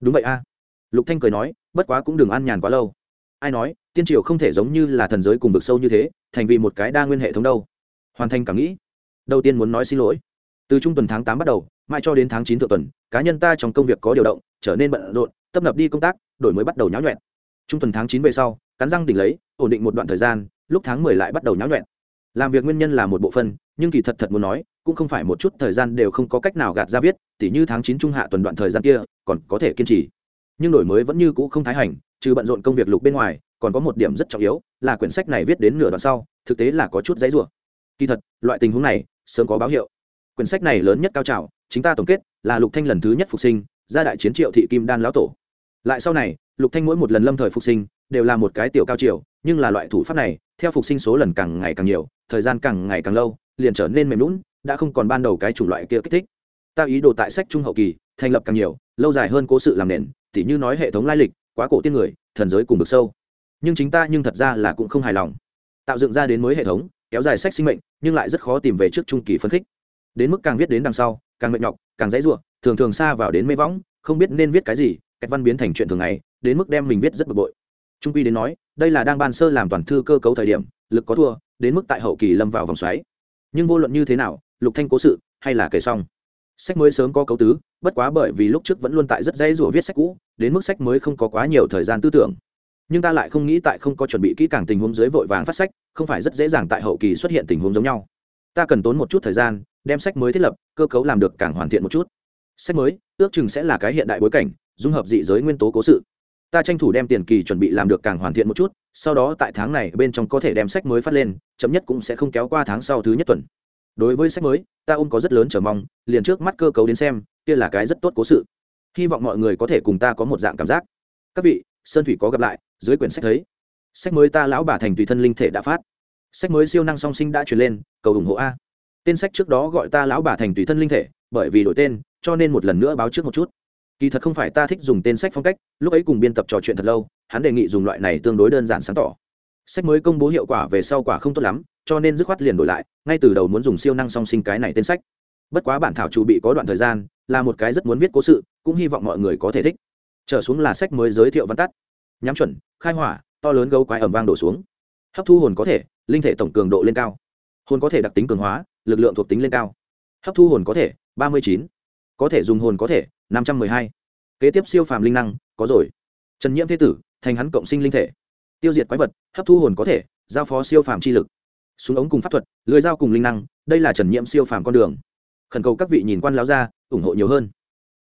Đúng vậy a. Lục thanh cười nói, bất quá cũng đừng an nhàn quá lâu ai nói, tiên triều không thể giống như là thần giới cùng vực sâu như thế, thành vì một cái đa nguyên hệ thống đâu. Hoàn thành cảm nghĩ. Đầu tiên muốn nói xin lỗi. Từ trung tuần tháng tám bắt đầu, mãi cho đến tháng chín thượng tuần, cá nhân ta trong công việc có điều động, trở nên bận rộn tấp nập đi công tác, đổi mới bắt đầu nháo nhuẹn. Trung tuần tháng chín về sau, cắn răng đỉnh lấy, ổn định một đoạn thời gian, lúc tháng mười lại bắt đầu nháo nhuẹn. Làm việc nguyên nhân là một bộ phân nhưng kỳ thật thật muốn nói, cũng không phải một chút thời gian đều không có cách nào gạt ra viết, tỉ như tháng chín trung hạ tuần đoạn thời gian kia, còn có thể kiên trì. Nhưng đổi mới vẫn như cũ không thái hành trừ bận rộn công việc lục bên ngoài, còn có một điểm rất trọng yếu, là quyển sách này viết đến nửa đoạn sau, thực tế là có chút giấy rủa. Kỳ thật, loại tình huống này, sớm có báo hiệu. Quyển sách này lớn nhất cao trào, chính ta tổng kết, là lục thanh lần thứ nhất phục sinh, ra đại chiến triệu thị kim đan lão tổ. Lại sau này, lục thanh mỗi một lần lâm thời phục sinh, đều là một cái tiểu cao triều, nhưng là loại thủ pháp này, theo phục sinh số lần càng ngày càng nhiều, thời gian càng ngày càng lâu, liền trở nên mềm lún đã không còn ban đầu cái chủng loại kia kích thích. Ta ý đồ tại sách trung hậu kỳ, thành lập càng nhiều, lâu dài hơn cố sự làm nền, tỉ như nói hệ thống lai lịch quá cổ tiên người, thần giới cùng bực sâu. Nhưng chính ta nhưng thật ra là cũng không hài lòng. Tạo dựng ra đến mới hệ thống, kéo dài sách sinh mệnh, nhưng lại rất khó tìm về trước trung kỳ phân khích. Đến mức càng viết đến đằng sau, càng mệt nhọc, càng dãy ruộng thường thường xa vào đến mê võng, không biết nên viết cái gì, cách văn biến thành chuyện thường ngày, đến mức đem mình viết rất bực bội. Trung quy đến nói, đây là đang ban sơ làm toàn thư cơ cấu thời điểm, lực có thua, đến mức tại hậu kỳ lâm vào vòng xoáy. Nhưng vô luận như thế nào, lục thanh cố sự, hay là kể xong sách mới sớm có cấu tứ, bất quá bởi vì lúc trước vẫn luôn tại rất dây rủa viết sách cũ, đến mức sách mới không có quá nhiều thời gian tư tưởng. Nhưng ta lại không nghĩ tại không có chuẩn bị kỹ càng tình huống dưới vội vàng phát sách, không phải rất dễ dàng tại hậu kỳ xuất hiện tình huống giống nhau. Ta cần tốn một chút thời gian, đem sách mới thiết lập, cơ cấu làm được càng hoàn thiện một chút. Sách mới, ước chừng sẽ là cái hiện đại bối cảnh, dung hợp dị giới nguyên tố cố sự. Ta tranh thủ đem tiền kỳ chuẩn bị làm được càng hoàn thiện một chút, sau đó tại tháng này bên trong có thể đem sách mới phát lên, chậm nhất cũng sẽ không kéo qua tháng sau thứ nhất tuần đối với sách mới, ta ôm có rất lớn chờ mong, liền trước mắt cơ cấu đến xem, kia là cái rất tốt cố sự. Hy vọng mọi người có thể cùng ta có một dạng cảm giác. Các vị, sơn thủy có gặp lại, dưới quyển sách thấy. Sách mới ta lão bà thành tùy thân linh thể đã phát. Sách mới siêu năng song sinh đã truyền lên, cầu ủng hộ a. Tên sách trước đó gọi ta lão bà thành tùy thân linh thể, bởi vì đổi tên, cho nên một lần nữa báo trước một chút. Kỳ thật không phải ta thích dùng tên sách phong cách, lúc ấy cùng biên tập trò chuyện thật lâu, hắn đề nghị dùng loại này tương đối đơn giản sáng tỏ sách mới công bố hiệu quả về sau quả không tốt lắm, cho nên dứt khoát liền đổi lại, ngay từ đầu muốn dùng siêu năng song sinh cái này tên sách. Bất quá bản thảo chủ bị có đoạn thời gian, là một cái rất muốn viết cố sự, cũng hy vọng mọi người có thể thích. Trở xuống là sách mới giới thiệu văn tắt. Nhắm chuẩn, khai hỏa, to lớn gấu quái ẩm vang đổ xuống. Hấp thu hồn có thể, linh thể tổng cường độ lên cao. Hồn có thể đặc tính cường hóa, lực lượng thuộc tính lên cao. Hấp thu hồn có thể, ba mươi chín. Có thể dùng hồn có thể, năm trăm m ư ơ i hai. Kế tiếp siêu phàm linh năng, có rồi. Trần nhiễm thế tử, thành hắn cộng sinh linh thể tiêu diệt quái vật, hấp thu hồn có thể, giao phó siêu phàm chi lực. Súng ống cùng pháp thuật, lưới dao cùng linh năng, đây là trần nhiễm siêu phàm con đường. Khẩn cầu các vị nhìn quan láo ra ủng hộ nhiều hơn.